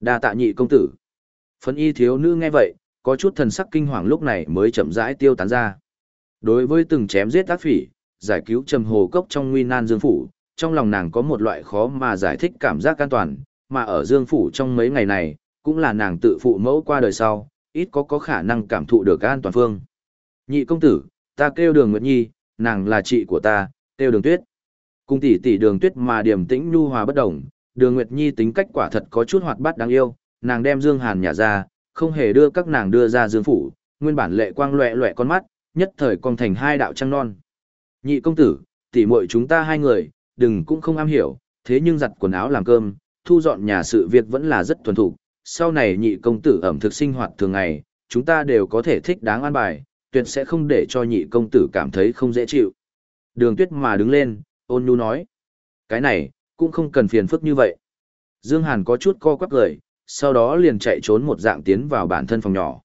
Đa tạ nhị công tử. Phấn y thiếu nữ nghe vậy, có chút thần sắc kinh hoàng lúc này mới chậm rãi tiêu tán ra. Đối với từng chém giết ác phỉ, giải cứu trầm hồ cốc trong nguy nan dương phủ, trong lòng nàng có một loại khó mà giải thích cảm giác an toàn, mà ở dương phủ trong mấy ngày này, cũng là nàng tự phụ mẫu qua đời sau, ít có có khả năng cảm thụ được an toàn phương. Nhị công tử, ta kêu đường Nguyệt Nhi, nàng là chị của ta, kêu đường tuyết. Cung tỷ tỷ đường tuyết mà điềm tĩnh nhu hòa bất động, đường Nguyệt Nhi tính cách quả thật có chút hoạt bát đáng yêu, nàng đem Dương Hàn nhả ra, không hề đưa các nàng đưa ra dương phủ, nguyên bản lệ quang loẹ loẹ con mắt, nhất thời quang thành hai đạo trăng non. Nhị công tử, tỷ muội chúng ta hai người, đừng cũng không am hiểu, thế nhưng giặt quần áo làm cơm, thu dọn nhà sự việc vẫn là rất thuần thủ. Sau này nhị công tử ẩm thực sinh hoạt thường ngày, chúng ta đều có thể thích đáng an bài, tuyệt sẽ không để cho nhị công tử cảm thấy không dễ chịu. Đường tuyết mà đứng lên, ôn nhu nói. Cái này, cũng không cần phiền phức như vậy. Dương Hàn có chút co quắp lời, sau đó liền chạy trốn một dạng tiến vào bản thân phòng nhỏ.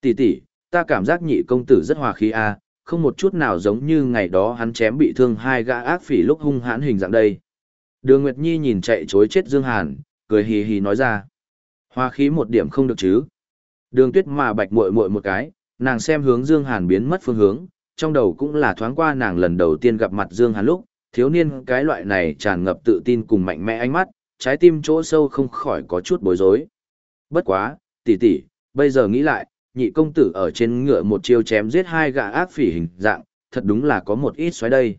Tỷ tỷ, ta cảm giác nhị công tử rất hòa khí a, không một chút nào giống như ngày đó hắn chém bị thương hai gã ác phỉ lúc hung hãn hình dạng đây. Đường Nguyệt Nhi nhìn chạy trối chết Dương Hàn, cười hì hì nói ra. Hòa khí một điểm không được chứ. Đường tuyết mà bạch muội muội một cái, nàng xem hướng Dương Hàn biến mất phương hướng, trong đầu cũng là thoáng qua nàng lần đầu tiên gặp mặt Dương Hàn lúc, thiếu niên cái loại này tràn ngập tự tin cùng mạnh mẽ ánh mắt, trái tim chỗ sâu không khỏi có chút bối rối. Bất quá, tỷ tỷ, bây giờ nghĩ lại, nhị công tử ở trên ngựa một chiêu chém giết hai gã ác phỉ hình dạng, thật đúng là có một ít xoáy đây.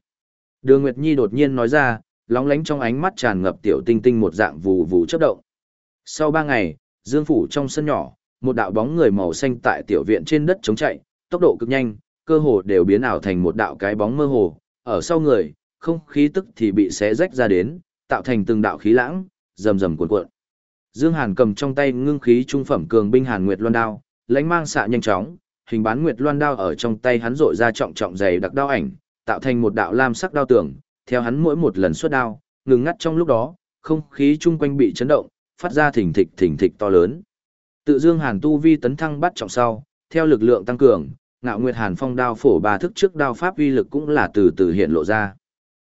Đường Nguyệt Nhi đột nhiên nói ra, lóng lánh trong ánh mắt tràn ngập tiểu tinh tinh một dạng vù vù chớp động. Sau ba ngày, Dương Phủ trong sân nhỏ, một đạo bóng người màu xanh tại tiểu viện trên đất chống chạy, tốc độ cực nhanh, cơ hồ đều biến ảo thành một đạo cái bóng mơ hồ, ở sau người, không khí tức thì bị xé rách ra đến, tạo thành từng đạo khí lãng, rầm rầm cuộn cuộn. Dương Hàn cầm trong tay ngưng khí trung phẩm cường binh Hàn Nguyệt Loan đao, lãnh mang xạ nhanh chóng, hình bán Nguyệt Loan đao ở trong tay hắn rọi ra trọng trọng dày đặc đao ảnh, tạo thành một đạo lam sắc đao tường, theo hắn mỗi một lần xuất đao, ngừng ngắt trong lúc đó, không khí chung quanh bị chấn động, phát ra thỉnh thịch thỉnh thịch to lớn. Tự Dương Hàn tu vi tấn thăng bắt trọng sau, theo lực lượng tăng cường, Ngạo Nguyệt Hàn Phong đao phổ ba thức trước đao pháp uy lực cũng là từ từ hiện lộ ra.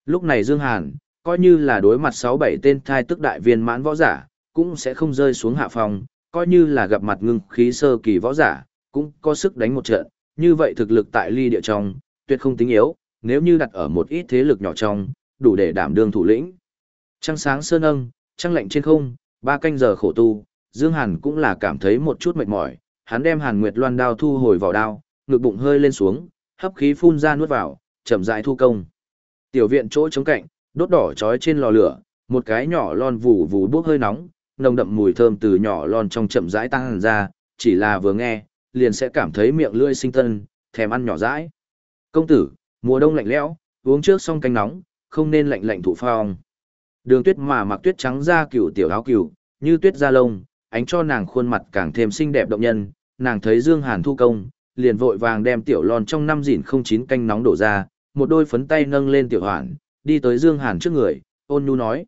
Lúc này Dương Hàn, coi như là đối mặt 6-7 tên thai tức đại viên mãn võ giả, cũng sẽ không rơi xuống hạ phòng, coi như là gặp mặt ngưng khí sơ kỳ võ giả, cũng có sức đánh một trận, như vậy thực lực tại ly địa trong, tuyệt không tính yếu, nếu như đặt ở một ít thế lực nhỏ trong, đủ để đảm đương thủ lĩnh. Trăng sáng sơn âng, trăng lạnh trên không, ba canh giờ khổ tu, Dương Hàn cũng là cảm thấy một chút mệt mỏi, hắn đem Hàn Nguyệt Loan đao thu hồi vào đao, ngực bụng hơi lên xuống, hấp khí phun ra nuốt vào, chậm rãi thu công. Tiểu viện chỗ chống cạnh, đốt đỏ chói trên lò lửa, một cái nhỏ lon vù vù bốc hơi nóng, nồng đậm mùi thơm từ nhỏ lon trong chậm rãi tăng ra, chỉ là vừa nghe, liền sẽ cảm thấy miệng lưỡi sinh tân, thèm ăn nhỏ rãi. Công tử, mùa đông lạnh lẽo, uống trước xong canh nóng, không nên lạnh lạnh thụ phong. Đường tuyết mà mặc tuyết trắng da cửu tiểu áo cửu, như tuyết da lông, ánh cho nàng khuôn mặt càng thêm xinh đẹp động nhân, nàng thấy Dương Hàn thu công, liền vội vàng đem tiểu lon trong năm dỉn không chín canh nóng đổ ra, một đôi phấn tay nâng lên tiểu hoàn đi tới Dương Hàn trước người, ôn nhu nói.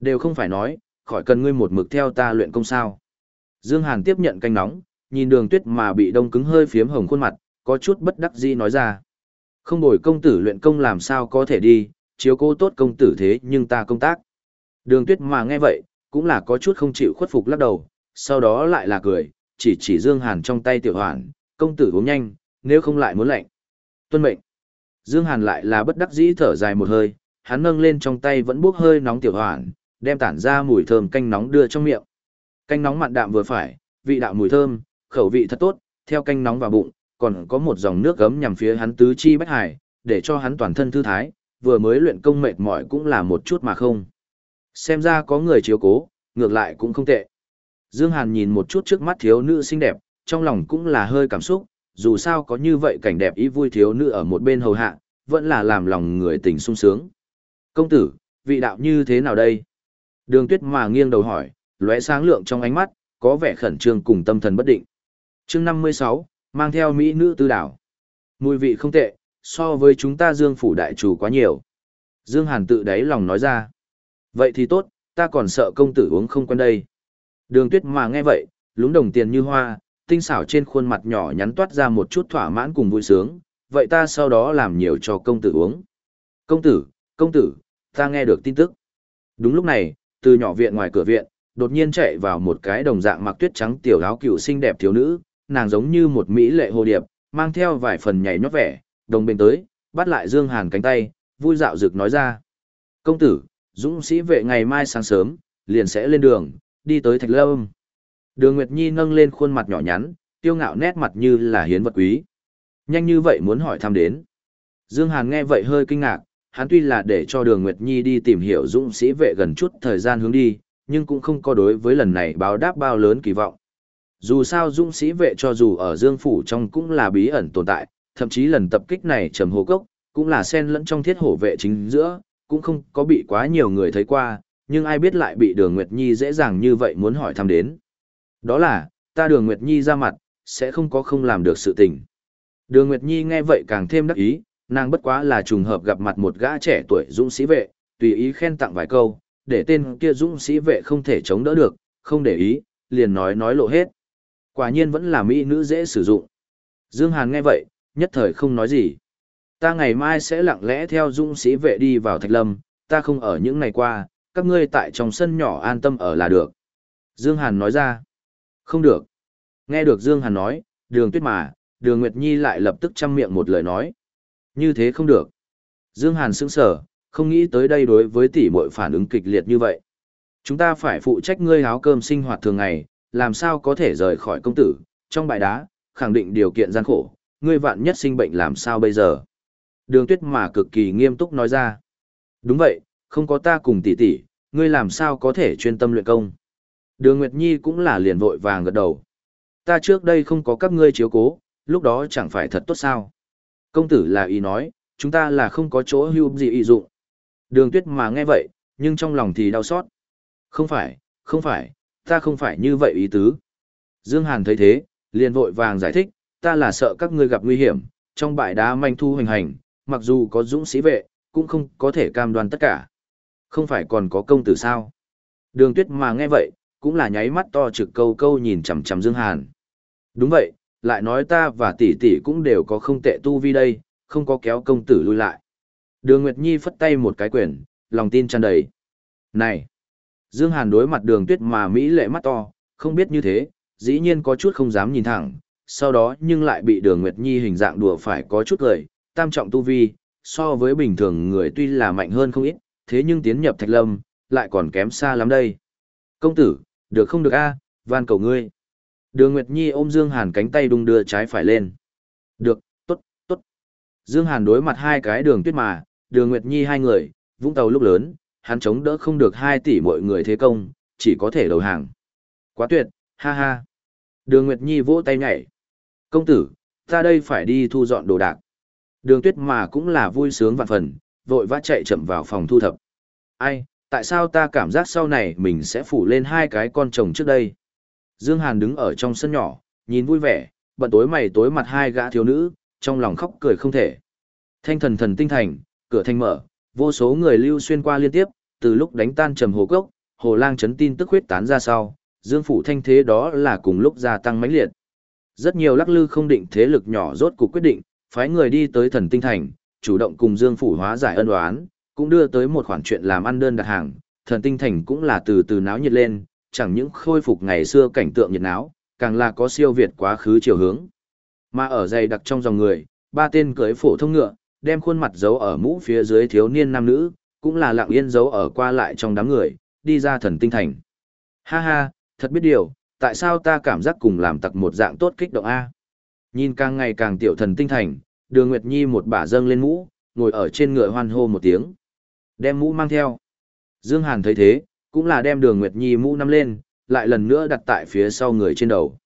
Đều không phải nói, khỏi cần ngươi một mực theo ta luyện công sao. Dương Hàn tiếp nhận canh nóng, nhìn đường tuyết mà bị đông cứng hơi phiếm hồng khuôn mặt, có chút bất đắc dĩ nói ra. Không bồi công tử luyện công làm sao có thể đi, chiếu cố tốt công tử thế nhưng ta công tác. Đường tuyết mà nghe vậy, cũng là có chút không chịu khuất phục lắc đầu, sau đó lại là cười, chỉ chỉ Dương Hàn trong tay tiểu hoàn, công tử uống nhanh, nếu không lại muốn lạnh. Tuân mệnh. Dương Hàn lại là bất đắc dĩ thở dài một hơi, hắn nâng lên trong tay vẫn bốc hơi nóng tiểu hoàn, đem tản ra mùi thơm canh nóng đưa trong miệng. Canh nóng mặn đạm vừa phải, vị đạo mùi thơm, khẩu vị thật tốt, theo canh nóng vào bụng, còn có một dòng nước gấm nhằm phía hắn tứ chi bách hải, để cho hắn toàn thân thư thái, vừa mới luyện công mệt mỏi cũng là một chút mà không. Xem ra có người chiếu cố, ngược lại cũng không tệ. Dương Hàn nhìn một chút trước mắt thiếu nữ xinh đẹp, trong lòng cũng là hơi cảm xúc, dù sao có như vậy cảnh đẹp ý vui thiếu nữ ở một bên hầu hạ, vẫn là làm lòng người tình sung sướng. Công tử, vị đạo như thế nào đây? Đường tuyết mà nghiêng đầu hỏi, lóe sáng lượng trong ánh mắt, có vẻ khẩn trương cùng tâm thần bất định. chương 56, mang theo Mỹ nữ tư đảo. Mùi vị không tệ, so với chúng ta Dương Phủ Đại Chủ quá nhiều. Dương Hàn tự đáy lòng nói ra. Vậy thì tốt, ta còn sợ công tử uống không quen đây. Đường tuyết mà nghe vậy, lúng đồng tiền như hoa, tinh xảo trên khuôn mặt nhỏ nhắn toát ra một chút thỏa mãn cùng vui sướng. Vậy ta sau đó làm nhiều cho công tử uống. Công tử, công tử, ta nghe được tin tức. Đúng lúc này, từ nhỏ viện ngoài cửa viện, đột nhiên chạy vào một cái đồng dạng mặc tuyết trắng tiểu áo cựu xinh đẹp thiếu nữ, nàng giống như một mỹ lệ hồ điệp, mang theo vài phần nhảy nhót vẻ, đồng bên tới, bắt lại Dương Hàn cánh tay, vui dạo dực nói ra. Công tử, dũng sĩ vệ ngày mai sáng sớm, liền sẽ lên đường, đi tới Thạch Lâm. Đường Nguyệt Nhi nâng lên khuôn mặt nhỏ nhắn, tiêu ngạo nét mặt như là hiến vật quý. Nhanh như vậy muốn hỏi thăm đến. Dương Hàn nghe vậy hơi kinh ngạc, hắn tuy là để cho Đường Nguyệt Nhi đi tìm hiểu dũng sĩ vệ gần chút thời gian hướng đi, nhưng cũng không có đối với lần này báo đáp bao lớn kỳ vọng. Dù sao dũng sĩ vệ cho dù ở Dương Phủ trong cũng là bí ẩn tồn tại, thậm chí lần tập kích này trầm hồ cốc, cũng là xen lẫn trong thiết hổ vệ chính giữa, cũng không có bị quá nhiều người thấy qua, nhưng ai biết lại bị Đường Nguyệt Nhi dễ dàng như vậy muốn hỏi thăm đến. Đó là, ta Đường Nguyệt Nhi ra mặt, sẽ không có không làm được sự tình. Đường Nguyệt Nhi nghe vậy càng thêm đắc ý, nàng bất quá là trùng hợp gặp mặt một gã trẻ tuổi dũng sĩ vệ, tùy ý khen tặng vài câu, để tên kia dũng sĩ vệ không thể chống đỡ được, không để ý, liền nói nói lộ hết. Quả nhiên vẫn là mỹ nữ dễ sử dụng. Dương Hàn nghe vậy, nhất thời không nói gì. Ta ngày mai sẽ lặng lẽ theo dũng sĩ vệ đi vào Thạch Lâm, ta không ở những ngày qua, các ngươi tại trong sân nhỏ an tâm ở là được. Dương Hàn nói ra. Không được. Nghe được Dương Hàn nói, đường tuyết mà, đường Nguyệt Nhi lại lập tức chăm miệng một lời nói. Như thế không được. Dương Hàn sững sờ, không nghĩ tới đây đối với tỷ muội phản ứng kịch liệt như vậy. Chúng ta phải phụ trách ngươi áo cơm sinh hoạt thường ngày, làm sao có thể rời khỏi công tử, trong bãi đá, khẳng định điều kiện gian khổ, ngươi vạn nhất sinh bệnh làm sao bây giờ. Đường tuyết mà cực kỳ nghiêm túc nói ra. Đúng vậy, không có ta cùng tỷ tỷ, ngươi làm sao có thể chuyên tâm luyện công. Đường Nguyệt Nhi cũng là liền vội vàng gật đầu. Ta trước đây không có các ngươi chiếu cố, lúc đó chẳng phải thật tốt sao. Công tử là ý nói, chúng ta là không có chỗ hưu gì ý dụng. Đường tuyết mà nghe vậy, nhưng trong lòng thì đau xót. Không phải, không phải, ta không phải như vậy ý tứ. Dương Hàn thấy thế, liền vội vàng giải thích, ta là sợ các ngươi gặp nguy hiểm, trong bãi đá manh thu hành hành, mặc dù có dũng sĩ vệ, cũng không có thể cam đoan tất cả. Không phải còn có công tử sao? Đường tuyết mà nghe vậy, cũng là nháy mắt to trực câu câu nhìn chằm chằm Dương Hàn. Đúng vậy, lại nói ta và tỷ tỷ cũng đều có không tệ tu vi đây, không có kéo công tử lui lại. Đường Nguyệt Nhi phất tay một cái quyển, lòng tin tràn đầy. Này! Dương Hàn đối mặt đường tuyết mà Mỹ lệ mắt to, không biết như thế, dĩ nhiên có chút không dám nhìn thẳng, sau đó nhưng lại bị đường Nguyệt Nhi hình dạng đùa phải có chút cười, tam trọng tu vi, so với bình thường người tuy là mạnh hơn không ít, thế nhưng tiến nhập thạch lâm, lại còn kém xa lắm đây. Công tử, được không được a, van cầu ngươi. Đường Nguyệt Nhi ôm Dương Hàn cánh tay đung đưa trái phải lên. Được, tốt, tốt. Dương Hàn đối mặt hai cái đường tuyết mà, đường Nguyệt Nhi hai người, vũng tàu lúc lớn, hắn chống đỡ không được hai tỷ mọi người thế công, chỉ có thể đầu hàng. Quá tuyệt, ha ha. Đường Nguyệt Nhi vỗ tay nhảy. Công tử, ta đây phải đi thu dọn đồ đạc. Đường tuyết mà cũng là vui sướng vạn phần, vội vã chạy chậm vào phòng thu thập. Ai, tại sao ta cảm giác sau này mình sẽ phủ lên hai cái con chồng trước đây? Dương Hàn đứng ở trong sân nhỏ, nhìn vui vẻ, bận tối mày tối mặt hai gã thiếu nữ, trong lòng khóc cười không thể. Thanh thần thần tinh thành, cửa thanh mở, vô số người lưu xuyên qua liên tiếp, từ lúc đánh tan trầm hồ cốc, hồ lang chấn tin tức huyết tán ra sau, Dương phủ thanh thế đó là cùng lúc gia tăng mãnh liệt. Rất nhiều lắc lư không định thế lực nhỏ rốt cuộc quyết định, phái người đi tới thần tinh thành, chủ động cùng Dương phủ hóa giải ân oán, cũng đưa tới một khoản chuyện làm ăn đơn đặt hàng, thần tinh thành cũng là từ từ náo nhiệt lên, chẳng những khôi phục ngày xưa cảnh tượng nhiệt náo, càng là có siêu việt quá khứ chiều hướng. Mà ở dày đặc trong dòng người, ba tên cưới phổ thông ngựa, đem khuôn mặt giấu ở mũ phía dưới thiếu niên nam nữ, cũng là lặng yên giấu ở qua lại trong đám người, đi ra thần tinh thành. Ha ha, thật biết điều, tại sao ta cảm giác cùng làm tặc một dạng tốt kích động A. Nhìn càng ngày càng tiểu thần tinh thành, đường Nguyệt Nhi một bả dâng lên mũ, ngồi ở trên ngựa hoan hô một tiếng. Đem mũ mang theo. Dương Hàn thấy thế, cũng là đem đường Nguyệt Nhi mũ nắm lên, lại lần nữa đặt tại phía sau người trên đầu.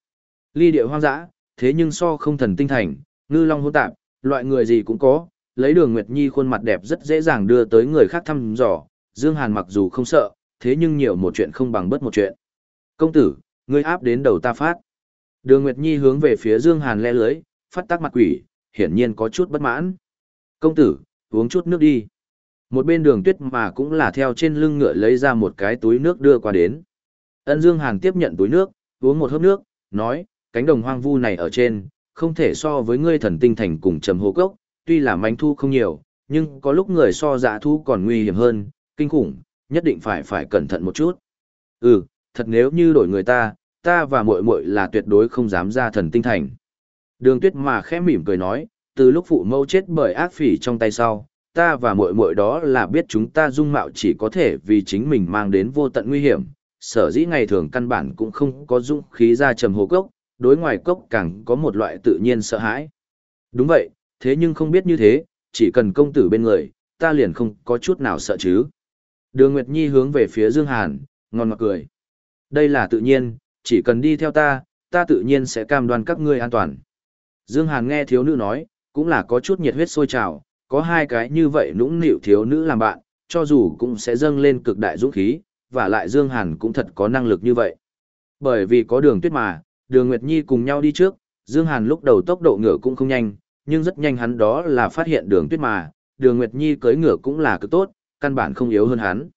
Ly địa hoang dã, thế nhưng so không thần tinh thành, ngư long hỗn tạp, loại người gì cũng có, lấy đường Nguyệt Nhi khuôn mặt đẹp rất dễ dàng đưa tới người khác thăm dò, Dương Hàn mặc dù không sợ, thế nhưng nhiều một chuyện không bằng bất một chuyện. Công tử, ngươi áp đến đầu ta phát. Đường Nguyệt Nhi hướng về phía Dương Hàn le lưới, phát tác mặt quỷ, hiển nhiên có chút bất mãn. Công tử, uống chút nước đi. Một bên đường tuyết mà cũng là theo trên lưng ngựa lấy ra một cái túi nước đưa qua đến. Ân Dương Hàn tiếp nhận túi nước, uống một hớp nước, nói, cánh đồng hoang vu này ở trên, không thể so với ngươi thần tinh thành cùng trầm hồ cốc, tuy là manh thu không nhiều, nhưng có lúc người so dạ thu còn nguy hiểm hơn, kinh khủng, nhất định phải phải cẩn thận một chút. Ừ, thật nếu như đổi người ta, ta và muội muội là tuyệt đối không dám ra thần tinh thành. Đường tuyết mà khẽ mỉm cười nói, từ lúc phụ mẫu chết bởi ác phỉ trong tay sau, ta và muội muội đó là biết chúng ta dung mạo chỉ có thể vì chính mình mang đến vô tận nguy hiểm, sở dĩ ngày thường căn bản cũng không có dũng khí ra trầm hồ cốc, đối ngoài cốc càng có một loại tự nhiên sợ hãi. Đúng vậy, thế nhưng không biết như thế, chỉ cần công tử bên người, ta liền không có chút nào sợ chứ. Đường Nguyệt Nhi hướng về phía Dương Hàn, ngon ngọt cười. Đây là tự nhiên, chỉ cần đi theo ta, ta tự nhiên sẽ cam đoan các ngươi an toàn. Dương Hàn nghe thiếu nữ nói, cũng là có chút nhiệt huyết sôi trào, có hai cái như vậy nũng nịu thiếu nữ làm bạn, cho dù cũng sẽ dâng lên cực đại dũng khí, và lại Dương Hàn cũng thật có năng lực như vậy. Bởi vì có đường tuyết mà, đường Nguyệt Nhi cùng nhau đi trước, Dương Hàn lúc đầu tốc độ ngựa cũng không nhanh, nhưng rất nhanh hắn đó là phát hiện đường tuyết mà, đường Nguyệt Nhi cưỡi ngựa cũng là cực tốt, căn bản không yếu hơn hắn.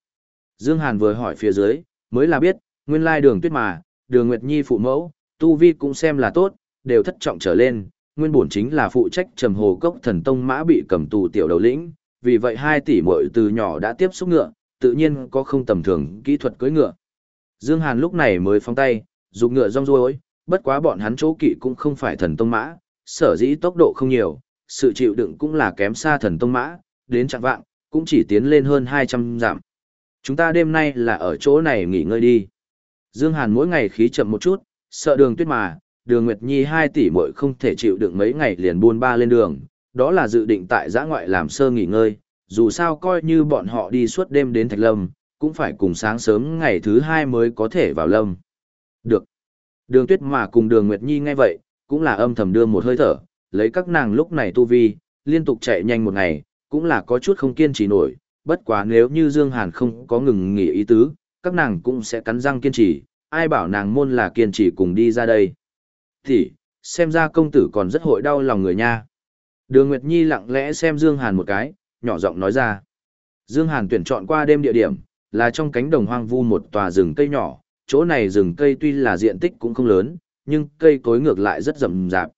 Dương Hàn vừa hỏi phía dưới, mới là biết, nguyên lai đường tuyết mà, đường Nguyệt Nhi phụ mẫu, tu vi cũng xem là tốt, đều thất trọng trở lên, nguyên bổn chính là phụ trách trầm hồ cốc thần tông mã bị cầm tù tiểu đầu lĩnh, vì vậy hai tỷ muội từ nhỏ đã tiếp xúc ngựa, tự nhiên có không tầm thường kỹ thuật cưỡi ngựa. Dương Hàn lúc này mới phóng tay, dục ngựa rong ruổi, bất quá bọn hắn chỗ kỵ cũng không phải thần tông mã, sở dĩ tốc độ không nhiều, sự chịu đựng cũng là kém xa thần tông mã, đến chẳng vạng, cũng chỉ tiến lên hơn 200 dặm. Chúng ta đêm nay là ở chỗ này nghỉ ngơi đi. Dương Hàn mỗi ngày khí chậm một chút, sợ đường tuyết mà, đường Nguyệt Nhi hai tỷ muội không thể chịu đựng mấy ngày liền buôn ba lên đường, đó là dự định tại giã ngoại làm sơ nghỉ ngơi, dù sao coi như bọn họ đi suốt đêm đến Thạch Lâm, cũng phải cùng sáng sớm ngày thứ hai mới có thể vào Lâm. Được. Đường Tuyết mà cùng đường Nguyệt Nhi nghe vậy, cũng là âm thầm đưa một hơi thở, lấy các nàng lúc này tu vi, liên tục chạy nhanh một ngày, cũng là có chút không kiên trì nổi, bất quá nếu như Dương Hàn không có ngừng nghỉ ý tứ, các nàng cũng sẽ cắn răng kiên trì, ai bảo nàng môn là kiên trì cùng đi ra đây. Thì, xem ra công tử còn rất hội đau lòng người nha. Đường Nguyệt Nhi lặng lẽ xem Dương Hàn một cái, nhỏ giọng nói ra. Dương Hàn tuyển chọn qua đêm địa điểm, là trong cánh đồng hoang vu một tòa rừng cây nhỏ, chỗ này rừng cây tuy là diện tích cũng không lớn, nhưng cây cối ngược lại rất rậm rạp.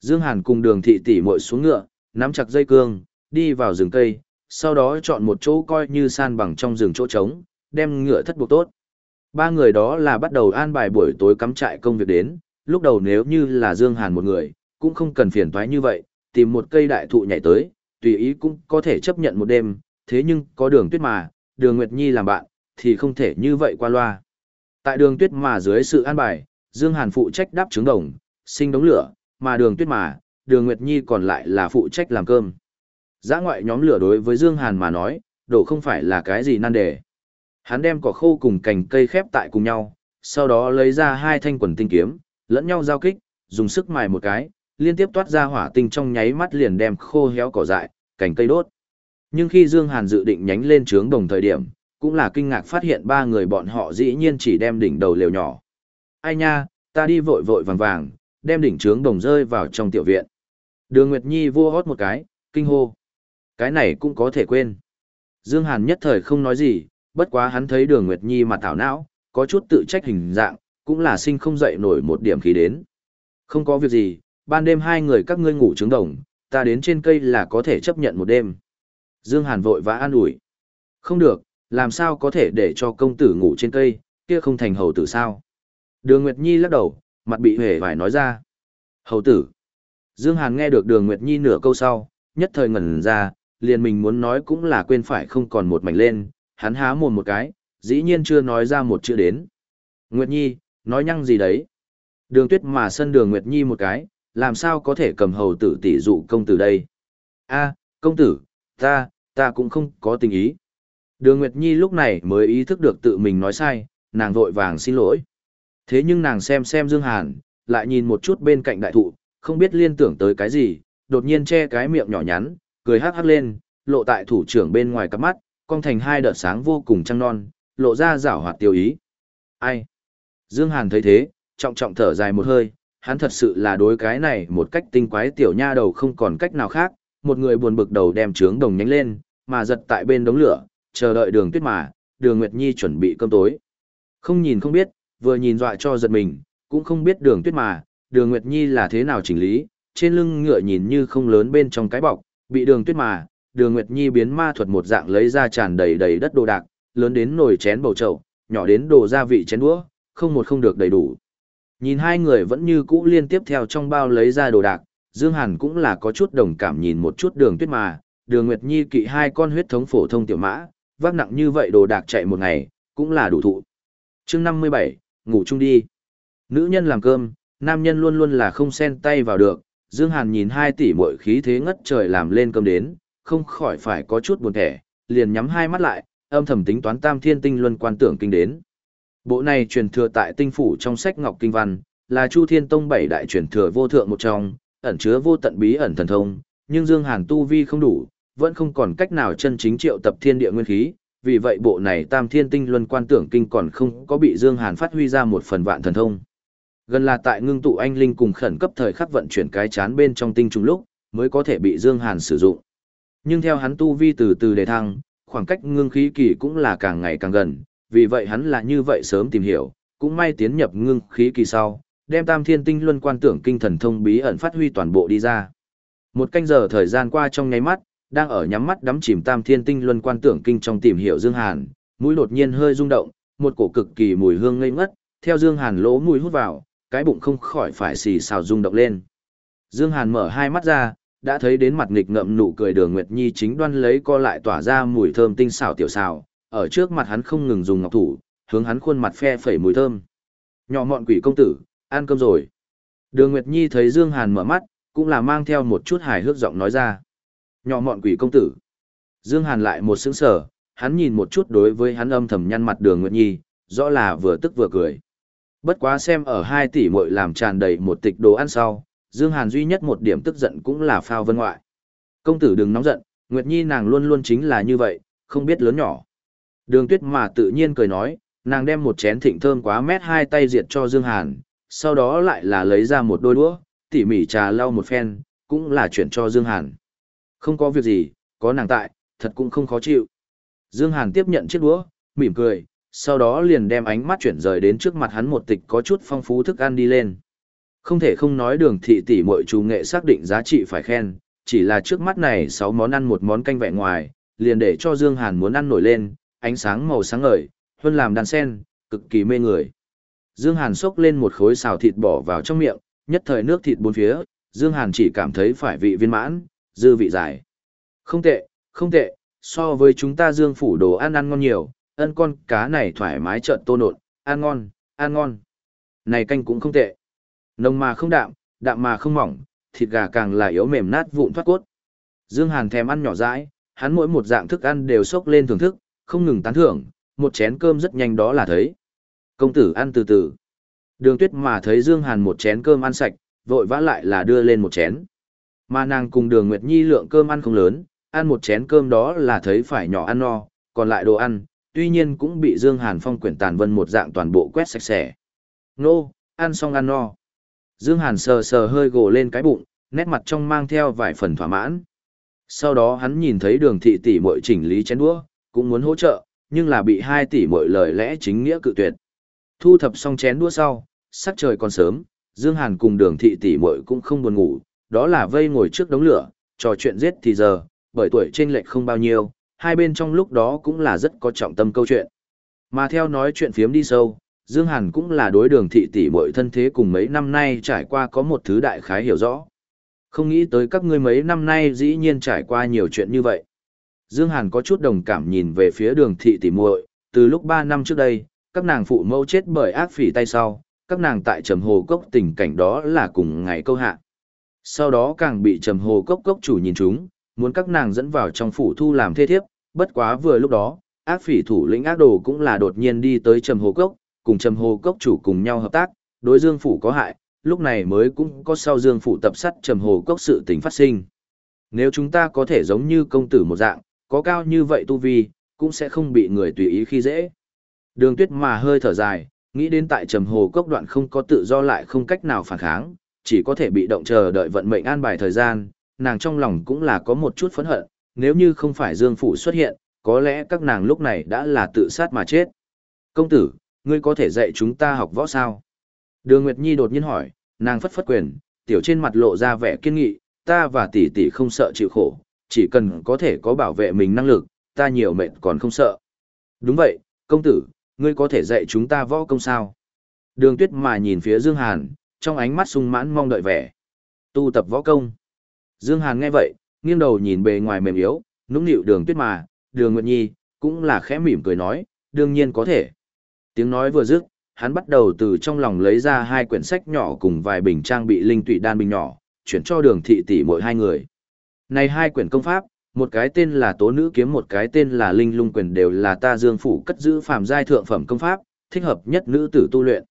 Dương Hàn cùng đường thị tỷ muội xuống ngựa, nắm chặt dây cương, đi vào rừng cây, sau đó chọn một chỗ coi như san bằng trong rừng chỗ trống, đem ngựa thất buộc tốt. Ba người đó là bắt đầu an bài buổi tối cắm trại công việc đến, lúc đầu nếu như là Dương Hàn một người, cũng không cần phiền toái như vậy, tìm một cây đại thụ nhảy tới, tùy ý cũng có thể chấp nhận một đêm, thế nhưng có đường tuyết mà, đường Nguyệt Nhi làm bạn, thì không thể như vậy qua loa. Tại đường tuyết mà dưới sự an bài, Dương Hàn phụ trách đáp trứng đồng, sinh đống lửa, mà đường tuyết mà, đường Nguyệt Nhi còn lại là phụ trách làm cơm. Giã ngoại nhóm lửa đối với Dương Hàn mà nói, đổ không phải là cái gì nan đề. Hắn đem cỏ khô cùng cành cây khép tại cùng nhau, sau đó lấy ra hai thanh quần tinh kiếm, lẫn nhau giao kích, dùng sức mài một cái, liên tiếp toát ra hỏa tinh trong nháy mắt liền đem khô héo cỏ dại, cành cây đốt. Nhưng khi Dương Hàn dự định nhánh lên trướng đồng thời điểm, cũng là kinh ngạc phát hiện ba người bọn họ dĩ nhiên chỉ đem đỉnh đầu lều nhỏ. Ai nha, ta đi vội vội vàng vàng, đem đỉnh trướng đồng rơi vào trong tiểu viện. Đường Nguyệt Nhi vua hót một cái, kinh hô. Cái này cũng có thể quên. Dương Hàn nhất thời không nói gì, bất quá hắn thấy đường Nguyệt Nhi mặt thảo não, có chút tự trách hình dạng, cũng là sinh không dậy nổi một điểm khí đến. Không có việc gì, ban đêm hai người các ngươi ngủ trứng đồng, ta đến trên cây là có thể chấp nhận một đêm. Dương Hàn vội vã an ủi. Không được, làm sao có thể để cho công tử ngủ trên cây, kia không thành hầu tử sao? Đường Nguyệt Nhi lắc đầu, mặt bị hề phải nói ra. Hầu tử. Dương Hàn nghe được đường Nguyệt Nhi nửa câu sau, nhất thời ngẩn ra, liền mình muốn nói cũng là quên phải không còn một mảnh lên, hắn há mồm một cái, dĩ nhiên chưa nói ra một chữ đến. Nguyệt Nhi, nói nhăng gì đấy? Đường tuyết mà sân đường Nguyệt Nhi một cái, làm sao có thể cầm hầu tử tỷ dụ công tử đây? a công tử, ta, ta cũng không có tình ý. Đường Nguyệt Nhi lúc này mới ý thức được tự mình nói sai, nàng vội vàng xin lỗi. Thế nhưng nàng xem xem Dương Hàn, lại nhìn một chút bên cạnh đại thụ, không biết liên tưởng tới cái gì, đột nhiên che cái miệng nhỏ nhắn, cười hắc hắc lên, lộ tại thủ trưởng bên ngoài cặp mắt, cong thành hai đợt sáng vô cùng trăng non, lộ ra rảo hoạt tiêu ý. Ai? Dương Hàn thấy thế, trọng trọng thở dài một hơi, hắn thật sự là đối cái này một cách tinh quái tiểu nha đầu không còn cách nào khác, một người buồn bực đầu đem trướng đồng nhánh lên, mà giật tại bên đống lửa, chờ đợi đường tuyết mà, đường Nguyệt Nhi chuẩn bị cơm tối. Không nhìn không biết, vừa nhìn dọa cho giật mình, cũng không biết đường tuyết mà, đường Nguyệt Nhi là thế nào chỉnh lý, trên lưng ngựa nhìn như không lớn bên trong cái bọc, bị đường tuyết mà, đường Nguyệt Nhi biến ma thuật một dạng lấy ra tràn đầy đầy đất đồ đạc, lớn đến nồi chén bầu chậu, nhỏ đến đồ gia vị chén đũa, không một không được đầy đủ. Nhìn hai người vẫn như cũ liên tiếp theo trong bao lấy ra đồ đạc, Dương Hàn cũng là có chút đồng cảm nhìn một chút đường tuyết mà, đường Nguyệt Nhi kỵ hai con huyết thống phổ thông tiểu mã, vác nặng như vậy đồ đạc chạy một ngày, cũng là đủ thụ. Chương 57, ngủ chung đi. Nữ nhân làm cơm, nam nhân luôn luôn là không xen tay vào được, Dương Hàn nhìn hai tỷ muội khí thế ngất trời làm lên cơm đến, không khỏi phải có chút buồn thẻ, liền nhắm hai mắt lại, âm thầm tính toán tam thiên tinh luân quan tưởng kinh đến. Bộ này truyền thừa tại tinh phủ trong sách Ngọc Kinh Văn, là Chu Thiên Tông bảy đại truyền thừa vô thượng một trong, ẩn chứa vô tận bí ẩn thần thông, nhưng Dương Hàn tu vi không đủ, vẫn không còn cách nào chân chính triệu tập thiên địa nguyên khí, vì vậy bộ này Tam Thiên Tinh Luân Quan Tưởng Kinh còn không có bị Dương Hàn phát huy ra một phần vạn thần thông. Gần là tại ngưng tụ anh linh cùng khẩn cấp thời khắc vận chuyển cái chán bên trong tinh trùng lúc, mới có thể bị Dương Hàn sử dụng. Nhưng theo hắn tu vi từ từ đề thăng, khoảng cách ngưng khí kỳ cũng là càng ngày càng gần, vì vậy hắn là như vậy sớm tìm hiểu, cũng may tiến nhập ngưng khí kỳ sau, đem Tam Thiên Tinh Luân Quan Tưởng Kinh thần thông bí ẩn phát huy toàn bộ đi ra. Một canh giờ thời gian qua trong nháy mắt, đang ở nhắm mắt đắm chìm Tam Thiên Tinh Luân Quan Tưởng Kinh trong tìm hiểu Dương Hàn, mũi đột nhiên hơi rung động, một cổ cực kỳ mùi hương ngây ngất, theo Dương Hàn lỗ mũi hút vào, cái bụng không khỏi phải xì xào rung động lên. Dương Hàn mở hai mắt ra, đã thấy đến mặt nghịch ngậm nụ cười Đường Nguyệt Nhi chính đoan lấy co lại tỏa ra mùi thơm tinh xảo tiểu xảo ở trước mặt hắn không ngừng dùng ngọc thủ, hướng hắn khuôn mặt phe phẩy mùi thơm. Nhỏ mọn quỷ công tử, ăn cơm rồi. Đường Nguyệt Nhi thấy Dương Hàn mở mắt, cũng là mang theo một chút hài hước giọng nói ra. Nhỏ mọn quỷ công tử. Dương Hàn lại một sững sờ, hắn nhìn một chút đối với hắn âm thầm nhăn mặt Đường Nguyệt Nhi, rõ là vừa tức vừa cười. Bất quá xem ở hai tỷ muội làm tràn đầy một tịch đồ ăn sau, Dương Hàn duy nhất một điểm tức giận cũng là phao vân ngoại. Công tử đừng nóng giận, Nguyệt Nhi nàng luôn luôn chính là như vậy, không biết lớn nhỏ. Đường tuyết mà tự nhiên cười nói, nàng đem một chén thịnh thơm quá mét hai tay diệt cho Dương Hàn, sau đó lại là lấy ra một đôi đũa, tỉ mỉ trà lau một phen, cũng là chuyển cho Dương Hàn. Không có việc gì, có nàng tại, thật cũng không khó chịu. Dương Hàn tiếp nhận chiếc đũa, mỉm cười, sau đó liền đem ánh mắt chuyển rời đến trước mặt hắn một tịch có chút phong phú thức ăn đi lên. Không thể không nói đường thị tỷ muội chủ nghệ xác định giá trị phải khen, chỉ là trước mắt này 6 món ăn một món canh vẹn ngoài, liền để cho Dương Hàn muốn ăn nổi lên, ánh sáng màu sáng ngời, hơn làm đàn sen, cực kỳ mê người. Dương Hàn xốc lên một khối xào thịt bỏ vào trong miệng, nhất thời nước thịt bốn phía, Dương Hàn chỉ cảm thấy phải vị viên mãn, dư vị dài. Không tệ, không tệ, so với chúng ta Dương phủ đồ ăn ăn ngon nhiều, ân con cá này thoải mái trợn tô nộn, ăn ngon, ăn ngon. Này canh cũng không tệ. Nồng mà không đạm, đạm mà không mỏng, thịt gà càng là yếu mềm nát vụn thoát cốt. Dương Hàn thèm ăn nhỏ dãi, hắn mỗi một dạng thức ăn đều xốc lên thưởng thức, không ngừng tán thưởng, một chén cơm rất nhanh đó là thấy. Công tử ăn từ từ. Đường tuyết mà thấy Dương Hàn một chén cơm ăn sạch, vội vã lại là đưa lên một chén. Mà nàng cùng đường Nguyệt Nhi lượng cơm ăn không lớn, ăn một chén cơm đó là thấy phải nhỏ ăn no, còn lại đồ ăn, tuy nhiên cũng bị Dương Hàn phong quyển tàn vân một dạng toàn bộ quét sạch sẽ. Nô, ăn xong ăn no. Dương Hàn sờ sờ hơi gồ lên cái bụng, nét mặt trong mang theo vài phần thỏa mãn. Sau đó hắn nhìn thấy đường thị tỷ muội chỉnh lý chén đũa, cũng muốn hỗ trợ, nhưng là bị hai tỷ muội lời lẽ chính nghĩa cự tuyệt. Thu thập xong chén đũa sau, sắc trời còn sớm, Dương Hàn cùng đường thị tỷ muội cũng không buồn ngủ, đó là vây ngồi trước đống lửa, trò chuyện giết thì giờ, bởi tuổi trên lệch không bao nhiêu, hai bên trong lúc đó cũng là rất có trọng tâm câu chuyện. Mà theo nói chuyện phiếm đi sâu, Dương Hàn cũng là đối đường thị tỷ muội thân thế cùng mấy năm nay trải qua có một thứ đại khái hiểu rõ. Không nghĩ tới các ngươi mấy năm nay dĩ nhiên trải qua nhiều chuyện như vậy. Dương Hàn có chút đồng cảm nhìn về phía đường thị tỷ muội, từ lúc 3 năm trước đây, các nàng phụ mẫu chết bởi ác phỉ tay sau, các nàng tại trầm hồ cốc tình cảnh đó là cùng ngày câu hạ. Sau đó càng bị trầm hồ cốc cốc chủ nhìn chúng, muốn các nàng dẫn vào trong phủ thu làm thê thiếp, bất quá vừa lúc đó, ác phỉ thủ lĩnh ác đồ cũng là đột nhiên đi tới trầm hồ cốc, cùng trầm hồ cốc chủ cùng nhau hợp tác, đối dương phủ có hại, lúc này mới cũng có sau dương phủ tập sắt trầm hồ cốc sự tình phát sinh. Nếu chúng ta có thể giống như công tử một dạng, có cao như vậy tu vi, cũng sẽ không bị người tùy ý khi dễ. Đường tuyết mà hơi thở dài, nghĩ đến tại trầm hồ cốc đoạn không có tự do lại không cách nào phản kháng, chỉ có thể bị động chờ đợi vận mệnh an bài thời gian, nàng trong lòng cũng là có một chút phẫn hận, nếu như không phải Dương Phủ xuất hiện, có lẽ các nàng lúc này đã là tự sát mà chết. Công tử, ngươi có thể dạy chúng ta học võ sao? Đường Nguyệt Nhi đột nhiên hỏi, nàng phất phất quyền, tiểu trên mặt lộ ra vẻ kiên nghị, ta và tỷ tỷ không sợ chịu khổ, chỉ cần có thể có bảo vệ mình năng lực, ta nhiều mệt còn không sợ. Đúng vậy, công tử, ngươi có thể dạy chúng ta võ công sao? Đường tuyết mà nhìn phía Dương Hàn, trong ánh mắt sung mãn mong đợi vẻ. Tu tập võ công. Dương Hàn nghe vậy, nghiêng đầu nhìn bề ngoài mềm yếu, nũng nịu đường tuyết mà, đường Nguyệt Nhi, cũng là khẽ mỉm cười nói, đương nhiên có thể. Tiếng nói vừa dứt, hắn bắt đầu từ trong lòng lấy ra hai quyển sách nhỏ cùng vài bình trang bị linh tụy đan bình nhỏ, chuyển cho đường thị tỷ mỗi hai người. Này hai quyển công pháp, một cái tên là Tố Nữ Kiếm một cái tên là Linh Lung Quyền đều là ta dương phủ cất giữ phàm giai thượng phẩm công pháp, thích hợp nhất nữ tử tu luyện.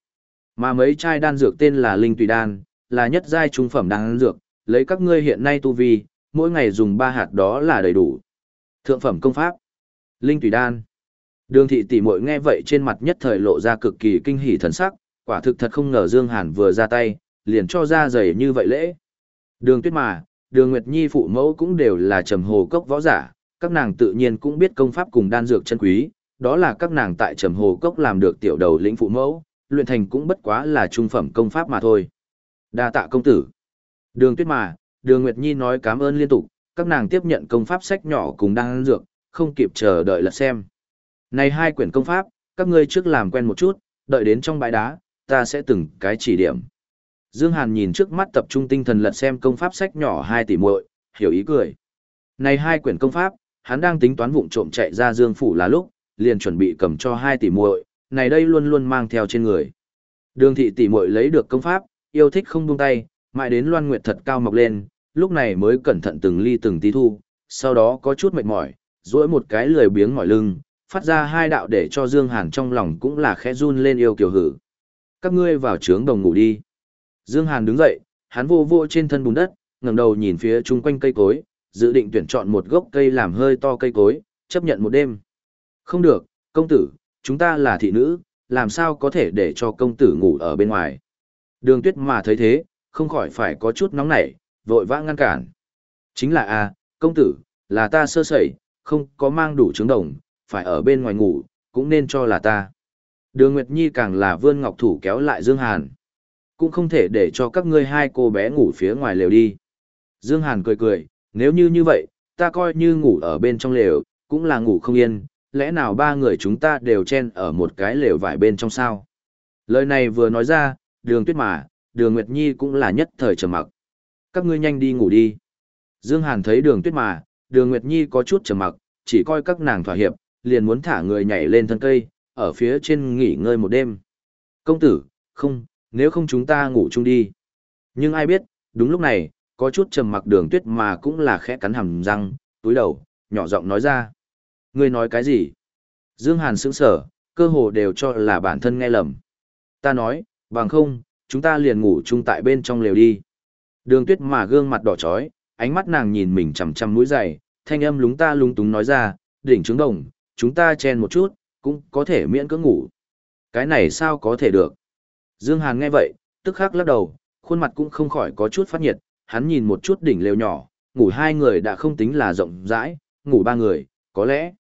Mà mấy chai đan dược tên là Linh Tùy Đan, là nhất giai trung phẩm đan dược, lấy các ngươi hiện nay tu vi, mỗi ngày dùng ba hạt đó là đầy đủ. Thượng phẩm công pháp, Linh Tùy Đan. Đường thị tỷ muội nghe vậy trên mặt nhất thời lộ ra cực kỳ kinh hỉ thần sắc, quả thực thật không ngờ Dương Hàn vừa ra tay, liền cho ra giày như vậy lễ. Đường Tuyết mà, Đường Nguyệt Nhi phụ mẫu cũng đều là trầm hồ cốc võ giả, các nàng tự nhiên cũng biết công pháp cùng đan dược chân quý, đó là các nàng tại trầm hồ cốc làm được tiểu đầu lĩnh phụ mẫu, luyện thành cũng bất quá là trung phẩm công pháp mà thôi. Đa tạ công tử. Đường Tuyết mà, Đường Nguyệt Nhi nói cảm ơn liên tục, các nàng tiếp nhận công pháp sách nhỏ cùng đan dược, không kịp chờ đợi lật xem. Này hai quyển công pháp, các ngươi trước làm quen một chút, đợi đến trong bãi đá, ta sẽ từng cái chỉ điểm. Dương Hàn nhìn trước mắt tập trung tinh thần lật xem công pháp sách nhỏ hai tỷ muội, hiểu ý cười. Này hai quyển công pháp, hắn đang tính toán vụng trộm chạy ra Dương phủ là lúc, liền chuẩn bị cầm cho hai tỷ muội, này đây luôn luôn mang theo trên người. Đường thị tỷ muội lấy được công pháp, yêu thích không buông tay, mãi đến Loan Nguyệt thật cao mọc lên, lúc này mới cẩn thận từng ly từng tí thu, sau đó có chút mệt mỏi, duỗi một cái lười biếng mỏi lưng, phát ra hai đạo để cho Dương Hàn trong lòng cũng là khẽ run lên yêu kiều hử. Các ngươi vào trướng đồng ngủ đi. Dương Hàn đứng dậy, hắn vô vô trên thân bùn đất, ngẩng đầu nhìn phía chung quanh cây cối, dự định tuyển chọn một gốc cây làm hơi to cây cối, chấp nhận một đêm. Không được, công tử, chúng ta là thị nữ, làm sao có thể để cho công tử ngủ ở bên ngoài. Đường tuyết mà thấy thế, không khỏi phải có chút nóng nảy, vội vã ngăn cản. Chính là a, công tử, là ta sơ sẩy, không có mang đủ trứng đồng, phải ở bên ngoài ngủ, cũng nên cho là ta. Đường Nguyệt Nhi càng là vươn ngọc thủ kéo lại Dương Hàn. Cũng không thể để cho các ngươi hai cô bé ngủ phía ngoài lều đi. Dương Hàn cười cười, nếu như như vậy, ta coi như ngủ ở bên trong lều, cũng là ngủ không yên, lẽ nào ba người chúng ta đều chen ở một cái lều vải bên trong sao? Lời này vừa nói ra, đường tuyết mà, đường Nguyệt Nhi cũng là nhất thời trầm mặc. Các ngươi nhanh đi ngủ đi. Dương Hàn thấy đường tuyết mà, đường Nguyệt Nhi có chút trầm mặc, chỉ coi các nàng thỏa hiệp, liền muốn thả người nhảy lên thân cây, ở phía trên nghỉ ngơi một đêm. Công tử, không, nếu không chúng ta ngủ chung đi. Nhưng ai biết, đúng lúc này, có chút trầm mặc đường tuyết mà cũng là khẽ cắn hàm răng, túi đầu, nhỏ giọng nói ra. Ngươi nói cái gì? Dương Hàn sững sờ cơ hồ đều cho là bản thân nghe lầm. Ta nói, bằng không, chúng ta liền ngủ chung tại bên trong lều đi. Đường tuyết mà gương mặt đỏ chói, ánh mắt nàng nhìn mình chằm chằm mũi dày, thanh âm lúng ta lúng túng nói ra, đỉnh trứng đồng, chúng ta chen một chút, cũng có thể miễn cưỡng ngủ. Cái này sao có thể được? Dương Hàn nghe vậy, tức khắc lắc đầu, khuôn mặt cũng không khỏi có chút phát nhiệt, hắn nhìn một chút đỉnh lều nhỏ, ngủ hai người đã không tính là rộng rãi, ngủ ba người, có lẽ.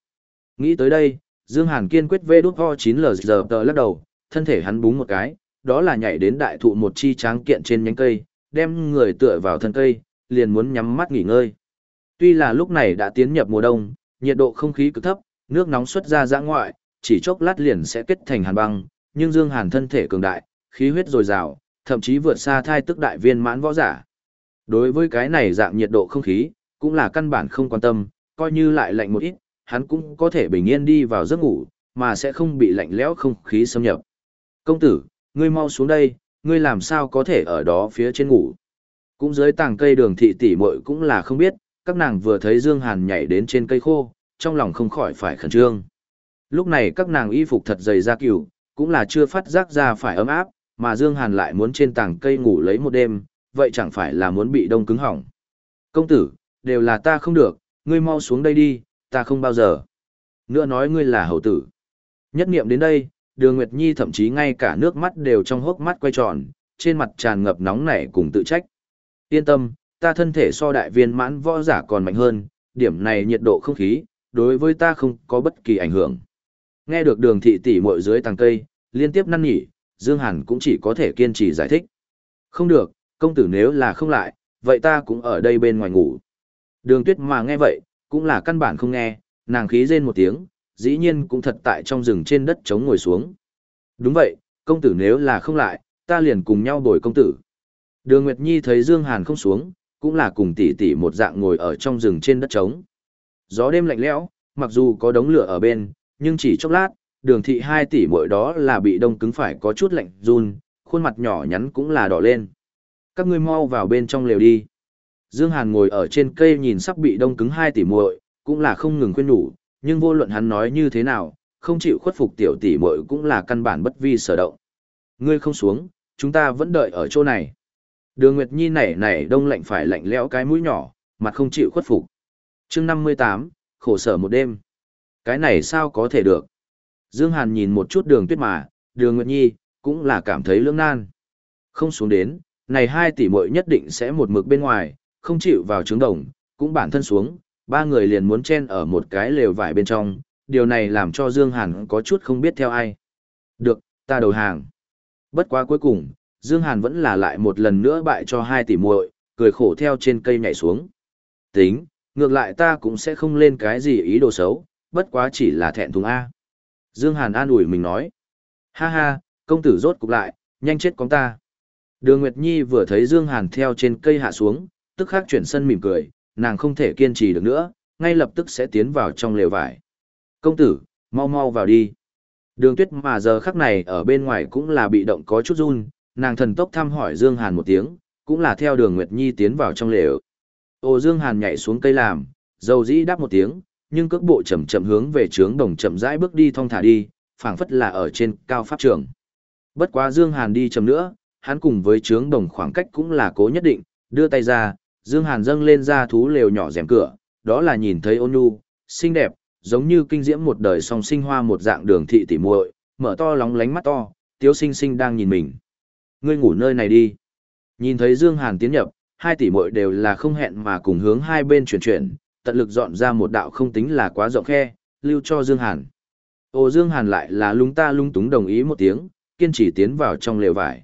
Nghĩ tới đây, Dương Hàn kiên quyết vê đút ho 9 giờ tờ lắc đầu, thân thể hắn búng một cái, đó là nhảy đến đại thụ một chi tráng kiện trên nhánh cây, đem người tựa vào thân cây, liền muốn nhắm mắt nghỉ ngơi. Tuy là lúc này đã tiến nhập mùa đông, nhiệt độ không khí cực thấp, nước nóng xuất ra ra ngoại, chỉ chốc lát liền sẽ kết thành hàn băng, nhưng Dương Hàn thân thể cường đại, khí huyết dồi dào, thậm chí vượt xa thai tức đại viên mãn võ giả. Đối với cái này dạng nhiệt độ không khí, cũng là căn bản không quan tâm, coi như lại lạnh một ít, hắn cũng có thể bình yên đi vào giấc ngủ, mà sẽ không bị lạnh lẽo không khí xâm nhập. Công tử, ngươi mau xuống đây, ngươi làm sao có thể ở đó phía trên ngủ. Cũng dưới tàng cây đường thị tỷ muội cũng là không biết, các nàng vừa thấy Dương Hàn nhảy đến trên cây khô, trong lòng không khỏi phải khẩn trương. Lúc này các nàng y phục thật dày da cừu, cũng là chưa phát giác ra phải ấm áp, mà Dương Hàn lại muốn trên tảng cây ngủ lấy một đêm, vậy chẳng phải là muốn bị đông cứng hỏng. Công tử, đều là ta không được, ngươi mau xuống đây đi, ta không bao giờ. Nữa nói ngươi là hầu tử. Nhất niệm đến đây, đường Nguyệt Nhi thậm chí ngay cả nước mắt đều trong hốc mắt quay tròn, trên mặt tràn ngập nóng nảy cùng tự trách. Yên tâm, ta thân thể so đại viên mãn võ giả còn mạnh hơn, điểm này nhiệt độ không khí, đối với ta không có bất kỳ ảnh hưởng. Nghe được đường thị tỷ muội dưới tàng cây, liên tiếp năn nỉ, Dương Hàn cũng chỉ có thể kiên trì giải thích. Không được, công tử nếu là không lại, vậy ta cũng ở đây bên ngoài ngủ. Đường tuyết mà nghe vậy, cũng là căn bản không nghe, nàng khí rên một tiếng, dĩ nhiên cũng thật tại trong rừng trên đất trống ngồi xuống. Đúng vậy, công tử nếu là không lại, ta liền cùng nhau bồi công tử. Đường Nguyệt Nhi thấy Dương Hàn không xuống, cũng là cùng tỷ tỷ một dạng ngồi ở trong rừng trên đất trống. Gió đêm lạnh lẽo, mặc dù có đống lửa ở bên, nhưng chỉ chốc lát, đường thị hai tỷ mỗi đó là bị đông cứng phải có chút lạnh run, khuôn mặt nhỏ nhắn cũng là đỏ lên. Các ngươi mau vào bên trong lều đi. Dương Hàn ngồi ở trên cây nhìn sắp bị đông cứng hai tỷ muội, cũng là không ngừng khuyên nhủ, nhưng vô luận hắn nói như thế nào, không chịu khuất phục tiểu tỷ muội cũng là căn bản bất vi sở động. Ngươi không xuống, chúng ta vẫn đợi ở chỗ này. Đường Nguyệt Nhi nảy nảy đông lạnh phải lạnh lẽo cái mũi nhỏ, mặt không chịu khuất phục. Chương 58, khổ sở một đêm. Cái này sao có thể được? Dương Hàn nhìn một chút đường tuyết mà, đường Nguyệt Nhi, cũng là cảm thấy lưỡng nan. Không xuống đến, này hai tỷ muội nhất định sẽ một mực bên ngoài, không chịu vào trứng đồng, cũng bản thân xuống, ba người liền muốn chen ở một cái lều vải bên trong, điều này làm cho Dương Hàn có chút không biết theo ai. Được, ta đầu hàng. Bất quá cuối cùng, Dương Hàn vẫn là lại một lần nữa bại cho hai tỷ muội, cười khổ theo trên cây nhảy xuống. Tính, ngược lại ta cũng sẽ không lên cái gì ý đồ xấu, bất quá chỉ là thẹn thùng A. Dương Hàn an ủi mình nói. Ha ha, công tử rốt cục lại, nhanh chết con ta. Đường Nguyệt Nhi vừa thấy Dương Hàn theo trên cây hạ xuống, tức khắc chuyển sân mỉm cười, nàng không thể kiên trì được nữa, ngay lập tức sẽ tiến vào trong lều vải. Công tử, mau mau vào đi. Đường tuyết mà giờ khắc này ở bên ngoài cũng là bị động có chút run, nàng thần tốc thăm hỏi Dương Hàn một tiếng, cũng là theo đường Nguyệt Nhi tiến vào trong lều. Ô Dương Hàn nhảy xuống cây làm, dầu dĩ đáp một tiếng, nhưng cước bộ chậm chậm hướng về trướng đồng chậm rãi bước đi thong thả đi, phảng phất là ở trên cao pháp trường. Bất quá Dương Hàn đi chậm nữa, hắn cùng với trướng đồng khoảng cách cũng là cố nhất định, đưa tay ra, Dương Hàn dâng lên ra thú lều nhỏ rèm cửa, đó là nhìn thấy ôn nhu, xinh đẹp, giống như kinh diễm một đời song sinh hoa một dạng đường thị tỉ muội, mở to lóng lánh mắt to, tiếu sinh sinh đang nhìn mình. Ngươi ngủ nơi này đi. Nhìn thấy Dương Hàn tiến nhập, hai tỷ muội đều là không hẹn mà cùng hướng hai bên chuyển chuyển, tận lực dọn ra một đạo không tính là quá rộng khe, lưu cho Dương Hàn. Ô Dương Hàn lại là lung ta lung túng đồng ý một tiếng, kiên trì tiến vào trong lều vải.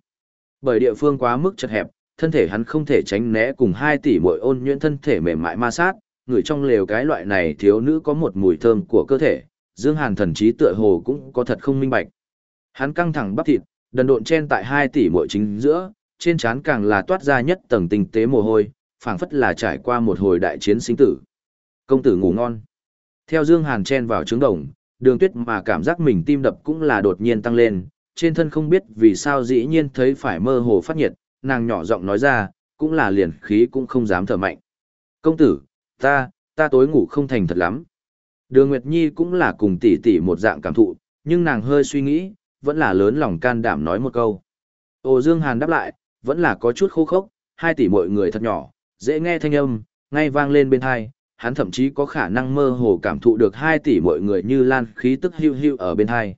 Bởi địa phương quá mức chật hẹp, thân thể hắn không thể tránh né cùng hai tỷ muội ôn nhuyễn thân thể mềm mại ma sát, người trong lều cái loại này thiếu nữ có một mùi thơm của cơ thể, Dương Hàn thần trí tựa hồ cũng có thật không minh bạch. Hắn căng thẳng bắp thịt, đần độn chen tại hai tỷ muội chính giữa, trên trán càng là toát ra nhất tầng tinh tế mồ hôi, phảng phất là trải qua một hồi đại chiến sinh tử. Công tử ngủ ngon. Theo Dương Hàn chen vào trứng đồng, đường tuyết mà cảm giác mình tim đập cũng là đột nhiên tăng lên, trên thân không biết vì sao dĩ nhiên thấy phải mơ hồ phát nhiệt, nàng nhỏ giọng nói ra, cũng là liền khí cũng không dám thở mạnh. Công tử, ta, ta tối ngủ không thành thật lắm. Đường Nguyệt Nhi cũng là cùng tỷ tỷ một dạng cảm thụ, nhưng nàng hơi suy nghĩ, vẫn là lớn lòng can đảm nói một câu. Ô Dương Hàn đáp lại, vẫn là có chút khô khốc, hai tỷ mọi người thật nhỏ, dễ nghe thanh âm, ngay vang lên bên hai, hắn thậm chí có khả năng mơ hồ cảm thụ được hai tỷ mọi người như lan khí tức hưu hưu ở bên hai.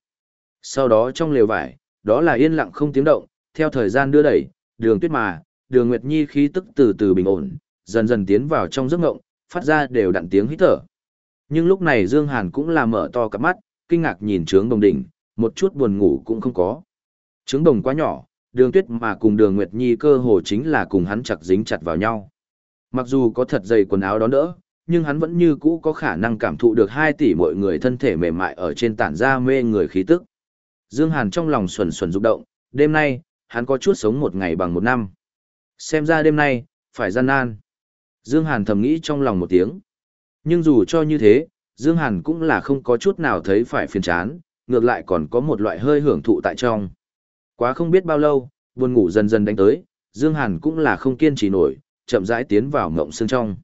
Sau đó trong lều vải, đó là yên lặng không tiếng động, theo thời gian đưa đẩy, đường tuyết mà, đường Nguyệt Nhi khí tức từ từ bình ổn, dần dần tiến vào trong giấc ngộng, phát ra đều đặn tiếng hít thở. Nhưng lúc này Dương Hàn cũng là mở to cặp mắt, kinh ngạc nhìn trướng đồng đỉnh, một chút buồn ngủ cũng không có. Trướng đồng quá nhỏ, đường tuyết mà cùng đường Nguyệt Nhi cơ hồ chính là cùng hắn chặt dính chặt vào nhau. Mặc dù có thật dày quần áo đó đỡ, nhưng hắn vẫn như cũ có khả năng cảm thụ được hai tỷ mọi người thân thể mềm mại ở trên tản ra mê người khí tức. Dương Hàn trong lòng xuẩn xuẩn rụng động, đêm nay, hắn có chút sống một ngày bằng một năm. Xem ra đêm nay, phải gian nan. Dương Hàn thầm nghĩ trong lòng một tiếng. Nhưng dù cho như thế, Dương Hàn cũng là không có chút nào thấy phải phiền chán, ngược lại còn có một loại hơi hưởng thụ tại trong. Quá không biết bao lâu, buồn ngủ dần dần đánh tới, Dương Hàn cũng là không kiên trì nổi, chậm rãi tiến vào ngộng sương trong.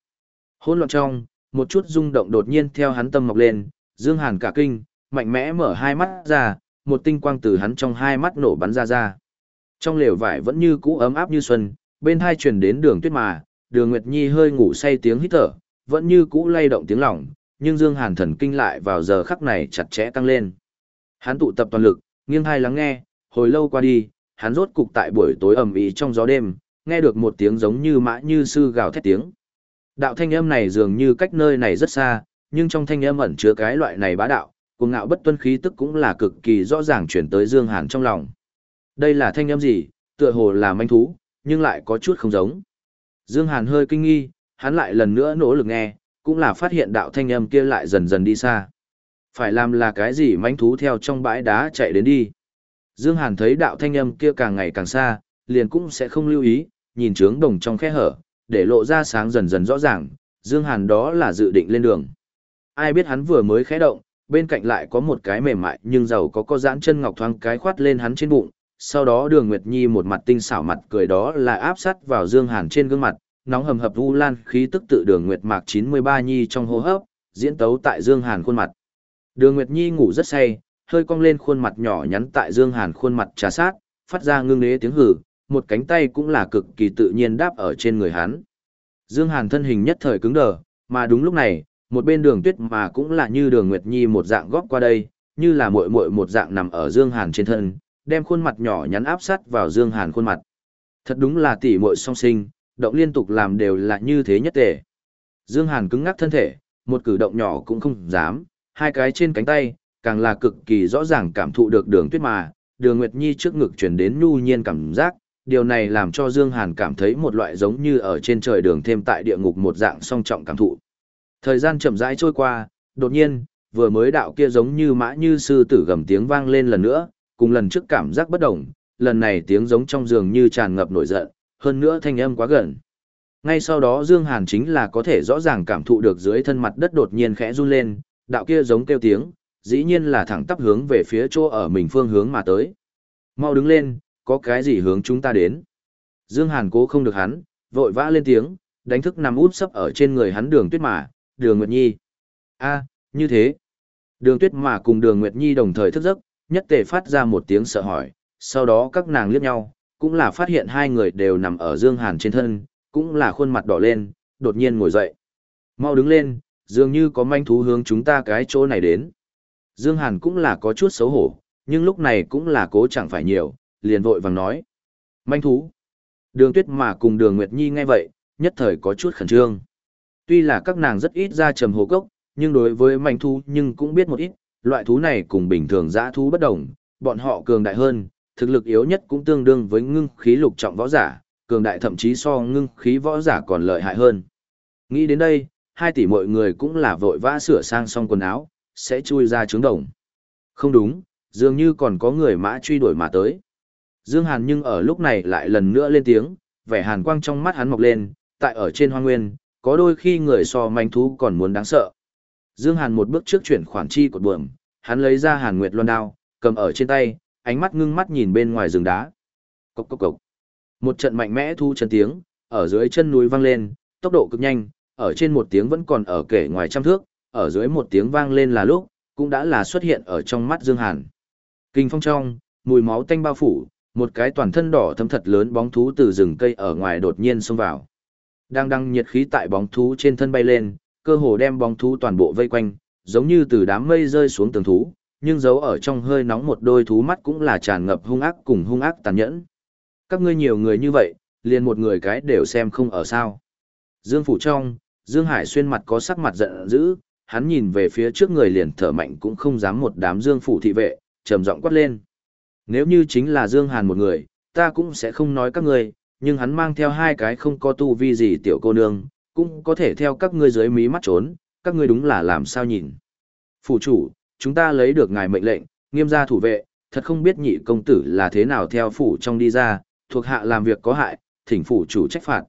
Hỗn loạn trong, một chút rung động đột nhiên theo hắn tâm mọc lên, Dương Hàn cả kinh, mạnh mẽ mở hai mắt ra, một tinh quang từ hắn trong hai mắt nổ bắn ra ra. Trong lều vải vẫn như cũ ấm áp như xuân, bên hai truyền đến đường tuyết mà, đường Nguyệt Nhi hơi ngủ say tiếng hít thở, vẫn như cũ lay động tiếng lòng, nhưng Dương Hàn thần kinh lại vào giờ khắc này chặt chẽ tăng lên. Hắn tụ tập toàn lực, nghiêng hai lắng nghe, hồi lâu qua đi, hắn rốt cục tại buổi tối ẩm ý trong gió đêm, nghe được một tiếng giống như mã như sư gào thét tiếng. Đạo thanh âm này dường như cách nơi này rất xa, nhưng trong thanh âm ẩn chứa cái loại này bá đạo, cuồng ngạo bất tuân khí tức cũng là cực kỳ rõ ràng chuyển tới Dương Hàn trong lòng. Đây là thanh âm gì, tựa hồ là manh thú, nhưng lại có chút không giống. Dương Hàn hơi kinh nghi, hắn lại lần nữa nỗ lực nghe, cũng là phát hiện đạo thanh âm kia lại dần dần đi xa. Phải làm là cái gì manh thú theo trong bãi đá chạy đến đi. Dương Hàn thấy đạo thanh âm kia càng ngày càng xa, liền cũng sẽ không lưu ý, nhìn trướng đồng trong khe hở, để lộ ra sáng dần dần rõ ràng, Dương Hàn đó là dự định lên đường. Ai biết hắn vừa mới khẽ động, bên cạnh lại có một cái mềm mại nhưng giàu có có giãn chân ngọc thoáng cái khoát lên hắn trên bụng, sau đó Đường Nguyệt Nhi một mặt tinh xảo mặt cười đó là áp sát vào Dương Hàn trên gương mặt, nóng hầm hập u lan khí tức tự Đường Nguyệt Mạc 93 Nhi trong hô hấp, diễn tấu tại Dương Hàn khuôn mặt. Đường Nguyệt Nhi ngủ rất say, hơi cong lên khuôn mặt nhỏ nhắn tại Dương Hàn khuôn mặt trà sát, phát ra ngưng nế tiếng hừ một cánh tay cũng là cực kỳ tự nhiên đáp ở trên người hắn. Dương Hàn thân hình nhất thời cứng đờ, mà đúng lúc này, một bên đường tuyết mà cũng là như đường Nguyệt Nhi một dạng góp qua đây, như là muội muội một dạng nằm ở Dương Hàn trên thân, đem khuôn mặt nhỏ nhắn áp sát vào Dương Hàn khuôn mặt. Thật đúng là tỷ muội song sinh, động liên tục làm đều là như thế nhất tề. Dương Hàn cứng ngắc thân thể, một cử động nhỏ cũng không dám, hai cái trên cánh tay, càng là cực kỳ rõ ràng cảm thụ được đường tuyết mà, đường Nguyệt Nhi trước ngực truyền đến nhu nhiên cảm giác, điều này làm cho Dương Hàn cảm thấy một loại giống như ở trên trời đường thêm tại địa ngục một dạng song trọng cảm thụ. Thời gian chậm rãi trôi qua, đột nhiên, vừa mới đạo kia giống như mã như sư tử gầm tiếng vang lên lần nữa, cùng lần trước cảm giác bất động, lần này tiếng giống trong giường như tràn ngập nổi giận, hơn nữa thanh âm quá gần. Ngay sau đó Dương Hàn chính là có thể rõ ràng cảm thụ được dưới thân mặt đất đột nhiên khẽ run lên, đạo kia giống kêu tiếng, dĩ nhiên là thẳng tắp hướng về phía chỗ ở mình phương hướng mà tới. Mau đứng lên, có cái gì hướng chúng ta đến. Dương Hàn cố không được hắn, vội vã lên tiếng, đánh thức nằm út sấp ở trên người hắn đường tuyết mà, đường Nguyệt Nhi. a như thế. Đường tuyết mà cùng đường Nguyệt Nhi đồng thời thức giấc, nhất tề phát ra một tiếng sợ hỏi, sau đó các nàng liếc nhau, cũng là phát hiện hai người đều nằm ở Dương Hàn trên thân, cũng là khuôn mặt đỏ lên, đột nhiên ngồi dậy. Mau đứng lên, dường như có manh thú hướng chúng ta cái chỗ này đến. Dương Hàn cũng là có chút xấu hổ, nhưng lúc này cũng là cố chẳng phải nhiều, liền vội vàng nói. Manh thú. Đường tuyết mà cùng đường Nguyệt Nhi nghe vậy, nhất thời có chút khẩn trương. Tuy là các nàng rất ít ra trầm hồ cốc, nhưng đối với manh thú nhưng cũng biết một ít, loại thú này cùng bình thường dã thú bất đồng, bọn họ cường đại hơn, thực lực yếu nhất cũng tương đương với ngưng khí lục trọng võ giả, cường đại thậm chí so ngưng khí võ giả còn lợi hại hơn. Nghĩ đến đây, hai tỷ mọi người cũng là vội vã sửa sang xong quần áo, sẽ chui ra trướng đồng. Không đúng, dường như còn có người mã truy đuổi mà tới. Dương Hàn nhưng ở lúc này lại lần nữa lên tiếng, vẻ hàn quang trong mắt hắn mọc lên, tại ở trên hoang nguyên, có đôi khi người so manh thú còn muốn đáng sợ. Dương Hàn một bước trước chuyển khoản chi cột buồm, hắn lấy ra Hàn Nguyệt Loan đao, cầm ở trên tay, ánh mắt ngưng mắt nhìn bên ngoài rừng đá. Cốc cốc cốc. Một trận mạnh mẽ thu chân tiếng, ở dưới chân núi vang lên, tốc độ cực nhanh, ở trên một tiếng vẫn còn ở kể ngoài trăm thước, ở dưới một tiếng vang lên là lúc, cũng đã là xuất hiện ở trong mắt Dương Hàn. Kinh phong trong, mùi máu tanh bao phủ, một cái toàn thân đỏ thâm thật lớn bóng thú từ rừng cây ở ngoài đột nhiên xông vào. Đang đăng nhiệt khí tại bóng thú trên thân bay lên, cơ hồ đem bóng thú toàn bộ vây quanh, giống như từ đám mây rơi xuống tường thú, nhưng giấu ở trong hơi nóng một đôi thú mắt cũng là tràn ngập hung ác cùng hung ác tàn nhẫn. Các ngươi nhiều người như vậy, liền một người cái đều xem không ở sao. Dương phủ trong, Dương Hải xuyên mặt có sắc mặt giận dữ, hắn nhìn về phía trước người liền thở mạnh cũng không dám một đám Dương phủ thị vệ, trầm giọng quát lên. Nếu như chính là Dương Hàn một người, ta cũng sẽ không nói các ngươi, nhưng hắn mang theo hai cái không có tu vi gì tiểu cô nương, cũng có thể theo các ngươi dưới mí mắt trốn, các ngươi đúng là làm sao nhìn. Phủ chủ, chúng ta lấy được ngài mệnh lệnh, nghiêm gia thủ vệ, thật không biết nhị công tử là thế nào theo phủ trong đi ra, thuộc hạ làm việc có hại, thỉnh phủ chủ trách phạt.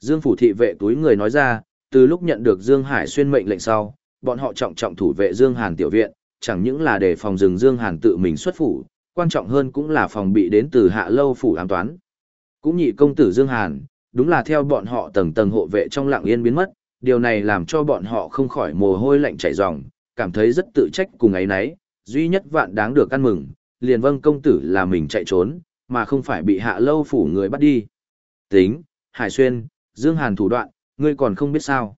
Dương phủ thị vệ túi người nói ra, từ lúc nhận được Dương Hải xuyên mệnh lệnh sau, bọn họ trọng trọng thủ vệ Dương Hàn tiểu viện, chẳng những là để phòng rừng Dương Hàn tự mình xuất phủ, quan trọng hơn cũng là phòng bị đến từ hạ lâu phủ ám toán. Cũng nhị công tử Dương Hàn, đúng là theo bọn họ tầng tầng hộ vệ trong lặng yên biến mất, điều này làm cho bọn họ không khỏi mồ hôi lạnh chảy ròng, cảm thấy rất tự trách cùng ấy nấy, duy nhất vạn đáng được ăn mừng, liền vâng công tử là mình chạy trốn, mà không phải bị hạ lâu phủ người bắt đi. Tính, Hải Xuyên, Dương Hàn thủ đoạn, ngươi còn không biết sao.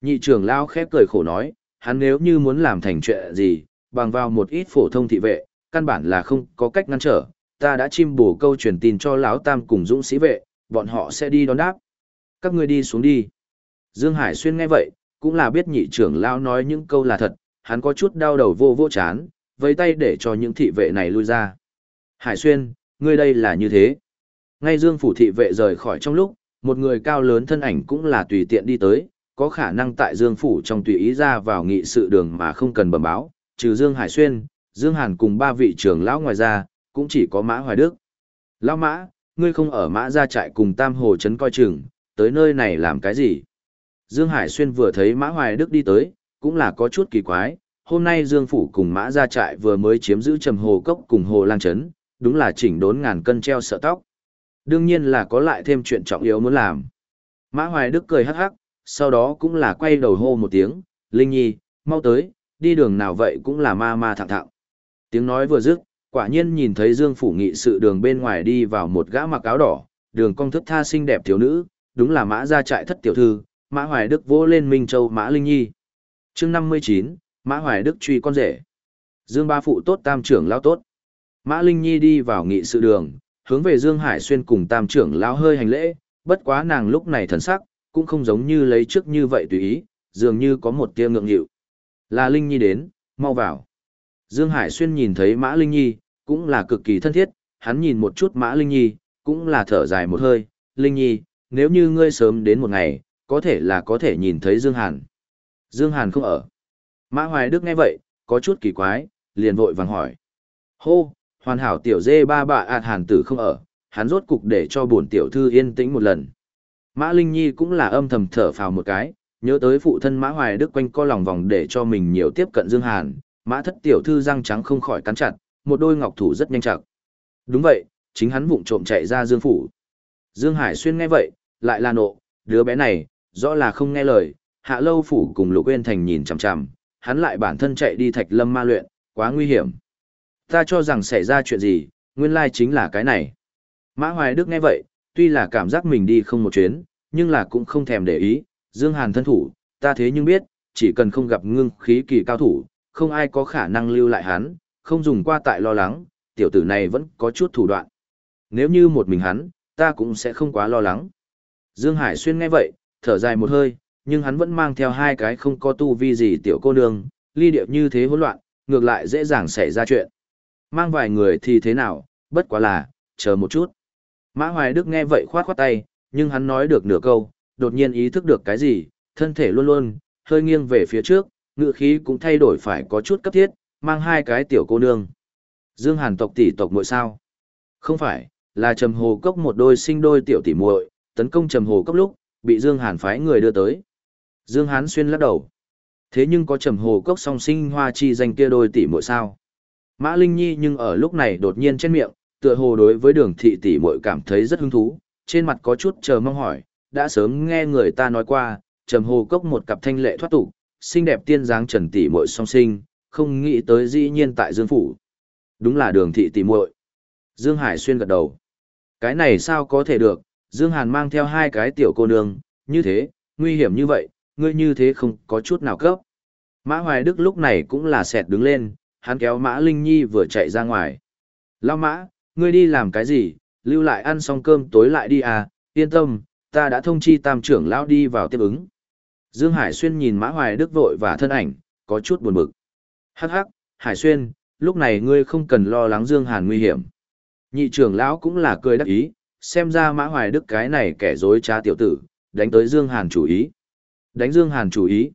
Nhị trưởng lao khép cười khổ nói, hắn nếu như muốn làm thành chuyện gì, bằng vào một ít phổ thông thị vệ, căn bản là không có cách ngăn trở, ta đã chim bổ câu truyền tin cho lão tam cùng dũng sĩ vệ, bọn họ sẽ đi đón đáp. Các ngươi đi xuống đi. Dương Hải Xuyên nghe vậy, cũng là biết nhị trưởng lão nói những câu là thật, hắn có chút đau đầu vô vô chán, với tay để cho những thị vệ này lui ra. Hải Xuyên, ngươi đây là như thế. Ngay Dương phủ thị vệ rời khỏi trong lúc, một người cao lớn thân ảnh cũng là tùy tiện đi tới, có khả năng tại Dương phủ trong tùy ý ra vào nghị sự đường mà không cần bẩm báo, trừ Dương Hải Xuyên, Dương Hàn cùng ba vị trưởng lão ngoài ra, cũng chỉ có Mã Hoài Đức. Lão Mã, ngươi không ở Mã gia trại cùng Tam Hồ Trấn coi chừng, tới nơi này làm cái gì? Dương Hải Xuyên vừa thấy Mã Hoài Đức đi tới, cũng là có chút kỳ quái, hôm nay Dương Phủ cùng Mã gia trại vừa mới chiếm giữ trầm hồ cốc cùng hồ lang trấn, đúng là chỉnh đốn ngàn cân treo sợ tóc. Đương nhiên là có lại thêm chuyện trọng yếu muốn làm. Mã Hoài Đức cười hắc hắc, sau đó cũng là quay đầu hô một tiếng, Linh Nhi, mau tới, đi đường nào vậy cũng là ma ma thẳng thẳng. Tiếng nói vừa dứt, quả nhiên nhìn thấy Dương Phủ nghị sự đường bên ngoài đi vào một gã mặc áo đỏ, đường cong thức tha xinh đẹp thiếu nữ, đúng là mã gia trại thất tiểu thư, mã Hoài Đức vỗ lên Minh Châu Mã Linh Nhi. chương 59, Mã Hoài Đức truy con rể. Dương ba phụ tốt tam trưởng lao tốt. Mã Linh Nhi đi vào nghị sự đường, hướng về Dương Hải Xuyên cùng tam trưởng lao hơi hành lễ, bất quá nàng lúc này thần sắc, cũng không giống như lấy trước như vậy tùy ý, dường như có một tia ngượng nghịu. Là Linh Nhi đến, mau vào. Dương Hải Xuyên nhìn thấy Mã Linh Nhi, cũng là cực kỳ thân thiết, hắn nhìn một chút Mã Linh Nhi, cũng là thở dài một hơi, Linh Nhi, nếu như ngươi sớm đến một ngày, có thể là có thể nhìn thấy Dương Hàn. Dương Hàn không ở. Mã Hoài Đức nghe vậy, có chút kỳ quái, liền vội vàng hỏi. Hô, hoàn hảo tiểu dê ba bạ ạt hàn tử không ở, hắn rốt cục để cho bổn tiểu thư yên tĩnh một lần. Mã Linh Nhi cũng là âm thầm thở phào một cái, nhớ tới phụ thân Mã Hoài Đức quanh co lòng vòng để cho mình nhiều tiếp cận Dương Hàn, Mã thất tiểu thư răng trắng không khỏi cắn chặt, một đôi ngọc thủ rất nhanh chặt. Đúng vậy, chính hắn vụng trộm chạy ra Dương phủ. Dương Hải Xuyên nghe vậy, lại là nộ, đứa bé này, rõ là không nghe lời, hạ lâu phủ cùng lục quên thành nhìn chằm chằm, hắn lại bản thân chạy đi thạch lâm ma luyện, quá nguy hiểm. Ta cho rằng xảy ra chuyện gì, nguyên lai chính là cái này. Mã Hoài Đức nghe vậy, tuy là cảm giác mình đi không một chuyến, nhưng là cũng không thèm để ý, Dương Hàn thân thủ, ta thế nhưng biết, chỉ cần không gặp ngưng khí kỳ cao thủ, không ai có khả năng lưu lại hắn, không dùng qua tại lo lắng, tiểu tử này vẫn có chút thủ đoạn. Nếu như một mình hắn, ta cũng sẽ không quá lo lắng. Dương Hải Xuyên nghe vậy, thở dài một hơi, nhưng hắn vẫn mang theo hai cái không có tu vi gì tiểu cô nương, ly điệp như thế hỗn loạn, ngược lại dễ dàng xảy ra chuyện. Mang vài người thì thế nào, bất quá là, chờ một chút. Mã Hoài Đức nghe vậy khoát khoát tay, nhưng hắn nói được nửa câu, đột nhiên ý thức được cái gì, thân thể luôn luôn, hơi nghiêng về phía trước, ngựa khí cũng thay đổi phải có chút cấp thiết, mang hai cái tiểu cô nương. Dương Hàn tộc tỷ tộc muội sao? Không phải, là Trầm Hồ Cốc một đôi sinh đôi tiểu tỷ muội, tấn công Trầm Hồ Cốc lúc, bị Dương Hàn phái người đưa tới. Dương Hán xuyên lắc đầu. Thế nhưng có Trầm Hồ Cốc song sinh hoa chi danh kia đôi tỷ muội sao? Mã Linh Nhi nhưng ở lúc này đột nhiên trên miệng, tựa hồ đối với đường thị tỷ muội cảm thấy rất hứng thú, trên mặt có chút chờ mong hỏi, đã sớm nghe người ta nói qua, Trầm Hồ Cốc một cặp thanh lệ thoát tục, xinh đẹp tiên dáng trần tỷ muội song sinh, không nghĩ tới dĩ nhiên tại Dương phủ. Đúng là đường thị tỷ muội. Dương Hải xuyên gật đầu. Cái này sao có thể được, Dương Hàn mang theo hai cái tiểu cô nương, như thế, nguy hiểm như vậy, ngươi như thế không có chút nào cấp. Mã Hoài Đức lúc này cũng là sẹt đứng lên, hắn kéo Mã Linh Nhi vừa chạy ra ngoài. Lao Mã, ngươi đi làm cái gì, lưu lại ăn xong cơm tối lại đi à, yên tâm, ta đã thông chi tam trưởng lão đi vào tiếp ứng. Dương Hải Xuyên nhìn Mã Hoài Đức vội và thân ảnh, có chút buồn bực. Hắc hắc, Hải Xuyên, lúc này ngươi không cần lo lắng Dương Hàn nguy hiểm. Nhị trưởng lão cũng là cười đắc ý, xem ra Mã Hoài Đức cái này kẻ dối trá tiểu tử, đánh tới Dương Hàn chủ ý. Đánh Dương Hàn chủ ý.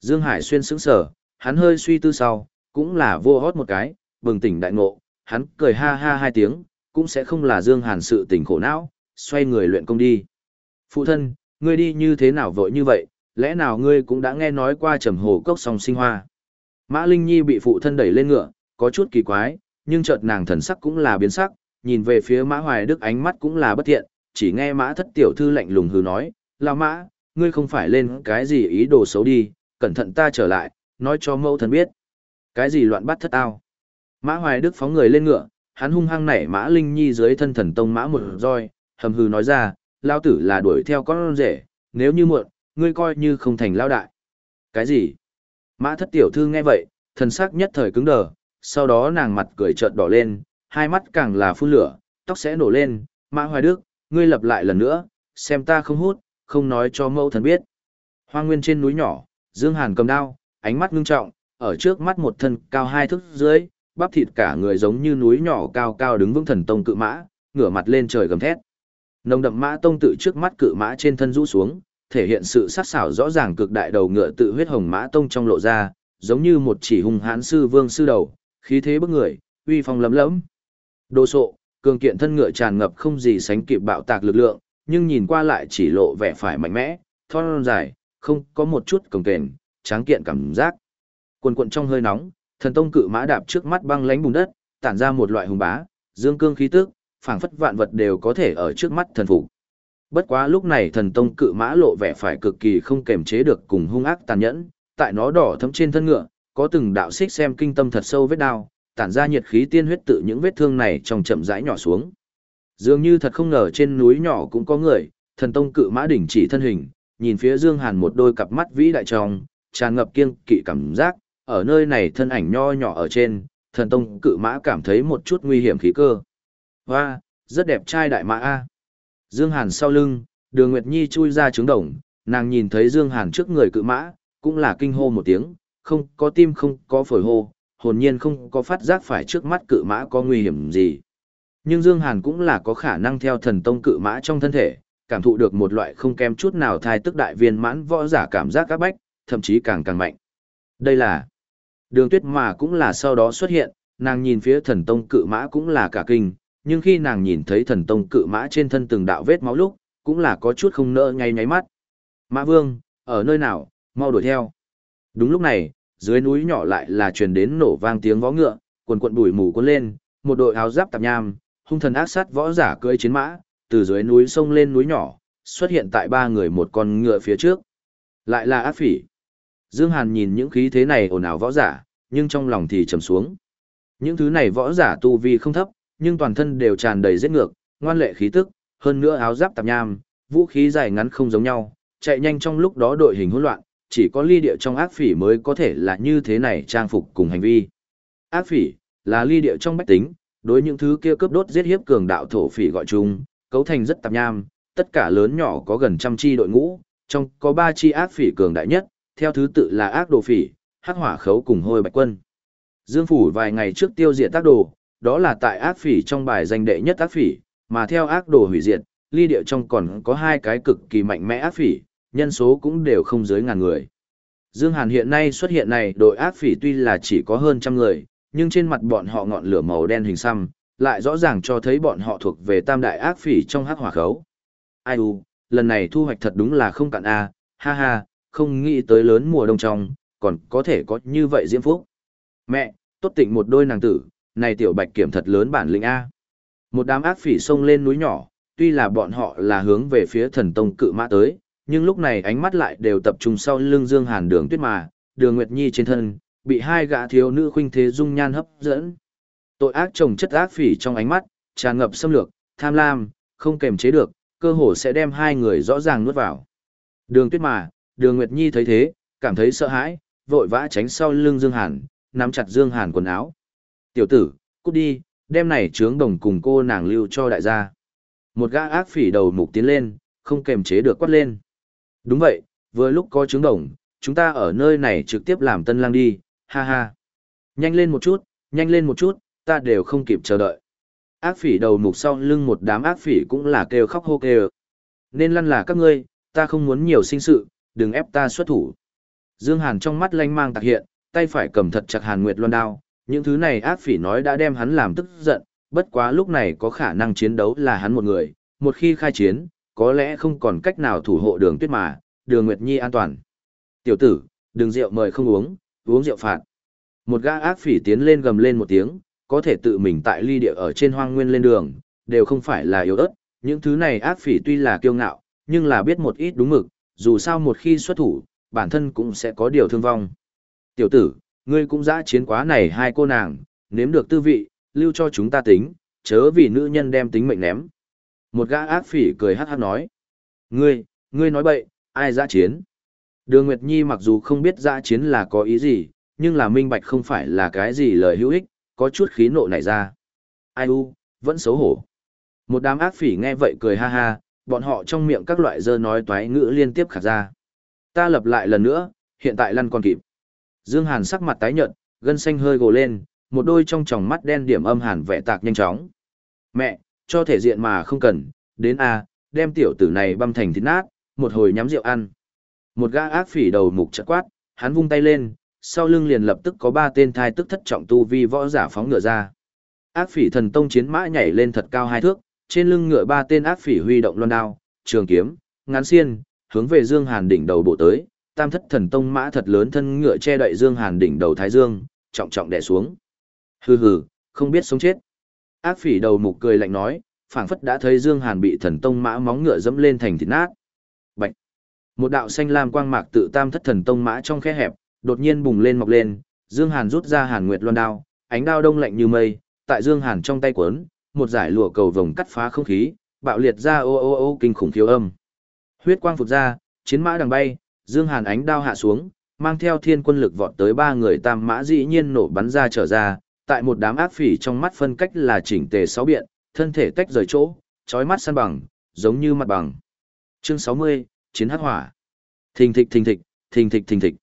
Dương Hải Xuyên sững sờ, hắn hơi suy tư sau, cũng là vô hót một cái, bừng tỉnh đại ngộ, hắn cười ha ha hai tiếng, cũng sẽ không là Dương Hàn sự tỉnh khổ não, xoay người luyện công đi. Phụ thân, ngươi đi như thế nào vội như vậy, lẽ nào ngươi cũng đã nghe nói qua trầm hồ cốc song sinh hoa. Mã Linh Nhi bị phụ thân đẩy lên ngựa, có chút kỳ quái, nhưng chợt nàng thần sắc cũng là biến sắc, nhìn về phía Mã Hoài Đức ánh mắt cũng là bất thiện, chỉ nghe Mã Thất tiểu thư lạnh lùng hừ nói, "Lão Mã, ngươi không phải lên cái gì ý đồ xấu đi, cẩn thận ta trở lại, nói cho mẫu thần biết." Cái gì loạn bắt thất ao? Mã Hoài Đức phóng người lên ngựa, hắn hung hăng nảy Mã Linh Nhi dưới thân thần tông mã một roi, hầm hừ nói ra, lao tử là đuổi theo con rể, nếu như muộn, ngươi coi như không thành lao đại. Cái gì? Mã thất tiểu thư nghe vậy, thần sắc nhất thời cứng đờ, sau đó nàng mặt cười trợn đỏ lên, hai mắt càng là phun lửa, tóc sẽ nổ lên, Mã Hoài Đức, ngươi lập lại lần nữa, xem ta không hút, không nói cho mẫu thần biết. Hoa nguyên trên núi nhỏ, Dương Hàn cầm đao, ánh mắt ngưng trọng, ở trước mắt một thân cao hai thước dưới, bắp thịt cả người giống như núi nhỏ cao cao đứng vững thần tông cự mã, ngửa mặt lên trời gầm thét. Nồng đậm mã tông tự trước mắt cự mã trên thân rũ xuống, thể hiện sự sắc sảo rõ ràng cực đại đầu ngựa tự huyết hồng mã tông trong lộ ra, giống như một chỉ hùng hãn sư vương sư đầu, khí thế bức người, uy phong lấm lẫm. Đồ sộ, cường kiện thân ngựa tràn ngập không gì sánh kịp bạo tạc lực lượng, nhưng nhìn qua lại chỉ lộ vẻ phải mạnh mẽ, thon dài, không có một chút cồng kềnh, tráng kiện cảm giác. Quần cuộn trong hơi nóng, thần tông cự mã đạp trước mắt băng lánh bùn đất, tản ra một loại hùng bá, dương cương khí tức, phảng phất vạn vật đều có thể ở trước mắt thần phục. Bất quá lúc này thần tông cự mã lộ vẻ phải cực kỳ không kềm chế được cùng hung ác tàn nhẫn, tại nó đỏ thấm trên thân ngựa, có từng đạo xích xem kinh tâm thật sâu vết đao, tản ra nhiệt khí tiên huyết tự những vết thương này trong chậm rãi nhỏ xuống. Dường như thật không ngờ trên núi nhỏ cũng có người, thần tông cự mã đỉnh chỉ thân hình, nhìn phía Dương Hàn một đôi cặp mắt vĩ đại trong, tràn ngập kiêng kỵ cảm giác, ở nơi này thân ảnh nho nhỏ ở trên, thần tông cự mã cảm thấy một chút nguy hiểm khí cơ. Hoa, rất đẹp trai đại mã A. Dương Hàn sau lưng, đường Nguyệt Nhi chui ra trứng đồng, nàng nhìn thấy Dương Hàn trước người cự mã, cũng là kinh hô một tiếng, không có tim không có phổi hô, hồn nhiên không có phát giác phải trước mắt cự mã có nguy hiểm gì. Nhưng Dương Hàn cũng là có khả năng theo thần tông cự mã trong thân thể, cảm thụ được một loại không kém chút nào thai tức đại viên mãn võ giả cảm giác các bách, thậm chí càng càng mạnh. Đây là đường tuyết mà cũng là sau đó xuất hiện, nàng nhìn phía thần tông cự mã cũng là cả kinh, nhưng khi nàng nhìn thấy thần tông cự mã trên thân từng đạo vết máu lúc, cũng là có chút không nỡ ngay nháy mắt. Mã vương, ở nơi nào, mau đuổi theo. Đúng lúc này, dưới núi nhỏ lại là truyền đến nổ vang tiếng vó ngựa, quần quận bụi mù cuốn lên, một đội áo giáp tạp nham, hung thần ác sát võ giả cưỡi chiến mã, từ dưới núi sông lên núi nhỏ, xuất hiện tại ba người một con ngựa phía trước. Lại là ác phỉ. Dương Hàn nhìn những khí thế này ồn ào võ giả, nhưng trong lòng thì trầm xuống. Những thứ này võ giả tu vi không thấp, nhưng toàn thân đều tràn đầy giết ngược, ngoan lệ khí tức, hơn nữa áo giáp tạp nham, vũ khí dài ngắn không giống nhau, chạy nhanh trong lúc đó đội hình hỗn loạn, chỉ có ly địa trong ác phỉ mới có thể là như thế này trang phục cùng hành vi. Ác phỉ, là ly địa trong bách tính, đối những thứ kia cướp đốt giết hiếp cường đạo thổ phỉ gọi chung, cấu thành rất tạp nham, tất cả lớn nhỏ có gần trăm chi đội ngũ, trong có ba chi ác phỉ cường đại nhất, theo thứ tự là ác đồ phỉ, hắc hỏa khấu cùng hôi bạch quân. Dương Phủ vài ngày trước tiêu diệt tác đồ, đó là tại ác phỉ trong bài danh đệ nhất ác phỉ, mà theo ác đồ hủy diệt, ly địa trong còn có hai cái cực kỳ mạnh mẽ ác phỉ, nhân số cũng đều không dưới ngàn người. Dương Hàn hiện nay xuất hiện này đội ác phỉ tuy là chỉ có hơn trăm người, nhưng trên mặt bọn họ ngọn lửa màu đen hình xăm, lại rõ ràng cho thấy bọn họ thuộc về tam đại ác phỉ trong hắc hỏa khấu. Ai u, lần này thu hoạch thật đúng là không cạn a, ha ha, không nghĩ tới lớn mùa đông trong, còn có thể có như vậy diễm phúc. Mẹ, tốt tịnh một đôi nàng tử, này tiểu bạch kiểm thật lớn bản lĩnh A. Một đám ác phỉ xông lên núi nhỏ, tuy là bọn họ là hướng về phía thần tông cự mã tới, nhưng lúc này ánh mắt lại đều tập trung sau lưng Dương Hàn đường tuyết mà, đường Nguyệt Nhi trên thân, bị hai gã thiếu nữ khuynh thế dung nhan hấp dẫn. Tội ác trồng chất ác phỉ trong ánh mắt, tràn ngập xâm lược, tham lam, không kềm chế được, cơ hồ sẽ đem hai người rõ ràng nuốt vào. Đường tuyết mà, đường Nguyệt Nhi thấy thế, cảm thấy sợ hãi, vội vã tránh sau lưng Dương Hàn, nắm chặt Dương Hàn quần áo. Tiểu tử, cút đi, đem này trướng đồng cùng cô nàng lưu cho đại gia. Một gã ác phỉ đầu mục tiến lên, không kềm chế được quát lên. Đúng vậy, vừa lúc có trướng đồng, chúng ta ở nơi này trực tiếp làm tân lang đi, ha ha. Nhanh lên một chút, nhanh lên một chút, ta đều không kịp chờ đợi. Ác phỉ đầu mục sau lưng một đám ác phỉ cũng là kêu khóc hô kêu. Nên lăn là các ngươi, ta không muốn nhiều sinh sự, đừng ép ta xuất thủ. Dương Hàn trong mắt lanh mang tạc hiện, tay phải cầm thật chặt Hàn Nguyệt Loan đao, những thứ này ác phỉ nói đã đem hắn làm tức giận, bất quá lúc này có khả năng chiến đấu là hắn một người, một khi khai chiến, có lẽ không còn cách nào thủ hộ đường tuyết mà, đường Nguyệt Nhi an toàn. Tiểu tử, đừng rượu mời không uống, uống rượu phạt. Một gã ác phỉ tiến lên gầm lên một tiếng, có thể tự mình tại ly địa ở trên hoang nguyên lên đường, đều không phải là yếu ớt, những thứ này ác phỉ tuy là kiêu ngạo, nhưng là biết một ít đúng mực, dù sao một khi xuất thủ, bản thân cũng sẽ có điều thương vong. Tiểu tử, ngươi cũng dã chiến quá này hai cô nàng, nếm được tư vị, lưu cho chúng ta tính, chớ vì nữ nhân đem tính mệnh ném. Một gã ác phỉ cười hát hát nói. Ngươi, ngươi nói bậy, ai dã chiến? Đường Nguyệt Nhi mặc dù không biết dã chiến là có ý gì, nhưng là minh bạch không phải là cái gì lời hữu ích, có chút khí nộ nảy ra. Ai u, vẫn xấu hổ. Một đám ác phỉ nghe vậy cười ha ha, bọn họ trong miệng các loại dơ nói toái ngữ liên tiếp khả ra. Ta lập lại lần nữa, hiện tại lăn còn kịp. Dương Hàn sắc mặt tái nhợt, gân xanh hơi gồ lên, một đôi trong tròng mắt đen điểm âm hàn vẽ tạc nhanh chóng. Mẹ, cho thể diện mà không cần, đến a, đem tiểu tử này băm thành thịt nát, một hồi nhắm rượu ăn. Một gã ác phỉ đầu mục chợt quát, hắn vung tay lên, sau lưng liền lập tức có ba tên thai tức thất trọng tu vi võ giả phóng ngựa ra. Ác phỉ thần tông chiến mã nhảy lên thật cao hai thước, trên lưng ngựa ba tên ác phỉ huy động loan đao, trường kiếm, ngắn xiên, hướng về Dương Hàn đỉnh đầu bộ tới, tam thất thần tông mã thật lớn thân ngựa che đậy Dương Hàn đỉnh đầu thái dương, trọng trọng đè xuống. Hừ hừ, không biết sống chết. Ác phỉ đầu mục cười lạnh nói, phảng phất đã thấy Dương Hàn bị thần tông mã móng ngựa dẫm lên thành thịt nát. Bạch. Một đạo xanh lam quang mạc tự tam thất thần tông mã trong khe hẹp, đột nhiên bùng lên mọc lên, Dương Hàn rút ra Hàn Nguyệt Loan đao, ánh đao đông lạnh như mây, tại Dương Hàn trong tay quấn, một giải lụa cầu vồng cắt phá không khí, bạo liệt ra ô ô ô kinh khủng khiếu âm. Huyết quang phụt ra, chiến mã đằng bay, Dương Hàn ánh đao hạ xuống, mang theo thiên quân lực vọt tới ba người tam mã dĩ nhiên nổ bắn ra trở ra, tại một đám ác phỉ trong mắt phân cách là chỉnh tề sáu biện, thân thể tách rời chỗ, chói mắt săn bằng, giống như mặt bằng. Chương 60, Chiến hắc hỏa. Thình thịch thình thịch, thình thịch thình thịch.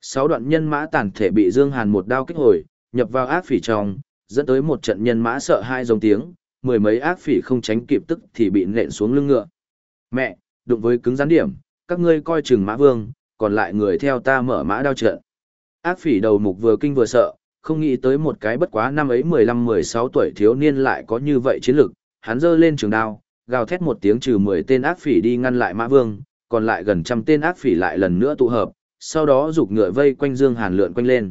Sáu đoạn nhân mã tàn thể bị Dương Hàn một đao kích hồi, nhập vào ác phỉ trong, dẫn tới một trận nhân mã sợ hai giống tiếng, mười mấy ác phỉ không tránh kịp tức thì bị nện xuống lưng ngựa. Mẹ, đụng với cứng rắn điểm, các ngươi coi chừng mã vương, còn lại người theo ta mở mã đao trận. Ác phỉ đầu mục vừa kinh vừa sợ, không nghĩ tới một cái bất quá năm ấy 15-16 tuổi thiếu niên lại có như vậy chiến lực, hắn giơ lên trường đao, gào thét một tiếng trừ 10 tên ác phỉ đi ngăn lại mã vương, còn lại gần trăm tên ác phỉ lại lần nữa tụ hợp, sau đó rục ngựa vây quanh Dương Hàn lượn quanh lên.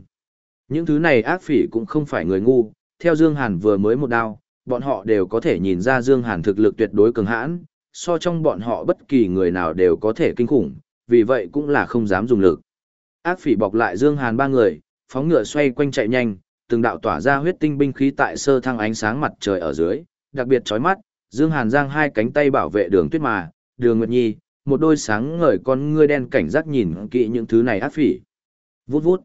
Những thứ này ác phỉ cũng không phải người ngu, theo Dương Hàn vừa mới một đao, bọn họ đều có thể nhìn ra Dương Hàn thực lực tuyệt đối cường hãn, so trong bọn họ bất kỳ người nào đều có thể kinh khủng, vì vậy cũng là không dám dùng lực. Ác phỉ bọc lại Dương Hàn ba người, phóng ngựa xoay quanh chạy nhanh, từng đạo tỏa ra huyết tinh binh khí tại sơ thăng ánh sáng mặt trời ở dưới, đặc biệt chói mắt, Dương Hàn giang hai cánh tay bảo vệ đường tuyết mà, đường Nguyệt Nhi, một đôi sáng ngời con ngươi đen cảnh giác nhìn kỹ những thứ này ác phỉ. Vút vút.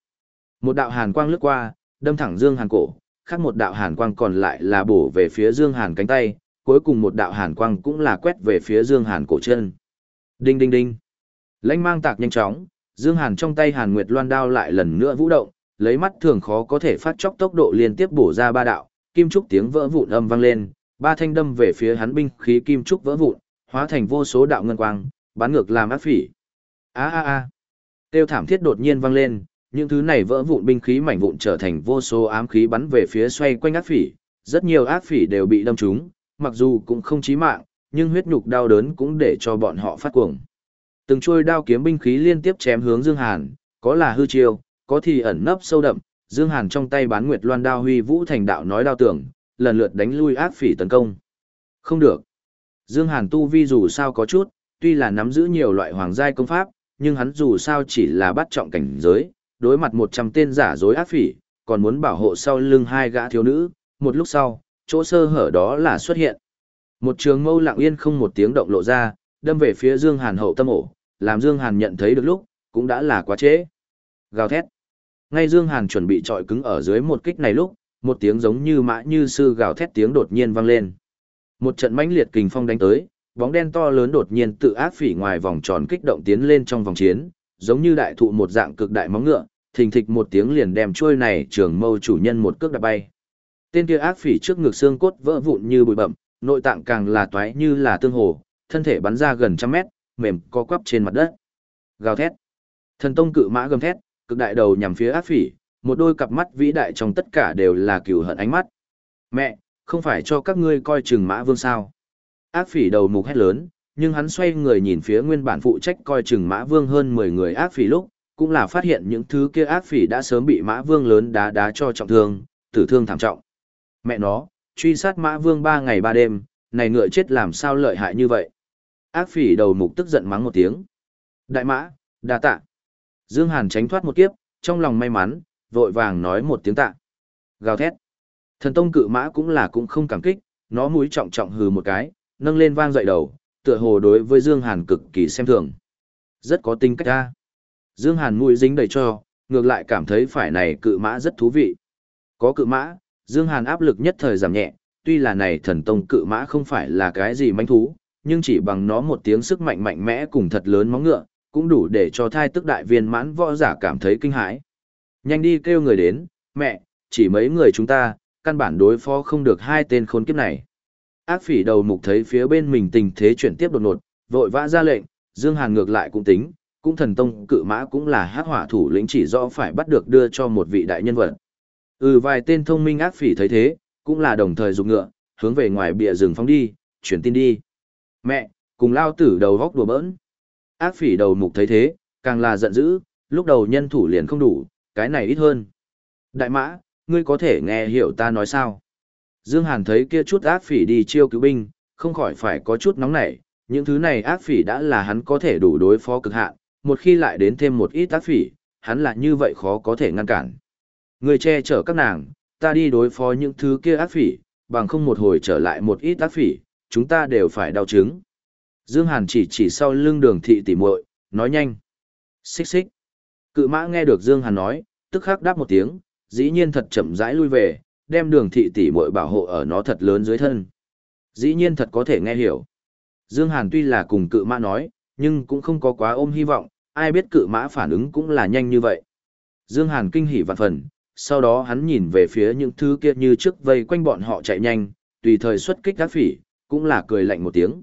Một đạo hàn quang lướt qua, đâm thẳng Dương Hàn cổ, khác một đạo hàn quang còn lại là bổ về phía Dương Hàn cánh tay, cuối cùng một đạo hàn quang cũng là quét về phía Dương Hàn cổ chân. Đinh đinh đinh. Lãnh mang tạc nhanh chóng, Dương Hàn trong tay Hàn Nguyệt Loan đao lại lần nữa vũ động, lấy mắt thường khó có thể phát chốc tốc độ liên tiếp bổ ra ba đạo, kim trúc tiếng vỡ vụn âm vang lên, ba thanh đâm về phía hắn binh khí kim trúc vỡ vụn, hóa thành vô số đạo ngân quang, bắn ngược làm ác phỉ. A a a. Tiêu thảm thiết đột nhiên vang lên, những thứ này vỡ vụn binh khí mảnh vụn trở thành vô số ám khí bắn về phía xoay quanh ác phỉ, rất nhiều ác phỉ đều bị đâm trúng, mặc dù cũng không chí mạng, nhưng huyết nhục đau đớn cũng để cho bọn họ phát cuồng. Từng chuôi đao kiếm binh khí liên tiếp chém hướng Dương Hàn, có là hư chiêu, có thì ẩn nấp sâu đậm, Dương Hàn trong tay bán nguyệt loan đao huy vũ thành đạo nói đao tưởng, lần lượt đánh lui ác phỉ tấn công. Không được. Dương Hàn tu vi dù sao có chút, tuy là nắm giữ nhiều loại hoàng giai công pháp, nhưng hắn dù sao chỉ là bắt trọng cảnh giới, đối mặt 100 tên giả dối ác phỉ, còn muốn bảo hộ sau lưng hai gã thiếu nữ, một lúc sau, chỗ sơ hở đó là xuất hiện. Một trường mâu lặng yên không một tiếng động lộ ra, đâm về phía Dương Hàn hậu tâm ổ, làm Dương Hàn nhận thấy được lúc, cũng đã là quá trễ. Gào thét. Ngay Dương Hàn chuẩn bị trọi cứng ở dưới một kích này lúc, một tiếng giống như mã như sư gào thét tiếng đột nhiên vang lên. Một trận mãnh liệt kình phong đánh tới, bóng đen to lớn đột nhiên tự ác phỉ ngoài vòng tròn kích động tiến lên trong vòng chiến, giống như đại thụ một dạng cực đại móng ngựa, thình thịch một tiếng liền đem chuôi này trường mâu chủ nhân một cước đạp bay. Tên kia ác phỉ trước ngực xương cốt vỡ vụn như bụi bậm, nội tạng càng là toái như là tương hồ, thân thể bắn ra gần trăm mét, mềm co quắp trên mặt đất. Gào thét. Thần tông cự mã gầm thét, cực đại đầu nhằm phía ác phỉ, một đôi cặp mắt vĩ đại trong tất cả đều là cừu hận ánh mắt. Mẹ, không phải cho các ngươi coi chừng mã vương sao? Ác phỉ đầu mục hét lớn, nhưng hắn xoay người nhìn phía nguyên bản phụ trách coi chừng mã vương hơn 10 người ác phỉ lúc, cũng là phát hiện những thứ kia ác phỉ đã sớm bị mã vương lớn đá đá cho trọng thương, tử thương thảm trọng. Mẹ nó, truy sát mã vương ba ngày ba đêm, này ngựa chết làm sao lợi hại như vậy? Ác phỉ đầu mục tức giận mắng một tiếng. Đại mã, đa tạ. Dương Hàn tránh thoát một kiếp, trong lòng may mắn, vội vàng nói một tiếng tạ. Gào thét. Thần tông cự mã cũng là cũng không cảm kích, nó mũi trọng trọng hừ một cái, nâng lên vang dậy đầu, tựa hồ đối với Dương Hàn cực kỳ xem thường. Rất có tinh cách ta. Dương Hàn mũi dính đầy cho, ngược lại cảm thấy phải này cự mã rất thú vị. Có cự mã, Dương Hàn áp lực nhất thời giảm nhẹ, tuy là này thần tông cự mã không phải là cái gì manh thú, nhưng chỉ bằng nó một tiếng sức mạnh mạnh mẽ cùng thật lớn móng ngựa, cũng đủ để cho thai tức đại viên mãn võ giả cảm thấy kinh hãi. Nhanh đi kêu người đến, mẹ, chỉ mấy người chúng ta, căn bản đối phó không được hai tên khốn kiếp này. Ác phỉ đầu mục thấy phía bên mình tình thế chuyển tiếp đột ngột, vội vã ra lệnh, Dương Hàn ngược lại cũng tính, cũng thần tông cự mã cũng là hắc hỏa thủ lĩnh chỉ rõ phải bắt được đưa cho một vị đại nhân vật. Ừ vài tên thông minh ác phỉ thấy thế, cũng là đồng thời dục ngựa, hướng về ngoài bìa rừng phóng đi, chuyển tin đi. Mẹ, cùng lao tử đầu góc đùa bỡn. Ác phỉ đầu mục thấy thế, càng là giận dữ, lúc đầu nhân thủ liền không đủ, cái này ít hơn. Đại mã, ngươi có thể nghe hiểu ta nói sao? Dương Hàn thấy kia chút ác phỉ đi chiêu cứu binh, không khỏi phải có chút nóng nảy, những thứ này ác phỉ đã là hắn có thể đủ đối phó cực hạn, một khi lại đến thêm một ít ác phỉ, hắn là như vậy khó có thể ngăn cản. Người che chở các nàng, ta đi đối phó những thứ kia ác phỉ, bằng không một hồi trở lại một ít ác phỉ, chúng ta đều phải đau chứng. Dương Hàn chỉ chỉ sau lưng đường thị tỉ muội, nói nhanh. Xích xích. Cự mã nghe được Dương Hàn nói, tức khắc đáp một tiếng, dĩ nhiên thật chậm rãi lui về, đem đường thị tỉ muội bảo hộ ở nó thật lớn dưới thân. Dĩ nhiên thật có thể nghe hiểu. Dương Hàn tuy là cùng cự mã nói, nhưng cũng không có quá ôm hy vọng, ai biết cự mã phản ứng cũng là nhanh như vậy. Dương Hàn kinh hỉ vạn phần, sau đó hắn nhìn về phía những thứ kia như trước vây quanh bọn họ chạy nhanh, tùy thời xuất kích các phỉ, cũng là cười lạnh một tiếng.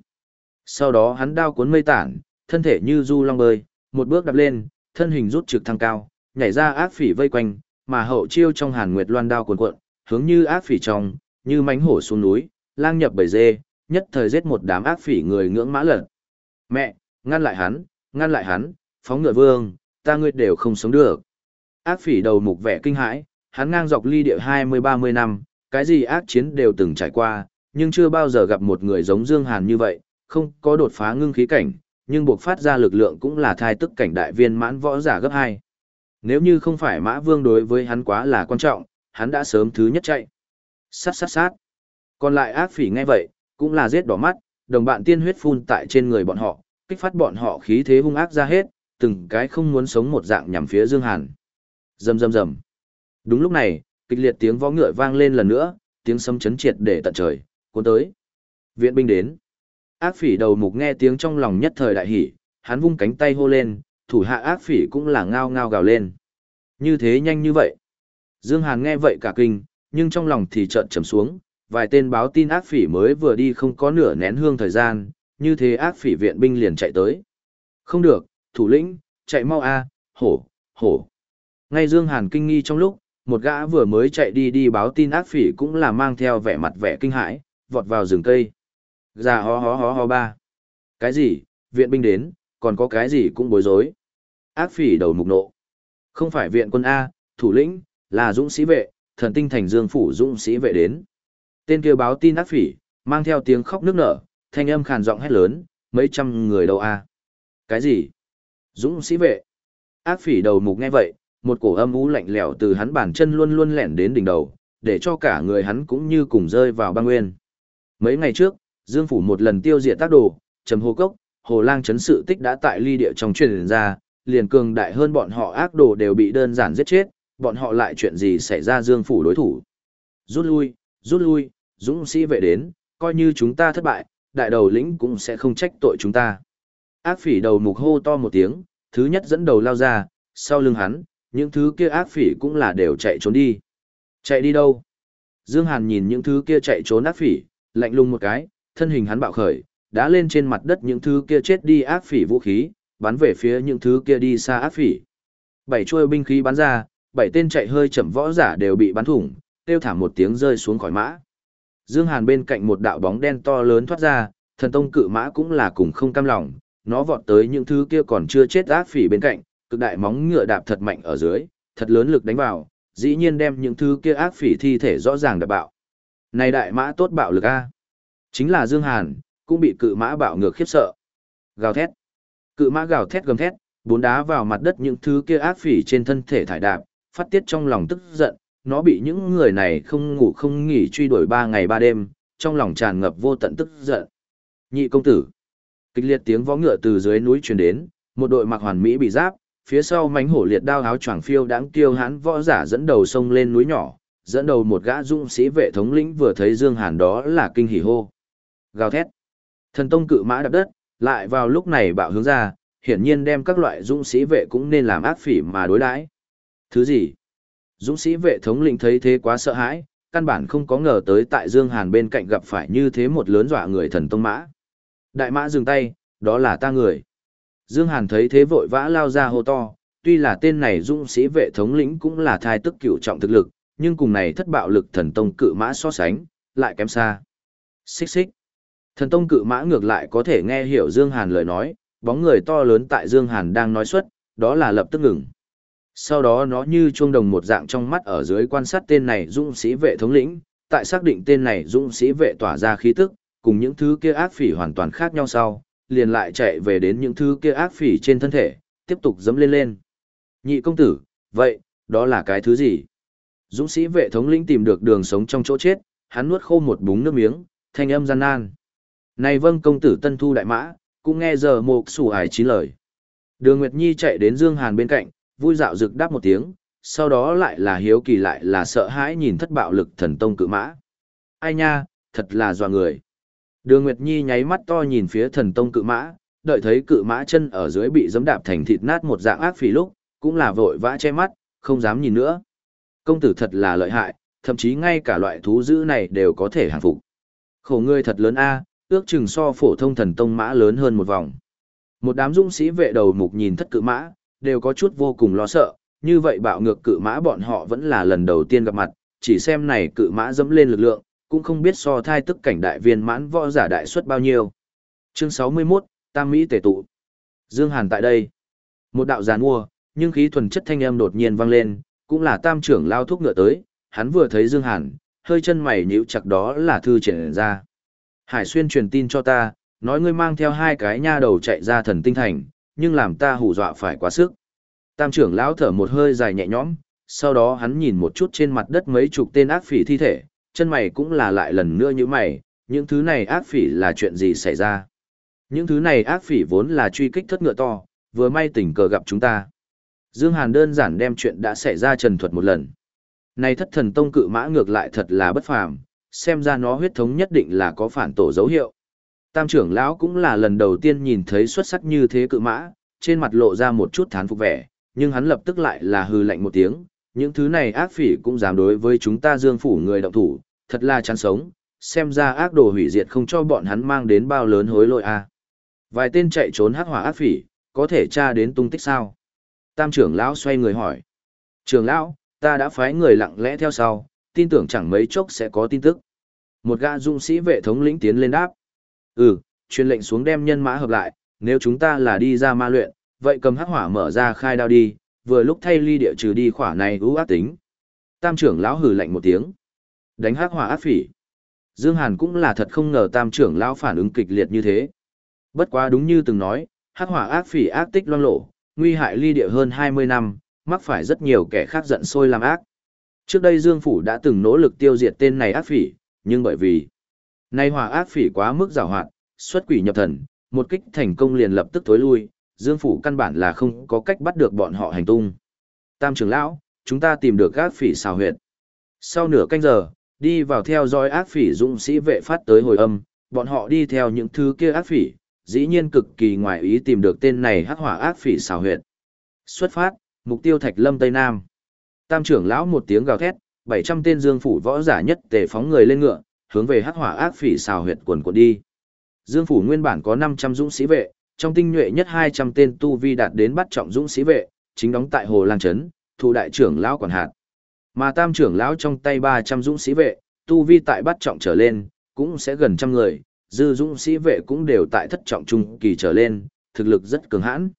Sau đó hắn đao cuốn mây tản, thân thể như du long bơi, một bước đạp lên, thân hình rút trực thăng cao, nhảy ra ác phỉ vây quanh, mà hậu chiêu trong hàn nguyệt loan đao cuốn cuộn, hướng như ác phỉ trong, như mánh hổ xuống núi, lang nhập bầy dê, nhất thời giết một đám ác phỉ người ngưỡng mã lật. Mẹ, ngăn lại hắn, ngăn lại hắn, phóng ngựa vương, ta ngươi đều không sống được. Ác phỉ đầu mục vẻ kinh hãi, hắn ngang dọc ly địa 20-30 năm, cái gì ác chiến đều từng trải qua, nhưng chưa bao giờ gặp một người giống Dương Hàn như vậy, không có đột phá ngưng khí cảnh, nhưng buộc phát ra lực lượng cũng là thai tức cảnh đại viên mãn võ giả gấp 2. Nếu như không phải mã vương đối với hắn quá là quan trọng, hắn đã sớm thứ nhất chạy. Sát sát sát. Còn lại ác phỉ nghe vậy, cũng là giết đỏ mắt, đồng bạn tiên huyết phun tại trên người bọn họ, kích phát bọn họ khí thế hung ác ra hết, từng cái không muốn sống một dạng nhằm phía Dương Hàn. Rầm rầm rầm. Đúng lúc này, kịch liệt tiếng vó ngựa vang lên lần nữa, tiếng sấm chấn triệt để tận trời, cuốn tới. Viện binh đến. Ác phỉ đầu mục nghe tiếng trong lòng nhất thời đại hỉ, hắn vung cánh tay hô lên, thủ hạ ác phỉ cũng là ngao ngao gào lên. Như thế nhanh như vậy. Dương Hàn nghe vậy cả kinh, nhưng trong lòng thì chợt trầm xuống, vài tên báo tin ác phỉ mới vừa đi không có nửa nén hương thời gian, như thế ác phỉ viện binh liền chạy tới. Không được, thủ lĩnh, chạy mau a, hổ, hổ. Ngay Dương Hàn kinh nghi trong lúc, một gã vừa mới chạy đi đi báo tin ác phỉ cũng là mang theo vẻ mặt vẻ kinh hãi, vọt vào rừng cây. Già ho ho ho ho ba. Cái gì, viện binh đến, còn có cái gì cũng bối rối. Ác phỉ đầu mục nộ. Không phải viện quân A, thủ lĩnh, là dũng sĩ vệ, thần tinh thành dương phủ dũng sĩ vệ đến. Tên kia báo tin ác phỉ, mang theo tiếng khóc nước nở, thanh âm khàn giọng hét lớn, mấy trăm người đâu A. Cái gì? Dũng sĩ vệ. Ác phỉ đầu mục nghe vậy, một cổ âm u lạnh lẽo từ hắn bàn chân luôn luôn lẻn đến đỉnh đầu, để cho cả người hắn cũng như cùng rơi vào băng nguyên. Mấy ngày trước, Dương Phủ một lần tiêu diệt tác đồ, trầm hồ cốc, hồ lang chấn sự tích đã tại ly địa trong truyền ra, liền cường đại hơn bọn họ ác đồ đều bị đơn giản giết chết, bọn họ lại chuyện gì xảy ra Dương Phủ đối thủ. Rút lui, rút lui, dũng sĩ vệ đến, coi như chúng ta thất bại, đại đầu lĩnh cũng sẽ không trách tội chúng ta. Ác phỉ đầu mục hô to một tiếng, thứ nhất dẫn đầu lao ra, sau lưng hắn, những thứ kia ác phỉ cũng là đều chạy trốn đi. Chạy đi đâu? Dương Hàn nhìn những thứ kia chạy trốn ác phỉ, lạnh lùng một cái, thân hình hắn bạo khởi, đã lên trên mặt đất những thứ kia chết đi ác phỉ vũ khí, bắn về phía những thứ kia đi xa ác phỉ. Bảy chuôi binh khí bắn ra, bảy tên chạy hơi chậm võ giả đều bị bắn thủng, tiêu thảm một tiếng rơi xuống khỏi mã. Dương Hàn bên cạnh một đạo bóng đen to lớn thoát ra, thần tông cự mã cũng là cùng không cam lòng, nó vọt tới những thứ kia còn chưa chết ác phỉ bên cạnh, cực đại móng ngựa đạp thật mạnh ở dưới, thật lớn lực đánh vào, dĩ nhiên đem những thứ kia ác phỉ thi thể rõ ràng đập bạo. Này đại mã tốt bạo lực a. Chính là Dương Hàn, cũng bị cự mã bạo ngược khiếp sợ. Gào thét. Cự mã gào thét gầm thét, bốn đá vào mặt đất những thứ kia ác phỉ trên thân thể thải đạp, phát tiết trong lòng tức giận, nó bị những người này không ngủ không nghỉ truy đuổi ba ngày ba đêm, trong lòng tràn ngập vô tận tức giận. Nhị công tử. Kịch liệt tiếng vó ngựa từ dưới núi truyền đến, một đội mặc hoàn mỹ bị giáp, phía sau mánh hổ liệt đao áo choàng phiêu đáng tiêu hãn võ giả dẫn đầu sông lên núi nhỏ, dẫn đầu một gã dũng sĩ vệ thống lĩnh vừa thấy Dương Hàn đó là kinh hỉ hô. Gào thét. Thần tông cự mã đạp đất, lại vào lúc này bạo hướng ra, hiển nhiên đem các loại dũng sĩ vệ cũng nên làm ác phỉ mà đối đãi. Thứ gì? Dũng sĩ vệ thống lĩnh thấy thế quá sợ hãi, căn bản không có ngờ tới tại Dương Hàn bên cạnh gặp phải như thế một lớn dọa người thần tông mã. Đại mã dừng tay, đó là ta người. Dương Hàn thấy thế vội vã lao ra hô to, tuy là tên này dũng sĩ vệ thống lĩnh cũng là thai tức cựu trọng thực lực, nhưng cùng này thất bạo lực thần tông cự mã so sánh, lại kém xa. Xích xích. Thần tông cự mã ngược lại có thể nghe hiểu Dương Hàn lời nói, bóng người to lớn tại Dương Hàn đang nói xuất, đó là lập tức ngừng. Sau đó nó như chuông đồng một dạng trong mắt ở dưới quan sát tên này dũng sĩ vệ thống lĩnh, tại xác định tên này dũng sĩ vệ tỏa ra khí tức, cùng những thứ kia ác phỉ hoàn toàn khác nhau sau, liền lại chạy về đến những thứ kia ác phỉ trên thân thể, tiếp tục dẫm lên lên. Nhị công tử, vậy, đó là cái thứ gì? Dũng sĩ vệ thống lĩnh tìm được đường sống trong chỗ chết, hắn nuốt khô một búng nước miếng, thanh âm gian nan. Này vâng công tử tân thu đại mã, cũng nghe giờ một sủ hải chín lời. Đường Nguyệt Nhi chạy đến Dương Hàn bên cạnh, vui dạo rực đáp một tiếng, sau đó lại là hiếu kỳ lại là sợ hãi nhìn thất bạo lực thần tông cự mã. Ai nha, thật là dò người. Đường Nguyệt Nhi nháy mắt to nhìn phía thần tông cự mã, đợi thấy cự mã chân ở dưới bị giẫm đạp thành thịt nát một dạng ác phỉ lúc, cũng là vội vã che mắt, không dám nhìn nữa. Công tử thật là lợi hại, thậm chí ngay cả loại thú dữ này đều có thể hàng phục. Khổ ngươi thật lớn a, ước chừng so phổ thông thần tông mã lớn hơn một vòng. Một đám dũng sĩ vệ đầu mục nhìn thất cự mã, đều có chút vô cùng lo sợ, như vậy bạo ngược cự mã bọn họ vẫn là lần đầu tiên gặp mặt, chỉ xem này cự mã dẫm lên lực lượng, cũng không biết so thai tức cảnh đại viên mãn võ giả đại suất bao nhiêu. Chương 61, Tam Mỹ tề tụ. Dương Hàn tại đây. Một đạo giàn mua, nhưng khí thuần chất thanh âm đột nhiên vang lên, cũng là tam trưởng lao thúc ngựa tới, hắn vừa thấy Dương Hàn, hơi chân mày nhíu chặt đó là thư triển ra. Hải Xuyên truyền tin cho ta, nói ngươi mang theo hai cái nha đầu chạy ra thần tinh thành, nhưng làm ta hù dọa phải quá sức. Tam trưởng lão thở một hơi dài nhẹ nhõm, sau đó hắn nhìn một chút trên mặt đất mấy chục tên ác phỉ thi thể, chân mày cũng là lại lần nữa như mày, những thứ này ác phỉ là chuyện gì xảy ra. Những thứ này ác phỉ vốn là truy kích thất ngựa to, vừa may tình cờ gặp chúng ta. Dương Hàn đơn giản đem chuyện đã xảy ra trần thuật một lần. Này thất thần tông cự mã ngược lại thật là bất phàm, xem ra nó huyết thống nhất định là có phản tổ dấu hiệu. Tam trưởng lão cũng là lần đầu tiên nhìn thấy xuất sắc như thế cự mã, trên mặt lộ ra một chút thán phục vẻ, nhưng hắn lập tức lại là hừ lạnh một tiếng, những thứ này ác phỉ cũng dám đối với chúng ta dương phủ người động thủ, thật là chán sống, xem ra ác đồ hủy diệt không cho bọn hắn mang đến bao lớn hối lỗi a. Vài tên chạy trốn hắc hỏa ác phỉ, có thể tra đến tung tích sao? Tam trưởng lão xoay người hỏi. Trưởng lão, ta đã phái người lặng lẽ theo sau, tin tưởng chẳng mấy chốc sẽ có tin tức. Một gã dũng sĩ vệ thống lĩnh tiến lên đáp. Ừ, truyền lệnh xuống đem nhân mã hợp lại, nếu chúng ta là đi ra ma luyện, vậy cầm hắc hỏa mở ra khai đao đi, vừa lúc thay ly địa trừ đi khỏa này ưu ác tính. Tam trưởng lão hừ lạnh một tiếng. Đánh hắc hỏa ác phỉ. Dương Hàn cũng là thật không ngờ tam trưởng lão phản ứng kịch liệt như thế. Bất quá đúng như từng nói, hắc hỏa ác phỉ ác tích loang lộ, nguy hại ly địa hơn 20 năm, mắc phải rất nhiều kẻ khác giận sôi làm ác. Trước đây Dương Phủ đã từng nỗ lực tiêu diệt tên này ác phỉ, nhưng bởi vì nay hỏa ác phỉ quá mức giàu hoạt, xuất quỷ nhập thần, một kích thành công liền lập tức tối lui, Dương Phủ căn bản là không có cách bắt được bọn họ hành tung. Tam trưởng lão, chúng ta tìm được ác phỉ xào huyệt. Sau nửa canh giờ, đi vào theo dõi ác phỉ dũng sĩ vệ phát tới hồi âm, bọn họ đi theo những thứ kia ác phỉ, dĩ nhiên cực kỳ ngoài ý tìm được tên này hắc hỏa ác phỉ xào huyệt. Xuất phát, mục tiêu Thạch Lâm Tây Nam. Tam trưởng lão một tiếng gào thét, 700 tên dương phủ võ giả nhất tề phóng người lên ngựa, hướng về hắc hỏa ác phỉ xào huyệt quần quần đi. Dương phủ nguyên bản có 500 dũng sĩ vệ, trong tinh nhuệ nhất 200 tên tu vi đạt đến bắt trọng dũng sĩ vệ, chính đóng tại Hồ Lang trấn, thủ đại trưởng lão quản hạt. Mà tam trưởng lão trong tay 300 dũng sĩ vệ, tu vi tại bắt trọng trở lên, cũng sẽ gần trăm người, dư dũng sĩ vệ cũng đều tại thất trọng trung kỳ trở lên, thực lực rất cường hãn.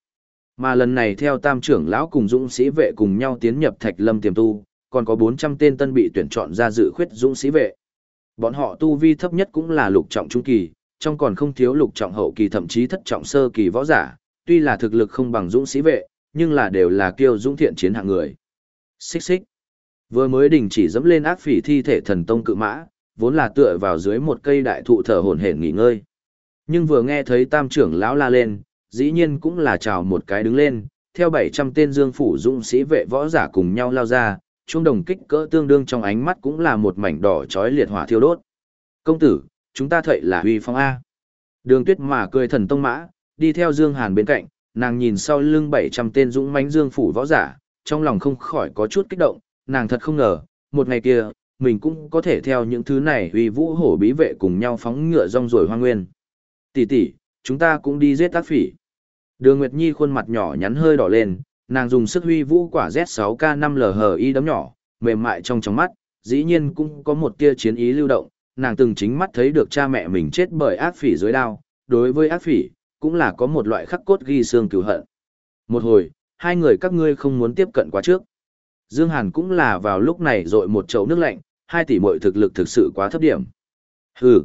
Mà lần này theo tam trưởng lão cùng dũng sĩ vệ cùng nhau tiến nhập Thạch Lâm tiềm tu, còn có 400 tên tân bị tuyển chọn ra dự khuyết dũng sĩ vệ. Bọn họ tu vi thấp nhất cũng là lục trọng trung kỳ, trong còn không thiếu lục trọng hậu kỳ thậm chí thất trọng sơ kỳ võ giả, tuy là thực lực không bằng dũng sĩ vệ, nhưng là đều là kiêu dũng thiện chiến hạng người. Xích xích. Vừa mới đình chỉ dẫm lên ác phỉ thi thể thần tông cự mã, vốn là tựa vào dưới một cây đại thụ thở hổn hển nghỉ ngơi. Nhưng vừa nghe thấy tam trưởng lão la lên, dĩ nhiên cũng là chào một cái đứng lên, theo 700 tên dương phủ dũng sĩ vệ võ giả cùng nhau lao ra, chung đồng kích cỡ tương đương trong ánh mắt cũng là một mảnh đỏ chói liệt hỏa thiêu đốt. Công tử, chúng ta thậy là huy phong A. Đường tuyết mà cười thần tông mã, đi theo Dương Hàn bên cạnh, nàng nhìn sau lưng 700 tên dũng mãnh dương phủ võ giả, trong lòng không khỏi có chút kích động, nàng thật không ngờ, một ngày kia, mình cũng có thể theo những thứ này uy vũ hổ bí vệ cùng nhau phóng ngựa rong rồi hoang nguyên. Tỷ tỷ, chúng ta cũng đi giết tác phỉ. Đường Nguyệt Nhi khuôn mặt nhỏ nhắn hơi đỏ lên, nàng dùng sức huy vũ quả Z6K5LHI đấm nhỏ, mềm mại trong trong mắt, dĩ nhiên cũng có một tia chiến ý lưu động, nàng từng chính mắt thấy được cha mẹ mình chết bởi ác phỉ dưới đao, đối với ác phỉ, cũng là có một loại khắc cốt ghi xương cứu hận. Một hồi, hai người các ngươi không muốn tiếp cận quá trước. Dương Hàn cũng là vào lúc này rội một chậu nước lạnh, hai tỷ muội thực lực thực sự quá thấp điểm. Hừ.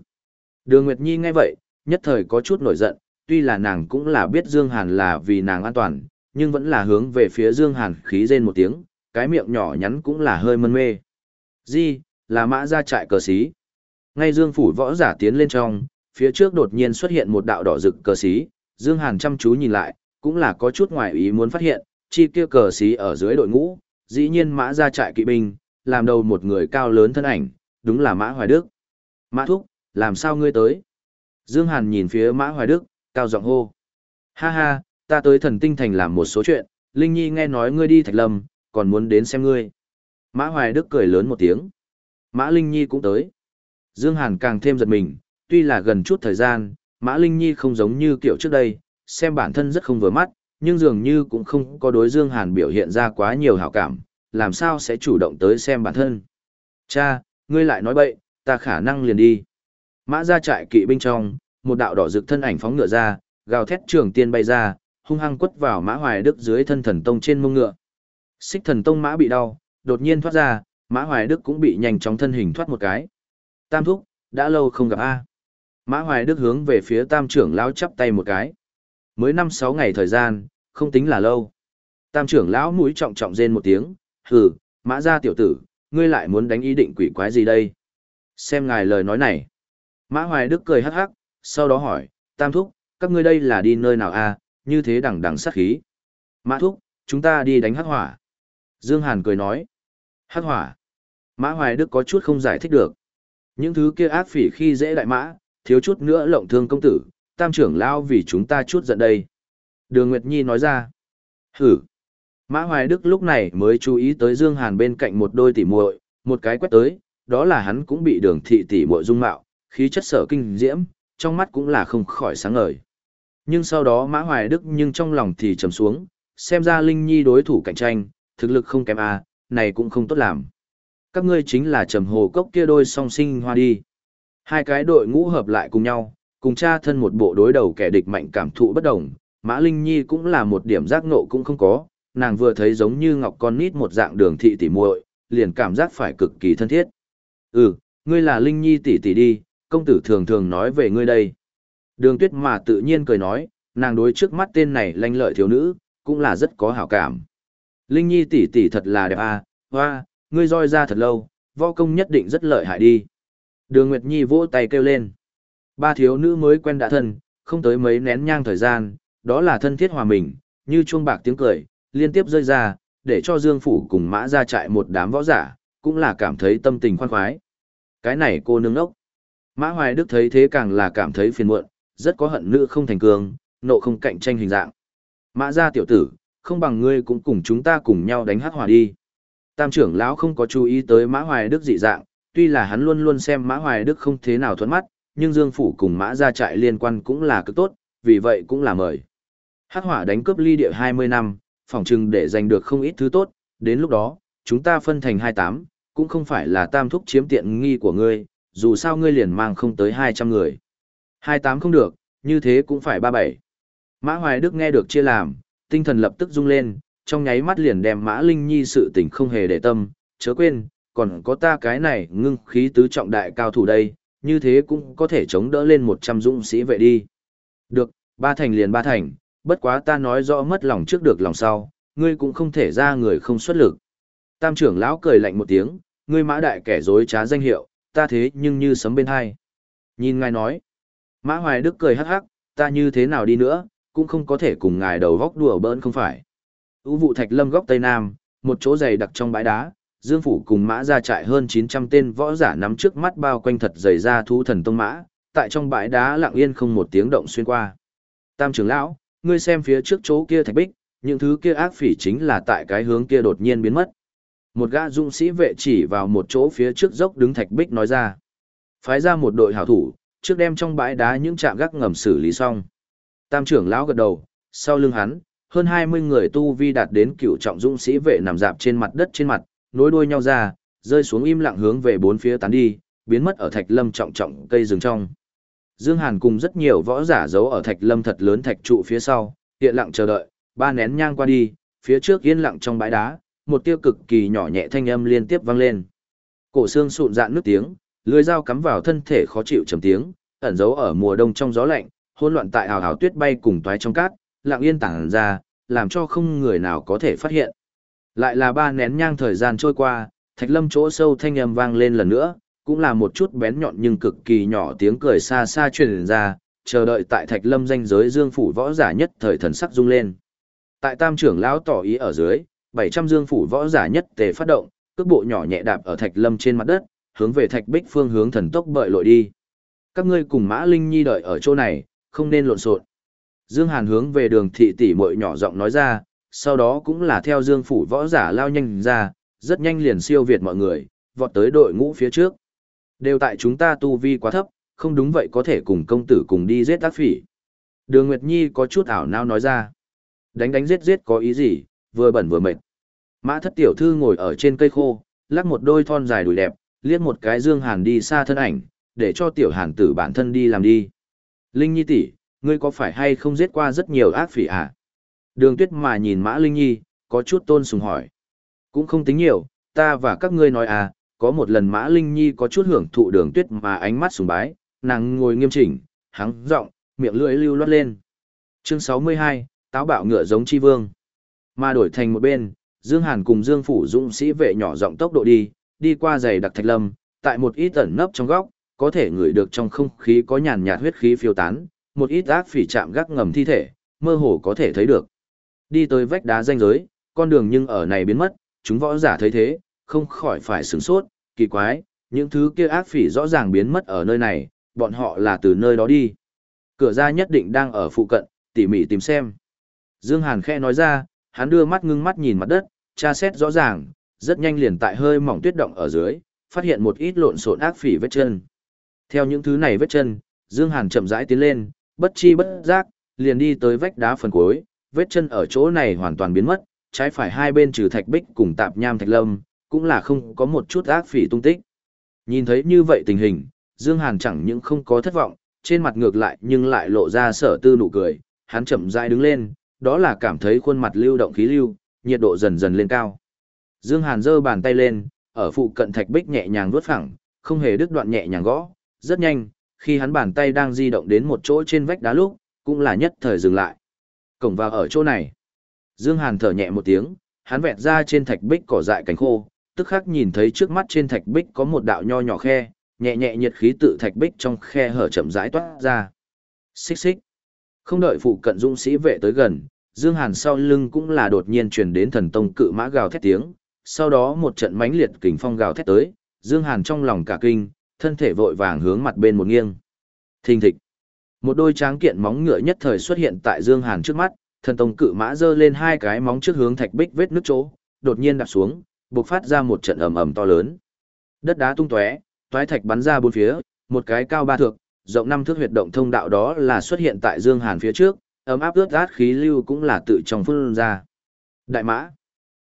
Đường Nguyệt Nhi nghe vậy, nhất thời có chút nổi giận, tuy là nàng cũng là biết Dương Hàn là vì nàng an toàn, nhưng vẫn là hướng về phía Dương Hàn khí rên một tiếng, cái miệng nhỏ nhắn cũng là hơi mân mê. Di, là mã ra trại cờ xí. Ngay Dương phủ võ giả tiến lên trong, phía trước đột nhiên xuất hiện một đạo đỏ rực cờ xí, Dương Hàn chăm chú nhìn lại, cũng là có chút ngoài ý muốn phát hiện, chi kia cờ xí ở dưới đội ngũ, dĩ nhiên mã ra trại kỵ binh, làm đầu một người cao lớn thân ảnh, đúng là mã hoài đức. Mã thúc, làm sao ngươi tới? Dương Hàn nhìn phía mã hoài đức, cao giọng hô. Ha ha, ta tới thần tinh thành làm một số chuyện, Linh Nhi nghe nói ngươi đi thạch lâm, còn muốn đến xem ngươi. Mã hoài đức cười lớn một tiếng. Mã Linh Nhi cũng tới. Dương Hàn càng thêm giật mình, tuy là gần chút thời gian, Mã Linh Nhi không giống như kiểu trước đây, xem bản thân rất không vừa mắt, nhưng dường như cũng không có đối Dương Hàn biểu hiện ra quá nhiều hảo cảm, làm sao sẽ chủ động tới xem bản thân. Cha, ngươi lại nói bậy, ta khả năng liền đi. Mã ra trại kỵ binh trong, một đạo đỏ rực thân ảnh phóng ngựa ra, gào thét trường tiên bay ra, hung hăng quất vào mã hoài đức dưới thân thần tông trên mông ngựa. Xích thần tông mã bị đau, đột nhiên thoát ra, mã hoài đức cũng bị nhanh chóng thân hình thoát một cái. Tam thúc, đã lâu không gặp A. Mã hoài đức hướng về phía tam trưởng lão chắp tay một cái. Mới năm sáu ngày thời gian, không tính là lâu. Tam trưởng lão mũi trọng trọng rên một tiếng, hừ, mã gia tiểu tử, ngươi lại muốn đánh ý định quỷ quái gì đây? Xem ngài lời nói này. Mã Hoài Đức cười hắc hắc, sau đó hỏi, Tam Thúc, các ngươi đây là đi nơi nào a? À, như thế đằng đằng sát khí. Mã Thúc, chúng ta đi đánh hắc hỏa. Dương Hàn cười nói, hắc hỏa. Mã Hoài Đức có chút không giải thích được. Những thứ kia ác phỉ khi dễ đại mã, thiếu chút nữa lộng thương công tử, tam trưởng lao vì chúng ta chút giận đây. Đường Nguyệt Nhi nói ra, hử. Mã Hoài Đức lúc này mới chú ý tới Dương Hàn bên cạnh một đôi tỷ muội, một cái quét tới, đó là hắn cũng bị đường thị tỷ muội dung mạo, khí chất sở kinh diễm, trong mắt cũng là không khỏi sáng ngời. Nhưng sau đó Mã Hoài Đức nhưng trong lòng thì trầm xuống, xem ra Linh Nhi đối thủ cạnh tranh, thực lực không kém a, này cũng không tốt làm. Các ngươi chính là trầm hồ cốc kia đôi song sinh hoa đi. Hai cái đội ngũ hợp lại cùng nhau, cùng cha thân một bộ đối đầu kẻ địch mạnh cảm thụ bất đồng, Mã Linh Nhi cũng là một điểm giác ngộ cũng không có, nàng vừa thấy giống như ngọc con nít một dạng đường thị tỉ muội, liền cảm giác phải cực kỳ thân thiết. Ừ, ngươi là Linh Nhi tỷ tỷ đi, công tử thường thường nói về ngươi đây. Đường tuyết mà tự nhiên cười nói, nàng đối trước mắt tên này lanh lợi thiếu nữ, cũng là rất có hảo cảm. Linh Nhi tỷ tỷ thật là đẹp à, hoa, ngươi roi ra thật lâu, võ công nhất định rất lợi hại đi. Đường Nguyệt Nhi vỗ tay kêu lên. Ba thiếu nữ mới quen đã thân, không tới mấy nén nhang thời gian, đó là thân thiết hòa mình, như chuông bạc tiếng cười, liên tiếp rơi ra, để cho Dương Phủ cùng mã ra trại một đám võ giả, cũng là cảm thấy tâm tình khoan khoái. Cái này cô nương ốc. Mã Hoài Đức thấy thế càng là cảm thấy phiền muộn, rất có hận nữ không thành cường, nộ không cạnh tranh hình dạng. Mã gia tiểu tử, không bằng ngươi cũng cùng chúng ta cùng nhau đánh hát hòa đi. Tam trưởng lão không có chú ý tới Mã Hoài Đức dị dạng, tuy là hắn luôn luôn xem Mã Hoài Đức không thế nào thuận mắt, nhưng Dương Phủ cùng Mã gia trại liên quan cũng là cực tốt, vì vậy cũng là mời. Hát hỏa đánh cướp ly địa 20 năm, phòng trừng để giành được không ít thứ tốt, đến lúc đó, chúng ta phân thành 28, cũng không phải là tam thúc chiếm tiện nghi của ngươi, dù sao ngươi liền mang không tới 200 người. 28 không được, như thế cũng phải 37. Mã Hoài Đức nghe được chia làm, tinh thần lập tức rung lên, trong nháy mắt liền đem Mã Linh Nhi sự tình không hề để tâm, chớ quên, còn có ta cái này ngưng khí tứ trọng đại cao thủ đây, như thế cũng có thể chống đỡ lên 100 dũng sĩ vậy đi. Được, ba thành liền ba thành, bất quá ta nói rõ mất lòng trước được lòng sau, ngươi cũng không thể ra người không xuất lực. Tam trưởng lão cười lạnh một tiếng, ngươi mã đại kẻ dối trá danh hiệu, ta thế nhưng như sấm bên hai. Nhìn ngài nói, mã hoài đức cười hắc hắc, ta như thế nào đi nữa, cũng không có thể cùng ngài đầu góc đùa bỡn không phải. Ú vụ thạch lâm góc tây nam, một chỗ dày đặc trong bãi đá, Dương Phủ cùng mã ra trại hơn 900 tên võ giả nắm trước mắt bao quanh thật dày ra thú thần tông mã, tại trong bãi đá lặng yên không một tiếng động xuyên qua. Tam trưởng lão, ngươi xem phía trước chỗ kia thạch bích, những thứ kia ác phỉ chính là tại cái hướng kia đột nhiên biến mất. Một gã dũng sĩ vệ chỉ vào một chỗ phía trước dốc đứng thạch bích nói ra. Phái ra một đội hảo thủ, trước đem trong bãi đá những trạm gác ngầm xử lý xong. Tam trưởng lão gật đầu, Sau lưng hắn, hơn 20 người tu vi đạt đến cựu trọng dũng sĩ vệ nằm dạp trên mặt đất trên mặt, nối đuôi nhau ra, rơi xuống im lặng hướng về bốn phía tán đi, biến mất ở thạch lâm trọng trọng cây rừng trong. Dương Hàn cùng rất nhiều võ giả giấu ở thạch lâm thật lớn thạch trụ phía sau, hiện lặng chờ đợi, ba nén nhang qua đi, phía trước yên lặng trong bãi đá, một tiêu cực kỳ nhỏ nhẹ thanh âm liên tiếp vang lên. Cổ xương sụn dạn nước tiếng, lưỡi dao cắm vào thân thể khó chịu trầm tiếng, ẩn giấu ở mùa đông trong gió lạnh, hỗn loạn tại hào hào tuyết bay cùng toái trong cát, lặng yên tản ra, làm cho không người nào có thể phát hiện. Lại là ba nén nhang thời gian trôi qua, thạch lâm chỗ sâu thanh âm vang lên lần nữa, cũng là một chút bén nhọn nhưng cực kỳ nhỏ tiếng cười xa xa truyền ra, chờ đợi tại thạch lâm danh giới dương phủ võ giả nhất thời thần sắc rung lên. Tại tam trưởng lão tỏ ý ở dưới, 700 dương phủ võ giả nhất tề phát động, cước bộ nhỏ nhẹ đạp ở thạch lâm trên mặt đất, hướng về thạch bích phương hướng thần tốc bợi lội đi. Các ngươi cùng Mã Linh Nhi đợi ở chỗ này, không nên lộn xộn. Dương Hàn hướng về đường thị tỷ muội nhỏ giọng nói ra, sau đó cũng là theo Dương phủ võ giả lao nhanh ra, rất nhanh liền siêu việt mọi người, vọt tới đội ngũ phía trước. Đều tại chúng ta tu vi quá thấp, không đúng vậy có thể cùng công tử cùng đi giết ác phỉ. Đường Nguyệt Nhi có chút ảo não nói ra. Đánh đánh giết giết có ý gì, vừa bẩn vừa mệt. Mã thất tiểu thư ngồi ở trên cây khô, lắc một đôi thon dài đùi đẹp, liếc một cái Dương Hàn đi xa thân ảnh, để cho tiểu hàn tử bản thân đi làm đi. Linh Nhi tỷ, ngươi có phải hay không giết qua rất nhiều ác phỉ à? Đường tuyết mà nhìn Mã Linh Nhi, có chút tôn sùng hỏi. Cũng không tính nhiều, ta và các ngươi nói à, có một lần Mã Linh Nhi có chút hưởng thụ đường tuyết mà ánh mắt sùng bái, nàng ngồi nghiêm chỉnh, hắng giọng, miệng lưỡi lưu loát lên. Chương 62, táo bạo ngựa giống chi vương. Mà đổi thành một bên, Dương Hàn cùng Dương Phủ Dũng sĩ vệ nhỏ giọng tốc độ đi, đi qua giày đặc thạch lâm, tại một ít ẩn nấp trong góc, có thể ngửi được trong không khí có nhàn nhạt huyết khí phiêu tán, một ít ác phỉ chạm gác ngầm thi thể, mơ hồ có thể thấy được. Đi tới vách đá danh giới, con đường nhưng ở này biến mất, chúng võ giả thấy thế, không khỏi phải sửng sốt, kỳ quái, những thứ kia ác phỉ rõ ràng biến mất ở nơi này, bọn họ là từ nơi đó đi. Cửa ra nhất định đang ở phụ cận, tỉ mỉ tìm xem. Dương Hàn khẽ nói ra, hắn đưa mắt ngưng mắt nhìn mặt đất, tra xét rõ ràng, rất nhanh liền tại hơi mỏng tuyết động ở dưới, phát hiện một ít lộn xộn ác phỉ vết chân. Theo những thứ này vết chân, Dương Hàn chậm rãi tiến lên, bất chi bất giác, liền đi tới vách đá phần cuối, vết chân ở chỗ này hoàn toàn biến mất, trái phải hai bên trừ thạch bích cùng tạp nham thạch lâm, cũng là không có một chút ác phỉ tung tích. Nhìn thấy như vậy tình hình, Dương Hàn chẳng những không có thất vọng, trên mặt ngược lại nhưng lại lộ ra sở tư nụ cười, hắn chậm rãi đứng lên, đó là cảm thấy khuôn mặt lưu động khí lưu, nhiệt độ dần dần lên cao. Dương Hàn giơ bàn tay lên, ở phụ cận thạch bích nhẹ nhàng vuốt phẳng, không hề đứt đoạn nhẹ nhàng gõ, rất nhanh, khi hắn bàn tay đang di động đến một chỗ trên vách đá lúc, cũng là nhất thời dừng lại. Cổng vào ở chỗ này. Dương Hàn thở nhẹ một tiếng, hắn vẹt ra trên thạch bích cỏ dại cánh khô, tức khắc nhìn thấy trước mắt trên thạch bích có một đạo nho nhỏ khe, nhẹ nhẹ nhiệt khí tự thạch bích trong khe hở chậm rãi toát ra. Xích xích. Không đợi phụ cận dũng sĩ vệ tới gần, Dương Hàn sau lưng cũng là đột nhiên truyền đến thần tông cự mã gào thét tiếng, sau đó một trận mãnh liệt kình phong gào thét tới, Dương Hàn trong lòng cả kinh, thân thể vội vàng hướng mặt bên một nghiêng. Thình thịch. Một đôi tráng kiện móng ngựa nhất thời xuất hiện tại Dương Hàn trước mắt, thần tông cự mã giơ lên hai cái móng trước hướng thạch bích vết nước chỗ, đột nhiên đạp xuống, bộc phát ra một trận ầm ầm to lớn. Đất đá tung tóe, toái thạch bắn ra bốn phía, một cái cao ba thước, rộng năm thước huyệt động thông đạo đó là xuất hiện tại Dương Hàn phía trước, ấm áp ướt át khí lưu cũng là tự trong phun ra. Đại mã.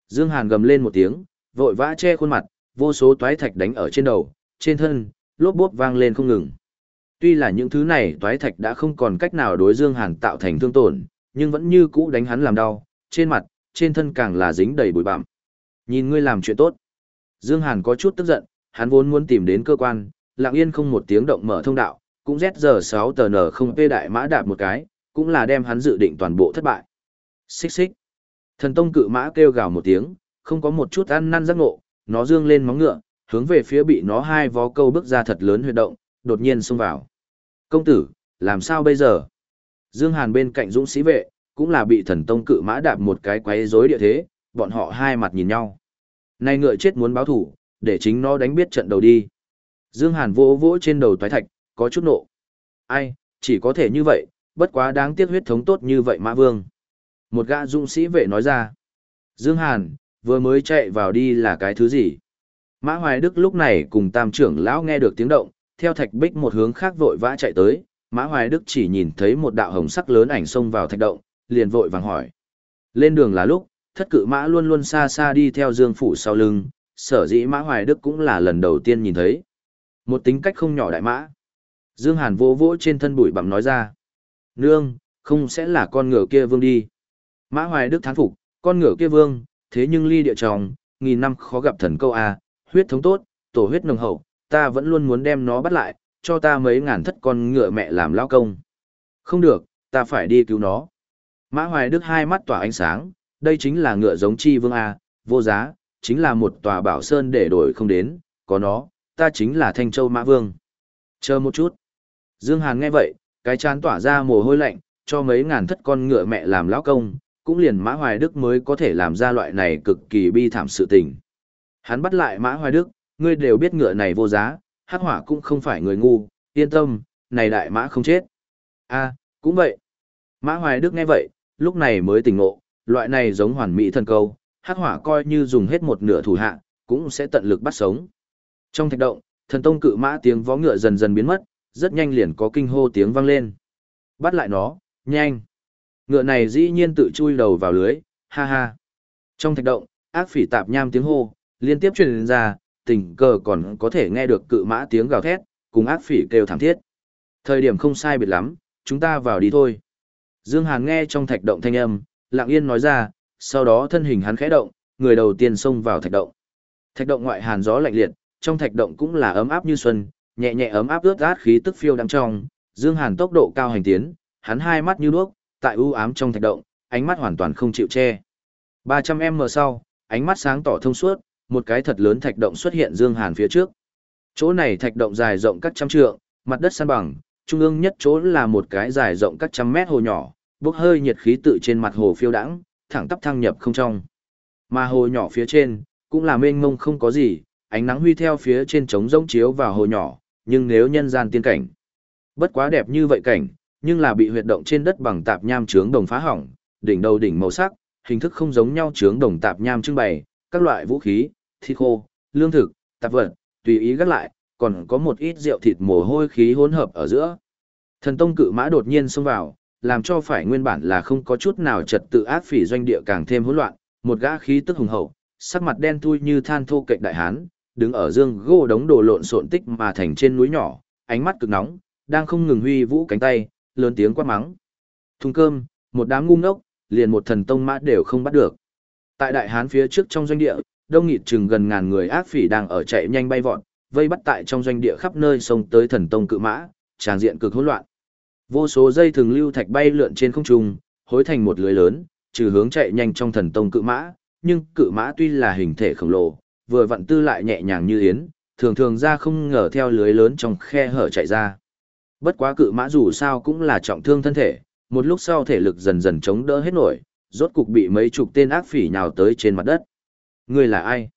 Dương Hàn gầm lên một tiếng, vội vã che khuôn mặt, vô số toái thạch đánh ở trên đầu, trên thân, lốp bốp vang lên không ngừng. Tuy là những thứ này toái thạch đã không còn cách nào đối Dương Hàn tạo thành thương tổn, nhưng vẫn như cũ đánh hắn làm đau, trên mặt, trên thân càng là dính đầy bụi bặm. Nhìn ngươi làm chuyện tốt. Dương Hàn có chút tức giận, hắn vốn muốn tìm đến cơ quan, lặng yên không một tiếng động mở thông đạo, cũng rét giờ 6 tờ nở không tê đại mã đạp một cái, cũng là đem hắn dự định toàn bộ thất bại. Xích xích. Thần tông cự mã kêu gào một tiếng, không có một chút ăn năn giác ngộ, nó dương lên móng ngựa, hướng về phía bị nó hai vó câu bước ra thật lớn huyệt động, đột nhiên xông vào. Công tử, làm sao bây giờ? Dương Hàn bên cạnh dũng sĩ vệ, cũng là bị thần tông cự mã đạp một cái quấy rối địa thế, bọn họ hai mặt nhìn nhau. Này ngựa chết muốn báo thủ, để chính nó đánh biết trận đầu đi. Dương Hàn vỗ vỗ trên đầu toái thạch, có chút nộ. Ai, chỉ có thể như vậy, bất quá đáng tiếc huyết thống tốt như vậy Mã Vương. Một gã dũng sĩ vệ nói ra. Dương Hàn, vừa mới chạy vào đi là cái thứ gì? Mã Hoài Đức lúc này cùng tam trưởng lão nghe được tiếng động, theo thạch bích một hướng khác vội vã chạy tới. Mã Hoài Đức chỉ nhìn thấy một đạo hồng sắc lớn ảnh xông vào thạch động, liền vội vàng hỏi. Lên đường là lúc, thất cự mã luôn luôn xa xa đi theo Dương Phủ sau lưng, sở dĩ mã Hoài Đức cũng là lần đầu tiên nhìn thấy. Một tính cách không nhỏ đại mã. Dương Hàn vô vỗ trên thân bụi bặm nói ra. Nương, không sẽ là con ngựa kia vương đi. Mã Hoài Đức thán phục, con ngựa kia vương, thế nhưng ly địa tròng, nghìn năm khó gặp thần câu a, huyết thống tốt, tổ huyết nồng hậu, ta vẫn luôn muốn đem nó bắt lại, cho ta mấy ngàn thất con ngựa mẹ làm lao công. Không được, ta phải đi cứu nó. Mã Hoài Đức hai mắt tỏa ánh sáng, đây chính là ngựa giống chi vương A, vô giá, chính là một tòa bảo sơn để đổi không đến, có nó, ta chính là Thanh Châu Mã Vương. Chờ một chút. Dương Hàn nghe vậy, cái chán tỏa ra mồ hôi lạnh, cho mấy ngàn thất con ngựa mẹ làm lão công, cũng liền Mã Hoài Đức mới có thể làm ra loại này cực kỳ bi thảm sự tình. Hắn bắt lại Mã Hoài Đức, ngươi đều biết ngựa này vô giá, hắc hỏa cũng không phải người ngu, yên tâm, này đại mã không chết. a cũng vậy. Mã Hoài Đức nghe vậy, lúc này mới tỉnh ngộ, loại này giống hoàn mỹ thần câu, hắc hỏa coi như dùng hết một nửa thủ hạ, cũng sẽ tận lực bắt sống. Trong thạch động, thần tông cự mã tiếng vó ngựa dần dần biến mất, rất nhanh liền có kinh hô tiếng vang lên. Bắt lại nó, nhanh. Ngựa này dĩ nhiên tự chui đầu vào lưới, ha ha. Trong thạch động, ác phỉ tạp nham tiếng hô, liên tiếp truyền ra, tình cờ còn có thể nghe được cự mã tiếng gào thét, cùng ác phỉ kêu thảm thiết. Thời điểm không sai biệt lắm, chúng ta vào đi thôi. Dương Hàn nghe trong thạch động thanh âm, lặng yên nói ra, sau đó thân hình hắn khẽ động, người đầu tiên xông vào thạch động. Thạch động ngoại hàn gió lạnh liệt, trong thạch động cũng là ấm áp như xuân, nhẹ nhẹ ấm áp ướt át khí tức phiêu đắng trong, Dương Hàn tốc độ cao hành tiến, hắn hai mắt như đuốc, tại u ám trong thạch động, ánh mắt hoàn toàn không chịu che. 300m sau, ánh mắt sáng tỏ thông suốt, một cái thật lớn thạch động xuất hiện Dương Hàn phía trước. Chỗ này thạch động dài rộng các trăm trượng, mặt đất san bằng, trung ương nhất chỗ là một cái dài rộng các trăm mét hồ nhỏ, bốc hơi nhiệt khí tự trên mặt hồ phiêu đãng, thẳng tắp thăng nhập không trong. Mà hồ nhỏ phía trên, cũng là mênh mông không có gì, ánh nắng huy theo phía trên trống rỗng chiếu vào hồ nhỏ, nhưng nếu nhân gian tiên cảnh. Bất quá đẹp như vậy cảnh, nhưng là bị huyệt động trên đất bằng tạp nham trướng đồng phá hỏng, đỉnh đầu đỉnh màu sắc, hình thức không giống nhau trướng đồng tạp nham trưng bày, các loại vũ khí, thịt khô, lương thực, tạp vật, tùy ý gắt lại, còn có một ít rượu thịt mồ hôi khí hỗn hợp ở giữa. Thần tông cự mã đột nhiên xông vào, làm cho phải nguyên bản là không có chút nào trật tự ác phỉ doanh địa càng thêm hỗn loạn, một gã khí tức hùng hậu, sắc mặt đen thui như than thô cạnh đại hán, đứng ở dương gỗ đống đồ lộn xộn tích mà thành trên núi nhỏ, ánh mắt cực nóng, đang không ngừng huy vũ cánh tay, lớn tiếng quát mắng. Thùng cơm, một đám ngu ngốc, liền một thần tông mã đều không bắt được. Tại đại hán phía trước trong doanh địa, đông nghịt chừng gần ngàn người ác phỉ đang ở chạy nhanh bay vọt, vây bắt tại trong doanh địa khắp nơi sông tới thần tông cự mã, tràng diện cực hỗn loạn. Vô số dây thường lưu thạch bay lượn trên không trung, hối thành một lưới lớn, trừ hướng chạy nhanh trong thần tông cự mã, nhưng cự mã tuy là hình thể khổng lồ, vừa vặn tư lại nhẹ nhàng như yến, thường thường ra không ngờ theo lưới lớn trong khe hở chạy ra. Bất quá cự mã dù sao cũng là trọng thương thân thể, một lúc sau thể lực dần dần chống đỡ hết nổi, rốt cục bị mấy chục tên ác phỉ nhào tới trên mặt đất. Người là ai?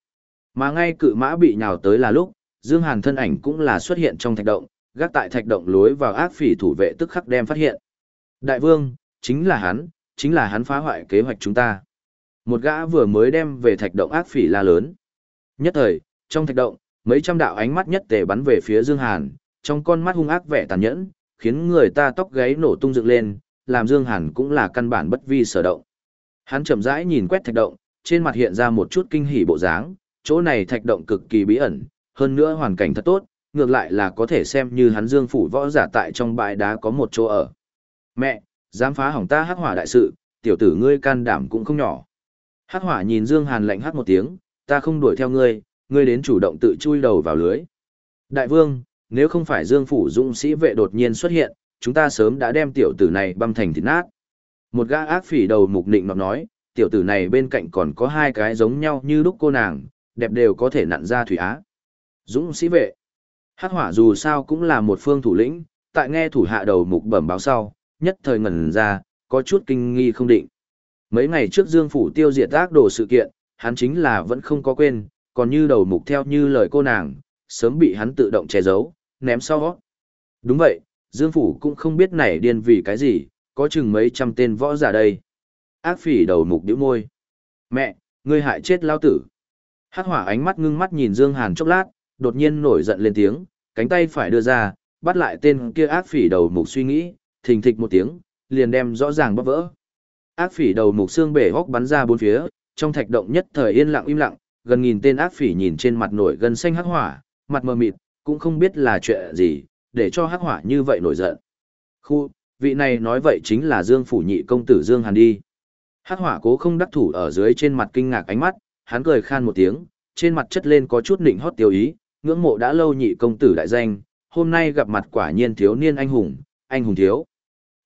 Mà ngay cự mã bị nhào tới là lúc, Dương Hàn thân ảnh cũng là xuất hiện trong thạch động, gác tại thạch động lối vào ác phỉ thủ vệ tức khắc đem phát hiện. Đại vương, chính là hắn, chính là hắn phá hoại kế hoạch chúng ta. Một gã vừa mới đem về thạch động ác phỉ la lớn. Nhất thời, trong thạch động, mấy trăm đạo ánh mắt nhất tề bắn về phía Dương Hàn, trong con mắt hung ác vẻ tàn nhẫn, khiến người ta tóc gáy nổ tung dựng lên, làm Dương Hàn cũng là căn bản bất vi sở động. Hắn chậm rãi nhìn quét thạch động, trên mặt hiện ra một chút kinh hỉ bộ dáng, chỗ này thạch động cực kỳ bí ẩn, hơn nữa hoàn cảnh thật tốt, ngược lại là có thể xem như hắn Dương phủ võ giả tại trong bãi đá có một chỗ ở. Mẹ, dám phá hỏng ta hắc hỏa đại sự, tiểu tử ngươi can đảm cũng không nhỏ. Hắc hỏa nhìn Dương Hàn lạnh hắt một tiếng, ta không đuổi theo ngươi, ngươi đến chủ động tự chui đầu vào lưới. Đại vương, nếu không phải Dương phủ dũng sĩ vệ đột nhiên xuất hiện, chúng ta sớm đã đem tiểu tử này băm thành thịt nát. Một gã ác phỉ đầu mục nịnh nọt nói, tiểu tử này bên cạnh còn có hai cái giống nhau như lúc cô nàng, đẹp đều có thể nặn ra thủy á. Dũng sĩ vệ. Hắc hỏa dù sao cũng là một phương thủ lĩnh, tại nghe thủ hạ đầu mục bẩm báo sau, nhất thời ngẩn ra, có chút kinh nghi không định. Mấy ngày trước Dương Phủ tiêu diệt ác đồ sự kiện, hắn chính là vẫn không có quên, còn như đầu mục theo như lời cô nàng, sớm bị hắn tự động che giấu, ném sau Đúng vậy, Dương Phủ cũng không biết nảy điên vì cái gì, có chừng mấy trăm tên võ giả đây. Ác phỉ đầu mục điếu môi. Mẹ, ngươi hại chết lao tử. Hát hỏa ánh mắt ngưng mắt nhìn Dương Hàn chốc lát, đột nhiên nổi giận lên tiếng, cánh tay phải đưa ra, bắt lại tên kia ác phỉ đầu mục suy nghĩ, thình thịch một tiếng, liền đem rõ ràng bóp vỡ. Ác phỉ đầu mục xương bể hốc bắn ra bốn phía, trong thạch động nhất thời yên lặng im lặng, gần nghìn tên ác phỉ nhìn trên mặt nổi gần xanh hắc hỏa, mặt mờ mịt, cũng không biết là chuyện gì, để cho hắc hỏa như vậy nổi giận. Khu, vị này nói vậy chính là Dương Phủ Nhị công tử Dương Hàn đi. Hắc hỏa cố không đắc thủ ở dưới trên mặt kinh ngạc ánh mắt, hắn cười khan một tiếng, trên mặt chất lên có chút nịnh hót tiêu ý, ngưỡng mộ đã lâu nhị công tử đại danh, hôm nay gặp mặt quả nhiên thiếu niên anh hùng, anh hùng thiếu.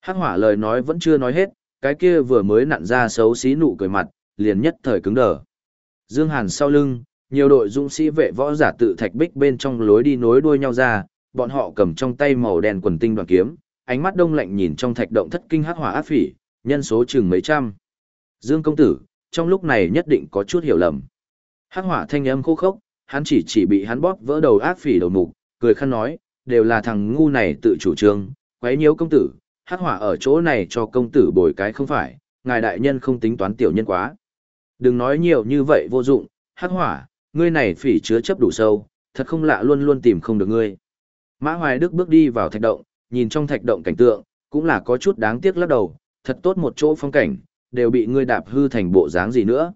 Hắc hỏa lời nói vẫn chưa nói hết, cái kia vừa mới nặn ra xấu xí nụ cười mặt, liền nhất thời cứng đờ. Dương Hàn sau lưng, nhiều đội dũng sĩ vệ võ giả tự thạch bích bên trong lối đi nối đuôi nhau ra, bọn họ cầm trong tay màu đen quần tinh đoàn kiếm, ánh mắt đông lạnh nhìn trong thạch động thất kinh hắc hỏa ác phỉ, nhân số chừng mấy trăm. Dương công tử, trong lúc này nhất định có chút hiểu lầm. Hắc hỏa thanh âm khô khốc, hắn chỉ chỉ bị hắn bóp vỡ đầu ác phỉ đầu mục, cười khăn nói, đều là thằng ngu này tự chủ trương, quấy nhiễu công tử, hắc hỏa ở chỗ này cho công tử bồi cái không phải, ngài đại nhân không tính toán tiểu nhân quá. Đừng nói nhiều như vậy vô dụng, hắc hỏa, ngươi này phỉ chứa chấp đủ sâu, thật không lạ luôn luôn tìm không được ngươi. Mã Hoài Đức bước đi vào thạch động, nhìn trong thạch động cảnh tượng, cũng là có chút đáng tiếc lắc đầu, thật tốt một chỗ phong cảnh, đều bị ngươi đạp hư thành bộ dáng gì nữa.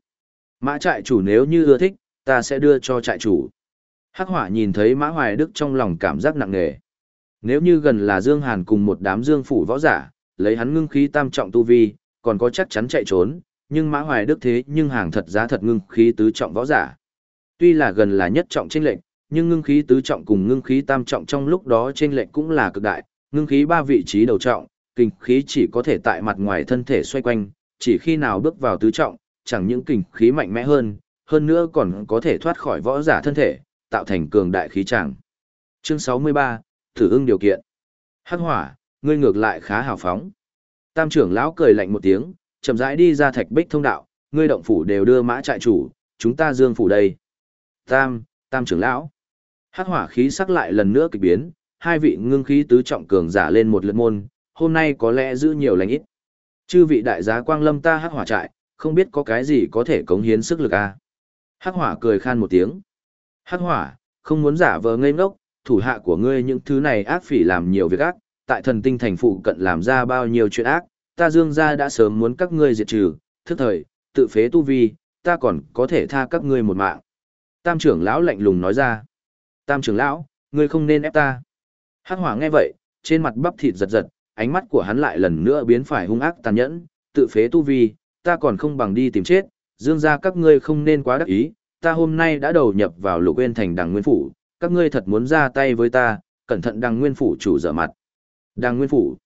Mã trại chủ nếu như ưa thích, ta sẽ đưa cho trại chủ. Hắc hỏa nhìn thấy Mã Hoài Đức trong lòng cảm giác nặng nề. Nếu như gần là Dương Hàn cùng một đám Dương phủ võ giả, lấy hắn ngưng khí tam trọng tu vi, còn có chắc chắn chạy trốn, nhưng Mã Hoài Đức thế nhưng hàng thật giá thật ngưng khí tứ trọng võ giả. Tuy là gần là nhất trọng chênh lệnh, nhưng ngưng khí tứ trọng cùng ngưng khí tam trọng trong lúc đó chênh lệnh cũng là cực đại, ngưng khí ba vị trí đầu trọng, kinh khí chỉ có thể tại mặt ngoài thân thể xoay quanh, chỉ khi nào bước vào tứ trọng, chẳng những kinh khí mạnh mẽ hơn, hơn nữa còn có thể thoát khỏi võ giả thân thể, tạo thành cường đại khí tràng. Chương 63, thử ưng điều kiện. Hắc hỏa, ngươi ngược lại khá hào phóng. Tam trưởng lão cười lạnh một tiếng, chậm rãi đi ra thạch bích thông đạo, ngươi động phủ đều đưa mã trại chủ, chúng ta dương phủ đây. Tam, tam trưởng lão. Hắc hỏa khí sắc lại lần nữa kịch biến, hai vị ngưng khí tứ trọng cường giả lên một lượt môn, hôm nay có lẽ giữ nhiều lành ít. Chư vị đại giá quang lâm ta hắc hỏa trại, không biết có cái gì có thể cống hiến sức lực a. À? Hắc hỏa cười khan một tiếng. Hắc hỏa, không muốn giả vờ ngây ngốc, thủ hạ của ngươi những thứ này ác phỉ làm nhiều việc ác, tại thần tinh thành phụ cận làm ra bao nhiêu chuyện ác, ta dương gia đã sớm muốn các ngươi diệt trừ, thức thời, tự phế tu vi, ta còn có thể tha các ngươi một mạng. Tam trưởng lão lạnh lùng nói ra. Tam trưởng lão, ngươi không nên ép ta. Hắc hỏa nghe vậy, trên mặt bắp thịt giật giật, ánh mắt của hắn lại lần nữa biến phải hung ác tàn nhẫn, tự phế tu vi, ta còn không bằng đi tìm chết, dương gia các ngươi không nên quá đắc ý, ta hôm nay đã đầu nhập vào lục Uyên thành đằng nguyên phủ, các ngươi thật muốn ra tay với ta, cẩn thận đằng nguyên phủ chủ dở mặt. Đằng nguyên phủ.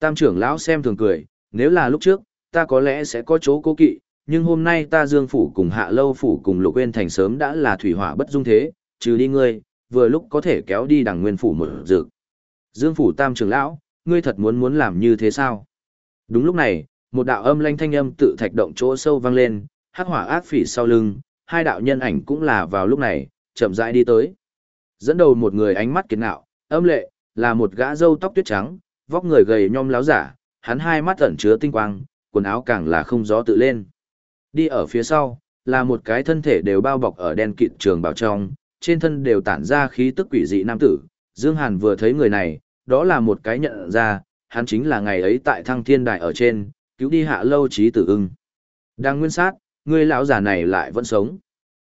Tam trưởng lão xem thường cười, nếu là lúc trước, ta có lẽ sẽ có chỗ cố kỵ, nhưng hôm nay ta dương phủ cùng hạ lâu phủ cùng lục Uyên thành sớm đã là thủy hỏa bất dung thế, trừ đi ngươi, vừa lúc có thể kéo đi đằng nguyên phủ một dược. Dương phủ tam trưởng lão, ngươi thật muốn muốn làm như thế sao? Đúng lúc này, một đạo âm lanh thanh âm tự thạch động chỗ sâu vang lên, hắc hỏa ác phỉ sau lưng, hai đạo nhân ảnh cũng là vào lúc này, chậm rãi đi tới. Dẫn đầu một người ánh mắt kiến nạo, âm lệ, là một gã râu tóc tuyết trắng, vóc người gầy nhom láo giả, hắn hai mắt ẩn chứa tinh quang, quần áo càng là không gió tự lên. Đi ở phía sau, là một cái thân thể đều bao bọc ở đen kịt trường bào trong, trên thân đều tản ra khí tức quỷ dị nam tử. Dương Hàn vừa thấy người này, đó là một cái nhận ra, hắn chính là ngày ấy tại thăng thiên đài ở trên, cứu đi hạ lâu trí tử ưng. Đang nguyên sát, Ngươi lão giả này lại vẫn sống.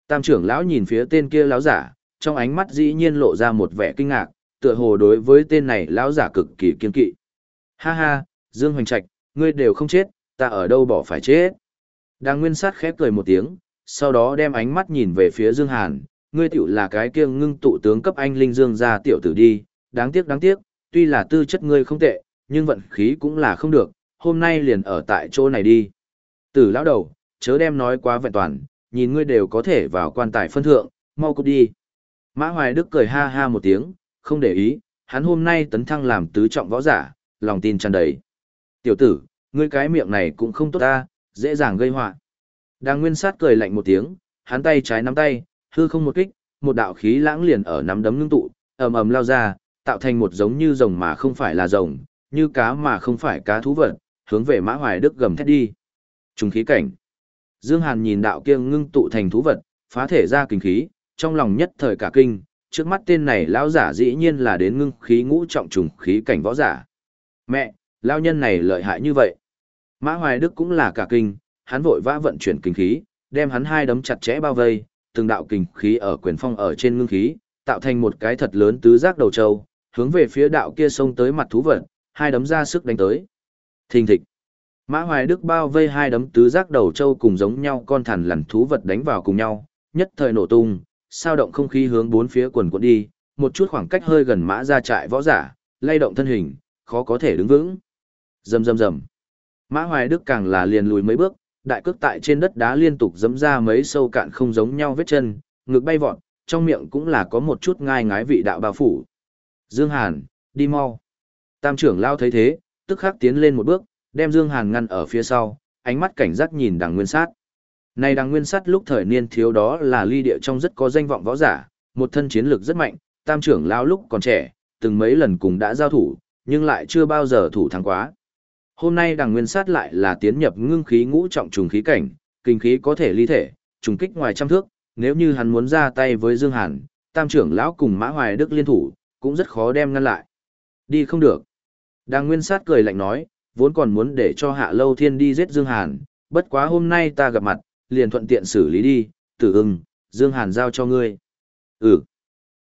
Tam trưởng lão nhìn phía tên kia lão giả, trong ánh mắt dĩ nhiên lộ ra một vẻ kinh ngạc, tựa hồ đối với tên này lão giả cực kỳ kiên kỵ. Ha ha, Dương Hoành Trạch, ngươi đều không chết, ta ở đâu bỏ phải chết. Đang nguyên sát khép cười một tiếng, sau đó đem ánh mắt nhìn về phía Dương Hàn, ngươi tiểu là cái kia ngưng tụ tướng cấp anh linh Dương gia tiểu tử đi, đáng tiếc đáng tiếc, tuy là tư chất ngươi không tệ, nhưng vận khí cũng là không được, hôm nay liền ở tại chỗ này đi. Tử lão đầu, chớ đem nói quá vẹn toàn, nhìn ngươi đều có thể vào quan tài phân thượng, mau cút đi. Mã Hoài Đức cười ha ha một tiếng, không để ý, hắn hôm nay tấn thăng làm tứ trọng võ giả, lòng tin tràn đầy. Tiểu tử, ngươi cái miệng này cũng không tốt ta, dễ dàng gây họa. Đang nguyên sát cười lạnh một tiếng, hắn tay trái nắm tay, hư không một kích, một đạo khí lãng liền ở nắm đấm ngưng tụ, ầm ầm lao ra, tạo thành một giống như rồng mà không phải là rồng, như cá mà không phải cá thú vật, hướng về Mã Hoài Đức gầm thét đi. Trùng khí cảnh. Dương Hàn nhìn đạo kia ngưng tụ thành thú vật, phá thể ra kinh khí, trong lòng nhất thời cả kinh, trước mắt tên này lão giả dĩ nhiên là đến ngưng khí ngũ trọng trùng khí cảnh võ giả. Mẹ, lão nhân này lợi hại như vậy. Mã Hoài Đức cũng là cả kinh, hắn vội vã vận chuyển kinh khí, đem hắn hai đấm chặt chẽ bao vây, từng đạo kinh khí ở quyền phong ở trên ngưng khí, tạo thành một cái thật lớn tứ giác đầu trâu, hướng về phía đạo kia xông tới mặt thú vật, hai đấm ra sức đánh tới. Thình thịch. Mã Hoài Đức bao vây hai đấm tứ giác đầu trâu cùng giống nhau con thằn lằn thú vật đánh vào cùng nhau, nhất thời nổ tung, sao động không khí hướng bốn phía quần quần đi, một chút khoảng cách hơi gần mã ra trại võ giả, lay động thân hình, khó có thể đứng vững. Rầm rầm rầm. Mã Hoài Đức càng là liền lùi mấy bước, đại cước tại trên đất đá liên tục giẫm ra mấy sâu cạn không giống nhau vết chân, ngực bay vọt, trong miệng cũng là có một chút ngai ngái vị đạo bao phủ. Dương Hàn, đi mau. Tam trưởng lao thấy thế, tức khắc tiến lên một bước, đem Dương Hàn ngăn ở phía sau, ánh mắt cảnh giác nhìn đằng nguyên sát. Này đằng nguyên sát lúc thời niên thiếu đó là ly địa trong rất có danh vọng võ giả, một thân chiến lược rất mạnh, tam trưởng lao lúc còn trẻ, từng mấy lần cùng đã giao thủ, nhưng lại chưa bao giờ thủ thắng quá. Hôm nay đằng nguyên sát lại là tiến nhập ngưng khí ngũ trọng trùng khí cảnh, kinh khí có thể ly thể, trùng kích ngoài trăm thước, nếu như hắn muốn ra tay với Dương Hàn, tam trưởng lão cùng Mã Hoài Đức liên thủ, cũng rất khó đem ngăn lại. Đi không được. Đằng nguyên sát cười lạnh nói, vốn còn muốn để cho Hạ Lâu Thiên đi giết Dương Hàn, bất quá hôm nay ta gặp mặt, liền thuận tiện xử lý đi, tử ưng, Dương Hàn giao cho ngươi. Ừ.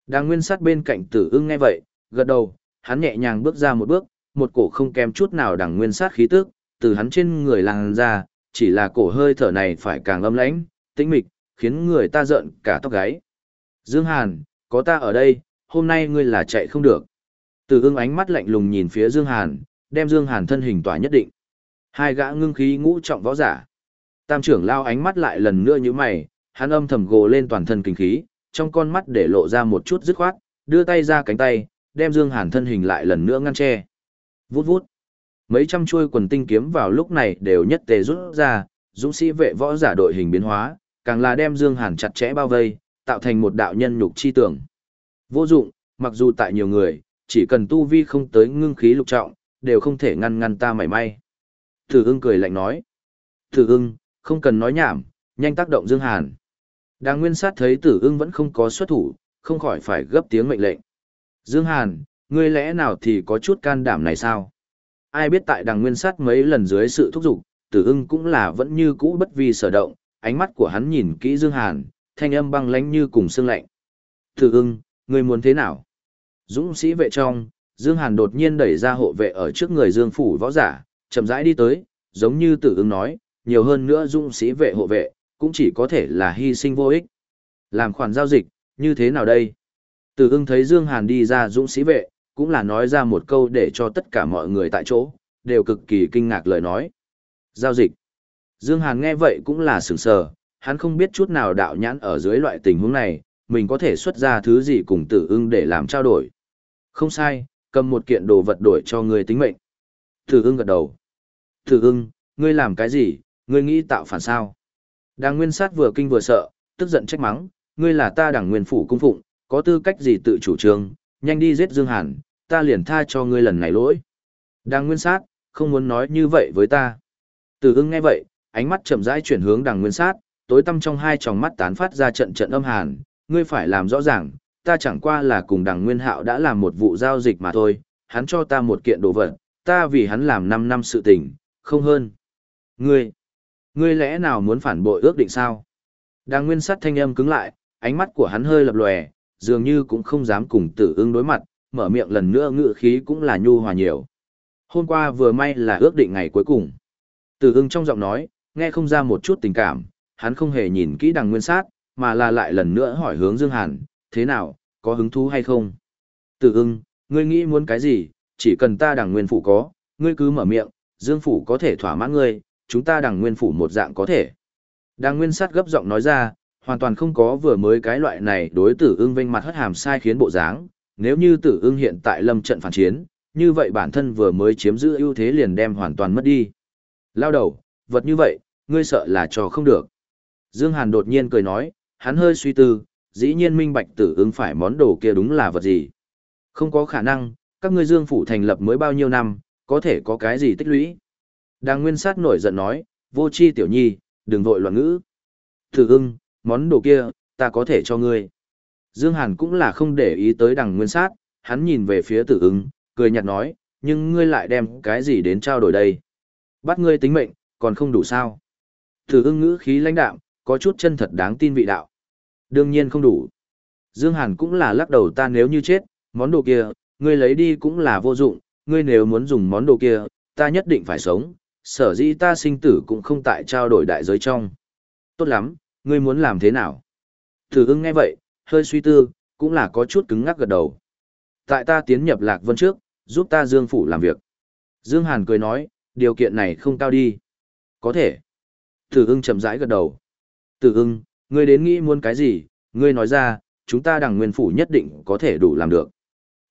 Đang nguyên sát bên cạnh tử ưng nghe vậy, gật đầu, hắn nhẹ nhàng bước ra một bước, một cổ không kém chút nào đằng nguyên sát khí tức, từ hắn trên người làng ra, chỉ là cổ hơi thở này phải càng âm lãnh, tĩnh mịch, khiến người ta giận cả tóc gáy. Dương Hàn, có ta ở đây, hôm nay ngươi là chạy không được. Tử ưng ánh mắt lạnh lùng nhìn phía Dương Hàn, đem Dương Hàn thân hình tỏa nhất định. Hai gã ngưng khí ngũ trọng võ giả. Tam trưởng lao ánh mắt lại lần nữa như mày, hắn âm thầm gồ lên toàn thân kinh khí, trong con mắt để lộ ra một chút dứt khoát, đưa tay ra cánh tay, đem Dương Hàn thân hình lại lần nữa ngăn che. Vút vút. Mấy trăm chuôi quần tinh kiếm vào lúc này đều nhất tề rút ra, dũng sĩ vệ võ giả đội hình biến hóa, càng là đem Dương Hàn chặt chẽ bao vây, tạo thành một đạo nhân nhục chi tưởng. Vô dụng, mặc dù tại nhiều người, chỉ cần tu vi không tới ngưng khí lục trọng, đều không thể ngăn ngăn ta mảy may. Thử ưng cười lạnh nói. Thử ưng, không cần nói nhảm, nhanh tác động Dương Hàn. Đang nguyên sát thấy tử ưng vẫn không có xuất thủ, không khỏi phải gấp tiếng mệnh lệnh. Dương Hàn, ngươi lẽ nào thì có chút can đảm này sao? Ai biết tại đằng nguyên sát mấy lần dưới sự thúc giục, tử ưng cũng là vẫn như cũ bất vi sở động, ánh mắt của hắn nhìn kỹ Dương Hàn, thanh âm băng lãnh như cùng xương lạnh. Tử ưng, ngươi muốn thế nào? Dũng sĩ vệ trong, Dương Hàn đột nhiên đẩy ra hộ vệ ở trước người Dương Phủ võ giả, chậm rãi đi tới, giống như tử ứng nói, nhiều hơn nữa dũng sĩ vệ hộ vệ, cũng chỉ có thể là hy sinh vô ích. Làm khoản giao dịch, như thế nào đây? Tử ưng thấy Dương Hàn đi ra dũng sĩ vệ, cũng là nói ra một câu để cho tất cả mọi người tại chỗ, đều cực kỳ kinh ngạc lời nói. Giao dịch. Dương Hàn nghe vậy cũng là sửng sờ, hắn không biết chút nào đạo nhãn ở dưới loại tình huống này, mình có thể xuất ra thứ gì cùng tử ưng để làm trao đổi. Không sai, cầm một kiện đồ vật đổi cho ngươi tính mệnh. Tử ưng gật đầu. Tử ưng, ngươi làm cái gì, ngươi nghĩ tạo phản sao? Đàng nguyên sát vừa kinh vừa sợ, tức giận trách mắng, ngươi là ta đảng nguyên phủ cung phụng, có tư cách gì tự chủ trương, nhanh đi giết Dương Hàn, ta liền tha cho ngươi lần này lỗi. Đàng nguyên sát, không muốn nói như vậy với ta. Tử ưng nghe vậy, ánh mắt chậm rãi chuyển hướng đàng nguyên sát, tối tăm trong hai tròng mắt tán phát ra trận trận âm hàn, ngươi phải làm rõ ràng, ta chẳng qua là cùng đằng Nguyên Hạo đã làm một vụ giao dịch mà thôi, hắn cho ta một kiện đồ vật, ta vì hắn làm 5 năm sự tình, không hơn. Ngươi, ngươi lẽ nào muốn phản bội ước định sao? Đằng Nguyên Sắt thanh âm cứng lại, ánh mắt của hắn hơi lập lòe, dường như cũng không dám cùng tử ưng đối mặt, mở miệng lần nữa ngự khí cũng là nhu hòa nhiều. Hôm qua vừa may là ước định ngày cuối cùng. Tử ưng trong giọng nói, nghe không ra một chút tình cảm, hắn không hề nhìn kỹ đằng nguyên sát, mà là lại lần nữa hỏi hướng Dương Hàn, thế nào, có hứng thú hay không? Tử ưng, ngươi nghĩ muốn cái gì, chỉ cần ta đằng nguyên phủ có, ngươi cứ mở miệng, Dương phủ có thể thỏa mãn ngươi, chúng ta đằng nguyên phủ một dạng có thể. Đằng nguyên sát gấp giọng nói ra, hoàn toàn không có vừa mới cái loại này đối tử ưng vênh mặt hất hàm sai khiến bộ dáng, nếu như tử ưng hiện tại lâm trận phản chiến, như vậy bản thân vừa mới chiếm giữ ưu thế liền đem hoàn toàn mất đi. Lao đầu, vật như vậy, ngươi sợ là trò không được. Dương Hàn đột nhiên cười nói, hắn hơi suy tư, dĩ nhiên minh bạch tử ứng phải món đồ kia đúng là vật gì. Không có khả năng, các ngươi dương phủ thành lập mới bao nhiêu năm, có thể có cái gì tích lũy. Đang nguyên sát nổi giận nói, vô chi tiểu nhi, đừng vội loạn ngữ. Tử ưng, món đồ kia, ta có thể cho ngươi. Dương Hàn cũng là không để ý tới đằng nguyên sát, hắn nhìn về phía tử ứng, cười nhạt nói, nhưng ngươi lại đem cái gì đến trao đổi đây. Bắt ngươi tính mệnh, còn không đủ sao? Tử ưng ngữ khí lãnh đạm, có chút chân thật đáng tin vị đạo. Đương nhiên không đủ. Dương Hàn cũng là lắc đầu ta nếu như chết, món đồ kia, ngươi lấy đi cũng là vô dụng, ngươi nếu muốn dùng món đồ kia, ta nhất định phải sống, sở dĩ ta sinh tử cũng không tại trao đổi đại giới trong. Tốt lắm, ngươi muốn làm thế nào? Thử ưng nghe vậy, hơi suy tư, cũng là có chút cứng ngắc gật đầu. Tại ta tiến nhập Lạc Vân trước, giúp ta Dương Phủ làm việc. Dương Hàn cười nói, điều kiện này không cao đi. Có thể. Tử ưng chậm rãi gật đầu. Tử ưng, ngươi đến nghĩ muốn cái gì, ngươi nói ra, chúng ta đằng nguyên phủ nhất định có thể đủ làm được.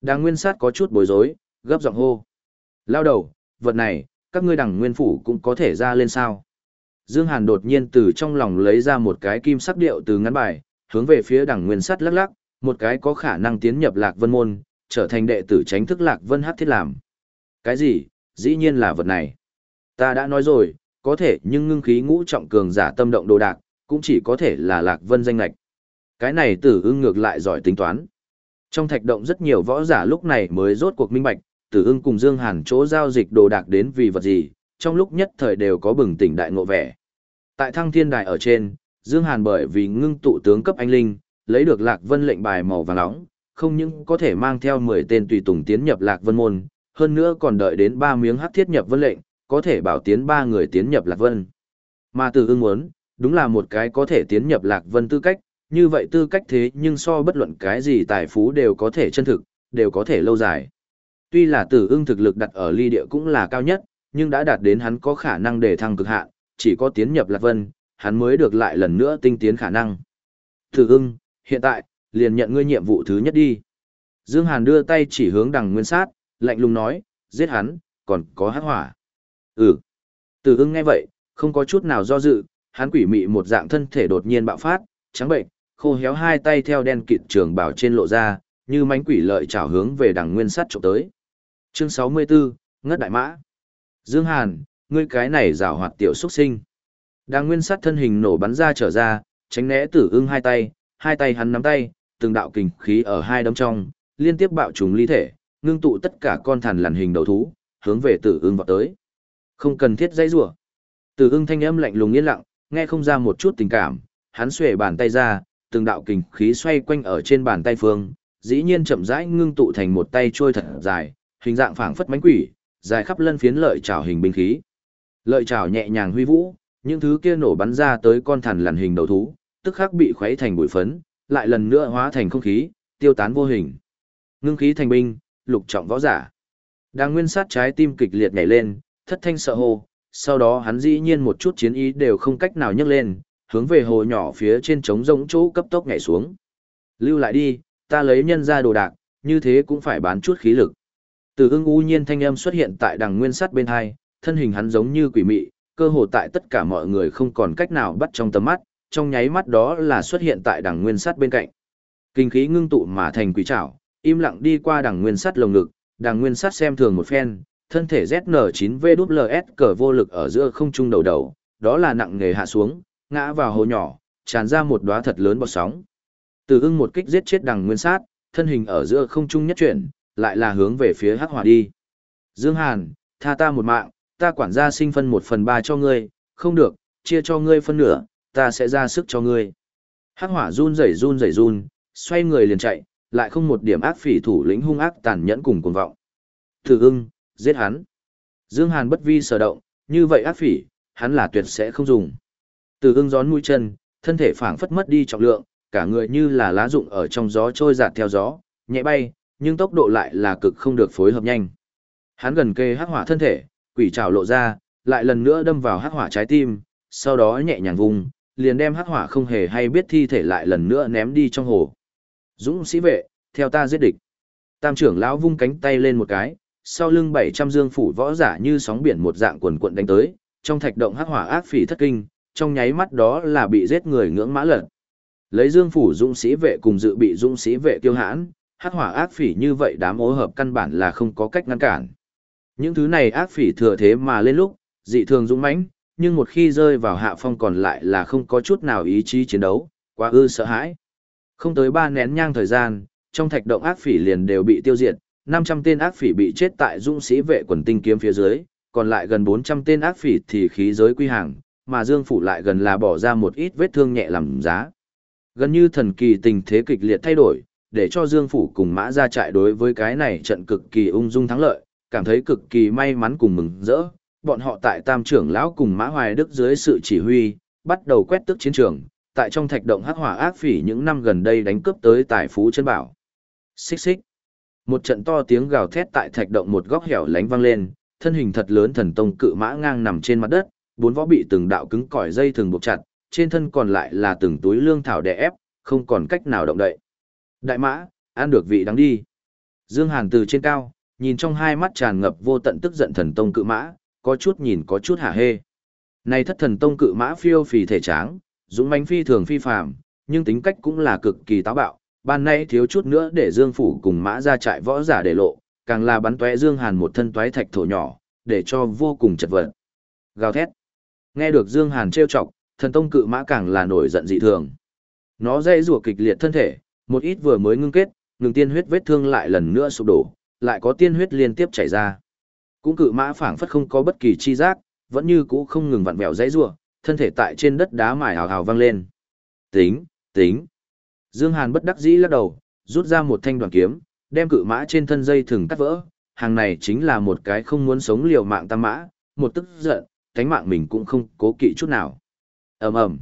Đằng nguyên sát có chút bối rối, gấp giọng hô. Lao đầu, vật này, các ngươi đằng nguyên phủ cũng có thể ra lên sao. Dương Hàn đột nhiên từ trong lòng lấy ra một cái kim sắc điệu từ ngắn bài, hướng về phía đằng nguyên sát lắc lắc, một cái có khả năng tiến nhập lạc vân môn, trở thành đệ tử tránh thức lạc vân hát thiết làm. Cái gì, dĩ nhiên là vật này. Ta đã nói rồi, có thể nhưng ngưng khí ngũ trọng cường giả tâm động đồ đạc, cũng chỉ có thể là lạc vân danh lệch Cái này tử ưng ngược lại giỏi tính toán. Trong thạch động rất nhiều võ giả lúc này mới rốt cuộc minh bạch, tử ưng cùng Dương Hàn chỗ giao dịch đồ đạc đến vì vật gì, trong lúc nhất thời đều có bừng tỉnh đại ngộ vẻ. Tại thăng thiên đài ở trên, Dương Hàn bởi vì ngưng tụ tướng cấp anh linh, lấy được lạc vân lệnh bài màu vàng nóng, không những có thể mang theo 10 tên tùy tùng tiến nhập lạc vân môn, hơn nữa còn đợi đến 3 miếng hắc thiết nhập vân lệnh, có thể bảo tiến 3 người tiến nhập lạc vân. Mà tử ưng muốn, đúng là một cái có thể tiến nhập lạc vân tư cách, như vậy tư cách thế nhưng so bất luận cái gì tài phú đều có thể chân thực, đều có thể lâu dài. Tuy là tử ưng thực lực đặt ở ly địa cũng là cao nhất, nhưng đã đạt đến hắn có khả năng để thăng cực hạn, chỉ có tiến nhập lạc vân, hắn mới được lại lần nữa tinh tiến khả năng. Tử ưng, hiện tại, liền nhận ngươi nhiệm vụ thứ nhất đi. Dương Hàn đưa tay chỉ hướng đằng nguyên sát, lạnh lùng nói, giết hắn, còn có hắc hỏa. Ừ. Tử ưng nghe vậy, không có chút nào do dự, hắn quỷ mị một dạng thân thể đột nhiên bạo phát, trắng bệnh, khô héo hai tay theo đen kịt trường bảo trên lộ ra, như mánh quỷ lợi trảo hướng về đằng nguyên sắt trộm tới. Chương 64, Ngất Đại Mã. Dương Hàn, ngươi cái này rào hoạt tiểu xuất sinh. Đằng nguyên sắt thân hình nổ bắn ra trở ra, tránh né tử ưng hai tay, hai tay hắn nắm tay, từng đạo kình khí ở hai đấm trong, liên tiếp bạo trùng ly thể, ngưng tụ tất cả con thằn lằn hình đầu thú, hướng về tử ưng vọt tới. Không cần thiết dây rủa. Tử ưng thanh âm lạnh lùng yên lặng, nghe không ra một chút tình cảm, hắn xuề bàn tay ra, từng đạo kình khí xoay quanh ở trên bàn tay phương, dĩ nhiên chậm rãi ngưng tụ thành một tay trôi thật dài, hình dạng phảng phất mánh quỷ, dài khắp lân phiến lợi trảo hình binh khí. Lợi trảo nhẹ nhàng huy vũ, những thứ kia nổ bắn ra tới con thằn lằn hình đầu thú, tức khắc bị khuấy thành bụi phấn, lại lần nữa hóa thành không khí, tiêu tán vô hình. Ngưng khí thành binh, lục trọng võ giả. Đang nguyên sát trái tim kịch liệt nhảy lên, thất thanh sợ hô, sau đó hắn dĩ nhiên một chút chiến ý đều không cách nào nhấc lên, hướng về hồ nhỏ phía trên trống rỗng chỗ cấp tốc nhảy xuống. Lưu lại đi, ta lấy nhân ra đồ đạc, như thế cũng phải bán chút khí lực. Từ ưng u nhiên thanh âm xuất hiện tại đằng nguyên sắt bên hai, thân hình hắn giống như quỷ mị, cơ hồ tại tất cả mọi người không còn cách nào bắt trong tầm mắt, trong nháy mắt đó là xuất hiện tại đằng nguyên sắt bên cạnh. Kinh khí ngưng tụ mà thành quỷ trảo, im lặng đi qua đằng nguyên sắt lồng ngực, đằng nguyên sắt xem thường một phen, thân thể ZN9VWS cờ vô lực ở giữa không trung đầu đầu, đó là nặng nghề hạ xuống, ngã vào hồ nhỏ, tràn ra một đóa thật lớn bọt sóng. Từ ưng một kích giết chết đằng nguyên sát, thân hình ở giữa không trung nhất chuyển, lại là hướng về phía hắc hỏa đi. Dương Hàn, tha ta một mạng, ta quản gia sinh phân một phần ba cho ngươi, không được, chia cho ngươi phân nửa, ta sẽ ra sức cho ngươi. Hắc hỏa run rẩy run rẩy run, xoay người liền chạy, lại không một điểm ác phỉ thủ lĩnh hung ác tàn nhẫn cùng cuồng vọng. Từ ưng, giết hắn. Dương Hàn bất vi sở động, như vậy ác phỉ, hắn là tuyệt sẽ không dùng. Từ ưng gión mũi chân, thân thể phảng phất mất đi trọng lượng, cả người như là lá rụng ở trong gió trôi dạt theo gió, nhẹ bay, nhưng tốc độ lại là cực không được phối hợp nhanh. Hắn gần kề hắc hỏa thân thể, quỷ trảo lộ ra, lại lần nữa đâm vào hắc hỏa trái tim, sau đó nhẹ nhàng vùng, liền đem hắc hỏa không hề hay biết thi thể lại lần nữa ném đi trong hồ. Dũng sĩ vệ, theo ta giết địch. Tam trưởng lão vung cánh tay lên một cái, sau lưng 700 dương phủ võ giả như sóng biển một dạng quần cuộn đánh tới, trong thạch động hắc hỏa ác phỉ thất kinh, trong nháy mắt đó là bị giết người ngưỡng mã lật. Lấy dương phủ dũng sĩ vệ cùng dự bị dũng sĩ vệ tiêu hãn, hắc hỏa ác phỉ như vậy đám ố hợp căn bản là không có cách ngăn cản. Những thứ này ác phỉ thừa thế mà lên lúc, dị thường dũng mãnh, nhưng một khi rơi vào hạ phong còn lại là không có chút nào ý chí chiến đấu, quá ư sợ hãi. Không tới ba nén nhang thời gian, trong thạch động ác phỉ liền đều bị tiêu diệt, 500 tên ác phỉ bị chết tại dũng sĩ vệ quần tinh kiếm phía dưới, còn lại gần 400 tên ác phỉ thì khí giới quy hàng, mà Dương Phủ lại gần là bỏ ra một ít vết thương nhẹ làm giá. Gần như thần kỳ tình thế kịch liệt thay đổi, để cho Dương Phủ cùng Mã ra trại đối với cái này trận cực kỳ ung dung thắng lợi, cảm thấy cực kỳ may mắn cùng mừng rỡ. Bọn họ tại Tam trưởng lão cùng Mã Hoài Đức dưới sự chỉ huy, bắt đầu quét tước chiến trường, tại trong thạch động hắc hỏa ác phỉ những năm gần đây đánh cướp tới tài phú chân bảo. Xích xích. Một trận to tiếng gào thét tại thạch động một góc hẻo lánh vang lên, thân hình thật lớn thần tông cự mã ngang nằm trên mặt đất, bốn võ bị từng đạo cứng cỏi dây thường buộc chặt, trên thân còn lại là từng túi lương thảo đè ép, không còn cách nào động đậy. Đại mã, ăn được vị đáng đi. Dương Hàn từ trên cao, nhìn trong hai mắt tràn ngập vô tận tức giận thần tông cự mã, có chút nhìn có chút hả hê. Này thất thần tông cự mã phiêu phì thể tráng, dũng mãnh phi thường phi phàm, nhưng tính cách cũng là cực kỳ táo bạo, ban nay thiếu chút nữa để Dương phủ cùng mã ra trại võ giả để lộ, càng là bắn tóe Dương Hàn một thân toái thạch thổ nhỏ, để cho vô cùng chật vật. Gào thét. Nghe được Dương Hàn trêu chọc, thần tông cự mã càng là nổi giận dị thường. Nó dây rùa kịch liệt thân thể, một ít vừa mới ngưng kết, ngừng tiên huyết vết thương lại lần nữa sụp đổ, lại có tiên huyết liên tiếp chảy ra. Cũng cự mã phảng phất không có bất kỳ chi giác, vẫn như cũ không ngừng vặn vẹo dãy rùa, thân thể tại trên đất đá mài hào hào vang lên. Tính, tính. Dương Hàn bất đắc dĩ lắc đầu, rút ra một thanh đoàn kiếm, đem cự mã trên thân dây thừng cắt vỡ. Hàng này chính là một cái không muốn sống liều mạng tam mã, một tức giận, cánh mạng mình cũng không cố kỵ chút nào. ầm ầm,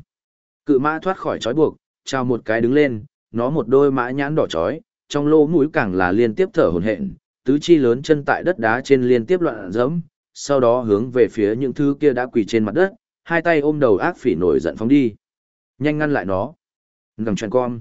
cự mã thoát khỏi trói buộc, trao một cái đứng lên, nó một đôi mã nhãn đỏ chói, trong lỗ mũi càng là liên tiếp thở hổn hển, tứ chi lớn chân tại đất đá trên liên tiếp loạn dẫm, sau đó hướng về phía những thứ kia đã quỳ trên mặt đất, hai tay ôm đầu ác phỉ nổi giận phóng đi. Nhanh ngăn lại nó. Ngầm chuyện con.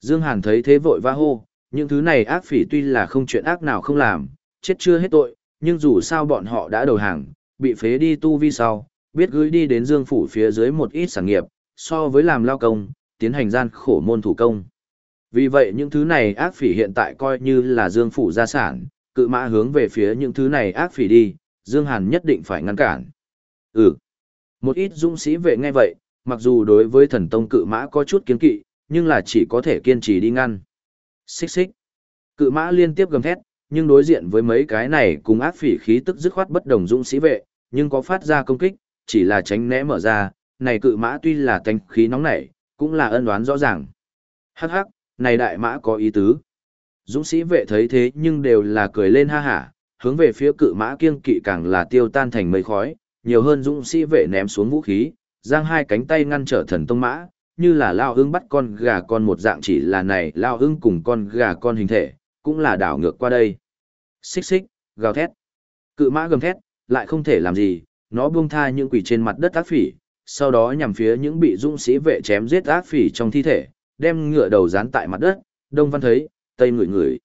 Dương Hàn thấy thế vội va hô, những thứ này ác phỉ tuy là không chuyện ác nào không làm, chết chưa hết tội, nhưng dù sao bọn họ đã đầu hàng, bị phế đi tu vi sau, biết gửi đi đến Dương Phủ phía dưới một ít sản nghiệp, so với làm lao công, tiến hành gian khổ môn thủ công. Vì vậy những thứ này ác phỉ hiện tại coi như là Dương Phủ gia sản, cự mã hướng về phía những thứ này ác phỉ đi, Dương Hàn nhất định phải ngăn cản. Ừ. Một ít dũng sĩ vệ nghe vậy, mặc dù đối với thần tông cự mã có chút kiến kỵ, nhưng là chỉ có thể kiên trì đi ngăn. Xích xích. Cự mã liên tiếp gầm thét, nhưng đối diện với mấy cái này cùng ác phỉ khí tức dứt khoát bất đồng dũng sĩ vệ, nhưng có phát ra công kích, chỉ là tránh né mở ra, này cự mã tuy là tánh khí nóng nảy, cũng là ân đoán rõ ràng. Hắc hắc, này đại mã có ý tứ. Dũng sĩ vệ thấy thế nhưng đều là cười lên ha hả, hướng về phía cự mã kiêng kỵ càng là tiêu tan thành mây khói, nhiều hơn dũng sĩ vệ ném xuống vũ khí, giang hai cánh tay ngăn trở thần tông mã, như là lao ưng bắt con gà con một dạng chỉ là này lao ưng cùng con gà con hình thể, cũng là đảo ngược qua đây. Xích xích, gào thét. Cự mã gầm thét, lại không thể làm gì, nó buông tha những quỷ trên mặt đất ác phỉ, sau đó nhằm phía những bị dũng sĩ vệ chém giết ác phỉ trong thi thể, đem ngựa đầu dán tại mặt đất, đông văn thấy, tây ngửi ngửi.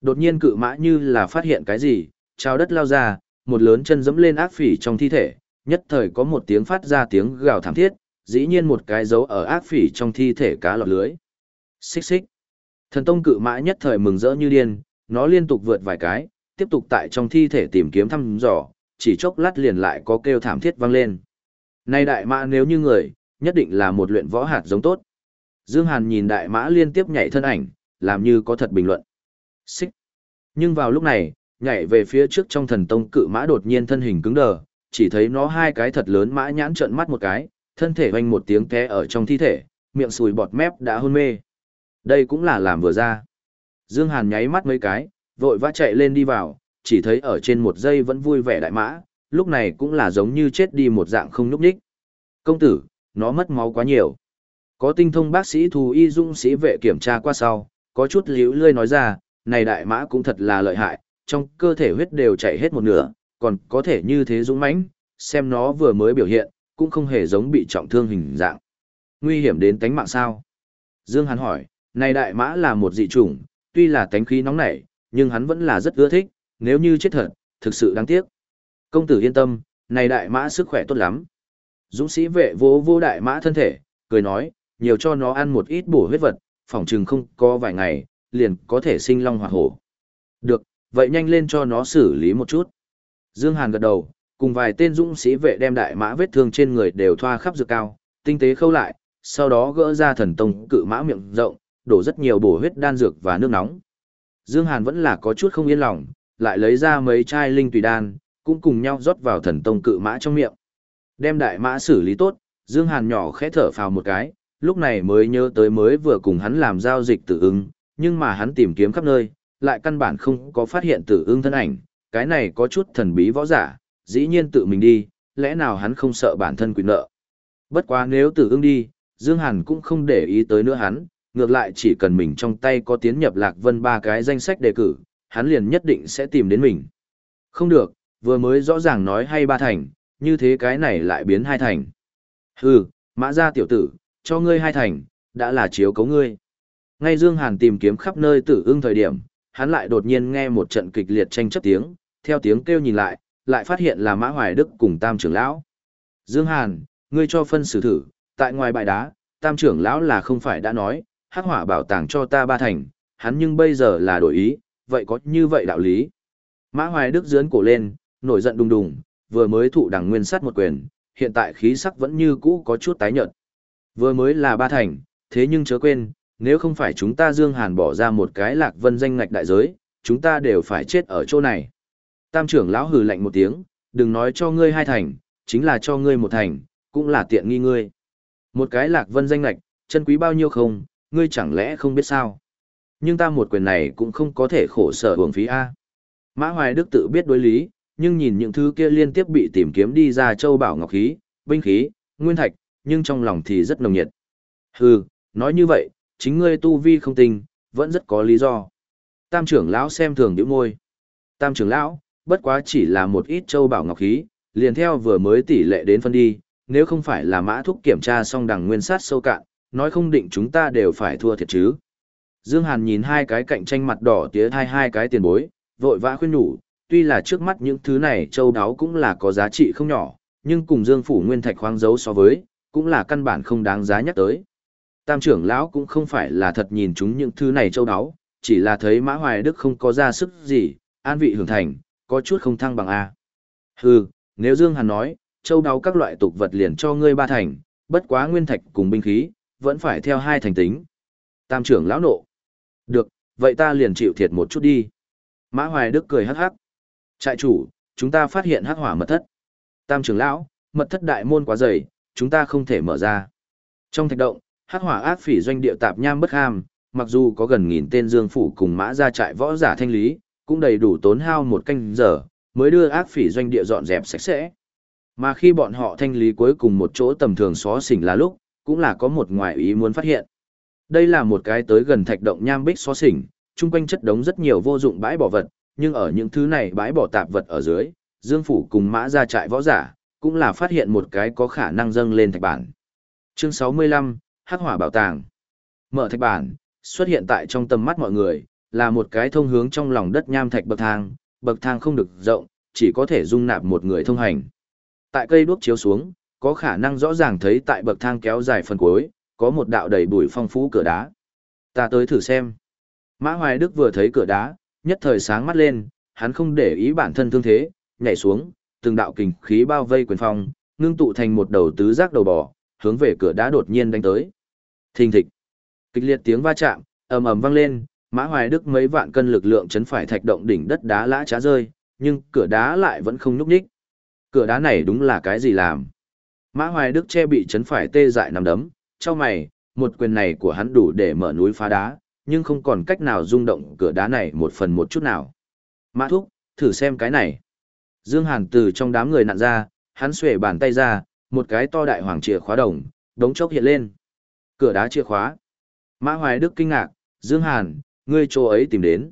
Đột nhiên cự mã như là phát hiện cái gì, trao đất lao ra, một lớn chân dẫm lên ác phỉ trong thi thể, nhất thời có một tiếng phát ra tiếng gào thảm thiết, dĩ nhiên một cái dấu ở ác phỉ trong thi thể cá lọt lưới. Xích xích. Thần tông cự mã nhất thời mừng rỡ như điên, nó liên tục vượt vài cái, tiếp tục tại trong thi thể tìm kiếm thăm dò, chỉ chốc lát liền lại có kêu thảm thiết vang lên. Này đại mã nếu như người, nhất định là một luyện võ hạt giống tốt. Dương Hàn nhìn đại mã liên tiếp nhảy thân ảnh, làm như có thật bình luận. Xích. Nhưng vào lúc này, nhảy về phía trước trong thần tông cự mã đột nhiên thân hình cứng đờ, chỉ thấy nó hai cái thật lớn mã nhãn trợn mắt một cái, thân thể oanh một tiếng té ở trong thi thể, miệng sùi bọt mép đã hôn mê. Đây cũng là làm vừa ra. Dương Hàn nháy mắt mấy cái, vội vã chạy lên đi vào, chỉ thấy ở trên một giây vẫn vui vẻ đại mã, lúc này cũng là giống như chết đi một dạng không nhúc nhích. Công tử, nó mất máu quá nhiều. Có tinh thông bác sĩ thù y dung sĩ vệ kiểm tra qua sau, có chút liễu lươi nói ra, này đại mã cũng thật là lợi hại, trong cơ thể huyết đều chảy hết một nửa, còn có thể như thế dũng mãnh, xem nó vừa mới biểu hiện, cũng không hề giống bị trọng thương hình dạng. Nguy hiểm đến tánh mạng sao? Dương Hàn hỏi, này đại mã là một dị chủng, tuy là tánh khí nóng nảy, nhưng hắn vẫn là rất ưa thích, nếu như chết thật, thực sự đáng tiếc. Công tử yên tâm, này đại mã sức khỏe tốt lắm. Dũng sĩ vệ vô vô đại mã thân thể, cười nói, nhiều cho nó ăn một ít bổ huyết vật, phòng trừng không có vài ngày, liền có thể sinh long hoạt hổ. Được, vậy nhanh lên cho nó xử lý một chút. Dương Hàn gật đầu, cùng vài tên dũng sĩ vệ đem đại mã vết thương trên người đều thoa khắp dược cao, tinh tế khâu lại, sau đó gỡ ra thần tông cự mã miệng rộng, đổ rất nhiều bổ huyết đan dược và nước nóng. Dương Hàn vẫn là có chút không yên lòng, lại lấy ra mấy chai linh tùy đan, cũng cùng nhau rót vào thần tông cự mã trong miệng. Đem đại mã xử lý tốt, Dương Hàn nhỏ khẽ thở phào một cái, lúc này mới nhớ tới mới vừa cùng hắn làm giao dịch tử ứng, nhưng mà hắn tìm kiếm khắp nơi, lại căn bản không có phát hiện tử ứng thân ảnh, cái này có chút thần bí võ giả, dĩ nhiên tự mình đi, lẽ nào hắn không sợ bản thân quyền nợ. Bất quá nếu tử ưng đi, Dương Hàn cũng không để ý tới nữa hắn, ngược lại chỉ cần mình trong tay có tiến nhập Lạc Vân ba cái danh sách đề cử, hắn liền nhất định sẽ tìm đến mình. Không được, vừa mới rõ ràng nói hay ba thành, như thế cái này lại biến hai thành. Hừ, mã gia tiểu tử, cho ngươi hai thành, đã là chiếu cấu ngươi. Ngay Dương Hàn tìm kiếm khắp nơi tử ưng thời điểm, hắn lại đột nhiên nghe một trận kịch liệt tranh chấp tiếng, theo tiếng kêu nhìn lại, lại phát hiện là Mã Hoài Đức cùng Tam trưởng lão. Dương Hàn, ngươi cho phân xử thử, tại ngoài bãi đá, Tam trưởng lão là không phải đã nói, hắc hỏa bảo tàng cho ta ba thành, hắn nhưng bây giờ là đổi ý, vậy có như vậy đạo lý. Mã Hoài Đức dướn cổ lên, nổi giận đùng đùng, vừa mới thụ đằng nguyên sát một quyền, hiện tại khí sắc vẫn như cũ có chút tái nhợt. Vừa mới là ba thành, thế nhưng chớ quên, nếu không phải chúng ta Dương Hàn bỏ ra một cái lạc vân danh ngạch đại giới, chúng ta đều phải chết ở chỗ này. Tam trưởng lão hừ lạnh một tiếng, đừng nói cho ngươi hai thành, chính là cho ngươi một thành, cũng là tiện nghi ngươi. Một cái lạc vân danh lạch, chân quý bao nhiêu không, ngươi chẳng lẽ không biết sao. Nhưng ta một quyền này cũng không có thể khổ sở hưởng phí A. Mã Hoài Đức tự biết đối lý, nhưng nhìn những thứ kia liên tiếp bị tìm kiếm đi ra châu bảo ngọc khí, binh khí, nguyên thạch, nhưng trong lòng thì rất nồng nhiệt. Hừ, nói như vậy, chính ngươi tu vi không tình, vẫn rất có lý do. Tam trưởng lão xem thường điểm môi. Tam trưởng lão, bất quá chỉ là một ít châu bảo ngọc khí, liền theo vừa mới tỷ lệ đến phân đi, nếu không phải là mã thúc kiểm tra xong đằng nguyên sát sâu cạn, nói không định chúng ta đều phải thua thiệt chứ. Dương Hàn nhìn hai cái cạnh tranh mặt đỏ tía hai hai cái tiền bối, vội vã khuyên nhủ, tuy là trước mắt những thứ này châu đáo cũng là có giá trị không nhỏ, nhưng cùng Dương Phủ Nguyên Thạch khoáng dấu so với, cũng là căn bản không đáng giá nhắc tới. Tam trưởng lão cũng không phải là thật nhìn chúng những thứ này châu đáo, chỉ là thấy Mã Hoài Đức không có ra sức gì, an vị hưởng thành, có chút không thăng bằng A. Hừ, nếu Dương Hàn nói, châu đáo các loại tục vật liền cho ngươi ba thành, bất quá nguyên thạch cùng binh khí, vẫn phải theo hai thành tính. Tam trưởng lão nộ. Được, vậy ta liền chịu thiệt một chút đi. Mã Hoài Đức cười hắc hắc. Trại chủ, chúng ta phát hiện hắc hỏa mật thất. Tam trưởng lão, mật thất đại môn quá dày, chúng ta không thể mở ra. Trong thạch động, hắc hỏa ác phỉ doanh địa tạp nham bất ham, mặc dù có gần nghìn tên dương phủ cùng mã ra trại võ giả thanh lý, cũng đầy đủ tốn hao một canh giờ, mới đưa ác phỉ doanh địa dọn dẹp sạch sẽ. Mà khi bọn họ thanh lý cuối cùng một chỗ tầm thường xó xỉnh là lúc, cũng là có một ngoại ý muốn phát hiện. Đây là một cái tới gần thạch động nham bích xó xỉnh, chung quanh chất đống rất nhiều vô dụng bãi bỏ vật, nhưng ở những thứ này bãi bỏ tạp vật ở dưới, Dương Phủ cùng mã ra trại võ giả, cũng là phát hiện một cái có khả năng dâng lên thạch bản. Chương 65, Hắc Hỏa Bảo Tàng Mở thạch bản, xuất hiện tại trong tầm mắt mọi người, là một cái thông hướng trong lòng đất nham thạch bậc thang, bậc thang không được rộng, chỉ có thể dung nạp một người thông hành. Tại cây đuốc chiếu xuống, có khả năng rõ ràng thấy tại bậc thang kéo dài phần cuối, có một đạo đầy bụi phong phú cửa đá. Ta tới thử xem. Mã Hoài Đức vừa thấy cửa đá, nhất thời sáng mắt lên, hắn không để ý bản thân thương thế, nhảy xuống, từng đạo kình khí bao vây quyền phong, ngưng tụ thành một đầu tứ giác đầu bò, hướng về cửa đá đột nhiên đánh tới. Thình thịch. Kịch liệt tiếng va chạm, ầm ầm vang lên, Mã Hoài Đức mấy vạn cân lực lượng chấn phải thạch động đỉnh đất đá lã chá rơi, nhưng cửa đá lại vẫn không nhúc nhích. Cửa đá này đúng là cái gì làm? Mã Hoài Đức che bị chấn phải tê dại nằm đấm, cho mày, một quyền này của hắn đủ để mở núi phá đá, nhưng không còn cách nào rung động cửa đá này một phần một chút nào. Mã Thúc, thử xem cái này. Dương Hàn từ trong đám người nặn ra, hắn xuề bàn tay ra, một cái to đại hoàng chìa khóa đồng, đống chốc hiện lên. Cửa đá chìa khóa. Mã Hoài Đức kinh ngạc, Dương Hàn, ngươi chỗ ấy tìm đến.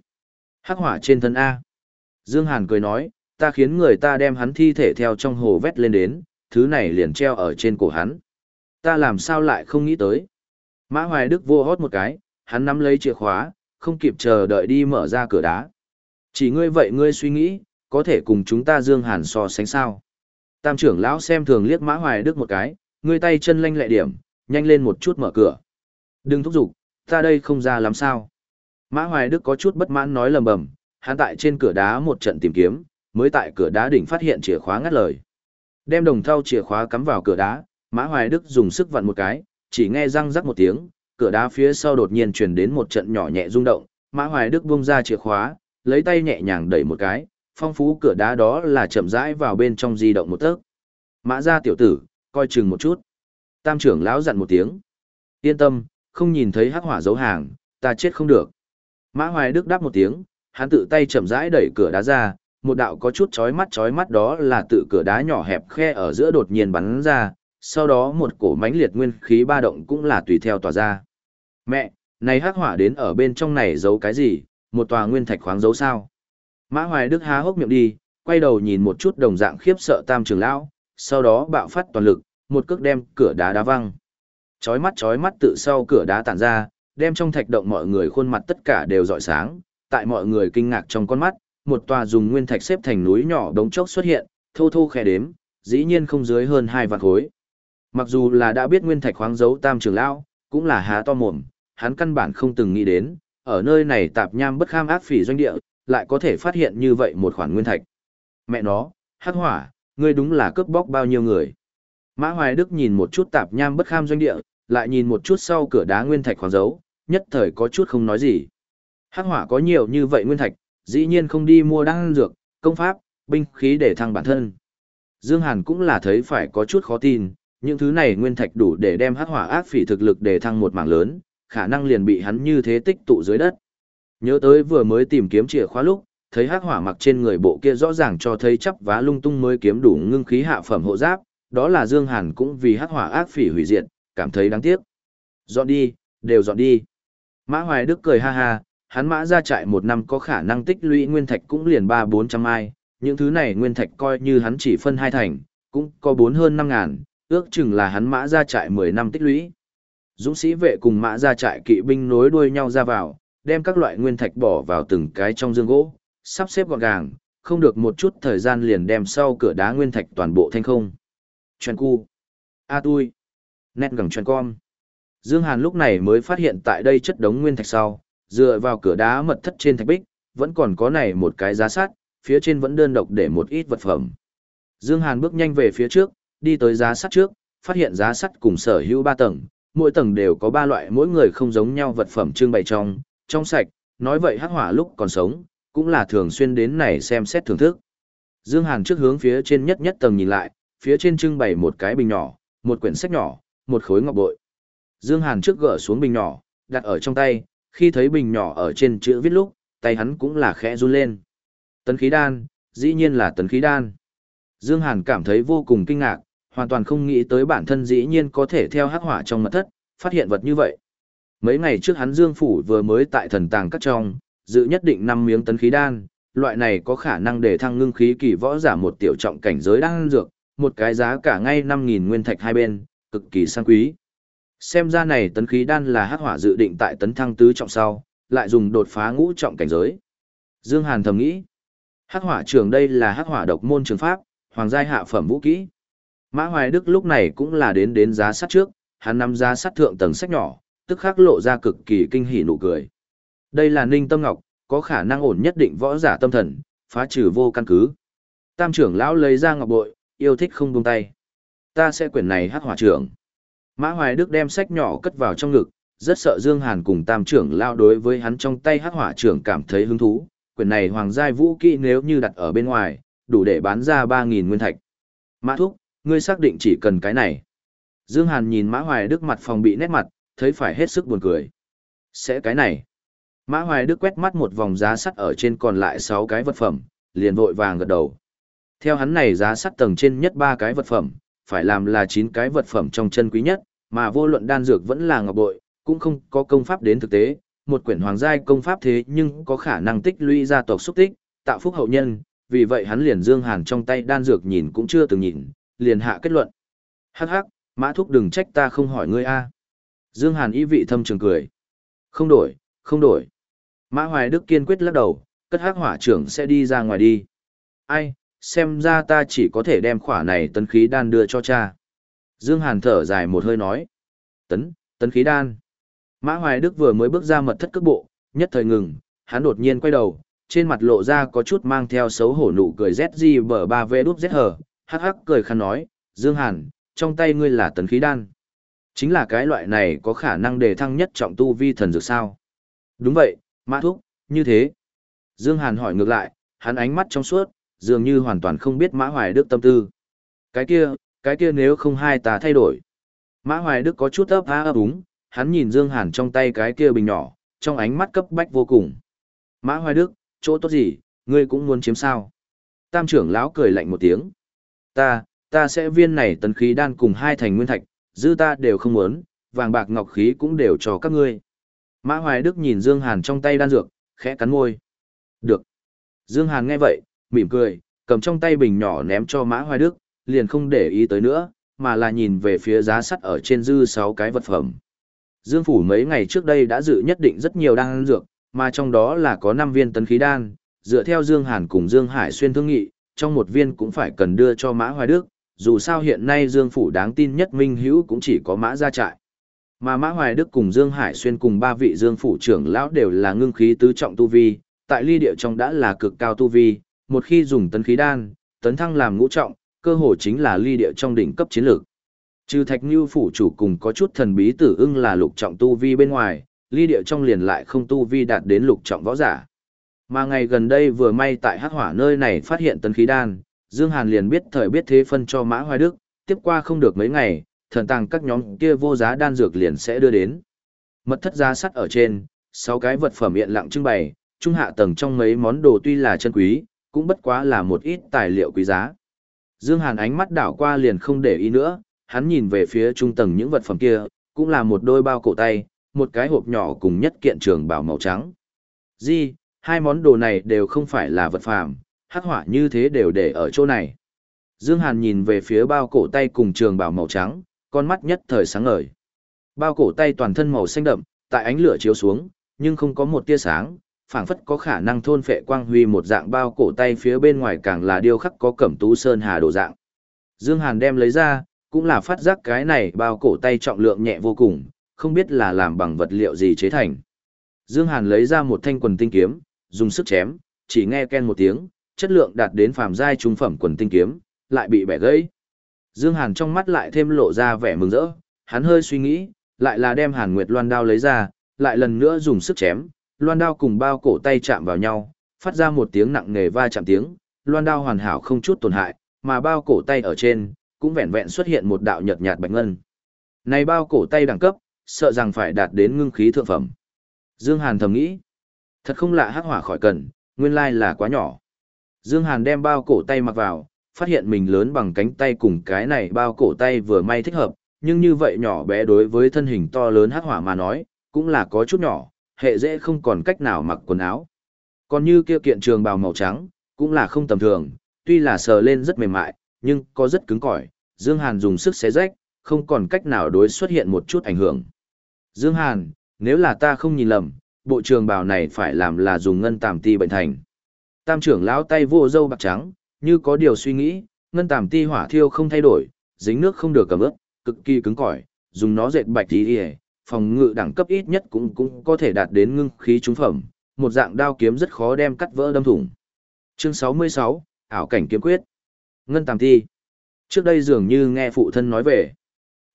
Hắc hỏa trên thân A. Dương Hàn cười nói, ta khiến người ta đem hắn thi thể theo trong hồ vét lên đến, thứ này liền treo ở trên cổ hắn. Ta làm sao lại không nghĩ tới. Mã Hoài Đức vô hót một cái, hắn nắm lấy chìa khóa, không kịp chờ đợi đi mở ra cửa đá. Chỉ ngươi vậy ngươi suy nghĩ, có thể cùng chúng ta Dương Hàn so sánh sao. Tam trưởng lão xem thường liếc Mã Hoài Đức một cái, ngươi tay chân lanh lẹ điểm, nhanh lên một chút mở cửa. Đừng thúc giục, ta đây không ra làm sao. Mã Hoài Đức có chút bất mãn nói lầm bầm, hắn tại trên cửa đá một trận tìm kiếm, mới tại cửa đá đỉnh phát hiện chìa khóa ngắt lời. Đem đồng thau chìa khóa cắm vào cửa đá, Mã Hoài Đức dùng sức vặn một cái, chỉ nghe răng rắc một tiếng, cửa đá phía sau đột nhiên truyền đến một trận nhỏ nhẹ rung động, Mã Hoài Đức buông ra chìa khóa, lấy tay nhẹ nhàng đẩy một cái, phong phú cửa đá đó là chậm rãi vào bên trong di động một tấc. Mã gia tiểu tử, coi chừng một chút. Tam trưởng lão dặn một tiếng. Yên tâm, không nhìn thấy hắc hỏa dấu hàng, ta chết không được. Mã Hoài Đức đáp một tiếng, hắn tự tay chậm rãi đẩy cửa đá ra, một đạo có chút chói mắt chói mắt đó là tự cửa đá nhỏ hẹp khe ở giữa đột nhiên bắn ra, sau đó một cổ mãnh liệt nguyên khí ba động cũng là tùy theo tỏa ra. Mẹ, này hắc hỏa đến ở bên trong này giấu cái gì, một tòa nguyên thạch khoáng giấu sao? Mã Hoài Đức há hốc miệng đi, quay đầu nhìn một chút đồng dạng khiếp sợ tam trường lão, sau đó bạo phát toàn lực, một cước đem cửa đá đá văng. Chói mắt chói mắt tự sau cửa đá tản ra, đem trong thạch động mọi người khuôn mặt tất cả đều rọi sáng, tại mọi người kinh ngạc trong con mắt, một tòa dùng nguyên thạch xếp thành núi nhỏ đống chốc xuất hiện, thô thô khẽ đếm, dĩ nhiên không dưới hơn hai vạn khối. Mặc dù là đã biết nguyên thạch khoáng dấu tam trường lão, cũng là há to mồm, hắn căn bản không từng nghĩ đến, ở nơi này tạp nham bất kham ác phỉ doanh địa, lại có thể phát hiện như vậy một khoản nguyên thạch. Mẹ nó, hắc hỏa, ngươi đúng là cướp bóc bao nhiêu người. Mã Hoài Đức nhìn một chút tạp nham bất kham doanh địa, lại nhìn một chút sau cửa đá nguyên thạch khoáng dấu, nhất thời có chút không nói gì. Hắc hỏa có nhiều như vậy nguyên thạch, dĩ nhiên không đi mua đan dược, công pháp, binh khí để thăng bản thân. Dương Hàn cũng là thấy phải có chút khó tin, những thứ này nguyên thạch đủ để đem hắc hỏa ác phỉ thực lực để thăng một mảng lớn, khả năng liền bị hắn như thế tích tụ dưới đất. Nhớ tới vừa mới tìm kiếm chìa khóa lúc, thấy hắc hỏa mặc trên người bộ kia rõ ràng cho thấy chắp vá lung tung mới kiếm đủ ngưng khí hạ phẩm hộ giáp, đó là Dương Hàn cũng vì hắc hỏa ác phỉ hủy diệt, cảm thấy đáng tiếc. Dọn đi, đều dọn đi. Mã Hoài Đức cười ha ha, hắn mã ra trại một năm có khả năng tích lũy nguyên thạch cũng liền ba bốn trăm ai, những thứ này nguyên thạch coi như hắn chỉ phân hai thành, cũng có bốn hơn năm ngàn, ước chừng là hắn mã ra trại mười năm tích lũy. Dũng sĩ vệ cùng mã ra trại kỵ binh nối đuôi nhau ra vào, đem các loại nguyên thạch bỏ vào từng cái trong dương gỗ, sắp xếp gọn gàng, không được một chút thời gian liền đem sau cửa đá nguyên thạch toàn bộ thanh không. Chuyện cu. A tui. Nét gần chuyện con. Dương Hàn lúc này mới phát hiện tại đây chất đống nguyên thạch sau, dựa vào cửa đá mật thất trên thạch bích, vẫn còn có này một cái giá sắt, phía trên vẫn đơn độc để một ít vật phẩm. Dương Hàn bước nhanh về phía trước, đi tới giá sắt trước, phát hiện giá sắt cùng sở hữu ba tầng, mỗi tầng đều có ba loại mỗi người không giống nhau vật phẩm trưng bày trong, trong sạch, nói vậy hắc hỏa lúc còn sống, cũng là thường xuyên đến này xem xét thưởng thức. Dương Hàn trước hướng phía trên nhất nhất tầng nhìn lại, phía trên trưng bày một cái bình nhỏ, một quyển sách nhỏ, một khối ngọc bội. Dương Hàn trước gỡ xuống bình nhỏ, đặt ở trong tay, khi thấy bình nhỏ ở trên chữ viết lúc, tay hắn cũng là khẽ run lên. Tấn khí đan, dĩ nhiên là tấn khí đan. Dương Hàn cảm thấy vô cùng kinh ngạc, hoàn toàn không nghĩ tới bản thân dĩ nhiên có thể theo hắc hỏa trong mật thất, phát hiện vật như vậy. Mấy ngày trước hắn Dương Phủ vừa mới tại thần tàng cắt trong, dự nhất định 5 miếng tấn khí đan, loại này có khả năng để thăng ngưng khí kỳ võ giả một tiểu trọng cảnh giới đang dược, một cái giá cả ngay 5.000 nguyên thạch hai bên, cực kỳ sang quý. Xem ra này tấn khí đan là hắc hỏa dự định tại tấn thăng tứ trọng sau, lại dùng đột phá ngũ trọng cảnh giới. Dương Hàn thầm nghĩ, hắc hỏa trường đây là hắc hỏa độc môn trường pháp, hoàng giai hạ phẩm vũ kỹ. Mã Hoài Đức lúc này cũng là đến đến giá sắt trước, hắn nắm giá sắt thượng tầng sách nhỏ, tức khắc lộ ra cực kỳ kinh hỉ nụ cười. Đây là Ninh Tâm Ngọc, có khả năng ổn nhất định võ giả tâm thần, phá trừ vô căn cứ. Tam trưởng lão lấy ra ngọc bội, yêu thích không buông tay. Ta sẽ quyển này hắc hỏa trưởng. Mã Hoài Đức đem sách nhỏ cất vào trong ngực, rất sợ Dương Hàn cùng tam trưởng lao đối với hắn trong tay hắc hỏa trưởng cảm thấy hứng thú. Quyển này hoàng giai vũ kỹ nếu như đặt ở bên ngoài, đủ để bán ra 3.000 nguyên thạch. Mã Thúc, ngươi xác định chỉ cần cái này. Dương Hàn nhìn Mã Hoài Đức mặt phòng bị nét mặt, thấy phải hết sức buồn cười. Sẽ cái này. Mã Hoài Đức quét mắt một vòng giá sắt ở trên còn lại 6 cái vật phẩm, liền vội vàng gật đầu. Theo hắn này giá sắt tầng trên nhất 3 cái vật phẩm, phải làm là chín cái vật phẩm trong chân quý nhất, mà vô luận đan dược vẫn là ngọc bội, cũng không có công pháp đến thực tế, một quyển hoàng giai công pháp thế nhưng có khả năng tích lũy gia tộc xúc tích, tạo phúc hậu nhân, vì vậy hắn liền Dương Hàn trong tay đan dược nhìn cũng chưa từng nhìn, liền hạ kết luận. Hắc hắc, mã thúc đừng trách ta không hỏi ngươi a. Dương Hàn ý vị thâm trường cười. Không đổi, không đổi. Mã Hoài Đức kiên quyết lắc đầu, cất hắc hỏa trưởng sẽ đi ra ngoài đi. Ai, xem ra ta chỉ có thể đem khỏa này tấn khí đan đưa cho cha. Dương Hàn thở dài một hơi nói. Tấn, tấn khí đan. Mã Hoài Đức vừa mới bước ra mật thất cước bộ, nhất thời ngừng, hắn đột nhiên quay đầu, trên mặt lộ ra có chút mang theo xấu hổ nụ cười ZG bờ ba vê đút Z hờ, hắc hắc cười khăn nói, Dương Hàn, trong tay ngươi là tấn khí đan. Chính là cái loại này có khả năng đề thăng nhất trọng tu vi thần dược sao. Đúng vậy, Mã Thúc, như thế. Dương Hàn hỏi ngược lại, hắn ánh mắt trong suốt, dường như hoàn toàn không biết Mã Hoài Đức tâm tư. Cái kia, cái kia nếu không hai ta thay đổi. Mã Hoài Đức có chút ấp á ấp úng, hắn nhìn Dương Hàn trong tay cái kia bình nhỏ, trong ánh mắt cấp bách vô cùng. Mã Hoài Đức, chỗ tốt gì, ngươi cũng muốn chiếm sao? Tam trưởng lão cười lạnh một tiếng. Ta, ta sẽ viên này tấn khí đan cùng hai thành nguyên thạch, dư ta đều không muốn, vàng bạc ngọc khí cũng đều cho các ngươi. Mã Hoài Đức nhìn Dương Hàn trong tay đan dược, khẽ cắn môi. Được. Dương Hàn nghe vậy, mỉm cười, cầm trong tay bình nhỏ ném cho Mã Hoài Đức, liền không để ý tới nữa, mà là nhìn về phía giá sắt ở trên dư sáu cái vật phẩm. Dương Phủ mấy ngày trước đây đã dự nhất định rất nhiều đan dược, mà trong đó là có 5 viên tấn khí đan, dựa theo Dương Hàn cùng Dương Hải xuyên thương nghị, trong một viên cũng phải cần đưa cho Mã Hoài Đức, dù sao hiện nay Dương Phủ đáng tin nhất Minh Hữu cũng chỉ có Mã Gia Trại. Mà Mã Hoài Đức cùng Dương Hải xuyên cùng ba vị Dương Phủ trưởng lão đều là ngưng khí tứ trọng tu vi, tại ly địa trong đã là cực cao tu vi, một khi dùng tấn khí đan, tấn thăng làm ngũ trọng, cơ hội chính là ly địa trong đỉnh cấp chiến lược. Trừ Thạch Như phủ chủ cùng có chút thần bí tử ưng là lục trọng tu vi bên ngoài, ly địa trong liền lại không tu vi đạt đến lục trọng võ giả. Mà ngày gần đây vừa may tại hắc hỏa nơi này phát hiện tấn khí đan, Dương Hàn liền biết thời biết thế phân cho Mã Hoài Đức, tiếp qua không được mấy ngày, thần tàng các nhóm kia vô giá đan dược liền sẽ đưa đến. Mật thất giá sắt ở trên, sáu cái vật phẩm hiện lặng trưng bày, trung hạ tầng trong mấy món đồ tuy là chân quý, cũng bất quá là một ít tài liệu quý giá. Dương Hàn ánh mắt đảo qua liền không để ý nữa, hắn nhìn về phía trung tầng những vật phẩm kia, cũng là một đôi bao cổ tay, một cái hộp nhỏ cùng nhất kiện trường bảo màu trắng. Di, hai món đồ này đều không phải là vật phàm, hắc hỏa như thế đều để ở chỗ này. Dương Hàn nhìn về phía bao cổ tay cùng trường bảo màu trắng, con mắt nhất thời sáng ngời. Bao cổ tay toàn thân màu xanh đậm, tại ánh lửa chiếu xuống, nhưng không có một tia sáng, phảng phất có khả năng thôn phệ quang huy một dạng bao cổ tay phía bên ngoài càng là điêu khắc có cẩm tú sơn hà đồ dạng. Dương Hàn đem lấy ra, cũng là phát giác cái này bao cổ tay trọng lượng nhẹ vô cùng, không biết là làm bằng vật liệu gì chế thành. Dương Hàn lấy ra một thanh quần tinh kiếm, dùng sức chém, chỉ nghe ken một tiếng, chất lượng đạt đến phàm giai trung phẩm quần tinh kiếm, lại bị bẻ gãy. Dương Hàn trong mắt lại thêm lộ ra vẻ mừng rỡ, hắn hơi suy nghĩ, lại là đem Hàn Nguyệt Loan đao lấy ra, lại lần nữa dùng sức chém, loan đao cùng bao cổ tay chạm vào nhau, phát ra một tiếng nặng nề va chạm tiếng, loan đao hoàn hảo không chút tổn hại, mà bao cổ tay ở trên, cũng vẹn vẹn xuất hiện một đạo nhợt nhạt bạch ngân. Này bao cổ tay đẳng cấp, sợ rằng phải đạt đến ngưng khí thượng phẩm. Dương Hàn thầm nghĩ, thật không lạ hắc hỏa khỏi cần, nguyên lai là quá nhỏ. Dương Hàn đem bao cổ tay mặc vào, phát hiện mình lớn bằng cánh tay cùng cái này bao cổ tay vừa may thích hợp, nhưng như vậy nhỏ bé đối với thân hình to lớn hắc hỏa mà nói, cũng là có chút nhỏ, hệ dễ không còn cách nào mặc quần áo. Còn như kia kiện trường bào màu trắng, cũng là không tầm thường, tuy là sờ lên rất mềm mại, nhưng có rất cứng cỏi, Dương Hàn dùng sức xé rách, không còn cách nào đối xuất hiện một chút ảnh hưởng. Dương Hàn, nếu là ta không nhìn lầm, bộ trường bào này phải làm là dùng ngân tàm ti bệnh thành. Tam trưởng lão tay vô dâu bạc trắng, như có điều suy nghĩ, ngân tàm ti hỏa thiêu không thay đổi, dính nước không được cầm ướp, cực kỳ cứng cỏi, dùng nó dệt bạch tí phòng ngự đẳng cấp ít nhất cũng cũng có thể đạt đến ngưng khí trúng phẩm, một dạng đao kiếm rất khó đem cắt vỡ đâm thủng. Chương 66, ảo cảnh kiếm quyết. Ngân tàng Thi. Trước đây dường như nghe phụ thân nói về.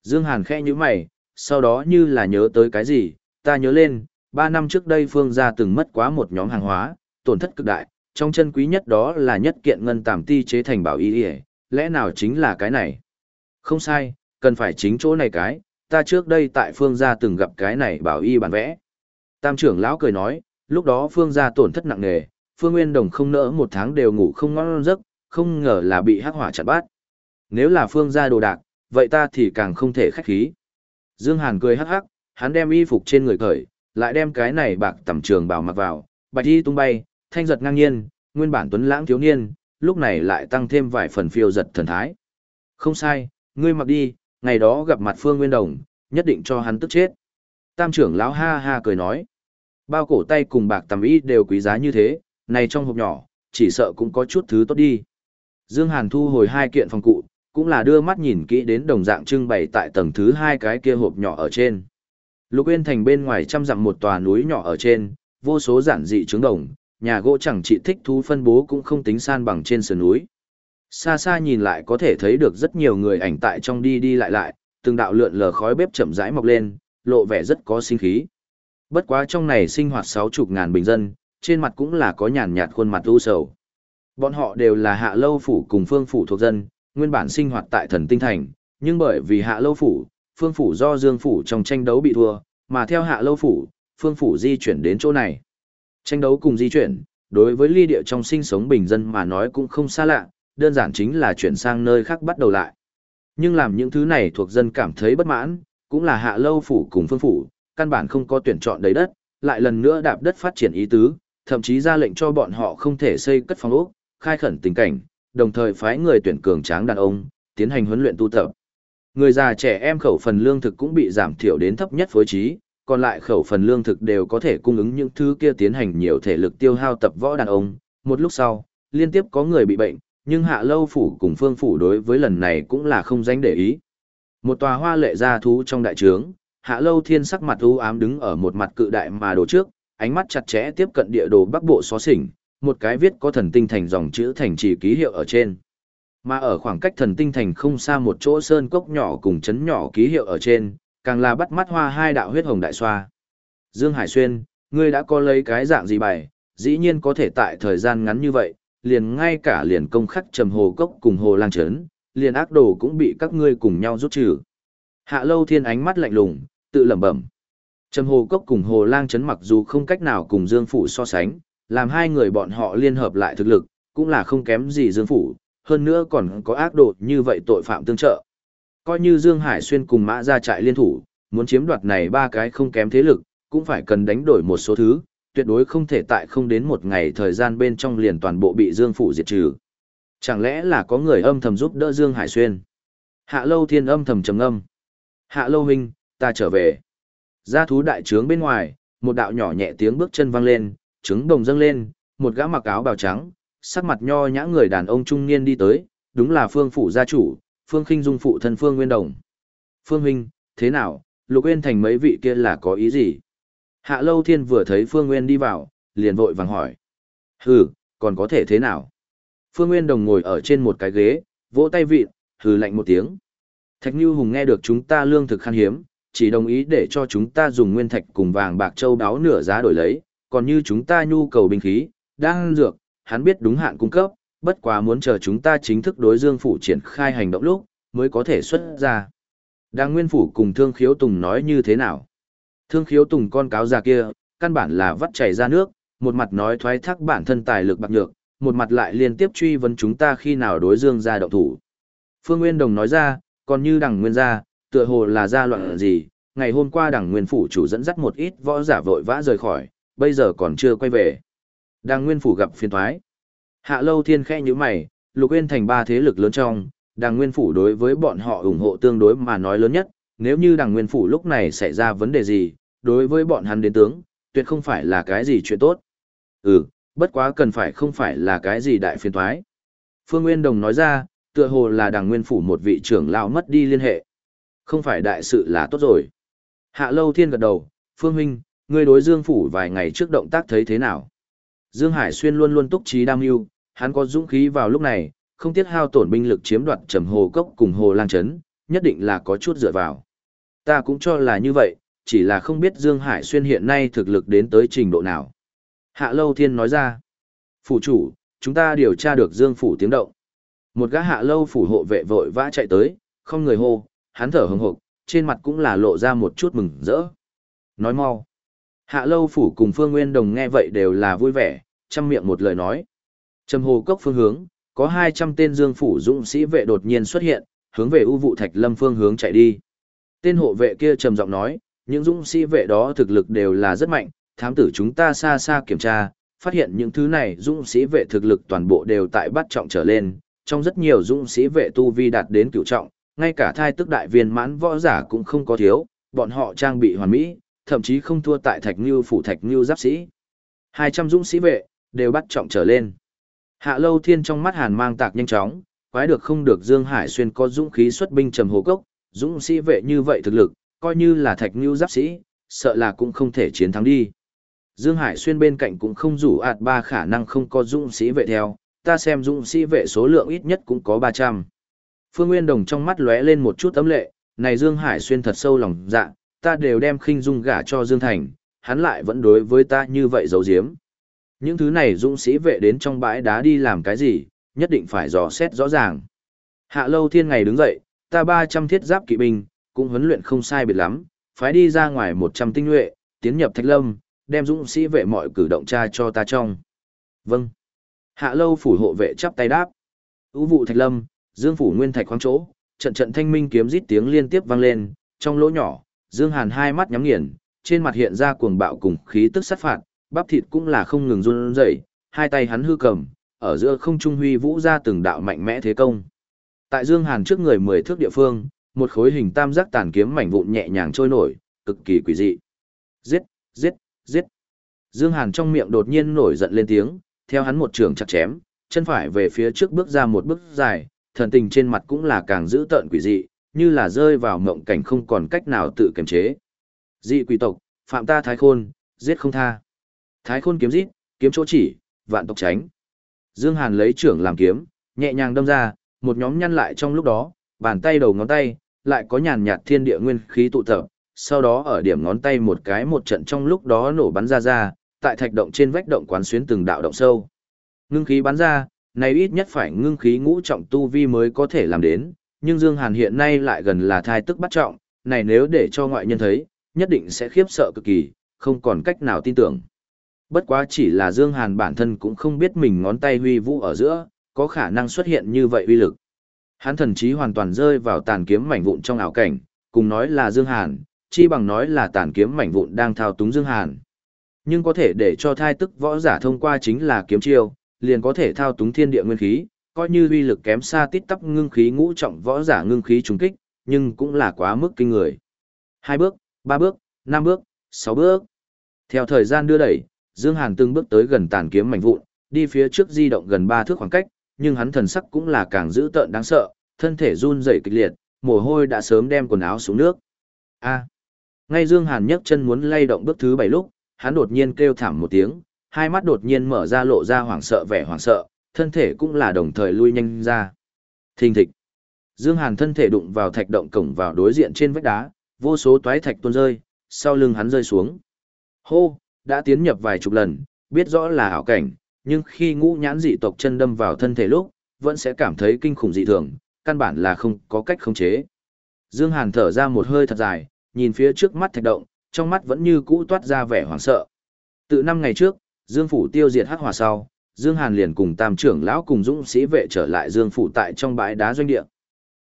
Dương Hàn khẽ như mày, sau đó như là nhớ tới cái gì, ta nhớ lên, ba năm trước đây Phương gia từng mất quá một nhóm hàng hóa, tổn thất cực đại, trong chân quý nhất đó là nhất kiện ngân tàm ti chế thành bảo y lẽ nào chính là cái này? Không sai, cần phải chính chỗ này cái, ta trước đây tại phương gia từng gặp cái này bảo y bản vẽ. Tam trưởng lão cười nói, lúc đó phương gia tổn thất nặng nề, phương nguyên đồng không nỡ một tháng đều ngủ không ngon giấc, không ngờ là bị hắc hỏa chặt bát. Nếu là phương gia đồ đạc, vậy ta thì càng không thể khách khí. Dương Hàn cười hắc hắc, hắn đem y phục trên người cởi, lại đem cái này bạc tầm trường bảo mặc vào, bạch y tung bay, thanh giật ngang nhiên, nguyên bản tuấn lãng thiếu niên, lúc này lại tăng thêm vài phần phiêu giật thần thái. Không sai, ngươi mặc đi, ngày đó gặp mặt Phương Nguyên Đồng, nhất định cho hắn tức chết. Tam trưởng lão ha ha cười nói, bao cổ tay cùng bạc tầm y đều quý giá như thế, này trong hộp nhỏ, chỉ sợ cũng có chút thứ tốt đi. Dương Hàn thu hồi hai kiện phòng cụ, cũng là đưa mắt nhìn kỹ đến đồng dạng trưng bày tại tầng thứ hai cái kia hộp nhỏ ở trên. Lục Yên Thành bên ngoài trăm dặm một tòa núi nhỏ ở trên, vô số giản dị trứng đồng, nhà gỗ chẳng chỉ thích thú phân bố cũng không tính san bằng trên sườn núi. Xa xa nhìn lại có thể thấy được rất nhiều người ảnh tại trong đi đi lại lại, từng đạo lượn lờ khói bếp chậm rãi mọc lên, lộ vẻ rất có sinh khí. Bất quá trong này sinh hoạt sáu chục ngàn bình dân, trên mặt cũng là có nhàn nhạt khuôn mặt u sầu. Bọn họ đều là hạ lâu phủ cùng phương phủ thuộc dân, nguyên bản sinh hoạt tại thần tinh thành, nhưng bởi vì hạ lâu phủ, phương phủ do dương phủ trong tranh đấu bị thua, mà theo hạ lâu phủ, phương phủ di chuyển đến chỗ này. Tranh đấu cùng di chuyển, đối với ly địa trong sinh sống bình dân mà nói cũng không xa lạ, đơn giản chính là chuyển sang nơi khác bắt đầu lại. Nhưng làm những thứ này thuộc dân cảm thấy bất mãn, cũng là hạ lâu phủ cùng phương phủ, căn bản không có tuyển chọn đấy đất, lại lần nữa đạp đất phát triển ý tứ, thậm chí ra lệnh cho bọn họ không thể xây cất phòng ốc, khai khẩn tình cảnh, đồng thời phái người tuyển cường tráng đàn ông, tiến hành huấn luyện tu tập. Người già trẻ em khẩu phần lương thực cũng bị giảm thiểu đến thấp nhất phối trí, còn lại khẩu phần lương thực đều có thể cung ứng những thứ kia tiến hành nhiều thể lực tiêu hao tập võ đàn ông. Một lúc sau, liên tiếp có người bị bệnh, nhưng hạ lâu phủ cùng phương phủ đối với lần này cũng là không dánh để ý. Một tòa hoa lệ gia thú trong đại trướng, hạ lâu thiên sắc mặt u ám đứng ở một mặt cự đại mà đồ trước, ánh mắt chặt chẽ tiếp cận địa đồ bắc bộ xó xỉnh, một cái viết có thần tinh thành dòng chữ thành trì ký hiệu ở trên. Mà ở khoảng cách thần tinh thành không xa một chỗ sơn cốc nhỏ cùng chấn nhỏ ký hiệu ở trên, càng là bắt mắt hoa hai đạo huyết hồng đại xoa. Dương Hải Xuyên, ngươi đã có lấy cái dạng gì bài, dĩ nhiên có thể tại thời gian ngắn như vậy, liền ngay cả liền công khắc trầm hồ cốc cùng hồ lang chấn, liền ác đồ cũng bị các ngươi cùng nhau rút trừ. Hạ lâu thiên ánh mắt lạnh lùng, tự lẩm bẩm. Trầm hồ cốc cùng hồ lang chấn mặc dù không cách nào cùng Dương Phủ so sánh, làm hai người bọn họ liên hợp lại thực lực, cũng là không kém gì Dương Phủ, hơn nữa còn có ác đồ như vậy tội phạm tương trợ. Coi như Dương Hải Xuyên cùng mã ra trại liên thủ, muốn chiếm đoạt này ba cái không kém thế lực, cũng phải cần đánh đổi một số thứ, tuyệt đối không thể tại không đến một ngày thời gian bên trong liền toàn bộ bị Dương Phủ diệt trừ. Chẳng lẽ là có người âm thầm giúp đỡ Dương Hải Xuyên? Hạ Lâu Thiên âm thầm trầm âm. Hạ Lâu Huynh, ta trở về. Gia thú đại trướng bên ngoài, một đạo nhỏ nhẹ tiếng bước chân vang lên, trứng đồng dâng lên, một gã mặc áo bào trắng, sắc mặt nho nhã người đàn ông trung niên đi tới, đúng là Phương phủ gia chủ, Phương Khinh Dung phụ thân Phương Nguyên Đồng. Phương huynh, thế nào, Lục Uyên Thành mấy vị kia là có ý gì? Hạ Lâu Thiên vừa thấy Phương Nguyên đi vào, liền vội vàng hỏi. Hừ, còn có thể thế nào? Phương Nguyên Đồng ngồi ở trên một cái ghế, vỗ tay vịn, hừ lạnh một tiếng. Thạch Như Hùng nghe được chúng ta lương thực khan hiếm, chỉ đồng ý để cho chúng ta dùng nguyên thạch cùng vàng bạc châu đáo nửa giá đổi lấy, còn như chúng ta nhu cầu binh khí, đang dược, hắn biết đúng hạn cung cấp, bất quá muốn chờ chúng ta chính thức đối Dương Phủ triển khai hành động lúc, mới có thể xuất ra. Đang Nguyên Phủ cùng Thương Khiếu Tùng nói như thế nào? Thương Khiếu Tùng con cáo già kia, căn bản là vắt chảy ra nước, một mặt nói thoái thác bản thân tài lực bạc nhược, một mặt lại liên tiếp truy vấn chúng ta khi nào đối Dương ra động thủ. Phương Nguyên Đồng nói ra, còn như đằng Nguyên gia, tựa hồ là gia loạn gì, ngày hôm qua đằng Nguyên Phủ chủ dẫn dắt một ít võ giả vội vã rời khỏi, bây giờ còn chưa quay về. Đằng Nguyên Phủ gặp phiền thoái. Hạ Lâu Thiên khẽ như mày, Lục Uyên thành ba thế lực lớn trong, Đằng Nguyên Phủ đối với bọn họ ủng hộ tương đối mà nói lớn nhất, nếu như Đằng Nguyên Phủ lúc này xảy ra vấn đề gì, đối với bọn hắn đến tướng, tuyệt không phải là cái gì chuyện tốt. Ừ, bất quá cần phải không phải là cái gì đại phiền thoái. Phương Nguyên Đồng nói ra, tựa hồ là đảng Nguyên Phủ một vị trưởng lão mất đi liên hệ. Không phải đại sự là tốt rồi. Hạ Lâu Thiên gật đầu, Phương Huynh, ngươi đối Dương Phủ vài ngày trước động tác thấy thế nào? Dương Hải Xuyên luôn luôn túc trí đam mưu, hắn có dũng khí vào lúc này, không tiếc hao tổn binh lực chiếm đoạt trầm hồ cốc cùng hồ lang trấn, nhất định là có chút dựa vào. Ta cũng cho là như vậy, chỉ là không biết Dương Hải Xuyên hiện nay thực lực đến tới trình độ nào. Hạ Lâu Thiên nói ra, phủ chủ, chúng ta điều tra được Dương Phủ tiếng động. Một gã hạ lâu phủ hộ vệ vội vã chạy tới, không người hô, hắn thở hừng hực, trên mặt cũng là lộ ra một chút mừng rỡ. Nói mau. Hạ lâu phủ cùng Phương Nguyên Đồng nghe vậy đều là vui vẻ, chăm miệng một lời nói. Trầm hồ cốc phương hướng, có 200 tên dương phủ dũng sĩ vệ đột nhiên xuất hiện, hướng về ưu vụ thạch lâm phương hướng chạy đi. Tên hộ vệ kia trầm giọng nói, những dũng sĩ vệ đó thực lực đều là rất mạnh, thám tử chúng ta xa xa kiểm tra, phát hiện những thứ này dũng sĩ vệ thực lực toàn bộ đều tại bắt trọng trở lên, trong rất nhiều dũng sĩ vệ tu vi đạt đến cửu trọng, ngay cả thai tức đại viên mãn võ giả cũng không có thiếu, bọn họ trang bị hoàn mỹ, thậm chí không thua tại Thạch Nưu phủ Thạch Nưu giáp sĩ. 200 dũng sĩ vệ, đều bắt trọng trở lên. Hạ Lâu Thiên trong mắt hàn mang tạc nhanh chóng, quái được không được Dương Hải xuyên có dũng khí xuất binh trầm hồ cốc, dũng sĩ vệ như vậy thực lực, coi như là Thạch ngưu giáp sĩ, sợ là cũng không thể chiến thắng đi. Dương Hải xuyên bên cạnh cũng không rủ ạt ba khả năng không có dũng sĩ vệ theo, ta xem dũng sĩ vệ số lượng ít nhất cũng có 300. Phương Nguyên Đồng trong mắt lóe lên một chút ấm lệ, này Dương Hải xuyên thật sâu lòng dạ, ta đều đem khinh dung gả cho Dương Thành, hắn lại vẫn đối với ta như vậy giấu giếm. Những thứ này dũng sĩ vệ đến trong bãi đá đi làm cái gì, nhất định phải dò xét rõ ràng. Hạ lâu thiên ngày đứng dậy, ta 300 thiết giáp kỵ binh, cũng huấn luyện không sai biệt lắm, phái đi ra ngoài 100 tinh nhuệ, tiến nhập thạch lâm, đem dũng sĩ vệ mọi cử động tra cho ta trong. Vâng. Hạ lâu phủ hộ vệ chắp tay đáp. Ú vụ thạch lâm, dương phủ nguyên thạch khoáng chỗ, trận trận thanh minh kiếm rít tiếng liên tiếp vang lên, trong lỗ nhỏ, Dương Hàn hai mắt nhắm nghiền, trên mặt hiện ra cuồng bạo cùng khí tức sát phạt, bắp thịt cũng là không ngừng run rẩy, hai tay hắn hư cầm, ở giữa không trung huy vũ ra từng đạo mạnh mẽ thế công. Tại Dương Hàn trước người mười thước địa phương, một khối hình tam giác tàn kiếm mảnh vụn nhẹ nhàng trôi nổi, cực kỳ quỷ dị. Giết, giết, giết. Dương Hàn trong miệng đột nhiên nổi giận lên tiếng, theo hắn một trường chặt chém, chân phải về phía trước bước ra một bước dài, thần tình trên mặt cũng là càng dữ tợn quỷ dị, như là rơi vào mộng cảnh không còn cách nào tự kiềm chế. Dị quỷ tộc, phạm ta thái khôn, giết không tha. Thái khôn kiếm giết, kiếm chỗ chỉ, vạn tộc tránh. Dương Hàn lấy trưởng làm kiếm, nhẹ nhàng đâm ra, một nhóm nhăn lại trong lúc đó, bàn tay đầu ngón tay, lại có nhàn nhạt thiên địa nguyên khí tụ tập, sau đó ở điểm ngón tay một cái một trận trong lúc đó nổ bắn ra ra, tại thạch động trên vách động quán xuyến từng đạo động sâu. Ngưng khí bắn ra, này ít nhất phải ngưng khí ngũ trọng tu vi mới có thể làm đến, nhưng Dương Hàn hiện nay lại gần là thai tức bắt trọng, này nếu để cho ngoại nhân thấy, nhất định sẽ khiếp sợ cực kỳ, không còn cách nào tin tưởng. Bất quá chỉ là Dương Hàn bản thân cũng không biết mình ngón tay huy vũ ở giữa, có khả năng xuất hiện như vậy uy lực. Hắn thần trí hoàn toàn rơi vào tàn kiếm mảnh vụn trong ảo cảnh, cùng nói là Dương Hàn, chi bằng nói là tàn kiếm mảnh vụn đang thao túng Dương Hàn. Nhưng có thể để cho thai tức võ giả thông qua chính là kiếm chiêu, liền có thể thao túng thiên địa nguyên khí, coi như uy lực kém xa tít tắp ngưng khí ngũ trọng võ giả ngưng khí trùng kích, nhưng cũng là quá mức kinh người. Hai bước, ba bước, năm bước, sáu bước. Theo thời gian đưa đẩy, Dương Hàn từng bước tới gần tàn kiếm mảnh vụn, đi phía trước di động gần ba thước khoảng cách, nhưng hắn thần sắc cũng là càng dữ tợn đáng sợ, thân thể run rẩy kịch liệt, mồ hôi đã sớm đem quần áo xuống nước. A. Ngay Dương Hàn nhấc chân muốn lay động bước thứ bảy lúc, hắn đột nhiên kêu thảm một tiếng, hai mắt đột nhiên mở ra lộ ra hoảng sợ vẻ hoảng sợ, thân thể cũng là đồng thời lui nhanh ra. Thình thịch. Dương Hàn thân thể đụng vào thạch động cổng vào đối diện trên vách đá, vô số toái thạch tuôn rơi, sau lưng hắn rơi xuống. Hô, đã tiến nhập vài chục lần, biết rõ là ảo cảnh, nhưng khi ngũ nhãn dị tộc chân đâm vào thân thể lúc, vẫn sẽ cảm thấy kinh khủng dị thường, căn bản là không có cách khống chế. Dương Hàn thở ra một hơi thật dài, nhìn phía trước mắt thạch động, trong mắt vẫn như cũ toát ra vẻ hoảng sợ. Từ năm ngày trước, Dương Phủ tiêu diệt hắc hỏa sau, Dương Hàn liền cùng tam trưởng lão cùng dũng sĩ vệ trở lại Dương Phủ tại trong bãi đá doanh địa.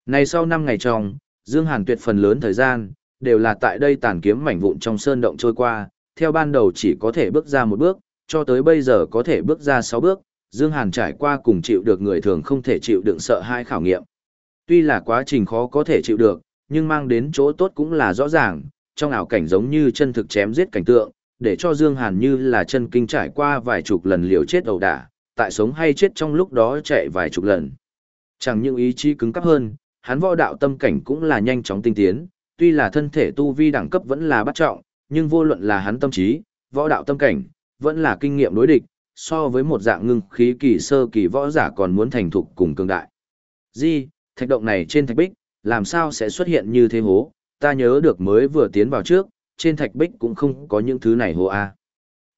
Này sau 5 ngày trong, Dương Hàn tuyệt phần lớn thời gian, đều là tại đây tàn kiếm mảnh vụn trong sơn động trôi qua, theo ban đầu chỉ có thể bước ra một bước, cho tới bây giờ có thể bước ra 6 bước, Dương Hàn trải qua cùng chịu được người thường không thể chịu đựng sợ hai khảo nghiệm. Tuy là quá trình khó có thể chịu được, nhưng mang đến chỗ tốt cũng là rõ ràng, trong ảo cảnh giống như chân thực chém giết cảnh tượng, để cho Dương Hàn như là chân kinh trải qua vài chục lần liều chết ẩu đả, tại sống hay chết trong lúc đó chạy vài chục lần. Chẳng những ý chí cứng cáp hơn, hắn võ đạo tâm cảnh cũng là nhanh chóng tinh tiến, tuy là thân thể tu vi đẳng cấp vẫn là bắt trọng, nhưng vô luận là hắn tâm trí, võ đạo tâm cảnh, vẫn là kinh nghiệm đối địch, so với một dạng ngưng khí kỳ sơ kỳ võ giả còn muốn thành thục cùng cường đại. Di, thạch động này trên thạch bích, làm sao sẽ xuất hiện như thế hố, ta nhớ được mới vừa tiến vào trước, trên thạch bích cũng không có những thứ này hố a.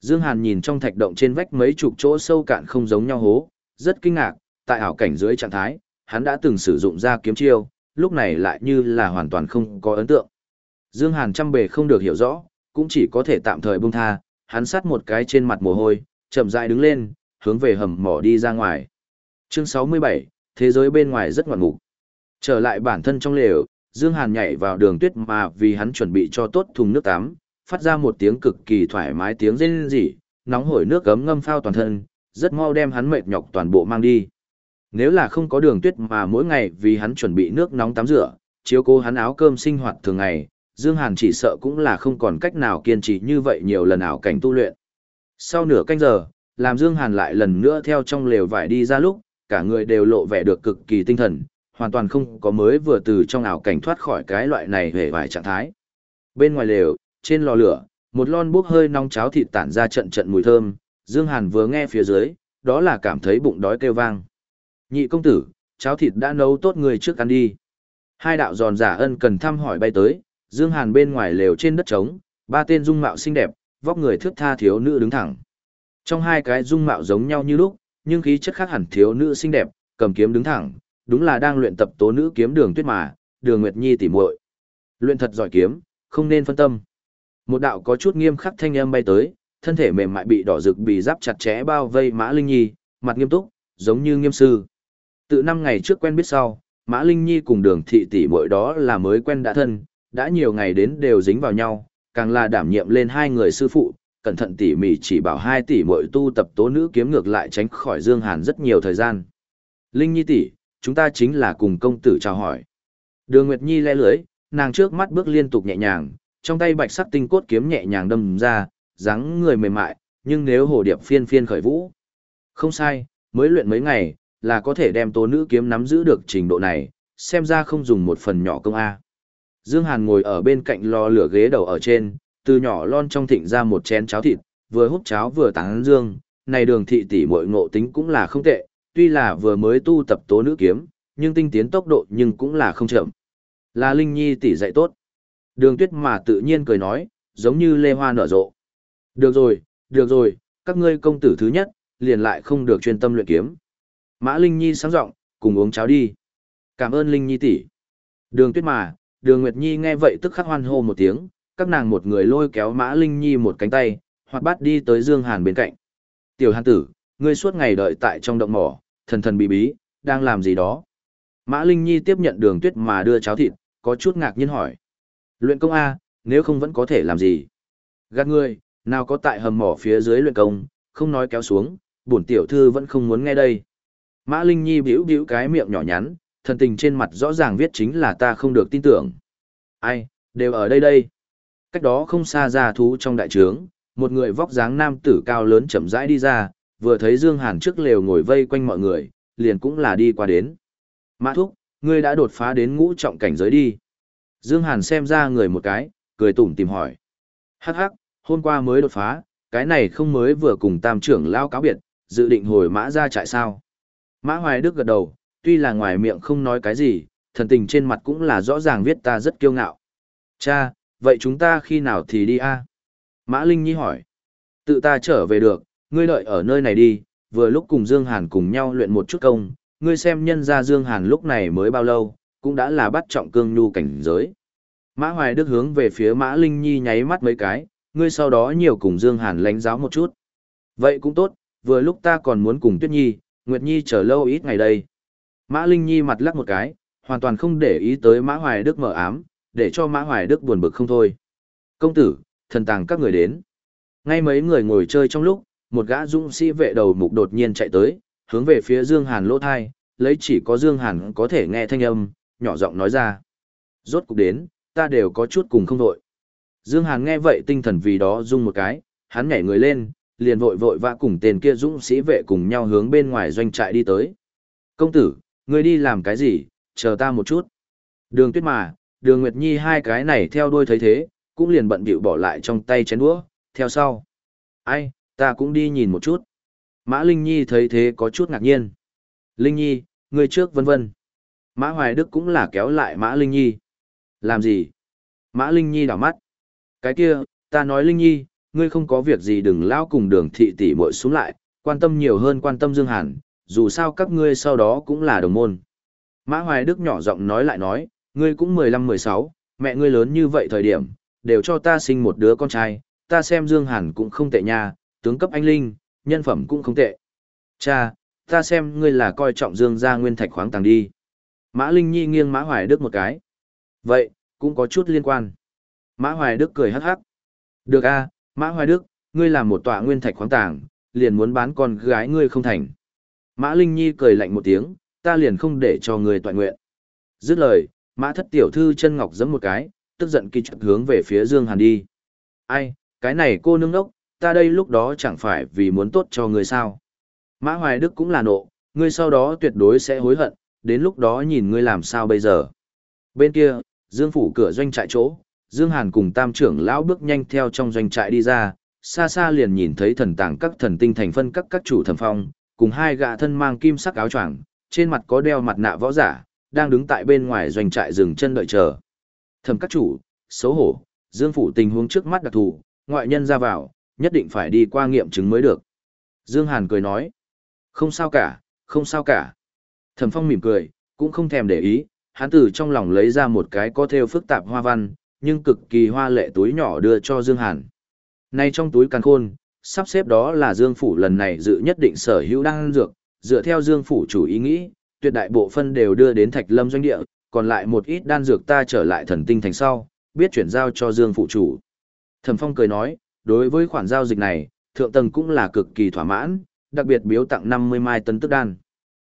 Dương Hàn nhìn trong thạch động trên vách mấy chục chỗ sâu cạn không giống nhau hố, rất kinh ngạc, tại ảo cảnh dưới trạng thái, hắn đã từng sử dụng ra kiếm chiêu, lúc này lại như là hoàn toàn không có ấn tượng. Dương Hàn trăm bề không được hiểu rõ, cũng chỉ có thể tạm thời buông tha, hắn sát một cái trên mặt mồ hôi, chậm rãi đứng lên, hướng về hầm mỏ đi ra ngoài. Chương 67, thế giới bên ngoài rất ngoạn mục. Trở lại bản thân trong lều, Dương Hàn nhảy vào đường tuyết mà vì hắn chuẩn bị cho tốt thùng nước tắm, phát ra một tiếng cực kỳ thoải mái tiếng rên rỉ, nóng hổi nước gấm ngâm phao toàn thân, rất mau đem hắn mệt nhọc toàn bộ mang đi. Nếu là không có đường tuyết mà mỗi ngày vì hắn chuẩn bị nước nóng tắm rửa, chiếu cố hắn áo cơm sinh hoạt thường ngày, Dương Hàn chỉ sợ cũng là không còn cách nào kiên trì như vậy nhiều lần ảo cảnh tu luyện. Sau nửa canh giờ, làm Dương Hàn lại lần nữa theo trong lều vải đi ra lúc, cả người đều lộ vẻ được cực kỳ tinh thần, hoàn toàn không có mới vừa từ trong ảo cảnh thoát khỏi cái loại này hề vải trạng thái. Bên ngoài lều, trên lò lửa, một lon bốc hơi nóng cháo thịt tản ra trận trận mùi thơm, Dương Hàn vừa nghe phía dưới, đó là cảm thấy bụng đói kêu vang. Nhị công tử, cháo thịt đã nấu tốt người trước ăn đi. Hai đạo giòn giả ân cần thăm hỏi bay tới, Dương Hàn bên ngoài lều trên đất trống, ba tên dung mạo xinh đẹp, vóc người thước tha thiếu nữ đứng thẳng. Trong hai cái dung mạo giống nhau như lúc, nhưng khí chất khác hẳn thiếu nữ xinh đẹp, cầm kiếm đứng thẳng, đúng là đang luyện tập tố nữ kiếm đường tuyết mà, đường Nguyệt Nhi tỉ muội. Luyện thật giỏi kiếm, không nên phân tâm. Một đạo có chút nghiêm khắc thanh âm bay tới, thân thể mềm mại bị đỏ rực bị giáp chặt chẽ bao vây Mã Linh Nhi, mặt nghiêm túc, giống như nghiêm sư. Từ năm ngày trước quen biết sau, Mã Linh Nhi cùng đường thị tỷ muội đó là mới quen đã thân, đã nhiều ngày đến đều dính vào nhau, càng là đảm nhiệm lên hai người sư phụ, cẩn thận tỉ mỉ chỉ bảo hai tỷ muội tu tập tố nữ kiếm ngược lại tránh khỏi Dương Hàn rất nhiều thời gian. Linh Nhi tỷ, chúng ta chính là cùng công tử chào hỏi. Đường Nguyệt Nhi lẽ lưới, nàng trước mắt bước liên tục nhẹ nhàng, trong tay bạch sắc tinh cốt kiếm nhẹ nhàng đâm ra, dáng người mềm mại, nhưng nếu hồ điệp phiên phiên khởi vũ. Không sai, mới luyện mấy ngày, là có thể đem tố nữ kiếm nắm giữ được trình độ này, xem ra không dùng một phần nhỏ công A. Dương Hàn ngồi ở bên cạnh lò lửa ghế đầu ở trên, từ nhỏ lon trong thịnh ra một chén cháo thịt, vừa hút cháo vừa tán dương, này đường thị tỷ muội ngộ tính cũng là không tệ, tuy là vừa mới tu tập tố nữ kiếm, nhưng tinh tiến tốc độ nhưng cũng là không chậm. Là Linh Nhi tỷ dạy tốt. Đường tuyết mà tự nhiên cười nói, giống như lê hoa nở rộ. Được rồi, được rồi, các ngươi công tử thứ nhất, liền lại không được chuyên tâm luyện kiếm. Mã Linh Nhi sáng giọng, cùng uống cháo đi. Cảm ơn Linh Nhi tỷ. Đường tuyết mà, đường Nguyệt Nhi nghe vậy tức khắc hoan hô một tiếng, các nàng một người lôi kéo Mã Linh Nhi một cánh tay, hoặc bắt đi tới Dương Hàn bên cạnh. Tiểu Hàn tử, ngươi suốt ngày đợi tại trong động mỏ, thần thần bí bí, đang làm gì đó? Mã Linh Nhi tiếp nhận đường tuyết mà đưa cháo thịt, có chút ngạc nhiên hỏi. Luyện công A, nếu không vẫn có thể làm gì? Gạt ngươi, nào có tại hầm mỏ phía dưới luyện công, không nói kéo xuống, bổn tiểu thư vẫn không muốn nghe đây. Mã Linh Nhi bĩu bĩu cái miệng nhỏ nhắn, thần tình trên mặt rõ ràng viết chính là ta không được tin tưởng. Ai, đều ở đây đây. Cách đó không xa ra thú trong đại trướng, một người vóc dáng nam tử cao lớn chậm rãi đi ra, vừa thấy Dương Hàn trước lều ngồi vây quanh mọi người, liền cũng là đi qua đến. Mã Thúc, ngươi đã đột phá đến ngũ trọng cảnh giới đi. Dương Hàn xem ra người một cái, cười tủm tìm hỏi. Hắc hắc, hôm qua mới đột phá, cái này không mới vừa cùng tam trưởng lao cáo biệt, dự định hồi mã ra trại sao. Mã Hoài Đức gật đầu, tuy là ngoài miệng không nói cái gì, thần tình trên mặt cũng là rõ ràng viết ta rất kiêu ngạo. Cha, vậy chúng ta khi nào thì đi a? Mã Linh Nhi hỏi. Tự ta trở về được, ngươi đợi ở nơi này đi, vừa lúc cùng Dương Hàn cùng nhau luyện một chút công, ngươi xem nhân gia Dương Hàn lúc này mới bao lâu, cũng đã là bắt trọng cương nhu cảnh giới. Mã Hoài Đức hướng về phía Mã Linh Nhi nháy mắt mấy cái, ngươi sau đó nhiều cùng Dương Hàn lánh giáo một chút. Vậy cũng tốt, vừa lúc ta còn muốn cùng Tuyết Nhi, Nguyệt Nhi chờ lâu ít ngày đây. Mã Linh Nhi mặt lắc một cái, hoàn toàn không để ý tới Mã Hoài Đức mở ám, để cho Mã Hoài Đức buồn bực không thôi. Công tử, thần tàng các người đến. Ngay mấy người ngồi chơi trong lúc, một gã dũng sĩ vệ đầu mục đột nhiên chạy tới, hướng về phía Dương Hàn lỗ thai, lấy chỉ có Dương Hàn có thể nghe thanh âm, nhỏ giọng nói ra. Rốt cục đến, ta đều có chút cùng không đội. Dương Hàn nghe vậy tinh thần vì đó rung một cái, hắn nhảy người lên, liền vội vội vã cùng tên kia dũng sĩ vệ cùng nhau hướng bên ngoài doanh trại đi tới. Công tử, ngươi đi làm cái gì, chờ ta một chút. Đường tuyết mà, đường Nguyệt Nhi hai cái này theo đuôi thấy thế, cũng liền bận bịu bỏ lại trong tay chén đũa, theo sau. Ai, ta cũng đi nhìn một chút. Mã Linh Nhi thấy thế có chút ngạc nhiên. Linh Nhi, ngươi trước vân vân. Mã Hoài Đức cũng là kéo lại Mã Linh Nhi. Làm gì? Mã Linh Nhi đảo mắt. Cái kia, ta nói Linh Nhi, ngươi không có việc gì đừng lao cùng đường thị tỷ muội xuống lại, quan tâm nhiều hơn quan tâm Dương Hàn, dù sao các ngươi sau đó cũng là đồng môn. Mã Hoài Đức nhỏ giọng nói lại nói, ngươi cũng 15-16, mẹ ngươi lớn như vậy thời điểm, đều cho ta sinh một đứa con trai, ta xem Dương Hàn cũng không tệ nha, tướng cấp anh Linh, nhân phẩm cũng không tệ. Cha, ta xem ngươi là coi trọng Dương gia nguyên thạch khoáng tàng đi. Mã Linh Nhi nghiêng Mã Hoài Đức một cái. Vậy, cũng có chút liên quan. Mã Hoài Đức cười hắc hắc. Được a, Mã Hoài Đức, ngươi làm một tọa nguyên thạch khoáng tàng, liền muốn bán con gái ngươi không thành. Mã Linh Nhi cười lạnh một tiếng, ta liền không để cho ngươi tọa nguyện. Dứt lời, Mã thất tiểu thư chân ngọc giẫm một cái, tức giận kỳ trực hướng về phía Dương Hàn đi. Ai, cái này cô nương đốc, ta đây lúc đó chẳng phải vì muốn tốt cho ngươi sao. Mã Hoài Đức cũng là nộ, ngươi sau đó tuyệt đối sẽ hối hận, đến lúc đó nhìn ngươi làm sao bây giờ. Bên kia, Dương phủ cửa doanh trại chỗ, Dương Hàn cùng tam trưởng lão bước nhanh theo trong doanh trại đi ra, xa xa liền nhìn thấy thần tàng các thần tinh thành phân các các chủ thẩm phong, cùng hai gã thân mang kim sắc áo choàng, trên mặt có đeo mặt nạ võ giả, đang đứng tại bên ngoài doanh trại dừng chân đợi chờ. Thẩm các chủ, xấu hổ, Dương phủ tình huống trước mắt đặc thù, ngoại nhân ra vào, nhất định phải đi qua nghiệm chứng mới được. Dương Hàn cười nói, không sao cả, không sao cả. Thẩm Phong mỉm cười, cũng không thèm để ý, hắn từ trong lòng lấy ra một cái có thêu phức tạp hoa văn, nhưng cực kỳ hoa lệ túi nhỏ đưa cho Dương Hàn. Nay trong túi càng khôn, sắp xếp đó là Dương Phủ lần này dự nhất định sở hữu đan dược, dựa theo Dương Phủ chủ ý nghĩ, tuyệt đại bộ phân đều đưa đến Thạch Lâm doanh địa, còn lại một ít đan dược ta trở lại thần tinh thành sau, biết chuyển giao cho Dương Phủ chủ. Thẩm Phong cười nói, đối với khoản giao dịch này, thượng tầng cũng là cực kỳ thỏa mãn, đặc biệt biếu tặng 50 mai tấn tức đan.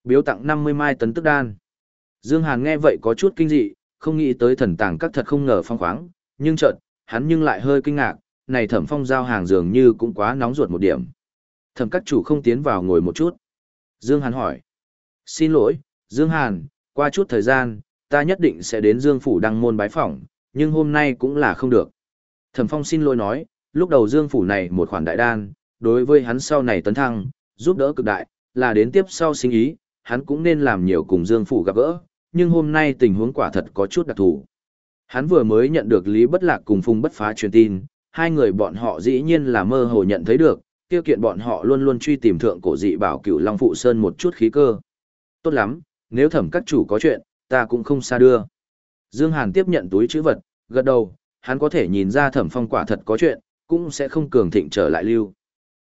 Biếu tặng 50 mai tấn tức đan. Dương Hàn nghe vậy có chút kinh dị, không nghĩ tới thần tàng các thật không ngờ phong khoáng, nhưng chợt, hắn nhưng lại hơi kinh ngạc, này thẩm phong giao hàng dường như cũng quá nóng ruột một điểm. Thẩm các chủ không tiến vào ngồi một chút. Dương Hàn hỏi. Xin lỗi, Dương Hàn, qua chút thời gian, ta nhất định sẽ đến Dương Phủ đăng môn bái phỏng, nhưng hôm nay cũng là không được. Thẩm phong xin lỗi nói, lúc đầu Dương Phủ này một khoản đại đan, đối với hắn sau này tấn thăng, giúp đỡ cực đại, là đến tiếp sau sinh ý, hắn cũng nên làm nhiều cùng Dương Phủ gặp gỡ, nhưng hôm nay tình huống quả thật có chút đặc thù. Hắn vừa mới nhận được Lý Bất Lạc cùng Phùng Bất Phá truyền tin, hai người bọn họ dĩ nhiên là mơ hồ nhận thấy được, tiêu kiện bọn họ luôn luôn truy tìm thượng cổ dị bảo cửu Long Phụ Sơn một chút khí cơ. Tốt lắm, nếu thẩm các chủ có chuyện, ta cũng không xa đưa. Dương Hàn tiếp nhận túi chữ vật, gật đầu, hắn có thể nhìn ra thẩm phong quả thật có chuyện, cũng sẽ không cường thịnh trở lại lưu.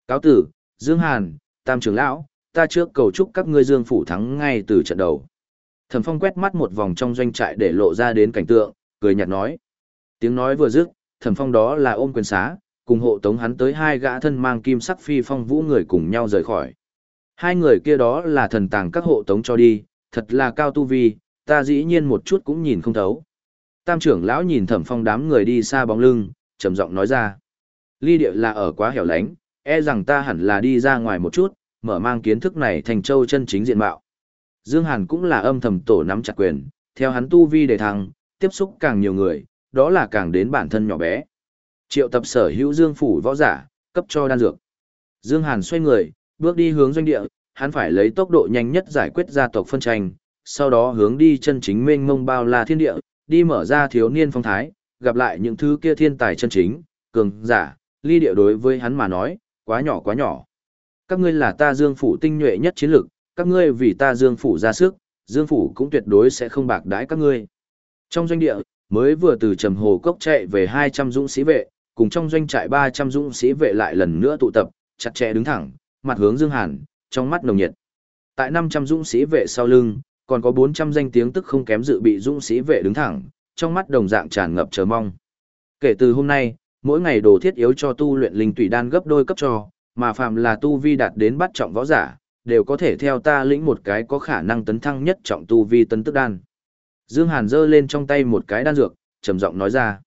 Cáo tử, Dương Hàn, Tam trưởng lão, ta trước cầu chúc các ngươi Dương Phủ thắng ngay từ trận đầu. Thẩm Phong quét mắt một vòng trong doanh trại để lộ ra đến cảnh tượng, cười nhạt nói. Tiếng nói vừa dứt, Thẩm Phong đó là ôm quyền xá, cùng hộ tống hắn tới hai gã thân mang kim sắc phi phong vũ người cùng nhau rời khỏi. Hai người kia đó là thần tàng các hộ tống cho đi, thật là cao tu vi, ta dĩ nhiên một chút cũng nhìn không thấu. Tam trưởng lão nhìn Thẩm Phong đám người đi xa bóng lưng, trầm giọng nói ra. Ly địa là ở quá hẻo lánh, e rằng ta hẳn là đi ra ngoài một chút, mở mang kiến thức này thành châu chân chính diện mạo. Dương Hàn cũng là âm thầm tổ nắm chặt quyền, theo hắn tu vi để thăng, tiếp xúc càng nhiều người, đó là càng đến bản thân nhỏ bé. Triệu tập sở hữu Dương phủ võ giả, cấp cho đan dược. Dương Hàn xoay người, bước đi hướng doanh địa, hắn phải lấy tốc độ nhanh nhất giải quyết gia tộc phân tranh, sau đó hướng đi chân chính mênh mông bao la thiên địa, đi mở ra thiếu niên phong thái, gặp lại những thứ kia thiên tài chân chính, cường giả, ly địa đối với hắn mà nói, quá nhỏ quá nhỏ. Các ngươi là ta Dương phủ tinh nhuệ nhất chiến lực, các ngươi vì ta Dương Phủ ra sức, Dương Phủ cũng tuyệt đối sẽ không bạc đãi các ngươi. Trong doanh địa, mới vừa từ trầm hồ cốc chạy về 200 dũng sĩ vệ, cùng trong doanh trại 300 dũng sĩ vệ lại lần nữa tụ tập, chặt chẽ đứng thẳng, mặt hướng Dương Hàn, trong mắt nồng nhiệt. Tại 500 dũng sĩ vệ sau lưng, còn có 400 danh tiếng tức không kém dự bị dũng sĩ vệ đứng thẳng, trong mắt đồng dạng tràn ngập chờ mong. Kể từ hôm nay, mỗi ngày đồ thiết yếu cho tu luyện linh tùy đan gấp đôi cấp cho, mà phàm là tu vi đạt đến bắt trọng võ giả, đều có thể theo ta lĩnh một cái có khả năng tấn thăng nhất trọng tu vi tấn tức đan. Dương Hàn giơ lên trong tay một cái đan dược, trầm giọng nói ra.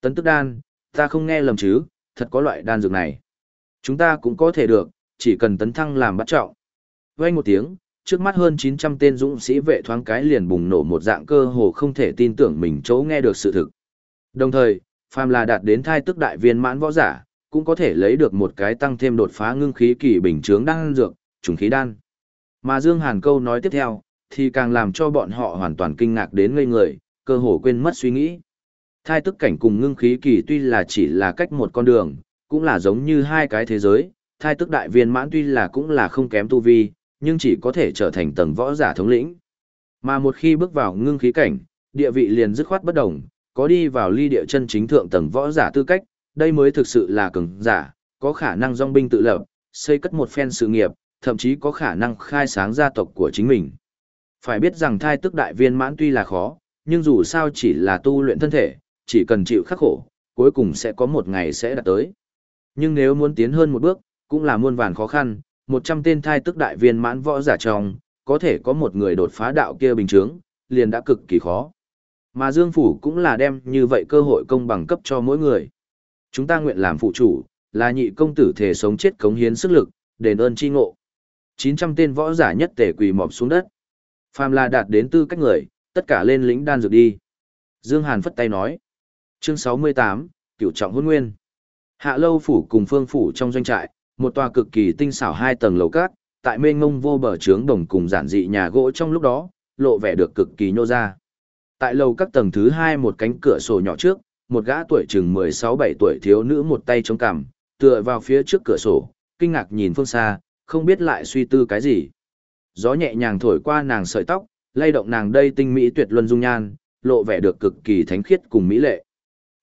Tấn tức đan, ta không nghe lầm chứ, thật có loại đan dược này. Chúng ta cũng có thể được, chỉ cần tấn thăng làm bắt trọng. Vang một tiếng, trước mắt hơn 900 tên dũng sĩ vệ thoáng cái liền bùng nổ một dạng cơ hồ không thể tin tưởng mình chỗ nghe được sự thực. Đồng thời, phàm là đạt đến thai tức đại viên mãn võ giả, cũng có thể lấy được một cái tăng thêm đột phá ngưng khí kỳ bình chướng đan dược, trùng khí đan. Mà Dương Hàn câu nói tiếp theo, thì càng làm cho bọn họ hoàn toàn kinh ngạc đến ngây người, cơ hồ quên mất suy nghĩ. Thai tức cảnh cùng ngưng khí kỳ tuy là chỉ là cách một con đường, cũng là giống như hai cái thế giới, thai tức đại viên mãn tuy là cũng là không kém tu vi, nhưng chỉ có thể trở thành tầng võ giả thống lĩnh. Mà một khi bước vào ngưng khí cảnh, địa vị liền dứt khoát bất đồng, có đi vào ly địa chân chính thượng tầng võ giả tư cách, đây mới thực sự là cường giả, có khả năng dòng binh tự lập, xây cất một phen sự nghiệp, thậm chí có khả năng khai sáng gia tộc của chính mình. Phải biết rằng thai tức đại viên mãn tuy là khó, nhưng dù sao chỉ là tu luyện thân thể, chỉ cần chịu khắc khổ, cuối cùng sẽ có một ngày sẽ đạt tới. Nhưng nếu muốn tiến hơn một bước, cũng là muôn vàn khó khăn, 100 tên thai tức đại viên mãn võ giả trong, có thể có một người đột phá đạo kia bình chứng, liền đã cực kỳ khó. Mà Dương Phủ cũng là đem như vậy cơ hội công bằng cấp cho mỗi người. Chúng ta nguyện làm phụ chủ, là nhị công tử thể sống chết cống hiến sức lực, đền ơn chi ngộ. 900 tên võ giả nhất tề quỳ mọp xuống đất. Phàm là đạt đến tư cách người, tất cả lên lĩnh đan dược đi. Dương Hàn phất tay nói. Chương 68, cửu trọng hôn nguyên. Hạ lâu phủ cùng phương phủ trong doanh trại, một tòa cực kỳ tinh xảo hai tầng lầu cát, tại mênh ngông vô bờ trướng đồng cùng giản dị nhà gỗ trong lúc đó, lộ vẻ được cực kỳ nhô ra. Tại lầu các tầng thứ hai một cánh cửa sổ nhỏ trước, một gã tuổi chừng 16-17 tuổi thiếu nữ một tay chống cằm, tựa vào phía trước cửa sổ, kinh ngạc nhìn phương xa, không biết lại suy tư cái gì. Gió nhẹ nhàng thổi qua nàng sợi tóc, lay động nàng đây tinh mỹ tuyệt luân dung nhan, lộ vẻ được cực kỳ thánh khiết cùng mỹ lệ.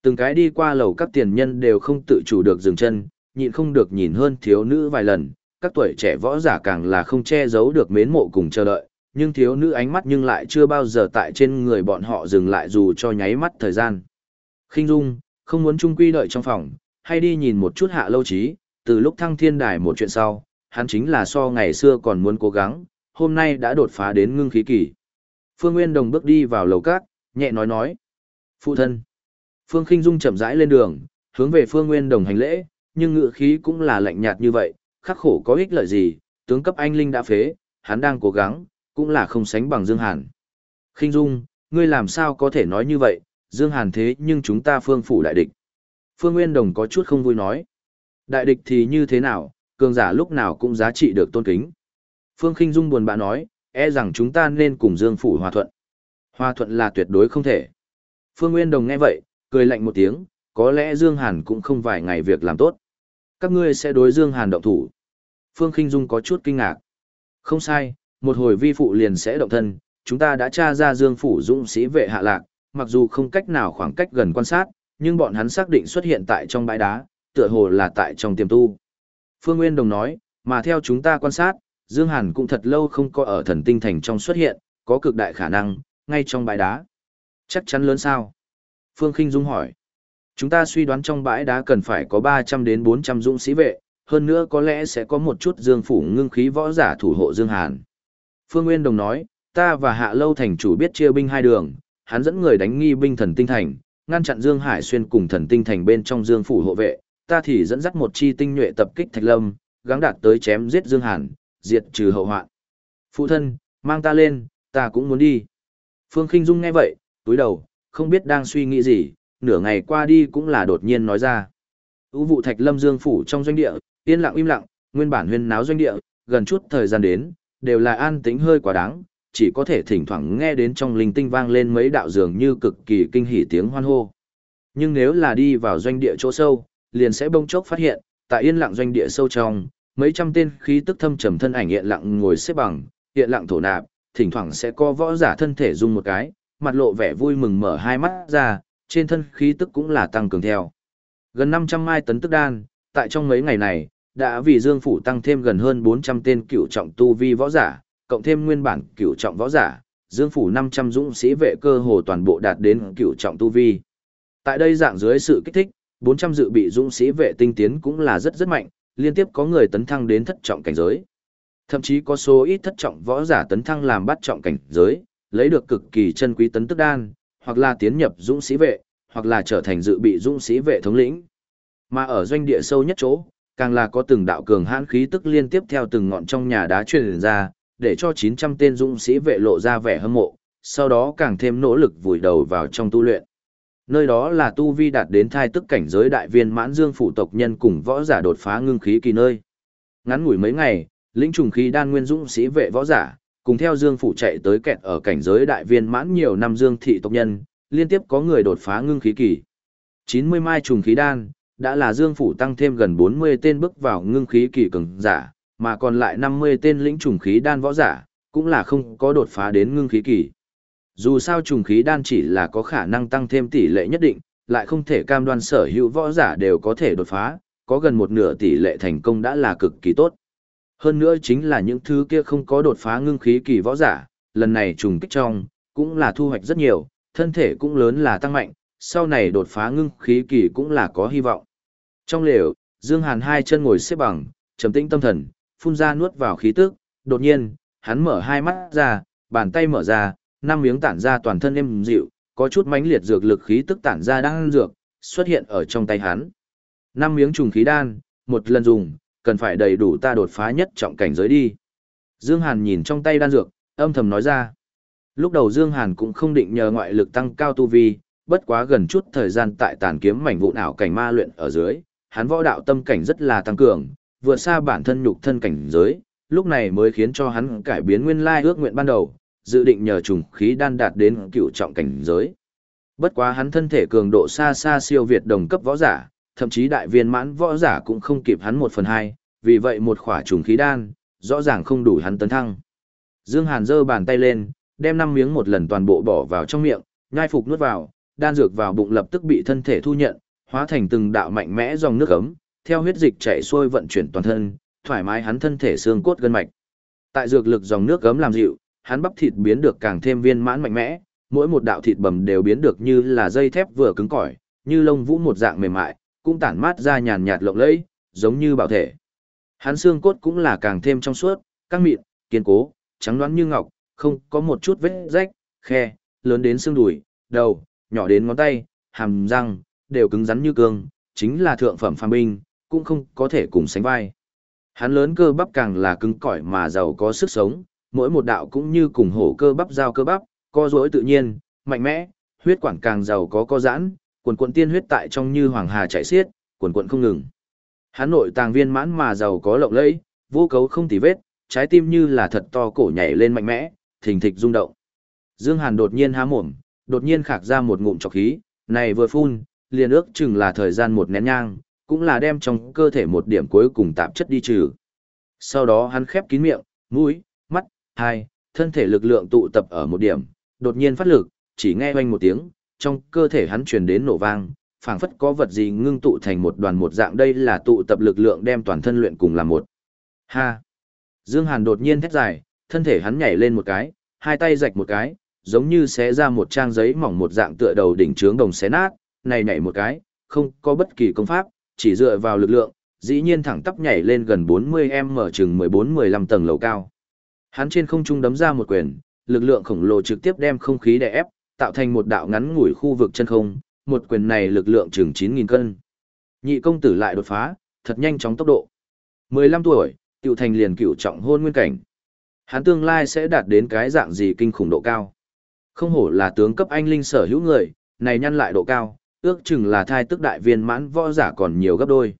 Từng cái đi qua lầu các tiền nhân đều không tự chủ được dừng chân, nhịn không được nhìn hơn thiếu nữ vài lần, các tuổi trẻ võ giả càng là không che giấu được mến mộ cùng chờ đợi, nhưng thiếu nữ ánh mắt nhưng lại chưa bao giờ tại trên người bọn họ dừng lại dù cho nháy mắt thời gian. Khinh Dung, không muốn chung quy đợi trong phòng, hay đi nhìn một chút hạ lâu trí, từ lúc thăng thiên đài một chuyện sau, hắn chính là so ngày xưa còn muốn cố gắng, hôm nay đã đột phá đến ngưng khí kỳ. Phương Nguyên Đồng bước đi vào lầu cát, nhẹ nói nói. Phụ thân. Phương Khinh Dung chậm rãi lên đường, hướng về Phương Nguyên Đồng hành lễ, nhưng ngựa khí cũng là lạnh nhạt như vậy, khắc khổ có ích lợi gì, tướng cấp anh Linh đã phế, hắn đang cố gắng, cũng là không sánh bằng Dương Hàn. Khinh Dung, ngươi làm sao có thể nói như vậy, Dương Hàn thế nhưng chúng ta phương phủ đại địch. Phương Nguyên Đồng có chút không vui nói. Đại địch thì như thế nào, cường giả lúc nào cũng giá trị được tôn kính. Phương Khinh Dung buồn bã nói, e rằng chúng ta nên cùng Dương phủ hòa thuận. Hòa thuận là tuyệt đối không thể. Phương Nguyên Đồng nghe vậy, cười lạnh một tiếng, có lẽ Dương Hàn cũng không vài ngày việc làm tốt. Các ngươi sẽ đối Dương Hàn động thủ. Phương Khinh Dung có chút kinh ngạc. Không sai, một hồi vi phụ liền sẽ động thân, chúng ta đã tra ra Dương phủ dũng sĩ vệ hạ lạc, mặc dù không cách nào khoảng cách gần quan sát, nhưng bọn hắn xác định xuất hiện tại trong bãi đá, tựa hồ là tại trong tiềm tu. Phương Nguyên Đồng nói, mà theo chúng ta quan sát, Dương Hàn cũng thật lâu không có ở thần tinh thành trong xuất hiện, có cực đại khả năng, ngay trong bãi đá. Chắc chắn lớn sao? Phương Kinh Dung hỏi. Chúng ta suy đoán trong bãi đá cần phải có 300 đến 400 dũng sĩ vệ, hơn nữa có lẽ sẽ có một chút dương phủ ngưng khí võ giả thủ hộ Dương Hàn. Phương Nguyên Đồng nói, ta và Hạ Lâu Thành chủ biết chia binh hai đường, hắn dẫn người đánh nghi binh thần tinh thành, ngăn chặn Dương Hải xuyên cùng thần tinh thành bên trong Dương phủ hộ vệ, ta thì dẫn dắt một chi tinh nhuệ tập kích Thạch Lâm, gắng đạt tới chém giết Dương Hàn, diệt trừ hậu hoạn. Phụ thân, mang ta lên, ta cũng muốn đi. Phương Kinh Dung nghe vậy, túi đầu, không biết đang suy nghĩ gì, nửa ngày qua đi cũng là đột nhiên nói ra. Ú vụ Thạch Lâm Dương phủ trong doanh địa, yên lặng im lặng, nguyên bản huyên náo doanh địa, gần chút thời gian đến, đều là an tĩnh hơi quá đáng, chỉ có thể thỉnh thoảng nghe đến trong linh tinh vang lên mấy đạo dường như cực kỳ kinh hỉ tiếng hoan hô. Nhưng nếu là đi vào doanh địa chỗ sâu, liền sẽ bông chốc phát hiện, tại yên lặng doanh địa sâu trong, mấy trăm tên khí tức thâm trầm thân ảnh hiện lặng ngồi xếp bằng, hiện lặng thổ nạp, thỉnh thoảng sẽ có võ giả thân thể rung một cái, mặt lộ vẻ vui mừng mở hai mắt ra, trên thân khí tức cũng là tăng cường theo. Gần 500 mai tấn tức đan, tại trong mấy ngày này, đã vì Dương Phủ tăng thêm gần hơn 400 tên cựu trọng tu vi võ giả, cộng thêm nguyên bản cựu trọng võ giả, Dương Phủ 500 dũng sĩ vệ cơ hồ toàn bộ đạt đến cựu trọng tu vi. Tại đây dạng dưới sự kích thích, 400 dự bị dũng sĩ vệ tinh tiến cũng là rất rất mạnh, liên tiếp có người tấn thăng đến thất trọng cảnh giới. Thậm chí có số ít thất trọng võ giả tấn thăng làm bắt trọng cảnh giới, lấy được cực kỳ chân quý tấn tức đan, hoặc là tiến nhập dũng sĩ vệ, hoặc là trở thành dự bị dũng sĩ vệ thống lĩnh. Mà ở doanh địa sâu nhất chỗ, càng là có từng đạo cường hãn khí tức liên tiếp theo từng ngọn trong nhà đá truyền ra, để cho 900 tên dũng sĩ vệ lộ ra vẻ hâm mộ, sau đó càng thêm nỗ lực vùi đầu vào trong tu luyện. Nơi đó là tu vi đạt đến thai tức cảnh giới đại viên mãn dương phụ tộc nhân cùng võ giả đột phá ngưng khí kỳ nơi. Ngắn ngủi mấy ngày, lĩnh trùng khí đan nguyên dũng sĩ vệ võ giả, cùng theo dương phụ chạy tới kẹt ở cảnh giới đại viên mãn nhiều năm dương thị tộc nhân, liên tiếp có người đột phá ngưng khí kỳ. 90 mai trùng khí đan, đã là dương phủ tăng thêm gần 40 tên bước vào ngưng khí kỳ cường giả, mà còn lại 50 tên lĩnh trùng khí đan võ giả, cũng là không có đột phá đến ngưng khí kỳ. Dù sao trùng khí đan chỉ là có khả năng tăng thêm tỷ lệ nhất định, lại không thể cam đoan sở hữu võ giả đều có thể đột phá, có gần một nửa tỷ lệ thành công đã là cực kỳ tốt. Hơn nữa chính là những thứ kia không có đột phá ngưng khí kỳ võ giả, lần này trùng kích trong, cũng là thu hoạch rất nhiều, thân thể cũng lớn là tăng mạnh, sau này đột phá ngưng khí kỳ cũng là có hy vọng. Trong lều, Dương Hàn hai chân ngồi xếp bằng, trầm tĩnh tâm thần, phun ra nuốt vào khí tức, đột nhiên, hắn mở hai mắt ra, bàn tay mở ra, năm miếng tản ra toàn thân êm dịu, có chút mãnh liệt dược lực khí tức tản ra đang dược, xuất hiện ở trong tay hắn. Năm miếng trùng khí đan, một lần dùng, cần phải đầy đủ ta đột phá nhất trọng cảnh giới đi. Dương Hàn nhìn trong tay đan dược, âm thầm nói ra. Lúc đầu Dương Hàn cũng không định nhờ ngoại lực tăng cao tu vi, bất quá gần chút thời gian tại tàn kiếm mảnh vụn ảo cảnh ma luyện ở dưới, hắn võ đạo tâm cảnh rất là tăng cường, vượt xa bản thân nhục thân cảnh giới, lúc này mới khiến cho hắn cải biến nguyên lai ước nguyện ban đầu, dự định nhờ trùng khí đan đạt đến cựu trọng cảnh giới. Bất quá hắn thân thể cường độ xa xa siêu việt đồng cấp võ giả, thậm chí đại viên mãn võ giả cũng không kịp hắn một phần hai, vì vậy một khỏa trùng khí đan, rõ ràng không đủ hắn tấn thăng. Dương Hàn giơ bàn tay lên, đem năm miếng một lần toàn bộ bỏ vào trong miệng, nhai phục nuốt vào, đan dược vào bụng lập tức bị thân thể thu nhận, hóa thành từng đạo mạnh mẽ dòng nước ấm, theo huyết dịch chảy xuôi vận chuyển toàn thân, thoải mái hắn thân thể xương cốt gân mạch. Tại dược lực dòng nước ấm làm dịu, hắn bắp thịt biến được càng thêm viên mãn mạnh mẽ, mỗi một đạo thịt bầm đều biến được như là dây thép vừa cứng cỏi, như lông vũ một dạng mềm mại, cũng tản mát ra nhàn nhạt lộng lẫy, giống như bảo thể. Hắn xương cốt cũng là càng thêm trong suốt, căng mịn, kiên cố, trắng loáng như ngọc, không có một chút vết rách, khe, lớn đến xương đùi, đầu, nhỏ đến ngón tay, hàm răng, đều cứng rắn như cương, chính là thượng phẩm phàm binh, cũng không có thể cùng sánh vai. Hắn lớn cơ bắp càng là cứng cỏi mà giàu có sức sống, mỗi một đạo cũng như cùng hổ cơ bắp giao cơ bắp, co rối tự nhiên, mạnh mẽ, huyết quản càng giàu có co giãn, quần quần tiên huyết tại trong như hoàng hà chảy xiết, quần quần không ngừng. Hắn nội tàng viên mãn mà giàu có lộng lẫy, vô cấu không tì vết, trái tim như là thật to cổ nhảy lên mạnh mẽ, thình thịch rung động. Dương Hàn đột nhiên há mồm, đột nhiên khạc ra một ngụm trọc khí, này vừa phun, liền ước chừng là thời gian một nén nhang, cũng là đem trong cơ thể một điểm cuối cùng tạp chất đi trừ. Sau đó hắn khép kín miệng, mũi, hai, thân thể lực lượng tụ tập ở một điểm, đột nhiên phát lực, chỉ nghe oanh một tiếng, trong cơ thể hắn truyền đến nổ vang, phảng phất có vật gì ngưng tụ thành một đoàn một dạng đây là tụ tập lực lượng đem toàn thân luyện cùng làm một. Ha! Dương Hàn đột nhiên thét dài, thân thể hắn nhảy lên một cái, hai tay rạch một cái, giống như xé ra một trang giấy mỏng một dạng tựa đầu đỉnh trướng đồng xé nát, này nhảy một cái, không có bất kỳ công pháp, chỉ dựa vào lực lượng, dĩ nhiên thẳng tắp nhảy lên gần 40m chừng 14-15 tầng lầu cao. Hắn trên không trung đấm ra một quyền, lực lượng khổng lồ trực tiếp đem không khí đè ép, tạo thành một đạo ngắn ngủi khu vực chân không, một quyền này lực lượng chừng 9000 cân. Nhị công tử lại đột phá, thật nhanh chóng tốc độ. 15 tuổi, tiểu thành liền cửu trọng hôn nguyên cảnh. Hắn tương lai sẽ đạt đến cái dạng gì kinh khủng độ cao. Không hổ là tướng cấp anh linh sở hữu người, này nhăn lại độ cao, ước chừng là thai tức đại viên mãn võ giả còn nhiều gấp đôi.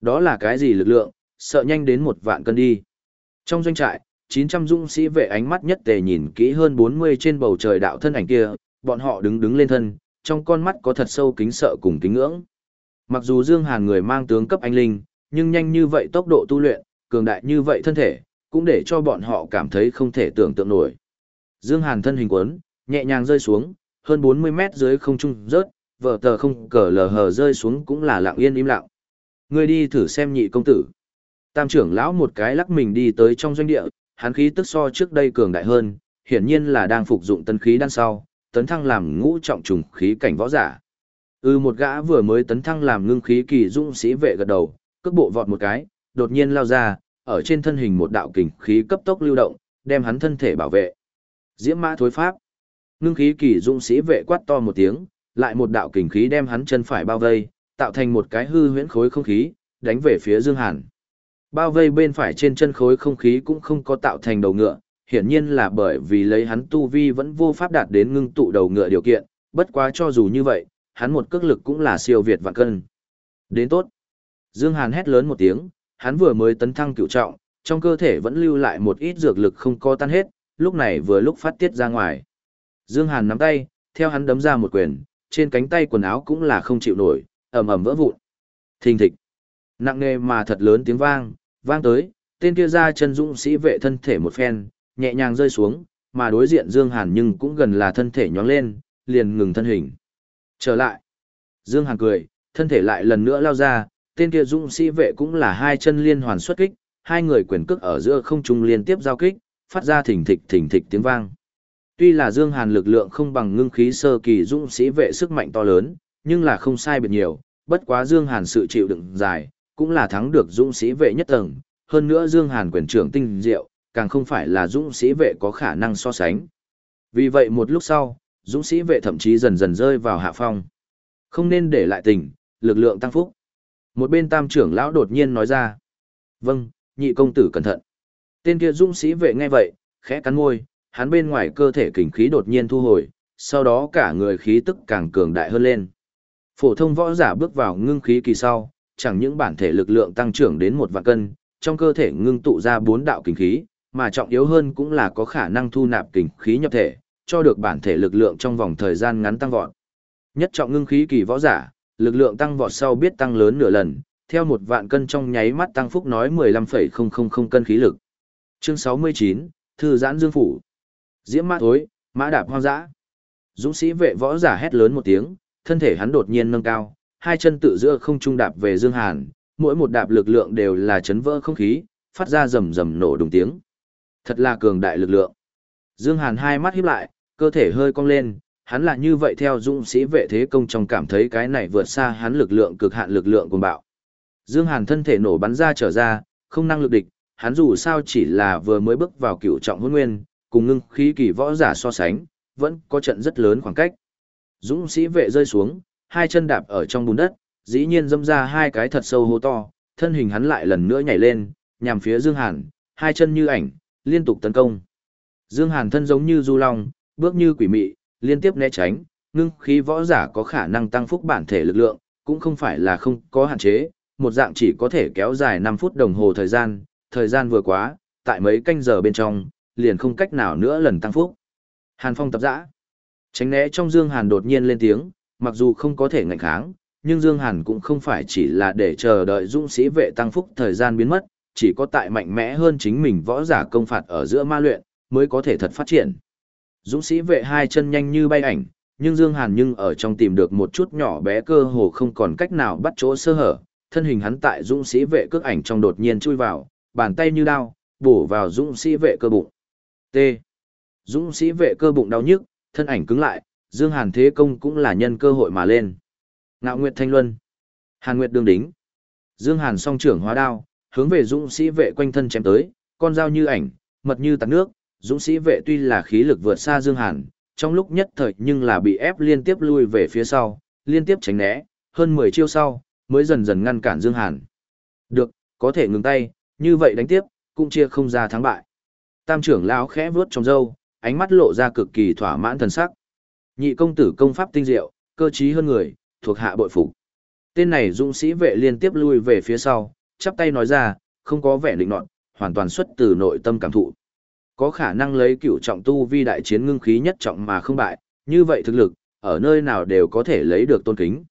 Đó là cái gì lực lượng, sợ nhanh đến một vạn cân đi. Trong doanh trại, 900 dũng sĩ vệ ánh mắt nhất tề nhìn kỹ hơn 40 trên bầu trời đạo thân ảnh kia, bọn họ đứng đứng lên thân, trong con mắt có thật sâu kính sợ cùng kính ngưỡng. Mặc dù Dương Hàn người mang tướng cấp anh linh, nhưng nhanh như vậy tốc độ tu luyện, cường đại như vậy thân thể, cũng để cho bọn họ cảm thấy không thể tưởng tượng nổi. Dương Hàn thân hình quấn, nhẹ nhàng rơi xuống, hơn 40 mét dưới không trung rớt, vở tờ không cờ lờ hờ rơi xuống cũng là lặng yên im lặng. Ngươi đi thử xem nhị công tử. Tam trưởng lão một cái lắc mình đi tới trong doanh địa, hắn khí tức so trước đây cường đại hơn, hiển nhiên là đang phục dụng tân khí đan sau, tấn thăng làm ngũ trọng trùng khí cảnh võ giả. Ừ một gã vừa mới tấn thăng làm ngưng khí kỳ dũng sĩ vệ gật đầu, cước bộ vọt một cái, đột nhiên lao ra, ở trên thân hình một đạo kình khí cấp tốc lưu động, đem hắn thân thể bảo vệ. Diễm mã thối pháp. Ngưng khí kỳ dũng sĩ vệ quát to một tiếng, lại một đạo kình khí đem hắn chân phải bao vây, tạo thành một cái hư huyễn khối không khí, đánh về phía Dương Hàn. Bao vây bên phải trên chân khối không khí cũng không có tạo thành đầu ngựa, hiển nhiên là bởi vì lấy hắn tu vi vẫn vô pháp đạt đến ngưng tụ đầu ngựa điều kiện, bất quá cho dù như vậy, hắn một cước lực cũng là siêu việt vạn cân. Đến tốt. Dương Hàn hét lớn một tiếng, hắn vừa mới tấn thăng cựu trọng, trong cơ thể vẫn lưu lại một ít dược lực không co tan hết, lúc này vừa lúc phát tiết ra ngoài. Dương Hàn nắm tay, theo hắn đấm ra một quyền, trên cánh tay quần áo cũng là không chịu nổi, ầm ầm vỡ vụn. Thình thịch. Nặng nề mà thật lớn tiếng vang, vang tới, tên kia ra chân dũng sĩ vệ thân thể một phen, nhẹ nhàng rơi xuống, mà đối diện Dương Hàn nhưng cũng gần là thân thể nhón lên, liền ngừng thân hình. Trở lại. Dương Hàn cười, thân thể lại lần nữa lao ra, tên kia dũng sĩ vệ cũng là hai chân liên hoàn xuất kích, hai người quyền cước ở giữa không trung liên tiếp giao kích, phát ra thỉnh thịch thỉnh thịch tiếng vang. Tuy là Dương Hàn lực lượng không bằng ngưng khí sơ kỳ dũng sĩ vệ sức mạnh to lớn, nhưng là không sai biệt nhiều, bất quá Dương Hàn sự chịu đựng dài, cũng là thắng được dũng sĩ vệ nhất tầng, hơn nữa Dương Hàn quyền trưởng tinh diệu, càng không phải là dũng sĩ vệ có khả năng so sánh. Vì vậy một lúc sau, dũng sĩ vệ thậm chí dần dần rơi vào hạ phong. Không nên để lại tình, lực lượng tăng phúc. Một bên tam trưởng lão đột nhiên nói ra. Vâng, nhị công tử cẩn thận. Tên kia dũng sĩ vệ nghe vậy, khẽ cắn môi, hắn bên ngoài cơ thể kình khí đột nhiên thu hồi, sau đó cả người khí tức càng cường đại hơn lên. Phổ thông võ giả bước vào ngưng khí kỳ sau, chẳng những bản thể lực lượng tăng trưởng đến một vạn cân, trong cơ thể ngưng tụ ra bốn đạo kình khí, mà trọng yếu hơn cũng là có khả năng thu nạp kình khí nhập thể, cho được bản thể lực lượng trong vòng thời gian ngắn tăng vọt. Nhất trọng ngưng khí kỳ võ giả, lực lượng tăng vọt sau biết tăng lớn nửa lần, theo một vạn cân trong nháy mắt tăng phúc nói 15,000 cân khí lực. Chương 69, Thư giãn dương phủ. Diễm mã thối, mã đạp hoang dã. Dũng sĩ vệ võ giả hét lớn một tiếng, thân thể hắn đột nhiên nâng cao, hai chân tự giữa không trung đạp về Dương Hàn, mỗi một đạp lực lượng đều là chấn vỡ không khí, phát ra rầm rầm nổ đùng tiếng. Thật là cường đại lực lượng. Dương Hàn hai mắt híp lại, cơ thể hơi cong lên, hắn là như vậy theo dũng sĩ vệ thế công trong cảm thấy cái này vượt xa hắn lực lượng cực hạn lực lượng cuồng bạo. Dương Hàn thân thể nổ bắn ra trở ra, không năng lực địch, hắn dù sao chỉ là vừa mới bước vào cựu trọng hôn nguyên, cùng ngưng khí kỳ võ giả so sánh, vẫn có trận rất lớn khoảng cách. Dũng sĩ vệ rơi xuống, hai chân đạp ở trong bùn đất, dĩ nhiên dâm ra hai cái thật sâu hố to, thân hình hắn lại lần nữa nhảy lên, nhằm phía Dương Hàn, hai chân như ảnh, liên tục tấn công. Dương Hàn thân giống như du long, bước như quỷ mị, liên tiếp né tránh, ngưng khí võ giả có khả năng tăng phúc bản thể lực lượng, cũng không phải là không có hạn chế, một dạng chỉ có thể kéo dài 5 phút đồng hồ thời gian, thời gian vừa quá, tại mấy canh giờ bên trong, liền không cách nào nữa lần tăng phúc. Hàn Phong tập dã. Tránh né trong Dương Hàn đột nhiên lên tiếng, mặc dù không có thể ngạnh kháng, nhưng Dương Hàn cũng không phải chỉ là để chờ đợi dũng sĩ vệ tăng phúc thời gian biến mất, chỉ có tại mạnh mẽ hơn chính mình võ giả công phạt ở giữa ma luyện, mới có thể thật phát triển. Dũng sĩ vệ hai chân nhanh như bay ảnh, nhưng Dương Hàn nhưng ở trong tìm được một chút nhỏ bé cơ hồ không còn cách nào bắt chỗ sơ hở, thân hình hắn tại dũng sĩ vệ cước ảnh trong đột nhiên chui vào, bàn tay như đao, bổ vào dũng sĩ vệ cơ bụng. T. Dũng sĩ vệ cơ bụng đau nhức, thân ảnh cứng lại, Dương Hàn thế công cũng là nhân cơ hội mà lên. Ngạo Nguyệt Thanh Luân. Hàn Nguyệt đường đính. Dương Hàn song trưởng hóa đao, hướng về dũng sĩ vệ quanh thân chém tới, con dao như ảnh, mật như tạt nước, dũng sĩ vệ tuy là khí lực vượt xa Dương Hàn, trong lúc nhất thời nhưng là bị ép liên tiếp lui về phía sau, liên tiếp tránh né, hơn 10 chiêu sau, mới dần dần ngăn cản Dương Hàn. Được, có thể ngừng tay, như vậy đánh tiếp, cũng chia không ra thắng bại. Tam trưởng lão khẽ vuốt trong râu, ánh mắt lộ ra cực kỳ thỏa mãn thần sắc. Nhị công tử công pháp tinh diệu, cơ trí hơn người, thuộc hạ bội phục. Tên này dũng sĩ vệ liên tiếp lui về phía sau, chắp tay nói ra, không có vẻ định nọt, hoàn toàn xuất từ nội tâm cảm thụ. Có khả năng lấy cựu trọng tu vi đại chiến ngưng khí nhất trọng mà không bại, như vậy thực lực, ở nơi nào đều có thể lấy được tôn kính.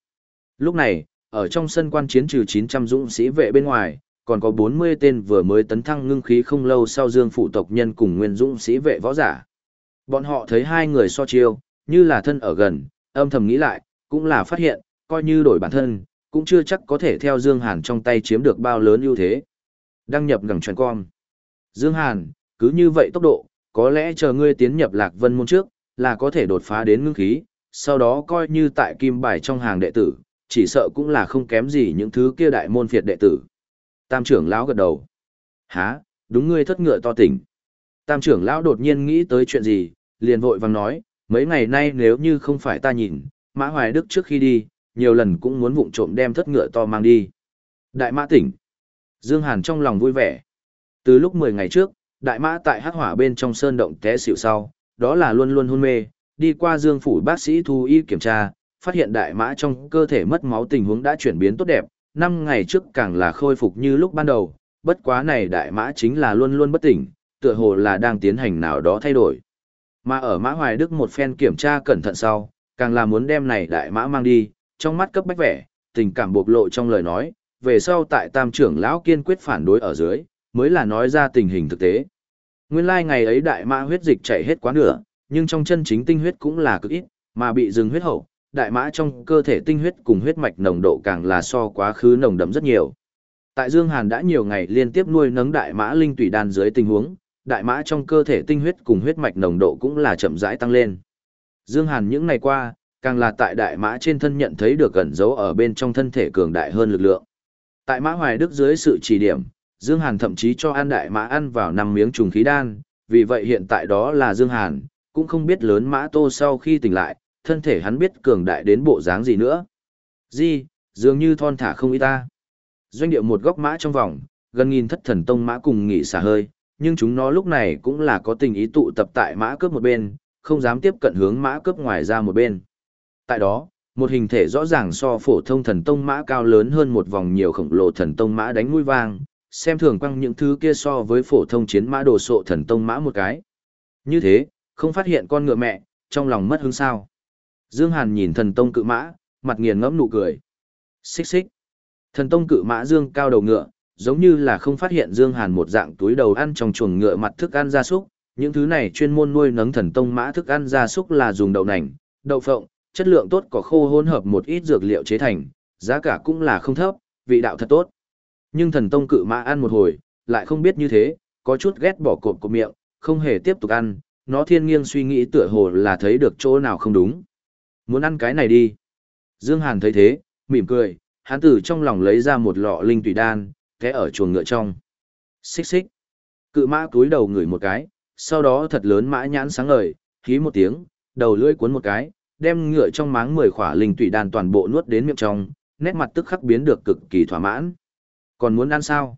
Lúc này, ở trong sân quan chiến trừ 900 dũng sĩ vệ bên ngoài, còn có 40 tên vừa mới tấn thăng ngưng khí không lâu sau dương phụ tộc nhân cùng nguyên dũng sĩ vệ võ giả. Bọn họ thấy hai người so chiêu, như là thân ở gần, âm thầm nghĩ lại, cũng là phát hiện, coi như đổi bản thân, cũng chưa chắc có thể theo Dương Hàn trong tay chiếm được bao lớn ưu thế. Đăng nhập ngẳng truyền con. Dương Hàn, cứ như vậy tốc độ, có lẽ chờ ngươi tiến nhập lạc vân môn trước, là có thể đột phá đến ngưng khí, sau đó coi như tại kim bài trong hàng đệ tử, chỉ sợ cũng là không kém gì những thứ kia đại môn phiệt đệ tử. Tam trưởng lão gật đầu. Hả, đúng ngươi thất ngựa to tỉnh. Tam trưởng lão đột nhiên nghĩ tới chuyện gì, liền vội vàng nói, mấy ngày nay nếu như không phải ta nhìn, Mã Hoài Đức trước khi đi, nhiều lần cũng muốn vụng trộm đem thất ngựa to mang đi. Đại mã tỉnh. Dương Hàn trong lòng vui vẻ. Từ lúc 10 ngày trước, đại mã tại hắc hỏa bên trong sơn động té xỉu sau, đó là luôn luôn hôn mê, đi qua dương phủ bác sĩ thu y kiểm tra, phát hiện đại mã trong cơ thể mất máu tình huống đã chuyển biến tốt đẹp, năm ngày trước càng là khôi phục như lúc ban đầu, bất quá này đại mã chính là luôn luôn bất tỉnh, tựa hồ là đang tiến hành nào đó thay đổi. Mà ở mã hoài đức một phen kiểm tra cẩn thận sau, càng là muốn đem này đại mã mang đi, trong mắt cấp bách vẻ, tình cảm bộc lộ trong lời nói, về sau tại tam trưởng lão kiên quyết phản đối ở dưới, mới là nói ra tình hình thực tế. Nguyên lai like ngày ấy đại mã huyết dịch chảy hết quá nửa, nhưng trong chân chính tinh huyết cũng là cực ít, mà bị dừng huyết hậu, đại mã trong cơ thể tinh huyết cùng huyết mạch nồng độ càng là so quá khứ nồng đậm rất nhiều. Tại Dương Hàn đã nhiều ngày liên tiếp nuôi nấng đại mã linh tùy đan dưới tình huống, đại mã trong cơ thể tinh huyết cùng huyết mạch nồng độ cũng là chậm rãi tăng lên. Dương Hàn những ngày qua, càng là tại đại mã trên thân nhận thấy được gần dấu ở bên trong thân thể cường đại hơn lực lượng. Tại mã hoài đức dưới sự chỉ điểm, Dương Hàn thậm chí cho ăn đại mã ăn vào năm miếng trùng khí đan, vì vậy hiện tại đó là Dương Hàn, cũng không biết lớn mã tô sau khi tỉnh lại, thân thể hắn biết cường đại đến bộ dáng gì nữa. Di, dường như thon thả không ý ta. Doanh điệu một góc mã trong vòng, gần nghìn thất thần tông mã cùng nghỉ xả hơi, nhưng chúng nó lúc này cũng là có tình ý tụ tập tại mã cướp một bên, không dám tiếp cận hướng mã cướp ngoài ra một bên. Tại đó, một hình thể rõ ràng so phổ thông thần tông mã cao lớn hơn một vòng nhiều khổng lồ thần tông mã đánh mũi vang, xem thường quăng những thứ kia so với phổ thông chiến mã đồ sộ thần tông mã một cái. Như thế, không phát hiện con ngựa mẹ, trong lòng mất hứng sao. Dương Hàn nhìn thần tông cự mã, mặt nghiền ngẫm nụ cười. Xích xích. Thần tông cự mã dương cao đầu ngựa, giống như là không phát hiện Dương Hàn một dạng túi đầu ăn trong chuồng ngựa mặt thức ăn gia súc, những thứ này chuyên môn nuôi nấng thần tông mã thức ăn gia súc là dùng đậu nành, đậu phộng, chất lượng tốt có khô hỗn hợp một ít dược liệu chế thành, giá cả cũng là không thấp, vị đạo thật tốt. Nhưng thần tông cự mã ăn một hồi, lại không biết như thế, có chút ghét bỏ cột của miệng, không hề tiếp tục ăn, nó thiên nghiêng suy nghĩ tựa hồ là thấy được chỗ nào không đúng. Muốn ăn cái này đi. Dương Hàn thấy thế, mỉm cười, hắn từ trong lòng lấy ra một lọ linh tùy đan, thế ở chuồng ngựa trong. Xích xích. Cự mã cúi đầu ngửi một cái, sau đó thật lớn mã nhãn sáng ngời, khí một tiếng, đầu lưỡi cuốn một cái, đem ngựa trong máng mười khỏa linh tủy đan toàn bộ nuốt đến miệng trong, nét mặt tức khắc biến được cực kỳ thỏa mãn. Còn muốn ăn sao?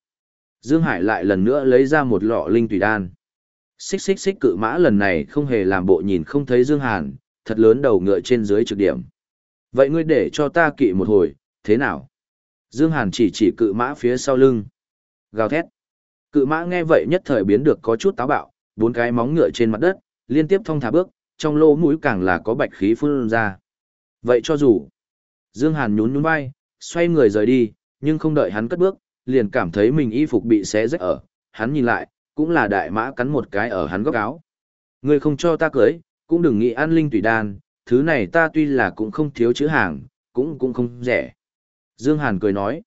Dương Hải lại lần nữa lấy ra một lọ linh tủy đan. Xích xích xích cự mã lần này không hề làm bộ nhìn không thấy Dương Hàn, thật lớn đầu ngựa trên dưới trực điểm. Vậy ngươi để cho ta kỵ một hồi, thế nào? Dương Hàn chỉ chỉ cự mã phía sau lưng. Gào thét. Cự mã nghe vậy nhất thời biến được có chút táo bạo, bốn cái móng ngựa trên mặt đất, liên tiếp thong thả bước, trong lỗ mũi càng là có bạch khí phun ra. Vậy cho dù, Dương Hàn nhún nhún vai, xoay người rời đi, nhưng không đợi hắn cất bước, liền cảm thấy mình y phục bị xé rách ở, hắn nhìn lại, cũng là đại mã cắn một cái ở hắn góc áo. Ngươi không cho ta cưới, cũng đừng nghĩ an linh tùy đan, thứ này ta tuy là cũng không thiếu chữ hàng, cũng cũng không rẻ. Dương Hàn cười nói,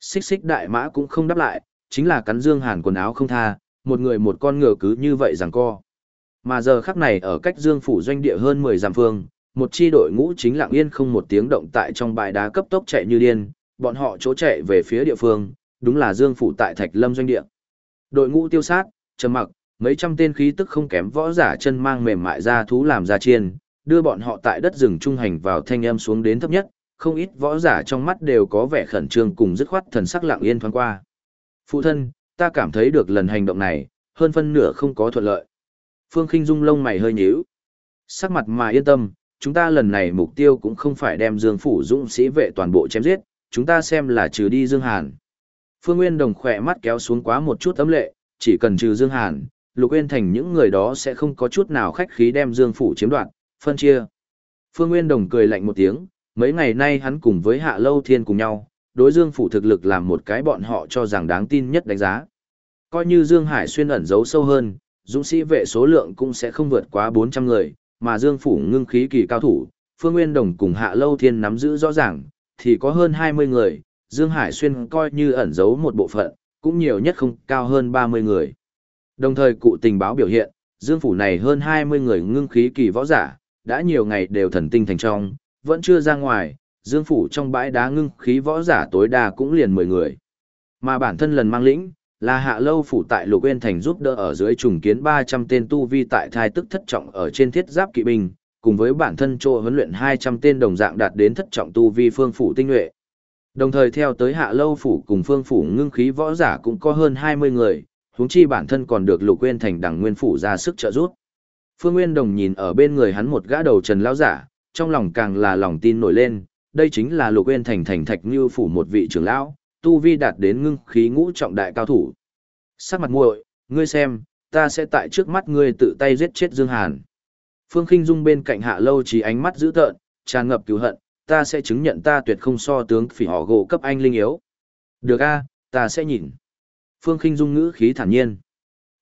xích xích đại mã cũng không đáp lại, chính là cắn Dương Hàn quần áo không tha, một người một con ngựa cứ như vậy rằng co. Mà giờ khắc này ở cách Dương phủ doanh địa hơn 10 dặm phương, một chi đội ngũ chính lặng yên không một tiếng động tại trong bãi đá cấp tốc chạy như điên, bọn họ chỗ chạy về phía địa phương, đúng là Dương phủ tại Thạch Lâm doanh địa. Đội ngũ tiêu sát, trầm mặc, mấy trăm tên khí tức không kém võ giả chân mang mềm mại ra thú làm ra chiên, đưa bọn họ tại đất rừng trung hành vào thanh âm xuống đến thấp nhất, không ít võ giả trong mắt đều có vẻ khẩn trương cùng dứt khoát thần sắc lặng yên thoáng qua. Phụ thân, ta cảm thấy được lần hành động này, hơn phân nửa không có thuận lợi. Phương Khinh Dung lông mày hơi nhíu. Sắc mặt mà yên tâm, chúng ta lần này mục tiêu cũng không phải đem Dương phủ dũng sĩ vệ toàn bộ chém giết, chúng ta xem là trừ đi Dương Hàn. Phương Nguyên Đồng khỏe mắt kéo xuống quá một chút tấm lệ, chỉ cần trừ Dương Hàn, Lục nguyên Thành những người đó sẽ không có chút nào khách khí đem Dương phủ chiếm đoạt, phân chia. Phương Nguyên Đồng cười lạnh một tiếng, mấy ngày nay hắn cùng với Hạ Lâu Thiên cùng nhau, đối Dương phủ thực lực làm một cái bọn họ cho rằng đáng tin nhất đánh giá. Coi như Dương Hải xuyên ẩn giấu sâu hơn, dũng sĩ vệ số lượng cũng sẽ không vượt quá 400 người, mà Dương phủ ngưng khí kỳ cao thủ, Phương Nguyên Đồng cùng Hạ Lâu Thiên nắm giữ rõ ràng, thì có hơn 20 người, Dương Hải xuyên coi như ẩn giấu một bộ phận, cũng nhiều nhất không cao hơn 30 người. Đồng thời cụ tình báo biểu hiện, Dương phủ này hơn 20 người ngưng khí kỳ võ giả, đã nhiều ngày đều thần tinh thành trong, vẫn chưa ra ngoài, Dương phủ trong bãi đá ngưng khí võ giả tối đa cũng liền 10 người. Mà bản thân lần mang lĩnh, là hạ lâu phủ tại lục quên thành giúp đỡ ở dưới trùng kiến 300 tên tu vi tại thai tức thất trọng ở trên thiết giáp kỵ binh, cùng với bản thân chỗ huấn luyện 200 tên đồng dạng đạt đến thất trọng tu vi phương phủ tinh nhuệ. Đồng thời theo tới hạ lâu phủ cùng phương phủ ngưng khí võ giả cũng có hơn 20 người, huống chi bản thân còn được lục quên thành đẳng nguyên phủ ra sức trợ giúp. Phương Nguyên Đồng nhìn ở bên người hắn một gã đầu trần lão giả, trong lòng càng là lòng tin nổi lên, đây chính là lục nguyên thành thành thạch như phủ một vị trưởng lão, tu vi đạt đến ngưng khí ngũ trọng đại cao thủ. Sắc mặt muội, ngươi xem, ta sẽ tại trước mắt ngươi tự tay giết chết Dương Hàn. Phương Khinh Dung bên cạnh Hạ Lâu chỉ ánh mắt dữ tợn, tràn ngập cứu hận, ta sẽ chứng nhận ta tuyệt không so tướng phỉ họ gỗ cấp anh linh yếu. Được a, ta sẽ nhìn. Phương Khinh Dung ngữ khí thản nhiên.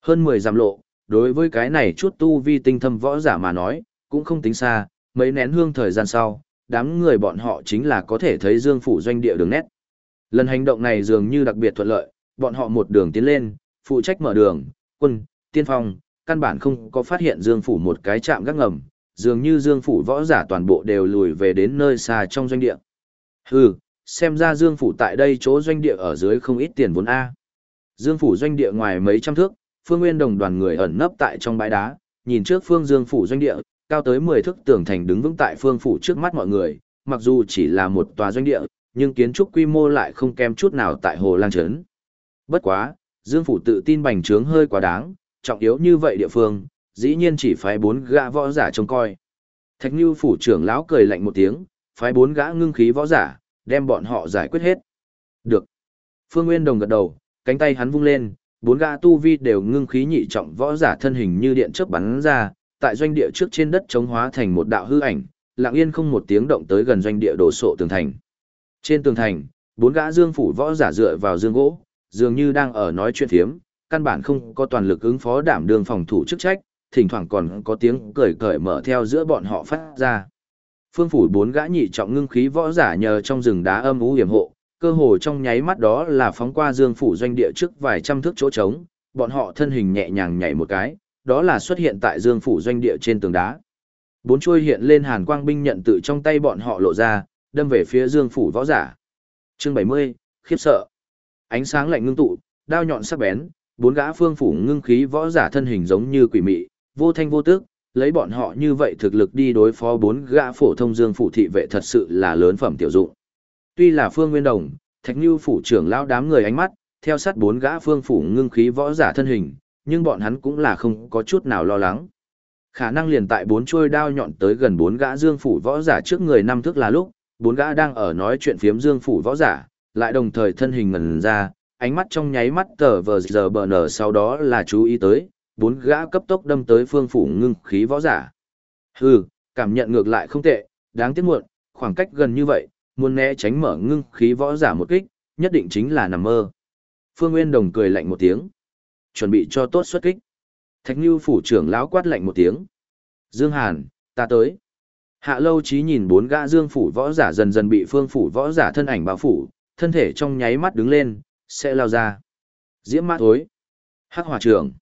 Hơn 10 giảm lộ, đối với cái này chút tu vi tinh thâm võ giả mà nói, cũng không tính xa, mấy nén hương thời gian sau, đám người bọn họ chính là có thể thấy Dương phủ doanh địa đường nét. Lần hành động này dường như đặc biệt thuận lợi, bọn họ một đường tiến lên, phụ trách mở đường, quân, tiên phong, căn bản không có phát hiện Dương phủ một cái chạm gác ngầm, dường như Dương phủ võ giả toàn bộ đều lùi về đến nơi xa trong doanh địa. Hừ, xem ra Dương phủ tại đây chỗ doanh địa ở dưới không ít tiền vốn A. Dương phủ doanh địa ngoài mấy trăm thước, Phương Nguyên Đồng đoàn người ẩn nấp tại trong bãi đá, nhìn trước Phương Dương phủ doanh địa, cao tới 10 thước tường thành đứng vững tại Phương phủ trước mắt mọi người, mặc dù chỉ là một tòa doanh địa, nhưng kiến trúc quy mô lại không kém chút nào tại Hồ Lang Trấn. Bất quá, Dương phủ tự tin bành trướng hơi quá đáng, trọng yếu như vậy địa phương, dĩ nhiên chỉ phái bốn gã võ giả trông coi. Thạch Như phủ trưởng lão cười lạnh một tiếng, phái bốn gã ngưng khí võ giả, đem bọn họ giải quyết hết. Được. Phương Nguyên Đồng gật đầu, cánh tay hắn vung lên, bốn gã tu vi đều ngưng khí nhị trọng võ giả thân hình như điện chớp bắn ra, tại doanh địa trước trên đất chống hóa thành một đạo hư ảnh, lặng yên không một tiếng động tới gần doanh địa đổ sộ tường thành. Trên tường thành, bốn gã dương phủ võ giả dựa vào dương gỗ, dường như đang ở nói chuyện thiếm, căn bản không có toàn lực ứng phó đảm đương phòng thủ chức trách, thỉnh thoảng còn có tiếng cười cởi mở theo giữa bọn họ phát ra. Phương phủ bốn gã nhị trọng ngưng khí võ giả nhờ trong rừng đá âm u hiểm hộ, cơ hồ trong nháy mắt đó là phóng qua dương phủ doanh địa trước vài trăm thước chỗ trống, bọn họ thân hình nhẹ nhàng nhảy một cái, đó là xuất hiện tại dương phủ doanh địa trên tường đá. Bốn chuôi hiện lên hàn quang binh nhận tự trong tay bọn họ lộ ra, đâm về phía dương phủ võ giả. Chương 70, khiếp sợ. Ánh sáng lạnh ngưng tụ, đao nhọn sắc bén, bốn gã phương phủ ngưng khí võ giả thân hình giống như quỷ mị, vô thanh vô tức, lấy bọn họ như vậy thực lực đi đối phó bốn gã phổ thông dương phủ thị vệ thật sự là lớn phẩm tiểu dụng. Tuy là Phương Nguyên Đồng, Thạch Nưu phủ trưởng lão đám người ánh mắt, theo sát bốn gã phương phủ ngưng khí võ giả thân hình, nhưng bọn hắn cũng là không có chút nào lo lắng. Khả năng liền tại bốn chuôi đao nhọn tới gần bốn gã dương phủ võ giả trước người năm thước là lúc, bốn gã đang ở nói chuyện phiếm dương phủ võ giả, lại đồng thời thân hình ngẩn ra, ánh mắt trong nháy mắt tờ vờ giờ bờ nở sau đó là chú ý tới, bốn gã cấp tốc đâm tới phương phủ ngưng khí võ giả. Hừ, cảm nhận ngược lại không tệ, đáng tiếc muộn, khoảng cách gần như vậy, muốn né tránh mở ngưng khí võ giả một kích, nhất định chính là nằm mơ. Phương Nguyên Đồng cười lạnh một tiếng, chuẩn bị cho tốt xuất kích. Thạch Nưu phủ trưởng lão quát lạnh một tiếng. Dương Hàn, ta tới. Hạ Lâu trí nhìn bốn gã Dương phủ võ giả dần dần bị Phương phủ võ giả thân ảnh bao phủ, thân thể trong nháy mắt đứng lên, sẽ lao ra. Diễm mát thối. Hắc hỏa trưởng.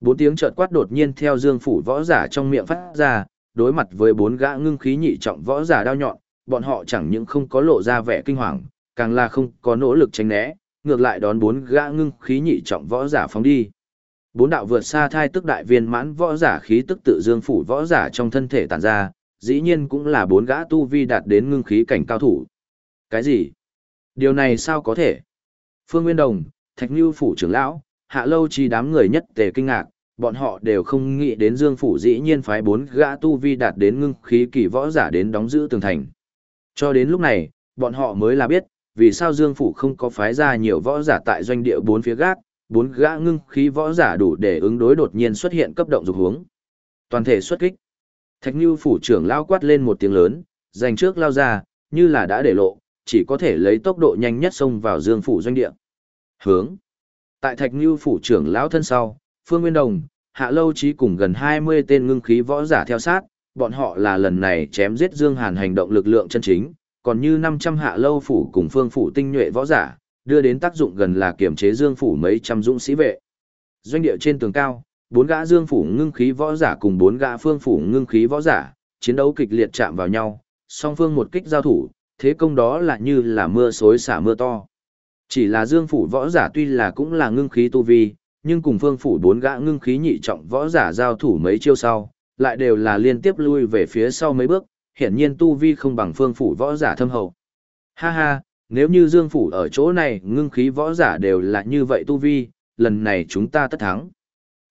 Bốn tiếng chợt quát đột nhiên theo Dương phủ võ giả trong miệng phát ra, đối mặt với bốn gã ngưng khí nhị trọng võ giả đao nhọn, bọn họ chẳng những không có lộ ra vẻ kinh hoàng, càng là không có nỗ lực tránh né, ngược lại đón bốn gã ngưng khí nhị trọng võ giả phóng đi. Bốn đạo vượt xa thai tức đại viên mãn võ giả khí tức tự dương phủ võ giả trong thân thể tản ra, dĩ nhiên cũng là bốn gã tu vi đạt đến ngưng khí cảnh cao thủ. Cái gì? Điều này sao có thể? Phương Nguyên Đồng, Thạch Như phủ trưởng lão, hạ lâu chi đám người nhất tề kinh ngạc, bọn họ đều không nghĩ đến Dương phủ dĩ nhiên phái bốn gã tu vi đạt đến ngưng khí kỳ võ giả đến đóng giữ tường thành. Cho đến lúc này, bọn họ mới là biết, vì sao Dương phủ không có phái ra nhiều võ giả tại doanh địa bốn phía gác, bốn gã ngưng khí võ giả đủ để ứng đối đột nhiên xuất hiện cấp động dục hướng. Toàn thể xuất kích. Thạch Nưu phủ trưởng lao quát lên một tiếng lớn, giành trước lao ra, như là đã để lộ, chỉ có thể lấy tốc độ nhanh nhất xông vào Dương phủ doanh địa. Hướng. Tại Thạch Nưu phủ trưởng lão thân sau, Phương Nguyên Đồng, Hạ Lâu Chí cùng gần 20 tên ngưng khí võ giả theo sát, bọn họ là lần này chém giết Dương Hàn hành động lực lượng chân chính, còn như 500 Hạ Lâu phủ cùng Phương phủ tinh nhuệ võ giả, đưa đến tác dụng gần là kiểm chế Dương phủ mấy trăm dũng sĩ vệ. Doanh địa trên tường cao, bốn gã Dương phủ ngưng khí võ giả cùng bốn gã Phương phủ ngưng khí võ giả, chiến đấu kịch liệt chạm vào nhau, song phương một kích giao thủ, thế công đó là như là mưa xối xả mưa to. Chỉ là Dương phủ võ giả tuy là cũng là ngưng khí tu vi, nhưng cùng Phương phủ bốn gã ngưng khí nhị trọng võ giả giao thủ mấy chiêu sau, lại đều là liên tiếp lui về phía sau mấy bước, hiển nhiên tu vi không bằng Phương phủ võ giả thâm hậu. Ha ha, nếu như Dương Phủ ở chỗ này ngưng khí võ giả đều là như vậy tu vi, lần này chúng ta tất thắng.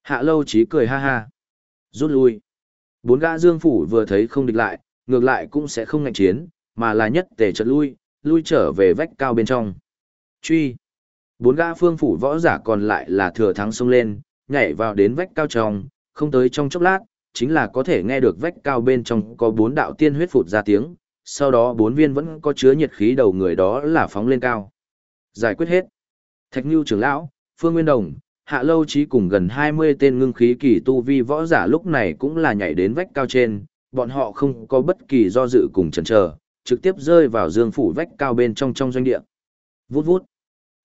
Hạ lâu chí cười ha ha. Rút lui. Bốn gã Dương Phủ vừa thấy không địch lại, ngược lại cũng sẽ không ngạnh chiến, mà là nhất tề chợt lui, lui trở về vách cao bên trong. Truy. Bốn gã phương phủ võ giả còn lại là thừa thắng xông lên, nhảy vào đến vách cao trong, không tới trong chốc lát, chính là có thể nghe được vách cao bên trong có bốn đạo tiên huyết phụt ra tiếng, sau đó bốn viên vẫn có chứa nhiệt khí đầu người đó là phóng lên cao. Giải quyết hết. Thạch Nưu trưởng lão, Phương Nguyên Đồng, Hạ Lâu Chí cùng gần 20 tên ngưng khí kỳ tu vi võ giả lúc này cũng là nhảy đến vách cao trên, bọn họ không có bất kỳ do dự cùng chần chờ, trực tiếp rơi vào dương phủ vách cao bên trong trong doanh địa. Vút vút.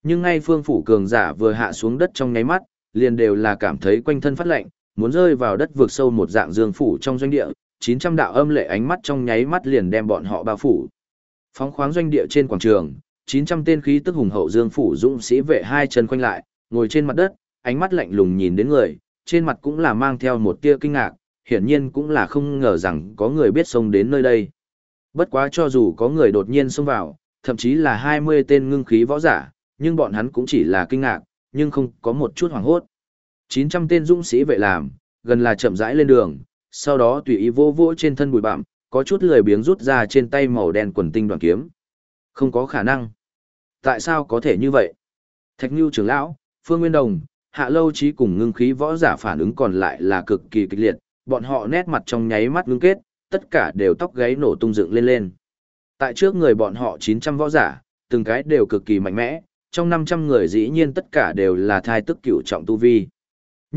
Nhưng ngay phương phủ cường giả vừa hạ xuống đất trong nháy mắt, liền đều là cảm thấy quanh thân phát lạnh, muốn rơi vào đất vượt sâu một dạng dương phủ trong doanh địa, 900 đạo âm lệ ánh mắt trong nháy mắt liền đem bọn họ bao phủ. Phóng khoáng doanh địa trên quảng trường, 900 tên khí tức hùng hậu dương phủ dũng sĩ vệ hai chân quanh lại, ngồi trên mặt đất, ánh mắt lạnh lùng nhìn đến người, trên mặt cũng là mang theo một tia kinh ngạc, hiển nhiên cũng là không ngờ rằng có người biết xông đến nơi đây. Bất quá cho dù có người đột nhiên xông vào, thậm chí là 20 tên ngưng khí võ giả, nhưng bọn hắn cũng chỉ là kinh ngạc, nhưng không có một chút hoảng hốt. 900 tên dũng sĩ vệ làm, gần là chậm rãi lên đường, sau đó tùy ý vô vô trên thân bụi bặm, có chút lười biếng rút ra trên tay màu đen quần tinh đoàn kiếm. Không có khả năng. Tại sao có thể như vậy? Thạch Nưu trưởng lão, Phương Nguyên Đồng, Hạ Lâu Chí cùng ngưng khí võ giả phản ứng còn lại là cực kỳ kịch liệt, bọn họ nét mặt trong nháy mắt ngưng kết, tất cả đều tóc gáy nổ tung dựng lên lên. Tại trước người bọn họ 900 võ giả, từng cái đều cực kỳ mạnh mẽ, trong 500 người dĩ nhiên tất cả đều là thai tức cửu trọng tu vi.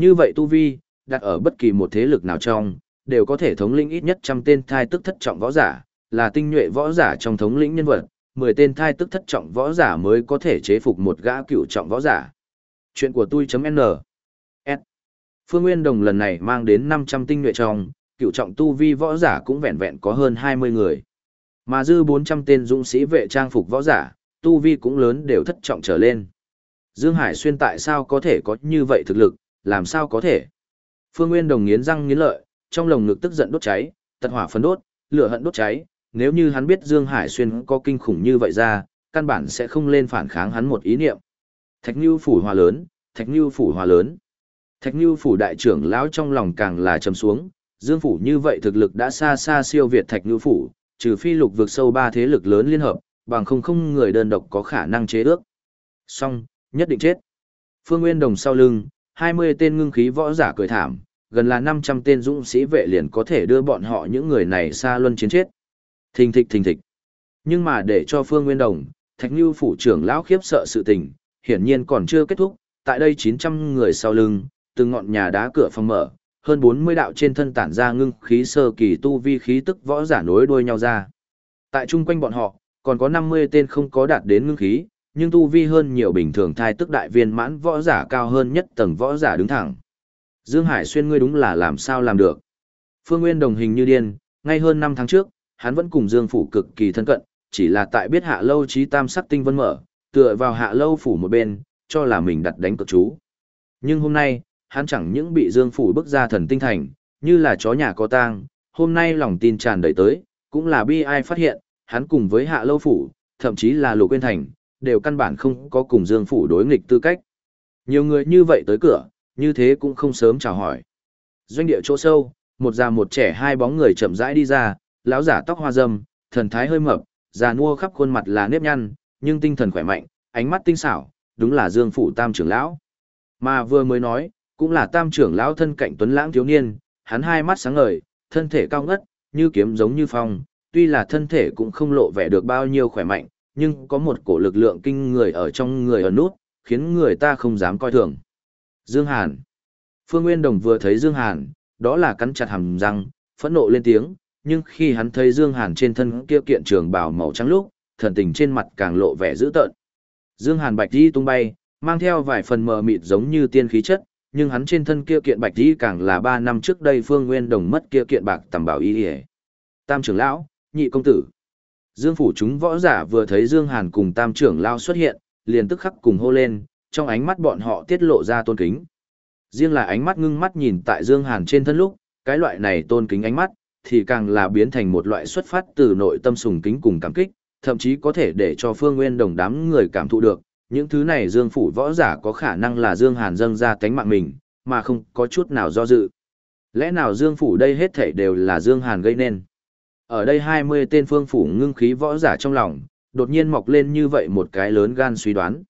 Như vậy tu vi, đặt ở bất kỳ một thế lực nào trong, đều có thể thống lĩnh ít nhất trăm tên thai tức thất trọng võ giả, là tinh nhuệ võ giả trong thống lĩnh nhân vật, 10 tên thai tức thất trọng võ giả mới có thể chế phục một gã cửu trọng võ giả. Chuyện của tôi.n S. Phương Nguyên Đồng lần này mang đến 500 tinh nhuệ trong, cửu trọng tu vi võ giả cũng vẹn vẹn có hơn 20 người. Mà dư 400 tên dũng sĩ vệ trang phục võ giả, tu vi cũng lớn đều thất trọng trở lên. Dương Hải Xuyên tại sao có thể có như vậy thực lực, làm sao có thể? Phương Nguyên Đồng nghiến răng nghiến lợi, trong lồng ngực tức giận đốt cháy, tật hỏa phấn đốt, lửa hận đốt cháy, nếu như hắn biết Dương Hải Xuyên có kinh khủng như vậy ra, căn bản sẽ không lên phản kháng hắn một ý niệm. Thạch Nưu phủ hòa lớn, Thạch Nưu phủ hòa lớn. Thạch Nưu phủ đại trưởng lão trong lòng càng là trầm xuống, Dương phủ như vậy thực lực đã xa xa siêu việt Thạch Nưu phủ, trừ phi lục vượt sâu ba thế lực lớn liên hợp, bằng không không người đơn độc có khả năng chế ước. Song, nhất định chết. Phương Nguyên Đồng sau lưng, 20 tên ngưng khí võ giả cười thảm, gần là 500 tên dũng sĩ vệ liền có thể đưa bọn họ những người này xa luân chiến chết. Thình thịch thình thịch. Nhưng mà để cho Phương Nguyên Đồng, Thạch Nưu phủ trưởng lão khiếp sợ sự tình, hiển nhiên còn chưa kết thúc, tại đây 900 người sau lưng, từng ngọn nhà đá cửa phòng mở, hơn 40 đạo trên thân tản ra ngưng khí sơ kỳ tu vi khí tức võ giả nối đuôi nhau ra. Tại chung quanh bọn họ, còn có 50 tên không có đạt đến ngưng khí, nhưng tu vi hơn nhiều bình thường thai tức đại viên mãn võ giả cao hơn nhất tầng võ giả đứng thẳng. Dương Hải xuyên ngươi đúng là làm sao làm được. Phương Nguyên đồng hình như điên, ngay hơn 5 tháng trước, hắn vẫn cùng Dương Phủ cực kỳ thân cận, chỉ là tại biết hạ lâu trí tam sắc tinh vân mở, tựa vào hạ lâu phủ một bên, cho là mình đặt đánh cực chú. Nhưng hôm nay, hắn chẳng những bị Dương Phủ bức ra thần tinh thành, như là chó nhà có tang, hôm nay lòng tin tràn đầy tới, cũng là bi ai phát hiện, hắn cùng với hạ lâu phủ, thậm chí là lục quên thành, đều căn bản không có cùng Dương Phủ đối nghịch tư cách. Nhiều người như vậy tới cửa, như thế cũng không sớm chào hỏi. Doanh địa chỗ sâu, một già một trẻ hai bóng người chậm rãi đi ra, lão giả tóc hoa râm, thần thái hơi mập, già nua khắp khuôn mặt là nếp nhăn, nhưng tinh thần khỏe mạnh, ánh mắt tinh xảo, đúng là Dương Phủ Tam trưởng lão. Mà vừa mới nói, cũng là Tam trưởng lão thân cạnh tuấn lãng thiếu niên, hắn hai mắt sáng ngời, thân thể cao ngất, như kiếm giống như phong, tuy là thân thể cũng không lộ vẻ được bao nhiêu khỏe mạnh, nhưng có một cổ lực lượng kinh người ở trong người ở nút, khiến người ta không dám coi thường. Dương Hàn Phương Nguyên Đồng vừa thấy Dương Hàn, đó là cắn chặt hàm răng, phẫn nộ lên tiếng, nhưng khi hắn thấy Dương Hàn trên thân kia kiện trường bào màu trắng lúc, thần tình trên mặt càng lộ vẻ dữ tợn. Dương Hàn bạch đi tung bay, mang theo vài phần mờ mịt giống như tiên khí chất, nhưng hắn trên thân kia kiện bạch đi càng là ba năm trước đây Phương Nguyên Đồng mất kia kiện bạc tầm bảo y. Tam trưởng lão, nhị công tử. Dương phủ chúng võ giả vừa thấy Dương Hàn cùng tam trưởng lao xuất hiện, liền tức khắc cùng hô lên, trong ánh mắt bọn họ tiết lộ ra tôn kính. Riêng là ánh mắt ngưng mắt nhìn tại Dương Hàn trên thân lúc, cái loại này tôn kính ánh mắt, thì càng là biến thành một loại xuất phát từ nội tâm sùng kính cùng cảm kích, thậm chí có thể để cho Phương Nguyên đồng đám người cảm thụ được, những thứ này Dương phủ võ giả có khả năng là Dương Hàn dâng ra cánh mạng mình, mà không có chút nào do dự. Lẽ nào Dương phủ đây hết thảy đều là Dương Hàn gây nên? Ở đây 20 tên phương phủ ngưng khí võ giả trong lòng, đột nhiên mọc lên như vậy một cái lớn gan suy đoán.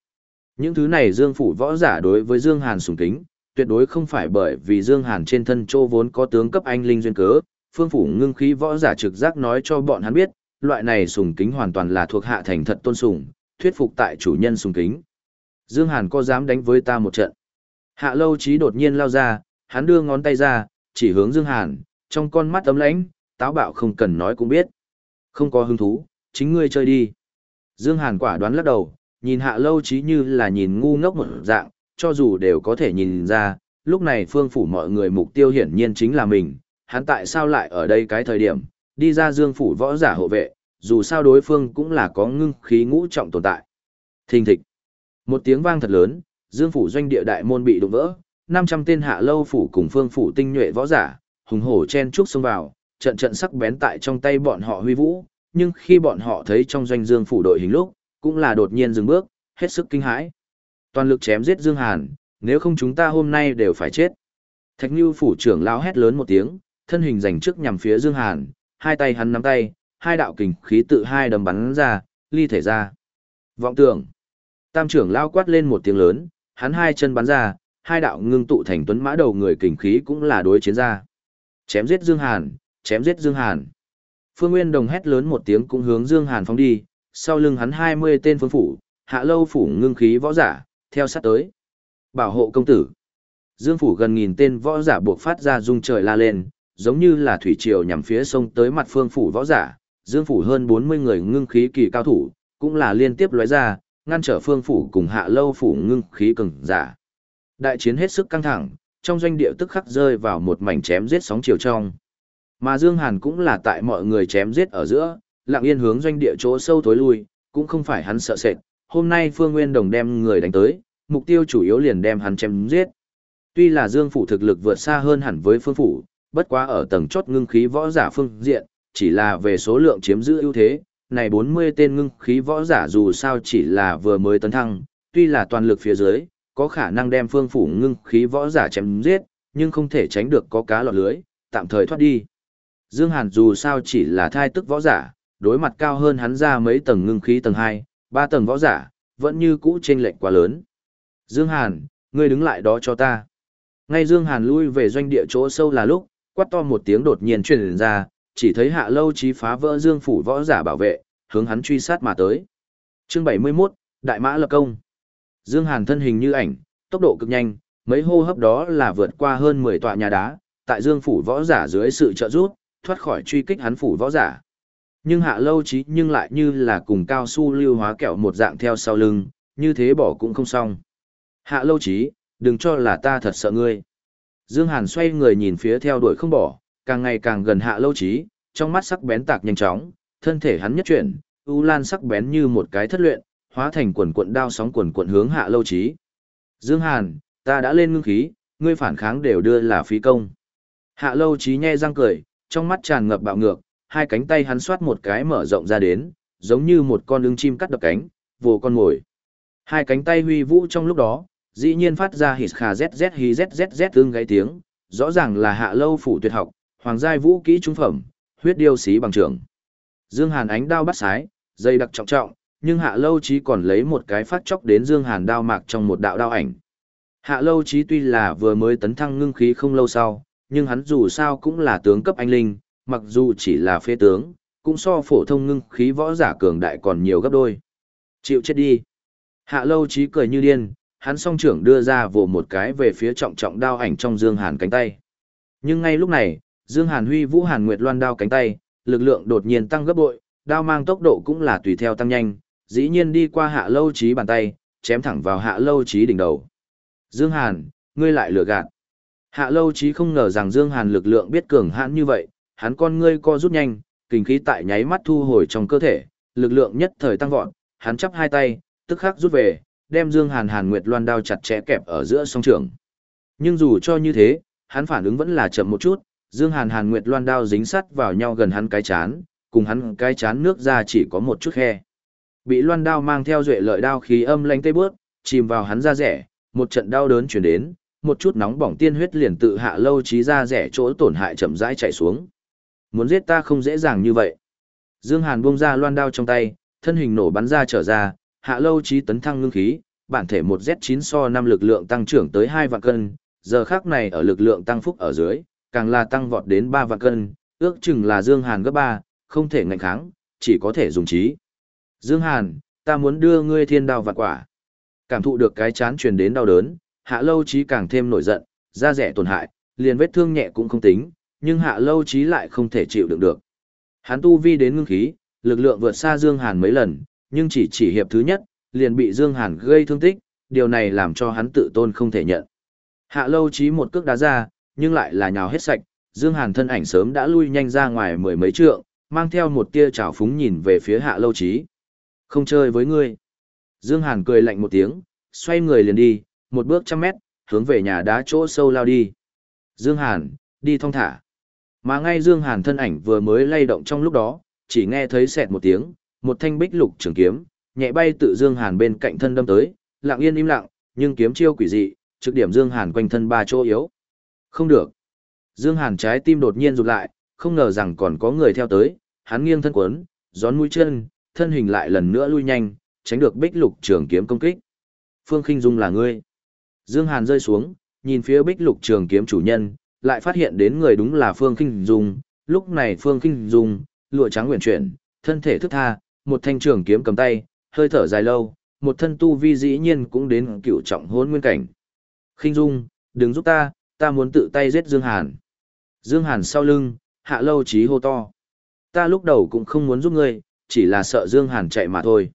Những thứ này Dương phủ võ giả đối với Dương Hàn sùng kính, tuyệt đối không phải bởi vì Dương Hàn trên thân châu vốn có tướng cấp anh linh duyên cớ, phương phủ ngưng khí võ giả trực giác nói cho bọn hắn biết, loại này sùng kính hoàn toàn là thuộc hạ thành thật tôn sùng, thuyết phục tại chủ nhân sùng kính. Dương Hàn có dám đánh với ta một trận? Hạ lâu trí đột nhiên lao ra, hắn đưa ngón tay ra, chỉ hướng Dương Hàn, trong con mắt ấm lãnh, táo bạo không cần nói cũng biết. Không có hứng thú, chính ngươi chơi đi. Dương Hàn quả đoán lắc đầu, nhìn hạ lâu chí như là nhìn ngu ngốc một dạng, cho dù đều có thể nhìn ra, lúc này phương phủ mọi người mục tiêu hiển nhiên chính là mình, hắn tại sao lại ở đây cái thời điểm, đi ra dương phủ võ giả hộ vệ, dù sao đối phương cũng là có ngưng khí ngũ trọng tồn tại. Thình thịch. Một tiếng vang thật lớn, dương phủ doanh địa đại môn bị đụng vỡ, 500 tên hạ lâu phủ cùng phương phủ tinh nhuệ võ giả, hùng hổ chen trúc xông vào, trận trận sắc bén tại trong tay bọn họ huy vũ, nhưng khi bọn họ thấy trong doanh dương phủ đội hình lúc, cũng là đột nhiên dừng bước, hết sức kinh hãi. Toàn lực chém giết Dương Hàn, nếu không chúng ta hôm nay đều phải chết. Thạch Nưu phủ trưởng lão hét lớn một tiếng, thân hình giành trước nhằm phía Dương Hàn, hai tay hắn nắm tay, hai đạo kình khí tự hai đấm bắn ra, ly thể ra. Vọng tưởng. Tam trưởng lão quát lên một tiếng lớn, hắn hai chân bắn ra, hai đạo ngưng tụ thành tuấn mã đầu người kình khí cũng là đối chiến ra. Chém giết Dương Hàn, chém giết Dương Hàn. Phương Nguyên Đồng hét lớn một tiếng cũng hướng Dương Hàn phóng đi, sau lưng hắn 20 tên phương phủ, hạ lâu phủ ngưng khí võ giả, theo sát tới. Bảo hộ công tử. Dương phủ gần nghìn tên võ giả buộc phát ra rung trời la lên, giống như là thủy triều nhằm phía sông tới mặt phương phủ võ giả. Dương phủ hơn 40 người ngưng khí kỳ cao thủ, cũng là liên tiếp lóe ra, ngăn trở phương phủ cùng hạ lâu phủ ngưng khí cường giả. Đại chiến hết sức căng thẳng, trong doanh địa tức khắc rơi vào một mảnh chém giết sóng chiều trong. Mà Dương Hàn cũng là tại mọi người chém giết ở giữa, lặng yên hướng doanh địa chỗ sâu tối lui, cũng không phải hắn sợ sệt. Hôm nay Phương Nguyên Đồng đem người đánh tới, mục tiêu chủ yếu liền đem hắn chém giết. Tuy là Dương phủ thực lực vượt xa hơn hẳn với Phương phủ, bất quá ở tầng chốt ngưng khí võ giả phương diện, chỉ là về số lượng chiếm giữ ưu thế, này 40 tên ngưng khí võ giả dù sao chỉ là vừa mới tấn thăng, tuy là toàn lực phía dưới, có khả năng đem phương phủ ngưng khí võ giả chém giết, nhưng không thể tránh được có cá lọt lưới, tạm thời thoát đi. Dương Hàn dù sao chỉ là thai tức võ giả, đối mặt cao hơn hắn ra mấy tầng ngưng khí tầng 2, 3 tầng võ giả, vẫn như cũ chênh lệch quá lớn. Dương Hàn, ngươi đứng lại đó cho ta. Ngay Dương Hàn lui về doanh địa chỗ sâu là lúc, quát to một tiếng đột nhiên truyền ra, chỉ thấy hạ lâu chí phá vỡ Dương phủ võ giả bảo vệ, hướng hắn truy sát mà tới. Chương 71, Đại Mã lập công. Dương Hàn thân hình như ảnh, tốc độ cực nhanh, mấy hô hấp đó là vượt qua hơn 10 tọa nhà đá, tại Dương phủ võ giả dưới sự trợ giúp, thoát khỏi truy kích hắn phủ võ giả. Nhưng hạ lâu chí nhưng lại như là cùng cao su lưu hóa kẹo một dạng theo sau lưng, như thế bỏ cũng không xong. Hạ lâu chí, đừng cho là ta thật sợ ngươi. Dương Hàn xoay người nhìn phía theo đuổi không bỏ, càng ngày càng gần hạ lâu chí, trong mắt sắc bén tạc nhanh chóng, thân thể hắn nhất chuyển, u lan sắc bén như một cái thất luyện, hóa thành quần cuộn đao sóng quần cuộn hướng hạ lâu chí. Dương Hàn, ta đã lên ngưng khí, ngươi phản kháng đều đưa là phí công. Hạ lâu chí nhe răng cười, trong mắt tràn ngập bạo ngược, hai cánh tay hắn xoát một cái mở rộng ra đến, giống như một con ưng chim cắt đập cánh, vồ con ngồi. Hai cánh tay huy vũ trong lúc đó, dĩ nhiên phát ra hít khà zz hí zzz tương gáy tiếng, rõ ràng là hạ lâu phủ tuyệt học, hoàng giai vũ kỹ trung phẩm, huyết điêu xí bằng trưởng. Dương Hàn ánh đao bắt sái, dây đặc trọng trọng, nhưng hạ lâu chí còn lấy một cái phát chóc đến Dương Hàn đao mạc trong một đạo đao ảnh. Hạ lâu chí tuy là vừa mới tấn thăng ngưng khí không lâu sau, nhưng hắn dù sao cũng là tướng cấp anh linh, mặc dù chỉ là phế tướng, cũng so phổ thông ngưng khí võ giả cường đại còn nhiều gấp đôi. Chịu chết đi. Hạ lâu trí cười như điên, hắn song trưởng đưa ra vồ một cái về phía trọng trọng đao ảnh trong Dương Hàn cánh tay. Nhưng ngay lúc này, Dương Hàn huy vũ Hàn Nguyệt Loan đao cánh tay, lực lượng đột nhiên tăng gấp bội, đao mang tốc độ cũng là tùy theo tăng nhanh, dĩ nhiên đi qua hạ lâu trí bàn tay, chém thẳng vào hạ lâu trí đỉnh đầu. Dương Hàn, ngươi lại lừa gạt. Hạ lâu chí không ngờ rằng Dương Hàn lực lượng biết cường hãn như vậy, hắn con ngươi co rút nhanh, kinh khí tại nháy mắt thu hồi trong cơ thể, lực lượng nhất thời tăng vọt, hắn chắp hai tay, tức khắc rút về, đem Dương Hàn Hàn Nguyệt Loan đao chặt chẽ kẹp ở giữa song trường. Nhưng dù cho như thế, hắn phản ứng vẫn là chậm một chút, Dương Hàn Hàn Nguyệt Loan đao dính sắt vào nhau gần hắn cái chán, cùng hắn cái chán nước ra chỉ có một chút khe. Bị Loan đao mang theo duệ lợi đao khí âm lãnh tê bước, chìm vào hắn da rẻ, một trận đau đớn truyền đến, một chút nóng bỏng tiên huyết liền tự hạ lâu trí ra rẻ chỗ tổn hại chậm rãi chảy xuống. Muốn giết ta không dễ dàng như vậy. Dương Hàn buông ra loan đao trong tay, thân hình nổ bắn ra trở ra, hạ lâu trí tấn thăng ngưng khí, bản thể một Z9 so năm lực lượng tăng trưởng tới hai vạn cân, giờ khắc này ở lực lượng tăng phúc ở dưới, càng là tăng vọt đến ba vạn cân, ước chừng là Dương Hàn gấp ba, không thể ngạnh kháng, chỉ có thể dùng trí. Dương Hàn, ta muốn đưa ngươi thiên đao vạn quả. Cảm thụ được cái chán truyền đến đau đớn, hạ lâu trí càng thêm nổi giận, da rẻ tổn hại, liền vết thương nhẹ cũng không tính, nhưng hạ lâu trí lại không thể chịu đựng được. Hắn tu vi đến ngưng khí, lực lượng vượt xa Dương Hàn mấy lần, nhưng chỉ chỉ hiệp thứ nhất, liền bị Dương Hàn gây thương tích, điều này làm cho hắn tự tôn không thể nhận. Hạ lâu trí một cước đá ra, nhưng lại là nhào hết sạch, Dương Hàn thân ảnh sớm đã lui nhanh ra ngoài mười mấy trượng, mang theo một tia trào phúng nhìn về phía hạ lâu trí. Không chơi với ngươi. Dương Hàn cười lạnh một tiếng, xoay người liền đi, một bước trăm mét, hướng về nhà đá chỗ sâu lao đi. Dương Hàn, đi thong thả. Mà ngay Dương Hàn thân ảnh vừa mới lay động trong lúc đó, chỉ nghe thấy sẹt một tiếng, một thanh bích lục trường kiếm, nhẹ bay tự Dương Hàn bên cạnh thân đâm tới, lặng yên im lặng, nhưng kiếm chiêu quỷ dị, trực điểm Dương Hàn quanh thân ba chỗ yếu. Không được. Dương Hàn trái tim đột nhiên rụt lại, không ngờ rằng còn có người theo tới, hắn nghiêng thân quấn, gión mũi chân, thân hình lại lần nữa lui nhanh, tránh được bích lục trường kiếm công kích. Phương Kinh Dung là ngươi. Dương Hàn rơi xuống, nhìn phía bích lục trường kiếm chủ nhân, lại phát hiện đến người đúng là Phương Kinh Dung. Lúc này Phương Kinh Dung, lụa trắng nguyện chuyển, thân thể thức tha, một thanh trường kiếm cầm tay, hơi thở dài lâu, một thân tu vi dĩ nhiên cũng đến cựu trọng hôn nguyên cảnh. Kinh Dung, đừng giúp ta, ta muốn tự tay giết Dương Hàn. Dương Hàn sau lưng, hạ lâu chí hô to. Ta lúc đầu cũng không muốn giúp ngươi, chỉ là sợ Dương Hàn chạy mà thôi.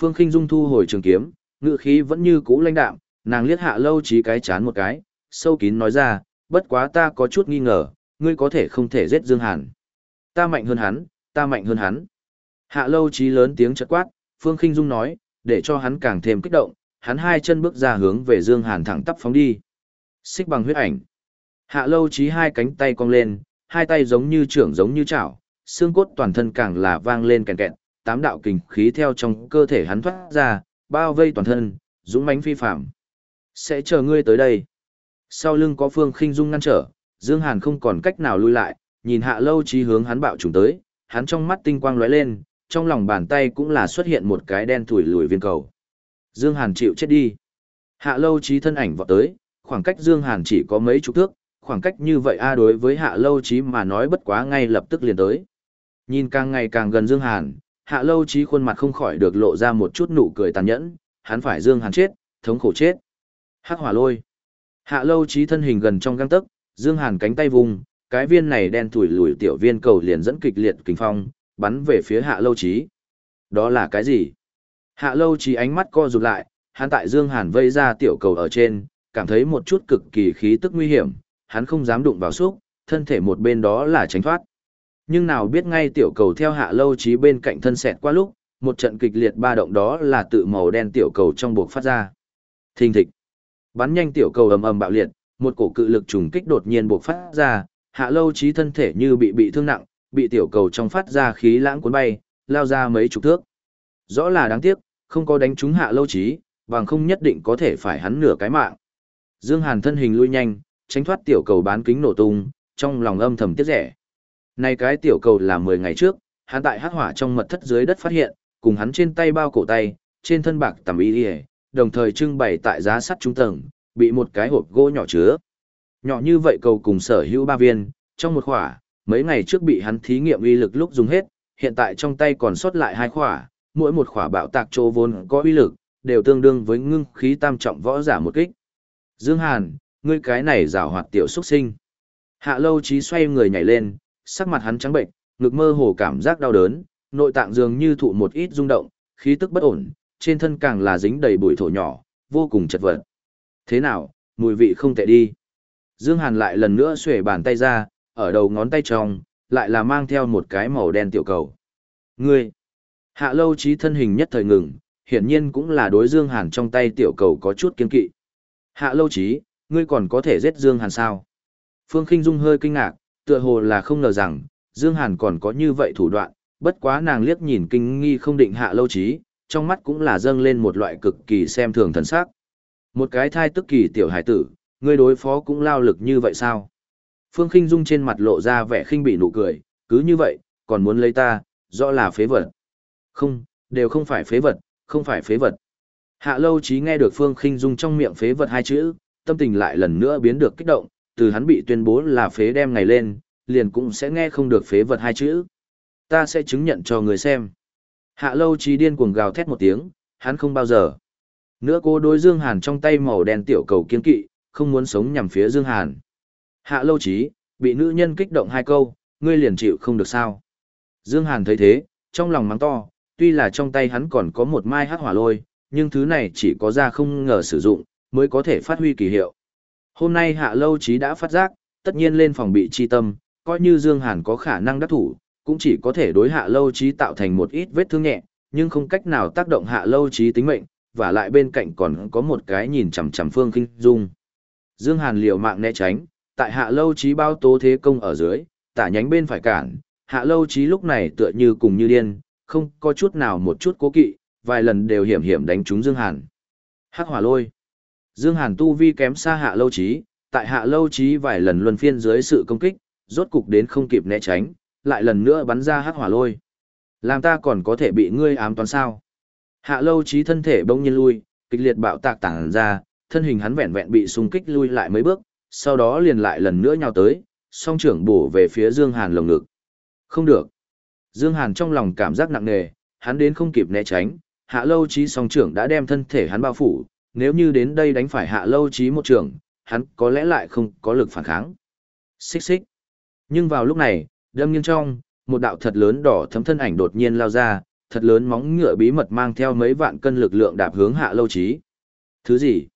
Phương Kinh Dung thu hồi trường kiếm, ngựa khí vẫn như cũ lãnh đạm, nàng liếc hạ lâu chí cái chán một cái, sâu kín nói ra, bất quá ta có chút nghi ngờ, ngươi có thể không thể giết Dương Hàn. Ta mạnh hơn hắn, ta mạnh hơn hắn. Hạ lâu chí lớn tiếng chật quát, Phương Khinh Dung nói, để cho hắn càng thêm kích động, hắn hai chân bước ra hướng về Dương Hàn thẳng tắp phóng đi. Xích bằng huyết ảnh. Hạ lâu chí hai cánh tay cong lên, hai tay giống như trưởng giống như chảo, xương cốt toàn thân càng là vang lên kèn kẹt, tám đạo kình khí theo trong cơ thể hắn thoát ra, bao vây toàn thân, dũng mãnh phi phạm. Sẽ chờ ngươi tới đây. Sau lưng có Phương Khinh Dung ngăn trở, Dương Hàn không còn cách nào lui lại, nhìn Hạ Lâu Chí hướng hắn bạo trùng tới, hắn trong mắt tinh quang lóe lên, trong lòng bàn tay cũng là xuất hiện một cái đen thủi lùi viên cầu. Dương Hàn chịu chết đi. Hạ Lâu Chí thân ảnh vọt tới, khoảng cách Dương Hàn chỉ có mấy chục thước, khoảng cách như vậy a à đối với Hạ Lâu Chí mà nói bất quá ngay lập tức liền tới. Nhìn càng ngày càng gần Dương Hàn, Hạ Lâu Chí khuôn mặt không khỏi được lộ ra một chút nụ cười tàn nhẫn, hắn phải Dương Hàn chết, thống khổ chết. Hắc hỏa lôi. Hạ Lâu trí thân hình gần trong găng tấc, Dương Hàn cánh tay vùng, cái viên này đen thủi lùi tiểu viên cầu liền dẫn kịch liệt kinh phong, bắn về phía Hạ Lâu trí. Đó là cái gì? Hạ Lâu trí ánh mắt co rụt lại, hắn tại Dương Hàn vây ra tiểu cầu ở trên, cảm thấy một chút cực kỳ khí tức nguy hiểm, hắn không dám đụng vào xúc, thân thể một bên đó là tránh thoát. Nhưng nào biết ngay tiểu cầu theo Hạ Lâu trí bên cạnh thân xẹt qua lúc, một trận kịch liệt ba động đó là tự màu đen tiểu cầu trong buộc phát ra. Thình thịch. Bắn nhanh tiểu cầu ầm ầm bạo liệt, một cổ cự lực trùng kích đột nhiên buộc phát ra, Hạ Lâu Chí thân thể như bị bị thương nặng, bị tiểu cầu trong phát ra khí lãng cuốn bay, lao ra mấy chục thước. Rõ là đáng tiếc, không có đánh trúng hạ lâu trí, bằng không nhất định có thể phải hắn nửa cái mạng. Dương Hàn thân hình lui nhanh, tránh thoát tiểu cầu bán kính nổ tung, trong lòng âm thầm tiếc rẻ. Này cái tiểu cầu là 10 ngày trước, hắn tại hắc hỏa trong mật thất dưới đất phát hiện, cùng hắn trên tay bao cổ tay, trên thân bạc tầm y đi đồng thời trưng bày tại giá sắt trung tầng, bị một cái hộp gỗ nhỏ chứa. Nhỏ như vậy cầu cùng sở hữu ba viên, trong một khỏa, mấy ngày trước bị hắn thí nghiệm uy lực lúc dùng hết, hiện tại trong tay còn sót lại hai khỏa, mỗi một khỏa bạo tạc trô vốn có uy lực, đều tương đương với ngưng khí tam trọng võ giả một kích. Dương Hàn, ngươi cái này rào hoạt tiểu xuất sinh. Hạ lâu trí xoay người nhảy lên, sắc mặt hắn trắng bệnh, ngực mơ hồ cảm giác đau đớn, nội tạng dường như thụ một ít rung động, khí tức bất ổn, trên thân càng là dính đầy bụi thổ nhỏ, vô cùng chật vật. Thế nào, mùi vị không tệ đi. Dương Hàn lại lần nữa xuể bàn tay ra, ở đầu ngón tay trong, lại là mang theo một cái màu đen tiểu cầu. Ngươi! Hạ lâu trí thân hình nhất thời ngừng, hiển nhiên cũng là đối Dương Hàn trong tay tiểu cầu có chút kiên kỵ. Hạ lâu trí, ngươi còn có thể giết Dương Hàn sao? Phương Kinh Dung hơi kinh ngạc, tựa hồ là không ngờ rằng, Dương Hàn còn có như vậy thủ đoạn, bất quá nàng liếc nhìn kinh nghi không định hạ lâu trí, trong mắt cũng là dâng lên một loại cực kỳ xem thường thần sắc. Một cái thai tức kỳ tiểu hải tử, ngươi đối phó cũng lao lực như vậy sao? Phương Khinh Dung trên mặt lộ ra vẻ khinh bị nụ cười, cứ như vậy, còn muốn lấy ta, rõ là phế vật. Không, đều không phải phế vật, không phải phế vật. Hạ lâu chí nghe được Phương Khinh Dung trong miệng phế vật hai chữ, tâm tình lại lần nữa biến được kích động, từ hắn bị tuyên bố là phế đem ngày lên, liền cũng sẽ nghe không được phế vật hai chữ. Ta sẽ chứng nhận cho người xem. Hạ lâu trí điên cuồng gào thét một tiếng, hắn không bao giờ. Nữa cô đối Dương Hàn trong tay màu đen tiểu cầu kiên kỵ, không muốn sống nhằm phía Dương Hàn. Hạ lâu chí, bị nữ nhân kích động hai câu, ngươi liền chịu không được sao. Dương Hàn thấy thế, trong lòng mắng to, tuy là trong tay hắn còn có một mai hắc hỏa lôi, nhưng thứ này chỉ có ra không ngờ sử dụng, mới có thể phát huy kỳ hiệu. Hôm nay hạ lâu chí đã phát giác, tất nhiên lên phòng bị chi tâm, coi như Dương Hàn có khả năng đắc thủ, cũng chỉ có thể đối hạ lâu chí tạo thành một ít vết thương nhẹ, nhưng không cách nào tác động hạ lâu chí tính mệnh, và lại bên cạnh còn có một cái nhìn chằm chằm phương kinh dung. Dương Hàn liều mạng né tránh, tại hạ lâu trí bao tố thế công ở dưới, tả nhánh bên phải cản, hạ lâu trí lúc này tựa như cùng như điên, không có chút nào một chút cố kỵ, vài lần đều hiểm hiểm đánh trúng Dương Hàn. Hắc hỏa lôi. Dương Hàn tu vi kém xa hạ lâu trí, tại hạ lâu trí vài lần luân phiên dưới sự công kích, rốt cục đến không kịp né tránh, lại lần nữa bắn ra hắc hỏa lôi. Làm ta còn có thể bị ngươi ám toán sao? Hạ lâu trí thân thể bỗng nhiên lui, kịch liệt bạo tạc tản ra, thân hình hắn vẹn vẹn bị xung kích lui lại mấy bước, sau đó liền lại lần nữa nhào tới, song trưởng bổ về phía Dương Hàn lồng ngực. Không được. Dương Hàn trong lòng cảm giác nặng nề, hắn đến không kịp né tránh, hạ lâu trí song trưởng đã đem thân thể hắn bao phủ, nếu như đến đây đánh phải hạ lâu trí một trưởng, hắn có lẽ lại không có lực phản kháng. Xích xích. Nhưng vào lúc này, đâm nghiêng trong, một đạo thật lớn đỏ thấm thân ảnh đột nhiên lao ra, thật lớn móng ngựa bí mật mang theo mấy vạn cân lực lượng đạp hướng hạ lâu trí. Thứ gì?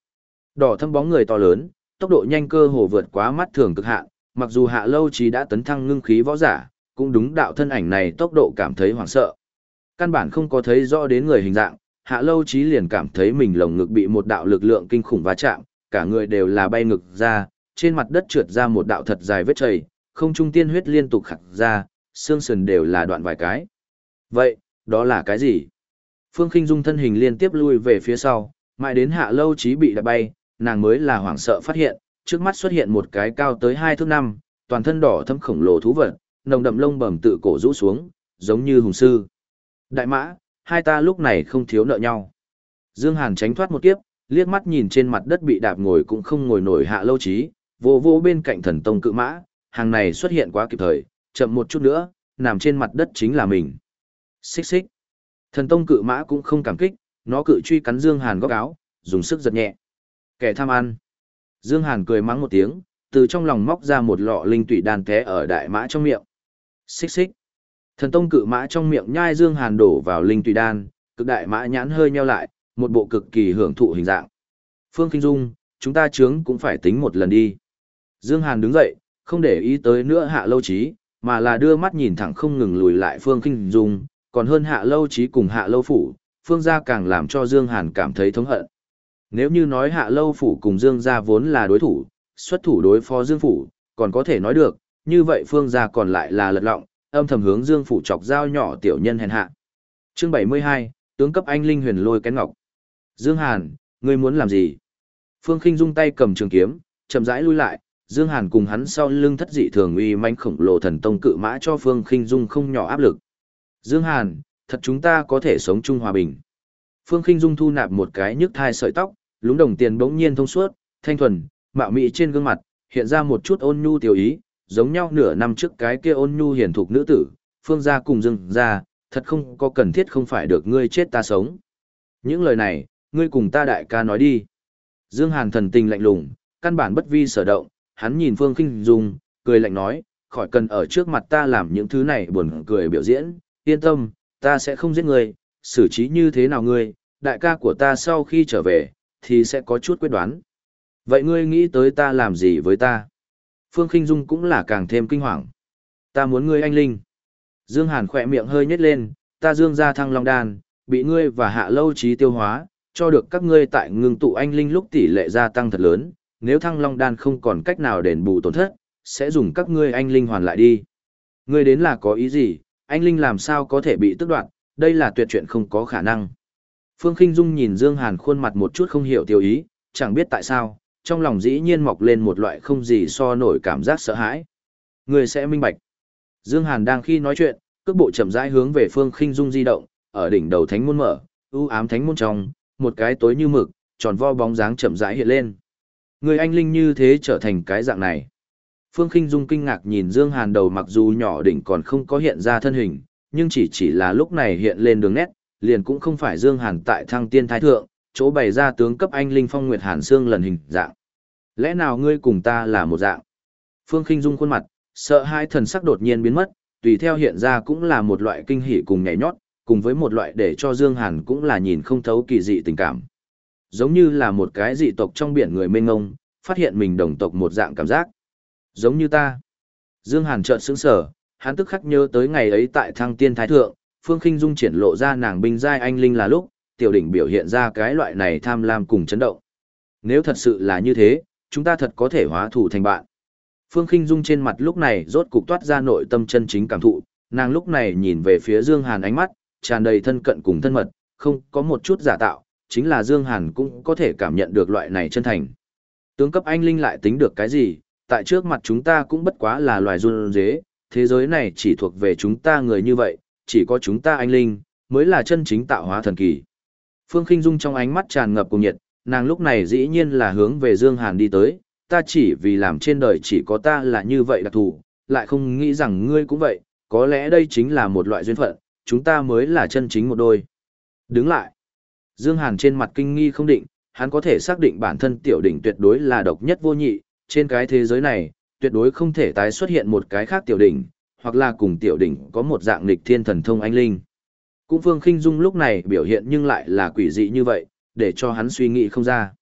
Đỏ thâm bóng người to lớn, tốc độ nhanh cơ hồ vượt quá mắt thường cực hạn, mặc dù hạ lâu trí đã tấn thăng ngưng khí võ giả, cũng đúng đạo thân ảnh này tốc độ cảm thấy hoảng sợ. Căn bản không có thấy rõ đến người hình dạng, hạ lâu trí liền cảm thấy mình lồng ngực bị một đạo lực lượng kinh khủng va chạm, cả người đều là bay ngực ra, trên mặt đất trượt ra một đạo thật dài vết chảy, không trung tiên huyết liên tục khặt ra, xương sườn đều là đoạn vài cái. Vậy, đó là cái gì? Phương Kinh Dung thân hình liên tiếp lui về phía sau, mãi đến hạ lâu trí bị đạp bay, nàng mới là hoảng sợ phát hiện, trước mắt xuất hiện một cái cao tới hai thước năm, toàn thân đỏ thâm khổng lồ thú vật, nồng đậm lông bẩm tự cổ rũ xuống, giống như hùng sư. Đại mã, hai ta lúc này không thiếu nợ nhau. Dương Hàn tránh thoát một kiếp, liếc mắt nhìn trên mặt đất bị đạp ngồi cũng không ngồi nổi hạ lâu trí, vô vô bên cạnh thần tông cự mã, hàng này xuất hiện quá kịp thời, chậm một chút nữa, nằm trên mặt đất chính là mình. Xích xích. Thần tông cự mã cũng không cảm kích, nó cự truy cắn Dương Hàn góc áo, dùng sức giật nhẹ. Kẻ tham ăn. Dương Hàn cười mắng một tiếng, từ trong lòng móc ra một lọ linh tụy đan té ở đại mã trong miệng. Xích xích. Thần tông cự mã trong miệng nhai Dương Hàn đổ vào linh tụy đan, cực đại mã nhãn hơi nheo lại, một bộ cực kỳ hưởng thụ hình dạng. Phương Kinh Dung, chúng ta chướng cũng phải tính một lần đi. Dương Hàn đứng dậy, không để ý tới nữa hạ lâu trí, mà là đưa mắt nhìn thẳng không ngừng lùi lại Phương Kinh Dung, còn hơn hạ lâu trí cùng hạ lâu phủ, Phương gia càng làm cho Dương Hàn cảm thấy thống hận. Nếu như nói hạ lâu phủ cùng Dương gia vốn là đối thủ, xuất thủ đối phó Dương phủ, còn có thể nói được, như vậy Phương gia còn lại là lật lọng, âm thầm hướng Dương phủ chọc dao nhỏ tiểu nhân hèn hạ. Chương 72, tướng cấp anh linh huyền lôi kén ngọc. Dương Hàn, ngươi muốn làm gì? Phương Khinh dung tay cầm trường kiếm, chậm rãi lui lại, Dương Hàn cùng hắn sau lưng thất dị thường uy manh khổng lồ thần tông cự mã cho Phương Khinh dung không nhỏ áp lực. Dương Hàn, thật chúng ta có thể sống chung hòa bình. Phương Khinh dung thu nạp một cái nhức thai sợi tóc, lúng đồng tiền bỗng nhiên thông suốt, thanh thuần, mạo mị trên gương mặt, hiện ra một chút ôn nhu tiểu ý, giống nhau nửa năm trước cái kia ôn nhu hiền thục nữ tử, Phương gia cùng Dương gia, thật không có cần thiết không phải được ngươi chết ta sống. Những lời này, ngươi cùng ta đại ca nói đi. Dương Hàn thần tình lạnh lùng, căn bản bất vi sở động, hắn nhìn Phương Kinh Dung, cười lạnh nói, khỏi cần ở trước mặt ta làm những thứ này buồn cười biểu diễn, yên tâm, ta sẽ không giết ngươi, xử trí như thế nào ngươi, đại ca của ta sau khi trở về, thì sẽ có chút quyết đoán. Vậy ngươi nghĩ tới ta làm gì với ta? Phương Kinh Dung cũng là càng thêm kinh hoàng. Ta muốn ngươi anh linh. Dương Hàn khỏe miệng hơi nhếch lên, ta dương ra thăng long đan, bị ngươi và hạ lâu trí tiêu hóa, cho được các ngươi tại ngưng tụ anh linh lúc tỷ lệ gia tăng thật lớn, nếu thăng long đan không còn cách nào đền bù tổn thất, sẽ dùng các ngươi anh linh hoàn lại đi. Ngươi đến là có ý gì, anh linh làm sao có thể bị tức đoạn, đây là tuyệt chuyện không có khả năng. Phương Kinh Dung nhìn Dương Hàn khuôn mặt một chút không hiểu tiêu ý, chẳng biết tại sao, trong lòng dĩ nhiên mọc lên một loại không gì so nổi cảm giác sợ hãi. Ngươi sẽ minh bạch. Dương Hàn đang khi nói chuyện, cước bộ chậm rãi hướng về Phương Kinh Dung di động, ở đỉnh đầu thánh môn mở, u ám thánh môn trong, một cái tối như mực, tròn vo bóng dáng chậm rãi hiện lên. Người anh linh như thế trở thành cái dạng này. Phương Kinh Dung kinh ngạc nhìn Dương Hàn đầu mặc dù nhỏ đỉnh còn không có hiện ra thân hình, nhưng chỉ chỉ là lúc này hiện lên đường nét, liền cũng không phải Dương Hàn tại thăng tiên thái thượng, chỗ bày ra tướng cấp anh linh phong nguyệt hàn xương lần hình dạng. Lẽ nào ngươi cùng ta là một dạng? Phương Kinh Dung khuôn mặt, sợ hai thần sắc đột nhiên biến mất, tùy theo hiện ra cũng là một loại kinh hỉ cùng nhảy nhót, cùng với một loại để cho Dương Hàn cũng là nhìn không thấu kỳ dị tình cảm. Giống như là một cái dị tộc trong biển người mênh ngông, phát hiện mình đồng tộc một dạng cảm giác. Giống như ta. Dương Hàn chợt sững sờ, hắn tức khắc nhớ tới ngày ấy tại thăng tiên thái thượng, Phương khinh Dung triển lộ ra nàng binh giai anh linh là lúc, tiểu đỉnh biểu hiện ra cái loại này tham lam cùng chấn động. Nếu thật sự là như thế, chúng ta thật có thể hóa thủ thành bạn. Phương khinh Dung trên mặt lúc này rốt cục toát ra nội tâm chân chính cảm thụ, nàng lúc này nhìn về phía Dương Hàn ánh mắt, tràn đầy thân cận cùng thân mật, không có một chút giả tạo, chính là Dương Hàn cũng có thể cảm nhận được loại này chân thành. Tướng cấp anh linh lại tính được cái gì, tại trước mặt chúng ta cũng bất quá là loài run dế, thế giới này chỉ thuộc về chúng ta người như vậy, chỉ có chúng ta anh linh, mới là chân chính tạo hóa thần kỳ. Phương Kinh Dung trong ánh mắt tràn ngập cùng nhiệt, nàng lúc này dĩ nhiên là hướng về Dương Hàn đi tới, ta chỉ vì làm trên đời chỉ có ta là như vậy đặc thù, lại không nghĩ rằng ngươi cũng vậy, có lẽ đây chính là một loại duyên phận, chúng ta mới là chân chính một đôi. Đứng lại. Dương Hàn trên mặt kinh nghi không định, hắn có thể xác định bản thân tiểu đỉnh tuyệt đối là độc nhất vô nhị, trên cái thế giới này, tuyệt đối không thể tái xuất hiện một cái khác tiểu đỉnh, hoặc là cùng tiểu đỉnh có một dạng nghịch thiên thần thông anh linh. Cũng Phương Khinh Dung lúc này biểu hiện nhưng lại là quỷ dị như vậy, để cho hắn suy nghĩ không ra.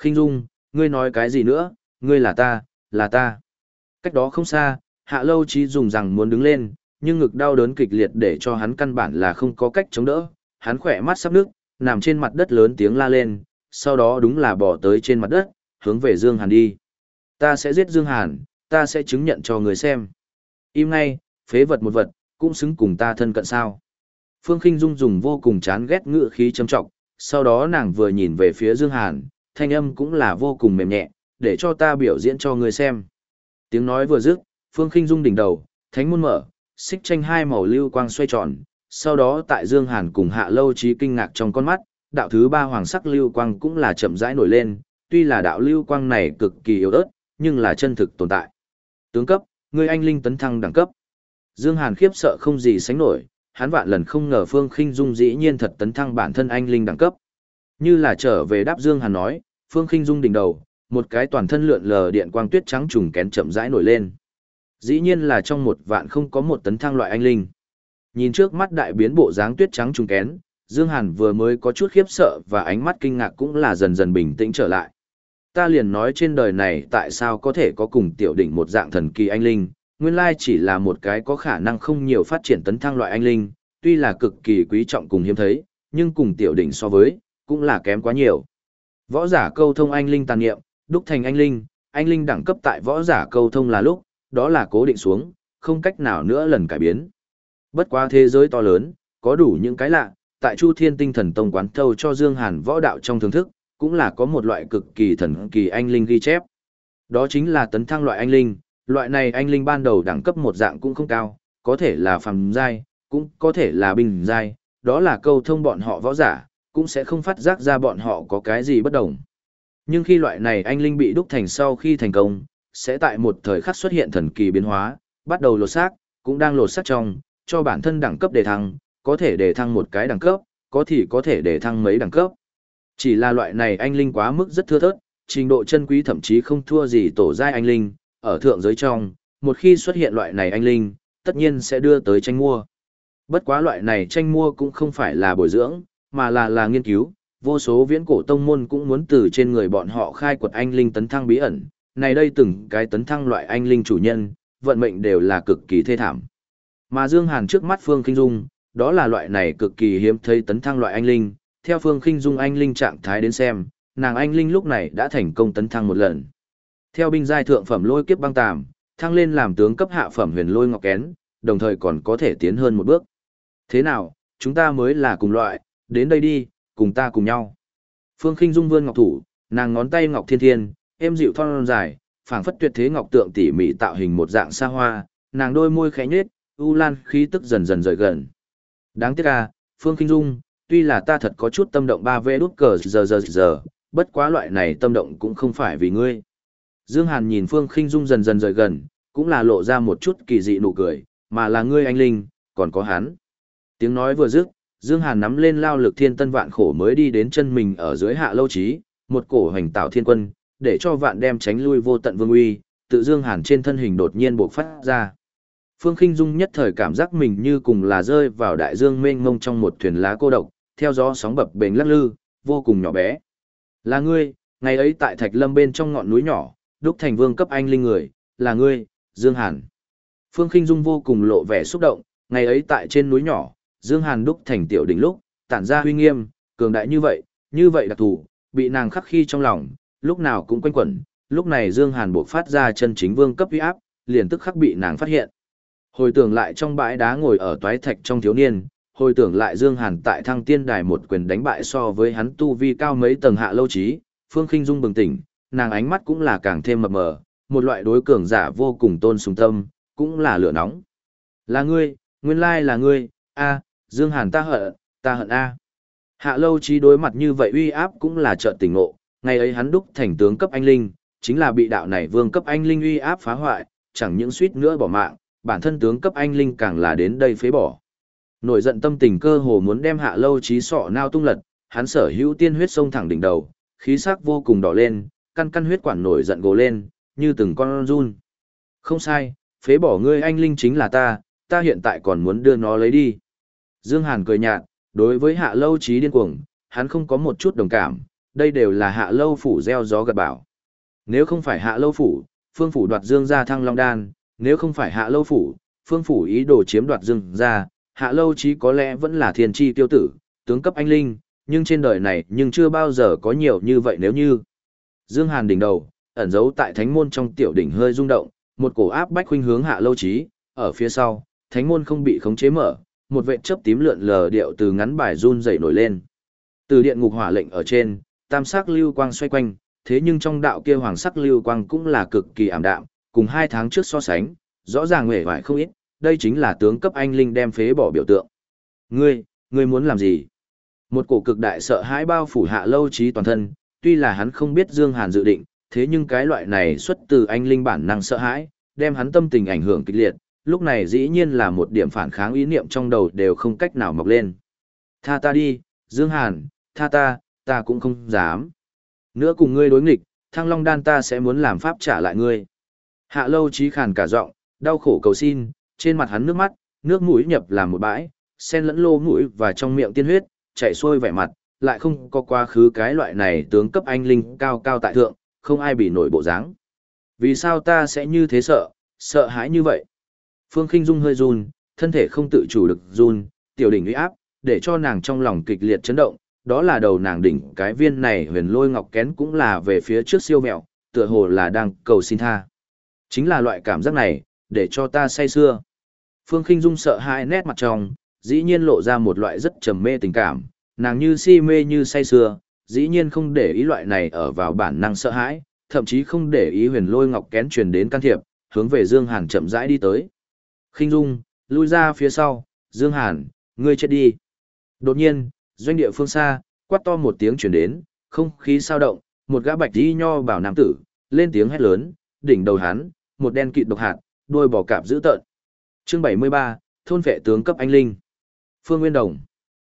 Khinh Dung, ngươi nói cái gì nữa, ngươi là ta, là ta. Cách đó không xa, Hạ Lâu Chí dùng rằng muốn đứng lên, nhưng ngực đau đớn kịch liệt để cho hắn căn bản là không có cách chống đỡ, hắn khỏe mắt sắp nước, nằm trên mặt đất lớn tiếng la lên, sau đó đúng là bỏ tới trên mặt đất, hướng về Dương Hàn đi. Ta sẽ giết Dương Hàn, ta sẽ chứng nhận cho người xem. Im ngay, phế vật một vật, cũng xứng cùng ta thân cận sao. Phương Kinh Dung dùng vô cùng chán ghét ngựa khí châm trọng, sau đó nàng vừa nhìn về phía Dương Hàn, thanh âm cũng là vô cùng mềm nhẹ, để cho ta biểu diễn cho người xem. Tiếng nói vừa dứt, Phương Kinh Dung đỉnh đầu, thánh môn mở, xích tranh hai màu lưu quang xoay tròn, sau đó tại Dương Hàn cùng Hạ Lâu Chí kinh ngạc trong con mắt, đạo thứ ba hoàng sắc lưu quang cũng là chậm rãi nổi lên, tuy là đạo lưu quang này cực kỳ yếu ớt, nhưng là chân thực tồn tại. Tướng cấp, người anh linh tấn thăng đẳng cấp. Dương Hàn khiếp sợ không gì sánh nổi, hắn vạn lần không ngờ Phương Khinh Dung dĩ nhiên thật tấn thăng bản thân anh linh đẳng cấp. Như là trở về đáp Dương Hàn nói, Phương Khinh Dung đỉnh đầu, một cái toàn thân lượn lờ điện quang tuyết trắng trùng kén chậm rãi nổi lên. Dĩ nhiên là trong một vạn không có một tấn thăng loại anh linh. Nhìn trước mắt đại biến bộ dáng tuyết trắng trùng kén, Dương Hàn vừa mới có chút khiếp sợ và ánh mắt kinh ngạc cũng là dần dần bình tĩnh trở lại. Ta liền nói trên đời này tại sao có thể có cùng tiểu đỉnh một dạng thần kỳ anh linh, nguyên lai chỉ là một cái có khả năng không nhiều phát triển tấn thăng loại anh linh, tuy là cực kỳ quý trọng cùng hiếm thấy, nhưng cùng tiểu đỉnh so với, cũng là kém quá nhiều. Võ giả câu thông anh linh tàn nghiệm, đúc thành anh linh, anh linh đẳng cấp tại võ giả câu thông là lúc, đó là cố định xuống, không cách nào nữa lần cải biến. Bất quá thế giới to lớn, có đủ những cái lạ, tại Chu Thiên Tinh Thần Tông quán thâu cho Dương Hàn võ đạo trong thưởng thức, cũng là có một loại cực kỳ thần kỳ anh linh ghi chép. Đó chính là tấn thăng loại anh linh, loại này anh linh ban đầu đẳng cấp một dạng cũng không cao, có thể là phàm giai, cũng có thể là bình giai, đó là câu thông bọn họ võ giả, cũng sẽ không phát giác ra bọn họ có cái gì bất đồng. Nhưng khi loại này anh linh bị đúc thành sau khi thành công, sẽ tại một thời khắc xuất hiện thần kỳ biến hóa, bắt đầu lột xác, cũng đang lột xác trong, cho bản thân đẳng cấp đề thăng, có thể đề thăng một cái đẳng cấp, có thì có thể đề thăng mấy đẳng cấp. Chỉ là loại này anh linh quá mức rất thưa thớt, trình độ chân quý thậm chí không thua gì tổ giai anh linh, ở thượng giới trong, một khi xuất hiện loại này anh linh, tất nhiên sẽ đưa tới tranh mua. Bất quá loại này tranh mua cũng không phải là bồi dưỡng, mà là là nghiên cứu, vô số viễn cổ tông môn cũng muốn từ trên người bọn họ khai quật anh linh tấn thăng bí ẩn, này đây từng cái tấn thăng loại anh linh chủ nhân, vận mệnh đều là cực kỳ thê thảm. Mà Dương Hàn trước mắt Phương Kinh Dung, đó là loại này cực kỳ hiếm thấy tấn thăng loại anh linh, theo Phương Kinh Dung anh linh trạng thái đến xem, nàng anh linh lúc này đã thành công tấn thăng một lần. Theo binh giai thượng phẩm lôi kiếp băng tàm, thăng lên làm tướng cấp hạ phẩm huyền lôi ngọc kén, đồng thời còn có thể tiến hơn một bước. Thế nào, chúng ta mới là cùng loại, đến đây đi, cùng ta cùng nhau. Phương Kinh Dung vươn ngọc thủ, nàng ngón tay ngọc thiên thiên, êm dịu thon dài, phảng phất tuyệt thế ngọc tượng tỉ mỉ tạo hình một dạng xa hoa, nàng đôi môi khẽ nhếch, u lan khí tức dần dần rời gần. Đáng tiếc à, Phương Kinh Dung, tuy là ta thật có chút tâm động ba vê đút cờ giờ giờ giờ, bất quá loại này tâm động cũng không phải vì ngươi. Dương Hàn nhìn Phương Kinh Dung dần dần rời gần, cũng là lộ ra một chút kỳ dị nụ cười, mà là ngươi anh linh, còn có hắn. Tiếng nói vừa dứt, Dương Hàn nắm lên lao lực thiên tân vạn khổ mới đi đến chân mình ở dưới hạ lâu trí, một cổ hành tạo thiên quân, để cho vạn đem tránh lui vô tận vương uy, tự Dương Hàn trên thân hình đột nhiên bộc phát ra. Phương Khinh Dung nhất thời cảm giác mình như cùng là rơi vào đại dương mênh mông trong một thuyền lá cô độc, theo gió sóng bập bềnh lắc lư, vô cùng nhỏ bé. Là ngươi, ngày ấy tại Thạch Lâm bên trong ngọn núi nhỏ, đúc thành vương cấp anh linh người, là ngươi, Dương Hàn. Phương Khinh Dung vô cùng lộ vẻ xúc động, ngày ấy tại trên núi nhỏ, Dương Hàn đúc thành tiểu đỉnh lúc, tản ra huy nghiêm, cường đại như vậy, như vậy đặc thù, bị nàng khắc khi trong lòng, lúc nào cũng quanh quẩn, lúc này Dương Hàn buộc phát ra chân chính vương cấp uy áp, liền tức khắc bị nàng phát hiện. Hồi tưởng lại trong bãi đá ngồi ở toái thạch trong thiếu niên, hồi tưởng lại Dương Hàn tại thăng tiên đài một quyền đánh bại so với hắn tu vi cao mấy tầng hạ lâu trí, Phương Kinh Dung bừng tỉnh, nàng ánh mắt cũng là càng thêm mập mờ, một loại đối cường giả vô cùng tôn sùng tâm, cũng là lửa nóng. Là ngươi, nguyên lai là ngươi, a, Dương Hàn ta hận, ta hận a. Hạ lâu trí đối mặt như vậy uy áp cũng là trợ tỉnh ngộ, ngày ấy hắn đúc thành tướng cấp anh linh, chính là bị đạo này vương cấp anh linh uy áp phá hoại, chẳng những suýt nữa bỏ mạng, bản thân tướng cấp anh linh càng là đến đây phế bỏ. Nổi giận tâm tình cơ hồ muốn đem hạ lâu trí sọ nao tung lật, hắn sở hữu tiên huyết sông thẳng đỉnh đầu, khí sắc vô cùng đỏ lên, căn căn huyết quản nổi giận gồ lên, như từng con run. Không sai, phế bỏ ngươi anh linh chính là ta, ta hiện tại còn muốn đưa nó lấy đi. Dương Hàn cười nhạt, đối với hạ lâu trí điên cuồng, hắn không có một chút đồng cảm, đây đều là hạ lâu phủ gieo gió gật bảo. Nếu không phải hạ lâu phủ, phương phủ đoạt dương gia thăng long đan, nếu không phải hạ lâu phủ, phương phủ ý đồ chiếm đoạt dương gia, hạ lâu Chí có lẽ vẫn là thiên tri tiêu tử, tướng cấp anh linh, nhưng trên đời này nhưng chưa bao giờ có nhiều như vậy nếu như. Dương Hàn đỉnh đầu, ẩn giấu tại thánh môn trong tiểu đỉnh hơi rung động, một cổ áp bách khuynh hướng hạ lâu Chí ở phía sau, thánh môn không bị khống chế mở, một vệt chớp tím lượn lờ điệu từ ngắn bài run dậy nổi lên. Từ điện ngục hỏa lệnh ở trên, tam sắc lưu quang xoay quanh, thế nhưng trong đạo kia hoàng sắc lưu quang cũng là cực kỳ ảm đạm, cùng hai tháng trước so sánh, rõ ràng nguệ hoài không ít, đây chính là tướng cấp anh linh đem phế bỏ biểu tượng. Ngươi, ngươi muốn làm gì? Một cổ cực đại sợ hãi bao phủ hạ lâu trí toàn thân, tuy là hắn không biết Dương Hàn dự định, thế nhưng cái loại này xuất từ anh linh bản năng sợ hãi, đem hắn tâm tình ảnh hưởng kịch liệt, lúc này dĩ nhiên là một điểm phản kháng ý niệm trong đầu đều không cách nào mọc lên. Tha ta đi, Dương Hàn, tha ta, ta cũng không dám. Nữa cùng ngươi đối nghịch, thăng long đan ta sẽ muốn làm pháp trả lại ngươi. Hạ lâu trí khàn cả giọng, đau khổ cầu xin, trên mặt hắn nước mắt, nước mũi nhập làm một bãi, sen lẫn lô mũi và trong miệng tiên huyết, chạy xuôi vẻ mặt, lại không có quá khứ cái loại này tướng cấp anh linh cao cao tại thượng, không ai bị nổi bộ dáng. Vì sao ta sẽ như thế sợ, sợ hãi như vậy? Phương Kinh Dung hơi run, thân thể không tự chủ được run, tiểu đỉnh uy áp, để cho nàng trong lòng kịch liệt chấn động, đó là đầu nàng đỉnh cái viên này huyền lôi ngọc kén cũng là về phía trước siêu mẹo, tựa hồ là đang cầu xin tha. Chính là loại cảm giác này, để cho ta say xưa. Phương Kinh Dung sợ hai nét mặt trong, dĩ nhiên lộ ra một loại rất trầm mê tình cảm, nàng như si mê như say xưa, dĩ nhiên không để ý loại này ở vào bản năng sợ hãi, thậm chí không để ý huyền lôi ngọc kén truyền đến can thiệp, hướng về Dương Hàn chậm rãi đi tới. Kinh Dung, lui ra phía sau, Dương Hàn, ngươi chết đi. Đột nhiên, doanh địa phương xa, quát to một tiếng truyền đến, không khí sao động, một gã bạch y nho bảo nam tử, lên tiếng hét lớn, đỉnh đầu hắn, một đen kịt độc hạt, đuôi bò cạp dữ tợn. Chương 73, thôn vệ tướng cấp anh linh. Phương Nguyên Đồng.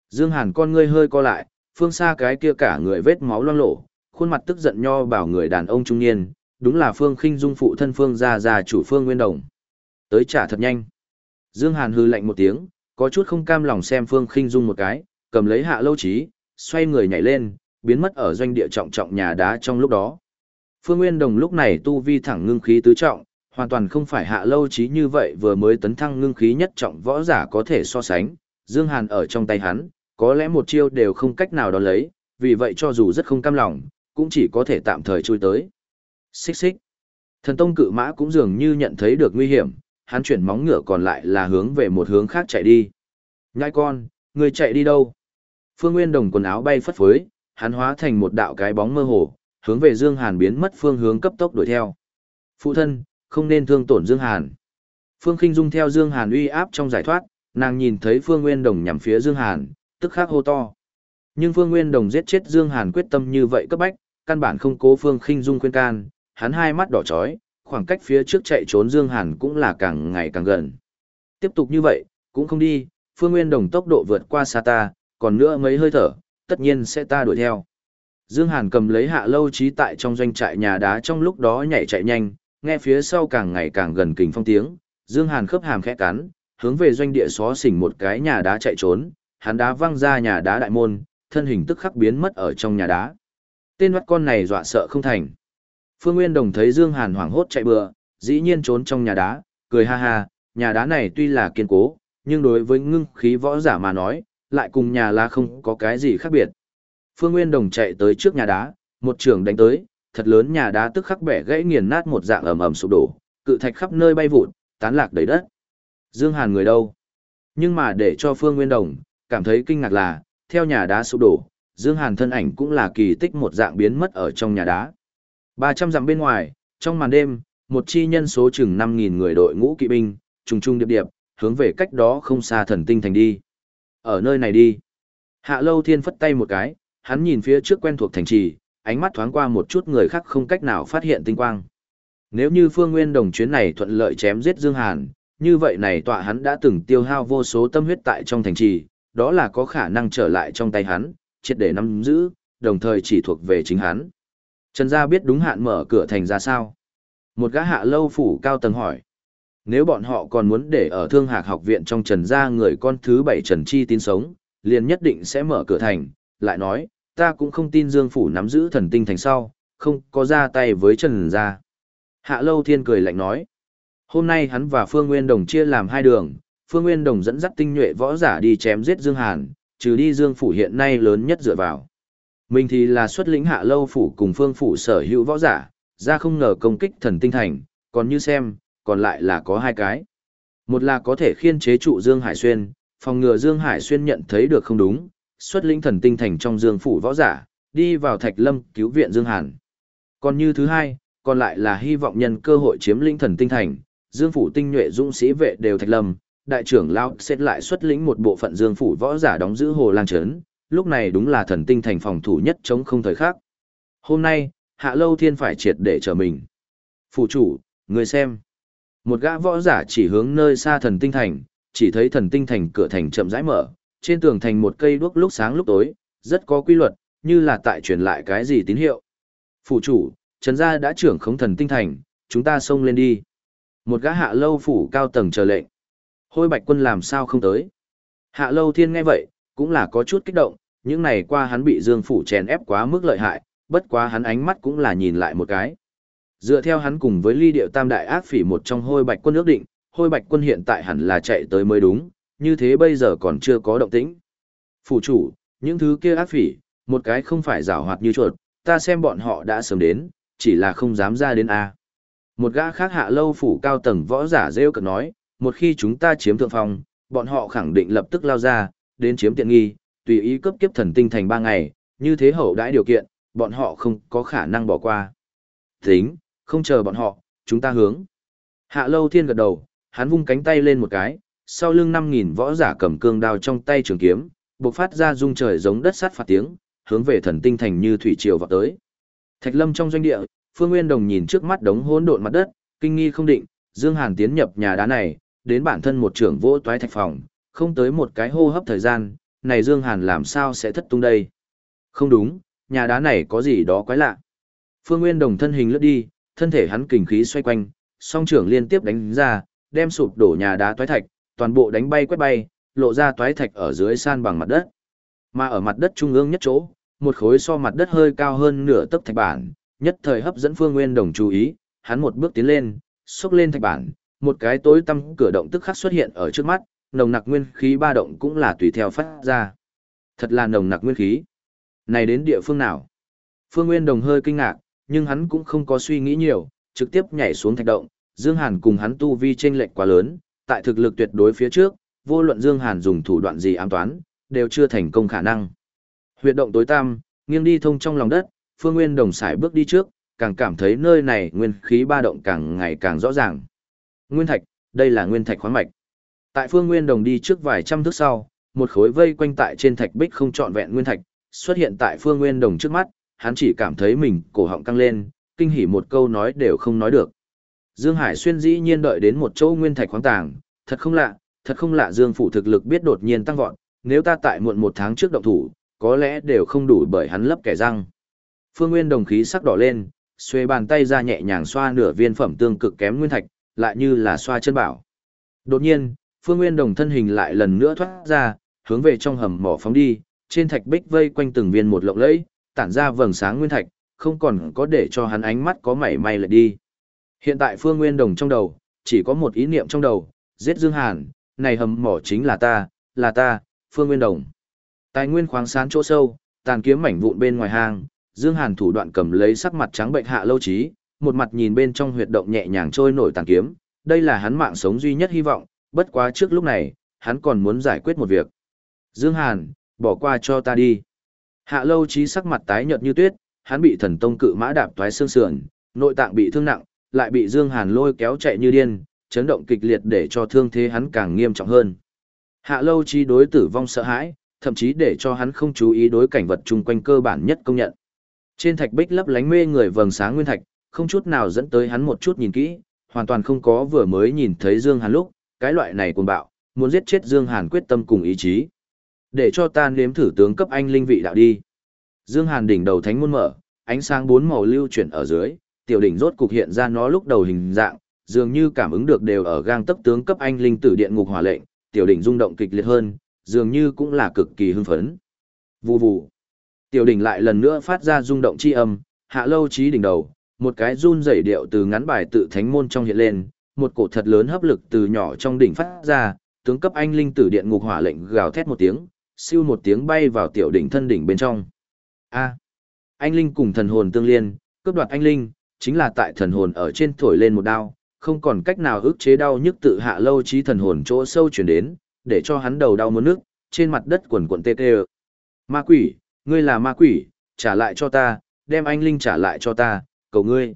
Dương Hàn con ngươi hơi co lại, phương xa cái kia cả người vết máu loang lổ, khuôn mặt tức giận nho bảo người đàn ông trung niên, đúng là Phương Khinh Dung phụ thân Phương gia gia chủ Phương Nguyên Đồng. Tới trả thật nhanh. Dương Hàn hừ lạnh một tiếng, có chút không cam lòng xem Phương Khinh Dung một cái, cầm lấy hạ lâu trí, xoay người nhảy lên, biến mất ở doanh địa trọng trọng nhà đá trong lúc đó. Phương Nguyên Đồng lúc này tu vi thẳng ngưng khí tứ trọng, hoàn toàn không phải hạ lâu trí như vậy vừa mới tấn thăng ngưng khí nhất trọng võ giả có thể so sánh, Dương Hàn ở trong tay hắn, có lẽ một chiêu đều không cách nào đón lấy, vì vậy cho dù rất không cam lòng, cũng chỉ có thể tạm thời chui tới. Xích xích. Thần tông cự mã cũng dường như nhận thấy được nguy hiểm, hắn chuyển móng ngựa còn lại là hướng về một hướng khác chạy đi. Nhai con, người chạy đi đâu? Phương Nguyên Đồng quần áo bay phất phới, hắn hóa thành một đạo cái bóng mơ hồ, hướng về Dương Hàn biến mất phương hướng cấp tốc đuổi theo. Phụ thân, không nên thương tổn Dương Hàn. Phương Kinh Dung theo Dương Hàn uy áp trong giải thoát, nàng nhìn thấy Phương Nguyên Đồng nhằm phía Dương Hàn, tức khắc hô to. Nhưng Phương Nguyên Đồng giết chết Dương Hàn quyết tâm như vậy cấp bách, căn bản không cố Phương Kinh Dung khuyên can, hắn hai mắt đỏ chói, khoảng cách phía trước chạy trốn Dương Hàn cũng là càng ngày càng gần. Tiếp tục như vậy, cũng không đi, Phương Nguyên Đồng tốc độ vượt qua xa ta, còn nữa mấy hơi thở, tất nhiên sẽ ta đuổi theo. Dương Hàn cầm lấy hạ lâu trí tại trong doanh trại nhà đá trong lúc đó nhảy chạy nhanh, nghe phía sau càng ngày càng gần kình phong tiếng, Dương Hàn khớp hàm khẽ cắn, hướng về doanh địa xó xỉnh một cái nhà đá chạy trốn, hắn đá văng ra nhà đá đại môn, thân hình tức khắc biến mất ở trong nhà đá. Tên mắt con này dọa sợ không thành. Phương Nguyên Đồng thấy Dương Hàn hoảng hốt chạy bừa, dĩ nhiên trốn trong nhà đá, cười ha ha, nhà đá này tuy là kiên cố, nhưng đối với ngưng khí võ giả mà nói, lại cùng nhà lá không có cái gì khác biệt. Phương Nguyên Đồng chạy tới trước nhà đá, một trường đánh tới, thật lớn nhà đá tức khắc bẻ gãy nghiền nát một dạng ầm ầm sụp đổ, cự thạch khắp nơi bay vụn, tán lạc đầy đất. Dương Hàn người đâu? Nhưng mà để cho Phương Nguyên Đồng cảm thấy kinh ngạc là, theo nhà đá sụp đổ, Dương Hàn thân ảnh cũng là kỳ tích một dạng biến mất ở trong nhà đá. 300 dặm bên ngoài, trong màn đêm, một chi nhân số chừng 5.000 người đội ngũ kỵ binh, trùng trùng điệp điệp, hướng về cách đó không xa thần tinh thành đi. Ở nơi này đi. Hạ Lâu Thiên phất tay một cái, hắn nhìn phía trước quen thuộc thành trì, ánh mắt thoáng qua một chút người khác không cách nào phát hiện tinh quang. Nếu như Phương Nguyên Đồng chuyến này thuận lợi chém giết Dương Hàn, như vậy này tọa hắn đã từng tiêu hao vô số tâm huyết tại trong thành trì, đó là có khả năng trở lại trong tay hắn, triệt để nắm giữ, đồng thời chỉ thuộc về chính hắn. Trần Gia biết đúng hạn mở cửa thành ra sao? Một gã hạ lâu phủ cao tầng hỏi. Nếu bọn họ còn muốn để ở Thương Hạc học viện trong Trần Gia người con thứ bảy Trần Chi tin sống, liền nhất định sẽ mở cửa thành, lại nói, ta cũng không tin Dương Phủ nắm giữ thần tinh thành sau, không có ra tay với Trần Gia. Hạ Lâu Thiên cười lạnh nói. Hôm nay hắn và Phương Nguyên Đồng chia làm hai đường, Phương Nguyên Đồng dẫn dắt tinh nhuệ võ giả đi chém giết Dương Hàn, trừ đi Dương Phủ hiện nay lớn nhất dựa vào. Mình thì là xuất lĩnh Hạ Lâu Phủ cùng Phương Phủ sở hữu võ giả, ra không ngờ công kích thần tinh thành, còn như xem, còn lại là có hai cái. Một là có thể khiên chế trụ Dương Hải Xuyên, phòng ngừa Dương Hải Xuyên nhận thấy được không đúng, xuất lĩnh thần tinh thành trong Dương Phủ võ giả, đi vào Thạch Lâm cứu viện Dương Hàn. Còn như thứ hai, còn lại là hy vọng nhân cơ hội chiếm lĩnh thần tinh thành, Dương phủ tinh nhuệ dũng sĩ vệ đều thạch lâm, đại trưởng lão xét lại xuất lĩnh một bộ phận Dương phủ võ giả đóng giữ hồ lang trấn, lúc này đúng là thần tinh thành phòng thủ nhất chống không thời khác. Hôm nay, Hạ Lâu Thiên phải triệt để trở mình. Phủ chủ, người xem. Một gã võ giả chỉ hướng nơi xa thần tinh thành, chỉ thấy thần tinh thành cửa thành chậm rãi mở, trên tường thành một cây đuốc lúc sáng lúc tối, rất có quy luật, như là tại truyền lại cái gì tín hiệu. Phủ chủ, Trần gia đã trưởng khống thần tinh thành, chúng ta xông lên đi. Một gã hạ lâu phủ cao tầng chờ lệnh. Hôi bạch quân làm sao không tới. Hạ lâu thiên nghe vậy, cũng là có chút kích động, những này qua hắn bị dương phủ chèn ép quá mức lợi hại, bất quá hắn ánh mắt cũng là nhìn lại một cái. Dựa theo hắn cùng với ly điệu tam đại ác phỉ một trong hôi bạch quân ước định, hôi bạch quân hiện tại hẳn là chạy tới mới đúng, như thế bây giờ còn chưa có động tĩnh. Phủ chủ, những thứ kia ác phỉ, một cái không phải rào hoạt như chuột, ta xem bọn họ đã sớm đến, chỉ là không dám ra đến A. Một gã khác hạ lâu phủ cao tầng võ giả rêu cực nói, một khi chúng ta chiếm thượng phong, bọn họ khẳng định lập tức lao ra, đến chiếm tiện nghi, tùy ý cấp kiếp thần tinh thành ba ngày, như thế hậu đãi điều kiện, bọn họ không có khả năng bỏ qua. Tính, không chờ bọn họ, chúng ta hướng. Hạ lâu thiên gật đầu, hắn vung cánh tay lên một cái, sau lưng 5.000 võ giả cầm cương đao trong tay trường kiếm, bộc phát ra rung trời giống đất sắt phạt tiếng, hướng về thần tinh thành như thủy triều vào tới. Thạch lâm trong doanh địa, Phương Nguyên Đồng nhìn trước mắt đống hỗn độn mặt đất, kinh nghi không định, Dương Hàn tiến nhập nhà đá này, đến bản thân một trưởng vỗ toái thạch phòng, không tới một cái hô hấp thời gian, này Dương Hàn làm sao sẽ thất tung đây? Không đúng, nhà đá này có gì đó quái lạ. Phương Nguyên Đồng thân hình lướt đi, thân thể hắn kình khí xoay quanh, song trưởng liên tiếp đánh ra, đem sụp đổ nhà đá toái thạch, toàn bộ đánh bay quét bay, lộ ra toái thạch ở dưới san bằng mặt đất. Mà ở mặt đất trung ương nhất chỗ, một khối so mặt đất hơi cao hơn nửa tấc thạch bản, nhất thời hấp dẫn Phương Nguyên Đồng chú ý, hắn một bước tiến lên, xốc lên thạch bản, một cái tối tăm cửa động tức khắc xuất hiện ở trước mắt, nồng nặc nguyên khí ba động cũng là tùy theo phát ra. Thật là nồng nặc nguyên khí. Này đến địa phương nào? Phương Nguyên Đồng hơi kinh ngạc, nhưng hắn cũng không có suy nghĩ nhiều, trực tiếp nhảy xuống thạch động, Dương Hàn cùng hắn tu vi chênh lệch quá lớn, tại thực lực tuyệt đối phía trước, vô luận Dương Hàn dùng thủ đoạn gì ám toán, đều chưa thành công khả năng. Huyệt động tối tăm, nghiêng đi thông trong lòng đất, Phương Nguyên Đồng sải bước đi trước, càng cảm thấy nơi này nguyên khí ba động càng ngày càng rõ ràng. Nguyên thạch, đây là nguyên thạch khoáng mạch. Tại Phương Nguyên Đồng đi trước vài trăm thước sau, một khối vây quanh tại trên thạch bích không trọn vẹn nguyên thạch, xuất hiện tại Phương Nguyên Đồng trước mắt, hắn chỉ cảm thấy mình cổ họng căng lên, kinh hỉ một câu nói đều không nói được. Dương Hải xuyên dĩ nhiên đợi đến một chỗ nguyên thạch khoáng tàng, thật không lạ, thật không lạ Dương phủ thực lực biết đột nhiên tăng vọt, nếu ta tại muộn một tháng trước động thủ, có lẽ đều không đủ bởi hắn lấp kẻ răng. Phương Nguyên đồng khí sắc đỏ lên, xuê bàn tay ra nhẹ nhàng xoa nửa viên phẩm tương cực kém nguyên thạch, lại như là xoa chân bảo. Đột nhiên, Phương Nguyên đồng thân hình lại lần nữa thoát ra, hướng về trong hầm mỏ phóng đi, trên thạch bích vây quanh từng viên một lộng lẫy, tản ra vầng sáng nguyên thạch, không còn có để cho hắn ánh mắt có mảy may lại đi. Hiện tại Phương Nguyên đồng trong đầu, chỉ có một ý niệm trong đầu, giết Dương Hàn, này hầm mỏ chính là ta, là ta, Phương Nguyên đồng. Tài nguyên khoáng sán chỗ sâu, tàn kiếm mảnh vụn bên ngoài hang, Dương Hàn thủ đoạn cầm lấy sắc mặt trắng bệnh hạ lâu trí, một mặt nhìn bên trong huyệt động nhẹ nhàng trôi nổi tàn kiếm, đây là hắn mạng sống duy nhất hy vọng, bất quá trước lúc này, hắn còn muốn giải quyết một việc. Dương Hàn, bỏ qua cho ta đi. Hạ lâu trí sắc mặt tái nhợt như tuyết, hắn bị thần tông cự mã đạp toái xương sườn, nội tạng bị thương nặng, lại bị Dương Hàn lôi kéo chạy như điên, chấn động kịch liệt để cho thương thế hắn càng nghiêm trọng hơn. Hạ lâu chi đối tử vong sợ hãi, thậm chí để cho hắn không chú ý đối cảnh vật chung quanh cơ bản nhất công nhận. Trên thạch bích lấp lánh mê người vầng sáng nguyên thạch, không chút nào dẫn tới hắn một chút nhìn kỹ, hoàn toàn không có vừa mới nhìn thấy Dương Hàn lúc, cái loại này cuồng bạo, muốn giết chết Dương Hàn quyết tâm cùng ý chí. Để cho ta nếm thử tướng cấp anh linh vị đạo đi. Dương Hàn đỉnh đầu thánh môn mở, ánh sáng bốn màu lưu chuyển ở dưới, tiểu đỉnh rốt cục hiện ra nó lúc đầu hình dạng, dường như cảm ứng được đều ở gang tấc tướng cấp anh linh tử điện ngục hỏa lệnh, tiểu đỉnh rung động kịch liệt hơn, dường như cũng là cực kỳ hưng phấn. Vù vù. Tiểu đỉnh lại lần nữa phát ra rung động chi âm, hạ lâu trí đỉnh đầu, một cái run rẩy điệu từ ngắn bài tự thánh môn trong hiện lên, một cổ thật lớn hấp lực từ nhỏ trong đỉnh phát ra, tướng cấp anh linh tử điện ngục hỏa lệnh gào thét một tiếng, siêu một tiếng bay vào tiểu đỉnh thân đỉnh bên trong. A. anh linh cùng thần hồn tương liên, cướp đoạt anh linh, chính là tại thần hồn ở trên thổi lên một đao, không còn cách nào ức chế đau nhức tự hạ lâu trí thần hồn chỗ sâu chuyển đến, để cho hắn đầu đau muốn nước, trên mặt đất quần quần tê tê. Ma quỷ, ngươi là ma quỷ, trả lại cho ta, đem anh linh trả lại cho ta, cầu ngươi.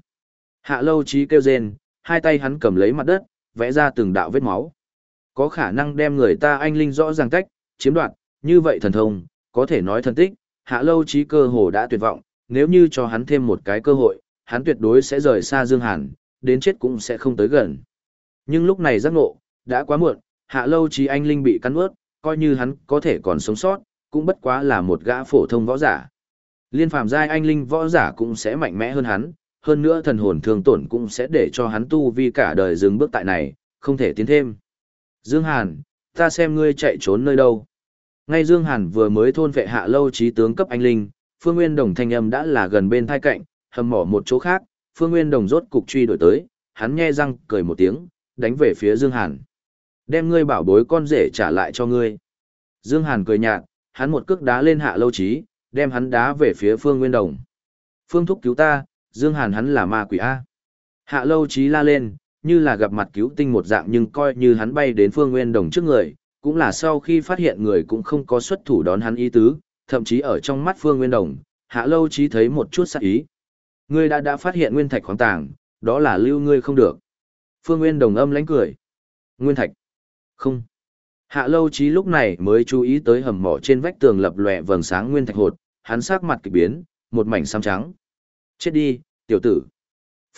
Hạ lâu trí kêu rên, hai tay hắn cầm lấy mặt đất, vẽ ra từng đạo vết máu. Có khả năng đem người ta anh linh rõ ràng tách, chiếm đoạt, như vậy thần thông, có thể nói thần tích, hạ lâu trí cơ hồ đã tuyệt vọng, nếu như cho hắn thêm một cái cơ hội, hắn tuyệt đối sẽ rời xa Dương Hàn, đến chết cũng sẽ không tới gần. Nhưng lúc này giác ngộ, đã quá muộn, hạ lâu trí anh linh bị cắn ướt, coi như hắn có thể còn sống sót, cũng bất quá là một gã phổ thông võ giả. Liên phàm giai anh linh võ giả cũng sẽ mạnh mẽ hơn hắn, hơn nữa thần hồn thương tổn cũng sẽ để cho hắn tu vi cả đời dừng bước tại này, không thể tiến thêm. Dương Hàn, ta xem ngươi chạy trốn nơi đâu. Ngay Dương Hàn vừa mới thôn vệ hạ lâu trí tướng cấp anh linh, Phương Nguyên Đồng thanh âm đã là gần bên thai cạnh, hầm mỏ một chỗ khác, Phương Nguyên Đồng rốt cục truy đuổi tới, hắn nhe răng cười một tiếng, đánh về phía Dương Hàn. Đem ngươi bảo bối con rể trả lại cho ngươi. Dương Hàn cười nhạt, hắn một cước đá lên hạ lâu trí, đem hắn đá về phía Phương Nguyên Đồng. Phương thúc cứu ta, Dương Hàn hắn là ma quỷ A. Hạ lâu trí la lên, như là gặp mặt cứu tinh một dạng nhưng coi như hắn bay đến Phương Nguyên Đồng trước người, cũng là sau khi phát hiện người cũng không có xuất thủ đón hắn ý tứ, thậm chí ở trong mắt Phương Nguyên Đồng, Hạ lâu trí thấy một chút sắc ý. Ngươi đã đã phát hiện nguyên thạch khoáng tàng, đó là lưu ngươi không được. Phương Nguyên Đồng âm lánh cười. Nguyên thạch. Không. Hạ lâu trí lúc này mới chú ý tới hầm mỏ trên vách tường lập lòe vầng sáng nguyên thạch hột, hắn sắc mặt kỳ biến, một mảnh xám trắng. Chết đi, tiểu tử.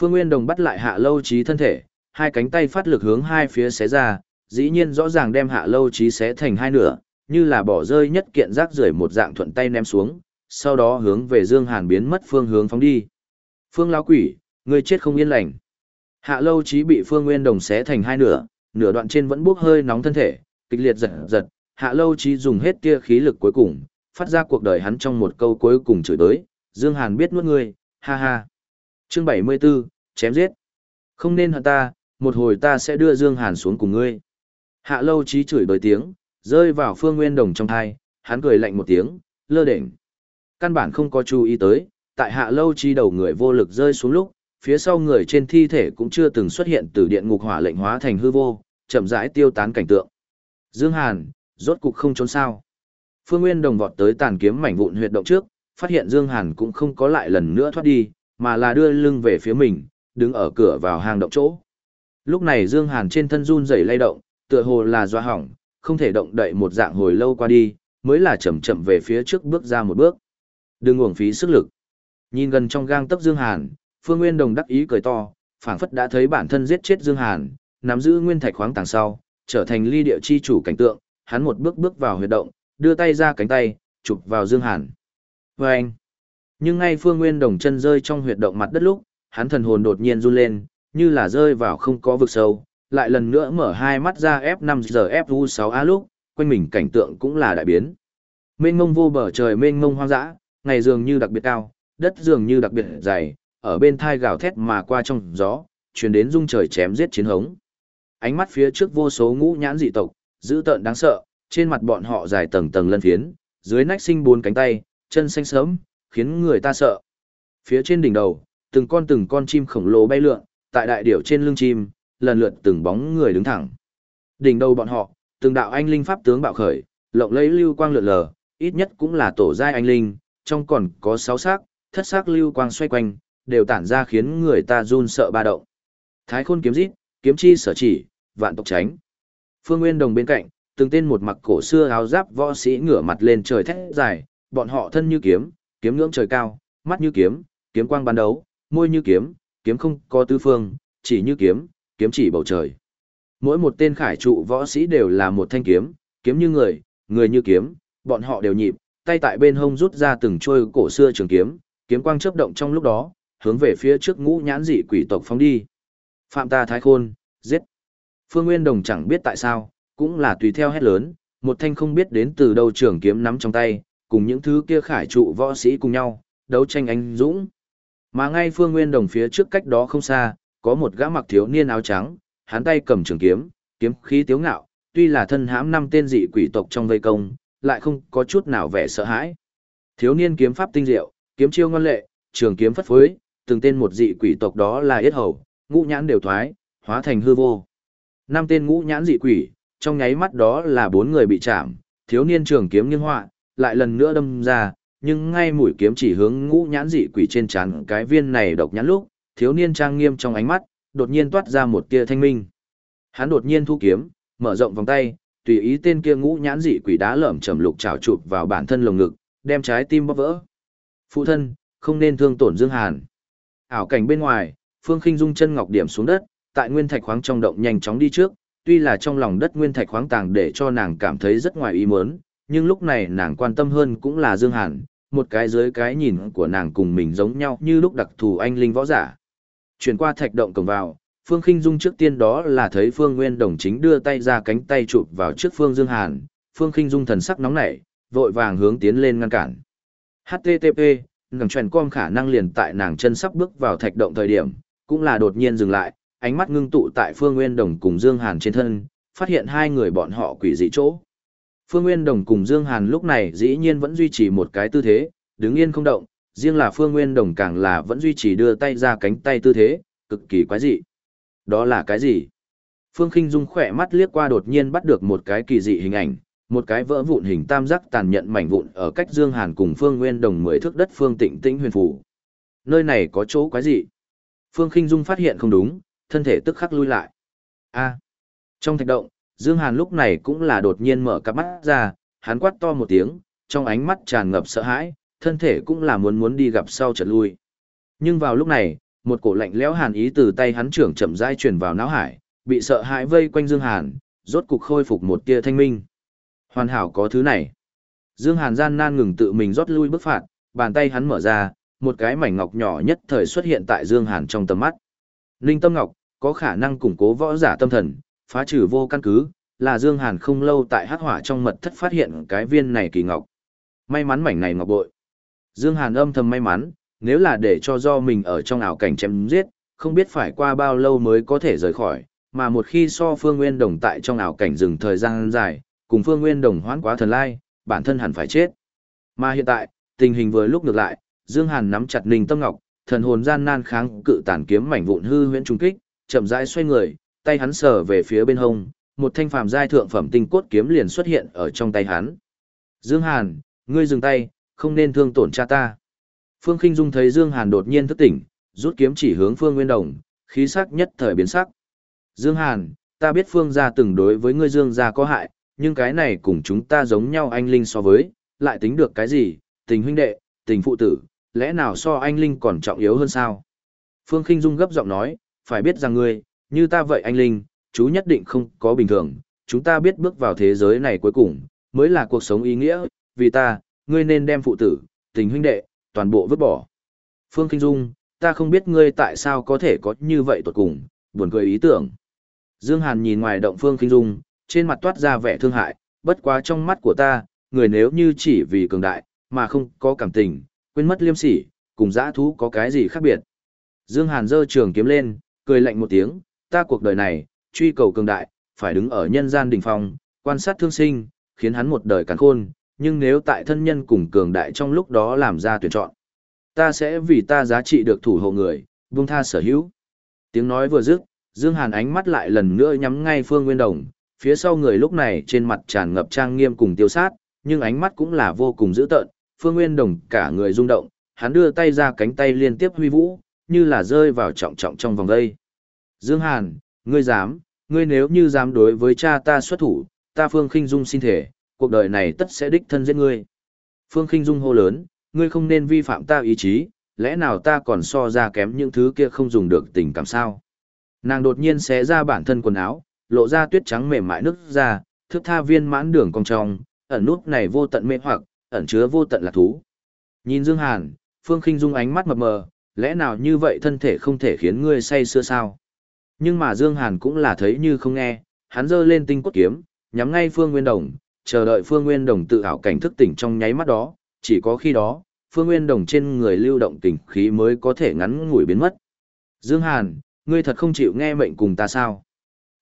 Phương Nguyên Đồng bắt lại hạ lâu trí thân thể, hai cánh tay phát lực hướng hai phía xé ra, dĩ nhiên rõ ràng đem hạ lâu trí xé thành hai nửa, như là bỏ rơi nhất kiện rác rưởi một dạng thuận tay ném xuống, sau đó hướng về Dương Hàn biến mất phương hướng phóng đi. Phương lão quỷ, ngươi chết không yên lành. Hạ lâu trí bị Phương Nguyên Đồng xé thành hai nửa, nửa đoạn trên vẫn bốc hơi nóng thân thể, kịch liệt giật giật, hạ lâu trí dùng hết tia khí lực cuối cùng, phát ra cuộc đời hắn trong một câu cuối cùng chửi tới, Dương Hàn biết nuốt ngươi, ha ha. Chương 74, chém giết. Không nên hận ta, một hồi ta sẽ đưa Dương Hàn xuống cùng ngươi. Hạ lâu trí chửi bởi tiếng, rơi vào phương nguyên đồng trong thai, hắn cười lạnh một tiếng, lơ đỉnh. Căn bản không có chú ý tới, tại hạ lâu chi đầu người vô lực rơi xuống lúc, phía sau người trên thi thể cũng chưa từng xuất hiện từ điện ngục hỏa lệnh hóa thành hư vô, chậm rãi tiêu tán cảnh tượng. Dương Hàn, rốt cục không trốn sao. Phương Nguyên đồng vọt tới tàn kiếm mảnh vụn huyệt động trước, phát hiện Dương Hàn cũng không có lại lần nữa thoát đi, mà là đưa lưng về phía mình, đứng ở cửa vào hang động chỗ. Lúc này Dương Hàn trên thân run rẩy lay động, tựa hồ là doa hỏng, không thể động đậy một dạng hồi lâu qua đi, mới là chậm chậm về phía trước bước ra một bước. Đừng uổng phí sức lực. Nhìn gần trong gang tấc Dương Hàn, Phương Nguyên Đồng đắc ý cười to, phảng phất đã thấy bản thân giết chết Dương Hàn, nắm giữ nguyên thạch khoáng tàng sau, trở thành ly địa chi chủ cảnh tượng, hắn một bước bước vào huyệt động, đưa tay ra cánh tay, chụp vào Dương Hàn. Và anh. Nhưng ngay Phương Nguyên Đồng chân rơi trong huyệt động mặt đất lúc, hắn thần hồn đột nhiên run lên, như là rơi vào không có vực sâu, lại lần nữa mở hai mắt ra F5 giờ FU6A lúc, quanh mình cảnh tượng cũng là đại biến. Mênh mông vô bờ trời mênh mông hoang dã, ngày dường như đặc biệt cao, đất dường như đặc biệt dày, ở bên thai gào thét mà qua trong gió, truyền đến rung trời chém giết chiến hống. Ánh mắt phía trước vô số ngũ nhãn dị tộc, dữ tợn đáng sợ, trên mặt bọn họ dài tầng tầng lân phiến, dưới nách sinh bốn cánh tay, chân xanh sớm, khiến người ta sợ. Phía trên đỉnh đầu, từng con từng con chim khổng lồ bay lượn, tại đại điểu trên lưng chim, lần lượt từng bóng người đứng thẳng. Đỉnh đầu bọn họ, từng đạo anh linh pháp tướng bạo khởi, lộng lấy lưu quang lượn lờ, ít nhất cũng là tổ giai anh linh, trong còn có sáu sắc, thất sắc lưu quang xoay quanh, đều tản ra khiến người ta run sợ ba động. Thái khôn kiếm rít, kiếm chi sở chỉ, vạn tộc tránh. Phương Nguyên Đồng bên cạnh, từng tên một mặc cổ xưa áo giáp võ sĩ ngửa mặt lên trời thét dài, bọn họ thân như kiếm, kiếm ngưỡng trời cao, mắt như kiếm, kiếm quang ban đấu, môi như kiếm, kiếm không có tư phương, chỉ như kiếm, kiếm chỉ bầu trời. Mỗi một tên khải trụ võ sĩ đều là một thanh kiếm, kiếm như người, người như kiếm, bọn họ đều nhịp, tay tại bên hông rút ra từng trôi cổ xưa trường kiếm, kiếm quang chớp động trong lúc đó, hướng về phía trước ngũ nhãn dị quỷ tộc phóng đi. Phạm ta thái khôn, giết. Phương Nguyên Đồng chẳng biết tại sao, cũng là tùy theo hét lớn, một thanh không biết đến từ đâu trường kiếm nắm trong tay, cùng những thứ kia khải trụ võ sĩ cùng nhau, đấu tranh anh dũng. Mà ngay Phương Nguyên Đồng phía trước cách đó không xa, có một gã mặc thiếu niên áo trắng, hắn tay cầm trường kiếm, kiếm khí tiếu ngạo, tuy là thân hãm năm tên dị quỷ tộc trong vây công, lại không có chút nào vẻ sợ hãi. Thiếu niên kiếm pháp tinh diệu, kiếm chiêu ngoan lệ, trường kiếm phất phới, từng tên một dị quỷ tộc đó là yết hầu, ngũ nhãn đều thoái, hóa thành hư vô. Năm tên ngũ nhãn dị quỷ, trong nháy mắt đó là bốn người bị chạm, thiếu niên trường kiếm nghiêng họa, lại lần nữa đâm ra, nhưng ngay mũi kiếm chỉ hướng ngũ nhãn dị quỷ trên trán cái viên này độc nhãn lúc, thiếu niên trang nghiêm trong ánh mắt, đột nhiên toát ra một tia thanh minh. Hắn đột nhiên thu kiếm, mở rộng vòng tay, tùy ý tên kia ngũ nhãn dị quỷ đá lởm chầm lục trào chụp vào bản thân lồng ngực, đem trái tim bóp vỡ. Phụ thân, không nên thương tổn Dương Hàn. Ảo cảnh bên ngoài, Phương Khinh Dung chân ngọc điểm xuống đất, tại nguyên thạch khoáng trong động nhanh chóng đi trước, tuy là trong lòng đất nguyên thạch khoáng tàng để cho nàng cảm thấy rất ngoài ý muốn, nhưng lúc này nàng quan tâm hơn cũng là Dương Hàn, một cái dưới cái nhìn của nàng cùng mình giống nhau như lúc đặc thù anh linh võ giả. Chuyển qua thạch động cổng vào, Phương Khinh Dung trước tiên đó là thấy Phương Nguyên Đồng chính đưa tay ra cánh tay chụp vào trước Phương Dương Hàn, Phương Khinh Dung thần sắc nóng nảy, vội vàng hướng tiến lên ngăn cản. HTTP, ngầm truyền com khả năng liền tại nàng chân sắp bước vào thạch động thời điểm, cũng là đột nhiên dừng lại, ánh mắt ngưng tụ tại Phương Nguyên Đồng cùng Dương Hàn trên thân, phát hiện hai người bọn họ quỷ dị chỗ. Phương Nguyên Đồng cùng Dương Hàn lúc này dĩ nhiên vẫn duy trì một cái tư thế, đứng yên không động, riêng là Phương Nguyên Đồng càng là vẫn duy trì đưa tay ra cánh tay tư thế, cực kỳ quái dị. Đó là cái gì? Phương Kinh Dung khỏe mắt liếc qua đột nhiên bắt được một cái kỳ dị hình ảnh, một cái vỡ vụn hình tam giác tàn nhận mảnh vụn ở cách Dương Hàn cùng Phương Nguyên Đồng mười thước đất Phương Tịnh Tĩnh huyền phủ. Nơi này có chỗ quái dị. Phương khinh Dung phát hiện không đúng, thân thể tức khắc lui lại. A. Trong thạch động, Dương Hàn lúc này cũng là đột nhiên mở cặp mắt ra, hắn quát to một tiếng, trong ánh mắt tràn ngập sợ hãi, thân thể cũng là muốn muốn đi gặp sau chợt lui. Nhưng vào lúc này, một cổ lạnh lẽo hàn ý từ tay hắn trưởng chậm rãi truyền vào não hải, bị sợ hãi vây quanh Dương Hàn, rốt cục khôi phục một tia thanh minh. Hoàn hảo có thứ này. Dương Hàn gian nan ngừng tự mình rót lui bức phạt, bàn tay hắn mở ra, một cái mảnh ngọc nhỏ nhất thời xuất hiện tại Dương Hàn trong tầm mắt. Linh tâm ngọc, có khả năng củng cố võ giả tâm thần, phá trừ vô căn cứ, là Dương Hàn không lâu tại hắc hỏa trong mật thất phát hiện cái viên này kỳ ngọc. May mắn mảnh này ngọc bội. Dương Hàn âm thầm may mắn, nếu là để cho do mình ở trong ảo cảnh chém giết, không biết phải qua bao lâu mới có thể rời khỏi, mà một khi so Phương Nguyên Đồng tại trong ảo cảnh dừng thời gian dài, cùng Phương Nguyên Đồng hoãn quá thần lai, bản thân hẳn phải chết. Mà hiện tại, tình hình vừa lúc ngược lại, Dương Hàn nắm chặt Ninh Tâm Ngọc, thần hồn gian nan kháng cự tản kiếm mảnh vụn hư huyễn trung kích, chậm rãi xoay người, tay hắn sờ về phía bên hông, một thanh phàm giai thượng phẩm tinh cốt kiếm liền xuất hiện ở trong tay hắn. Dương Hàn, ngươi dừng tay, không nên thương tổn cha ta. Phương Kinh Dung thấy Dương Hàn đột nhiên thức tỉnh, rút kiếm chỉ hướng Phương Nguyên Đồng, khí sắc nhất thời biến sắc. Dương Hàn, ta biết Phương gia từng đối với ngươi Dương gia có hại, nhưng cái này cùng chúng ta giống nhau anh Linh so với, lại tính được cái gì, tình huynh đệ, tình phụ tử, lẽ nào so anh Linh còn trọng yếu hơn sao? Phương Kinh Dung gấp giọng nói, phải biết rằng ngươi, như ta vậy anh Linh, chú nhất định không có bình thường, chúng ta biết bước vào thế giới này cuối cùng, mới là cuộc sống ý nghĩa, vì ta, ngươi nên đem phụ tử, tình huynh đệ, toàn bộ vứt bỏ. Phương Kinh Dung, ta không biết ngươi tại sao có thể có như vậy tuột cùng, buồn cười ý tưởng. Dương Hàn nhìn ngoài động Phương Kinh Dung, trên mặt toát ra vẻ thương hại, bất quá trong mắt của ta, người nếu như chỉ vì cường đại, mà không có cảm tình, quên mất liêm sỉ, cùng dã thú có cái gì khác biệt. Dương Hàn giơ trường kiếm lên, cười lạnh một tiếng, ta cuộc đời này, truy cầu cường đại, phải đứng ở nhân gian đỉnh phong, quan sát thương sinh, khiến hắn một đời càn khôn, nhưng nếu tại thân nhân cùng cường đại trong lúc đó làm ra tuyển chọn, ta sẽ vì ta giá trị được thủ hộ người, buông tha sở hữu. Tiếng nói vừa dứt, Dương Hàn ánh mắt lại lần nữa nhắm ngay Phương Nguyên Đồng, phía sau người lúc này trên mặt tràn ngập trang nghiêm cùng tiêu sát, nhưng ánh mắt cũng là vô cùng dữ tợn, Phương Nguyên Đồng cả người rung động, hắn đưa tay ra cánh tay liên tiếp huy vũ, như là rơi vào trọng trọng trong vòng đây. Dương Hàn, ngươi dám, ngươi nếu như dám đối với cha ta xuất thủ, ta Phương Khinh Dung xin thể, cuộc đời này tất sẽ đích thân giết ngươi. Phương Khinh Dung hô lớn, ngươi không nên vi phạm ta ý chí, lẽ nào ta còn so ra kém những thứ kia không dùng được tình cảm sao? Nàng đột nhiên xé ra bản thân quần áo, lộ ra tuyết trắng mềm mại nước ra, thước tha viên mãn đường cong trong, ẩn nút này vô tận mê hoặc, ẩn chứa vô tận lạc thú. Nhìn Dương Hàn, Phương Khinh Dung ánh mắt mập mờ, lẽ nào như vậy thân thể không thể khiến ngươi say sưa sao? Nhưng mà Dương Hàn cũng là thấy như không nghe, hắn giơ lên tinh cốt kiếm, nhắm ngay Phương Nguyên Đồng, chờ đợi Phương Nguyên Đồng tự ảo cảnh thức tỉnh trong nháy mắt đó, chỉ có khi đó, Phương Nguyên Đồng trên người lưu động tình khí mới có thể ngắn ngủi biến mất. Dương Hàn, ngươi thật không chịu nghe mệnh cùng ta sao?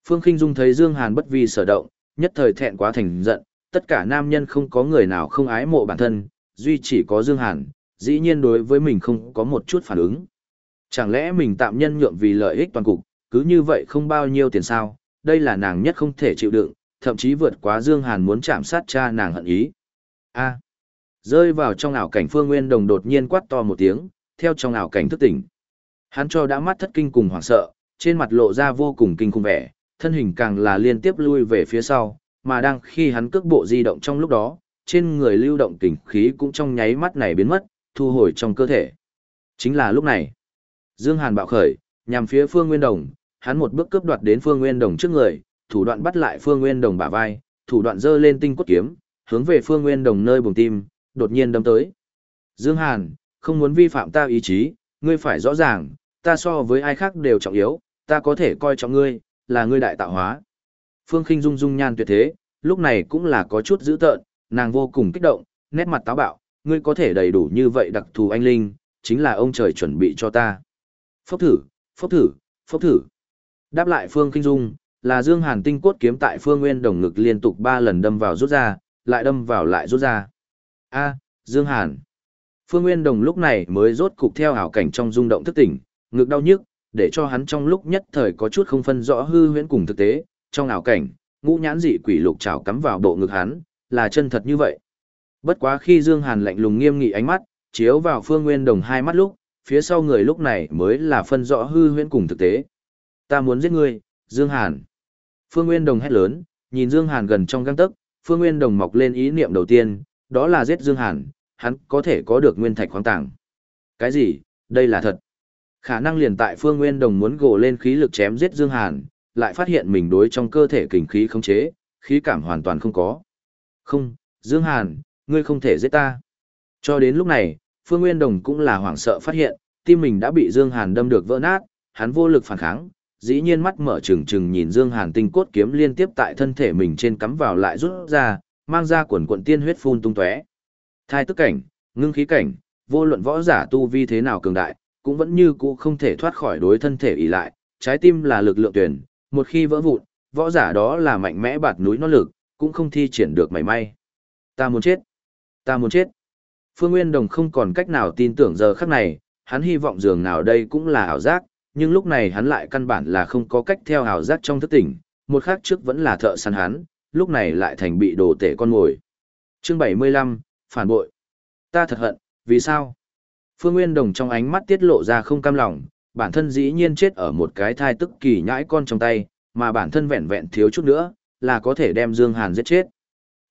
Phương Kinh Dung thấy Dương Hàn bất vi sở động, nhất thời thẹn quá thành giận, tất cả nam nhân không có người nào không ái mộ bản thân, duy chỉ có Dương Hàn, dĩ nhiên đối với mình không có một chút phản ứng. Chẳng lẽ mình tạm nhân nhượng vì lợi ích toàn cục, cứ như vậy không bao nhiêu tiền sao, đây là nàng nhất không thể chịu đựng, thậm chí vượt quá Dương Hàn muốn chạm sát cha nàng hận ý. A. Rơi vào trong ảo cảnh Phương Nguyên Đồng đột nhiên quát to một tiếng, theo trong ảo cảnh thức tỉnh. Hắn cho đã mắt thất kinh cùng hoảng sợ, trên mặt lộ ra vô cùng kinh khủng vẻ, thân hình càng là liên tiếp lui về phía sau, mà đang khi hắn cước bộ di động trong lúc đó, trên người lưu động kình khí cũng trong nháy mắt này biến mất, thu hồi trong cơ thể. Chính là lúc này, Dương Hàn bạo khởi, nhằm phía Phương Nguyên Đồng, hắn một bước cướp đoạt đến Phương Nguyên Đồng trước người, thủ đoạn bắt lại Phương Nguyên Đồng bả vai, thủ đoạn giơ lên tinh cốt kiếm, hướng về Phương Nguyên Đồng nơi bùng tim, đột nhiên đâm tới. Dương Hàn, không muốn vi phạm ta ý chí, ngươi phải rõ ràng, ta so với ai khác đều trọng yếu, ta có thể coi trọng ngươi, là ngươi đại tạo hóa. Phương Khinh Dung dung nhan tuyệt thế, lúc này cũng là có chút dữ tợn, nàng vô cùng kích động, nét mặt táo bạo, ngươi có thể đầy đủ như vậy đặc thù anh linh, chính là ông trời chuẩn bị cho ta. Phốc thử, phốc thử, phốc thử. Đáp lại Phương Kinh Dung, là Dương Hàn tinh cốt kiếm tại Phương Nguyên đồng ngực liên tục 3 lần đâm vào rút ra, lại đâm vào lại rút ra. A, Dương Hàn. Phương Nguyên đồng lúc này mới rốt cục theo ảo cảnh trong rung động thức tỉnh, ngực đau nhức, để cho hắn trong lúc nhất thời có chút không phân rõ hư huyễn cùng thực tế, trong ảo cảnh, ngũ nhãn dị quỷ lục trảo cắm vào bộ ngực hắn, là chân thật như vậy. Bất quá khi Dương Hàn lạnh lùng nghiêm nghị ánh mắt, chiếu vào Phương Nguyên Đồng hai mắt lúc, phía sau người lúc này mới là phân rõ hư huyễn cùng thực tế. Ta muốn giết ngươi, Dương Hàn. Phương Nguyên Đồng hét lớn, nhìn Dương Hàn gần trong gang tấc, Phương Nguyên Đồng mọc lên ý niệm đầu tiên, đó là giết Dương Hàn, hắn có thể có được nguyên thạch khoáng tàng. Cái gì? Đây là thật. Khả năng liền tại Phương Nguyên Đồng muốn gồ lên khí lực chém giết Dương Hàn, lại phát hiện mình đối trong cơ thể kình khí khống chế, khí cảm hoàn toàn không có. Không, Dương Hàn, ngươi không thể giết ta. Cho đến lúc này, Phương Nguyên Đồng cũng là hoảng sợ phát hiện, tim mình đã bị Dương Hàn đâm được vỡ nát, hắn vô lực phản kháng, dĩ nhiên mắt mở trừng trừng nhìn Dương Hàn tinh cốt kiếm liên tiếp tại thân thể mình trên cắm vào lại rút ra, mang ra quần quần tiên huyết phun tung tóe. Thai tức cảnh, ngưng khí cảnh, vô luận võ giả tu vi thế nào cường đại, cũng vẫn như cũ không thể thoát khỏi đối thân thể ỷ lại, trái tim là lực lượng tuyển, một khi vỡ vụn, võ giả đó là mạnh mẽ bạt núi nó lực, cũng không thi triển được mảy may. Ta muốn chết. Ta muốn chết. Phương Nguyên Đồng không còn cách nào tin tưởng giờ khắc này, hắn hy vọng dường nào đây cũng là ảo giác, nhưng lúc này hắn lại căn bản là không có cách theo ảo giác trong thức tỉnh, một khắc trước vẫn là thợ săn hắn, lúc này lại thành bị đồ tể con ngồi. Chương 75, phản bội. Ta thật hận, vì sao? Phương Nguyên Đồng trong ánh mắt tiết lộ ra không cam lòng, bản thân dĩ nhiên chết ở một cái thai tức kỳ nhãi con trong tay, mà bản thân vẹn vẹn thiếu chút nữa, là có thể đem Dương Hàn giết chết.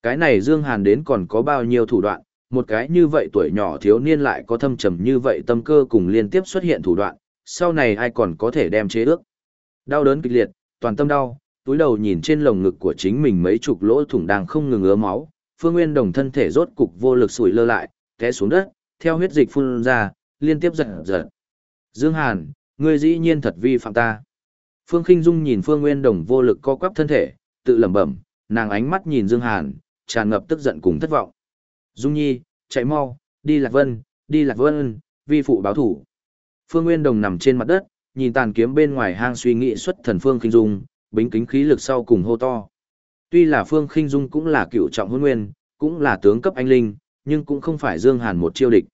Cái này Dương Hàn đến còn có bao nhiêu thủ đoạn, một cái như vậy tuổi nhỏ thiếu niên lại có thâm trầm như vậy tâm cơ cùng liên tiếp xuất hiện thủ đoạn, sau này ai còn có thể đem chế ước. Đau đớn kịch liệt, toàn tâm đau, túi đầu nhìn trên lồng ngực của chính mình mấy chục lỗ thủng đang không ngừng ứa máu, Phương Nguyên Đồng thân thể rốt cục vô lực sủi lơ lại, té xuống đất, theo huyết dịch phun ra, liên tiếp giật giật. Dương Hàn, ngươi dĩ nhiên thật vi phạm ta. Phương Kinh Dung nhìn Phương Nguyên Đồng vô lực co quắp thân thể, tự lẩm bẩm, nàng ánh mắt nhìn Dương Hàn, tràn ngập tức giận cùng thất vọng. Dung Nhi, chạy mau, đi Lạc Vân, đi Lạc Vân, vi phụ báo thủ. Phương Nguyên Đồng nằm trên mặt đất, nhìn tàn kiếm bên ngoài hang suy nghĩ xuất thần Phương Kinh Dung, bính kính khí lực sau cùng hô to. Tuy là Phương Kinh Dung cũng là cựu trọng hôn nguyên, cũng là tướng cấp anh linh, nhưng cũng không phải Dương Hàn một chiêu địch.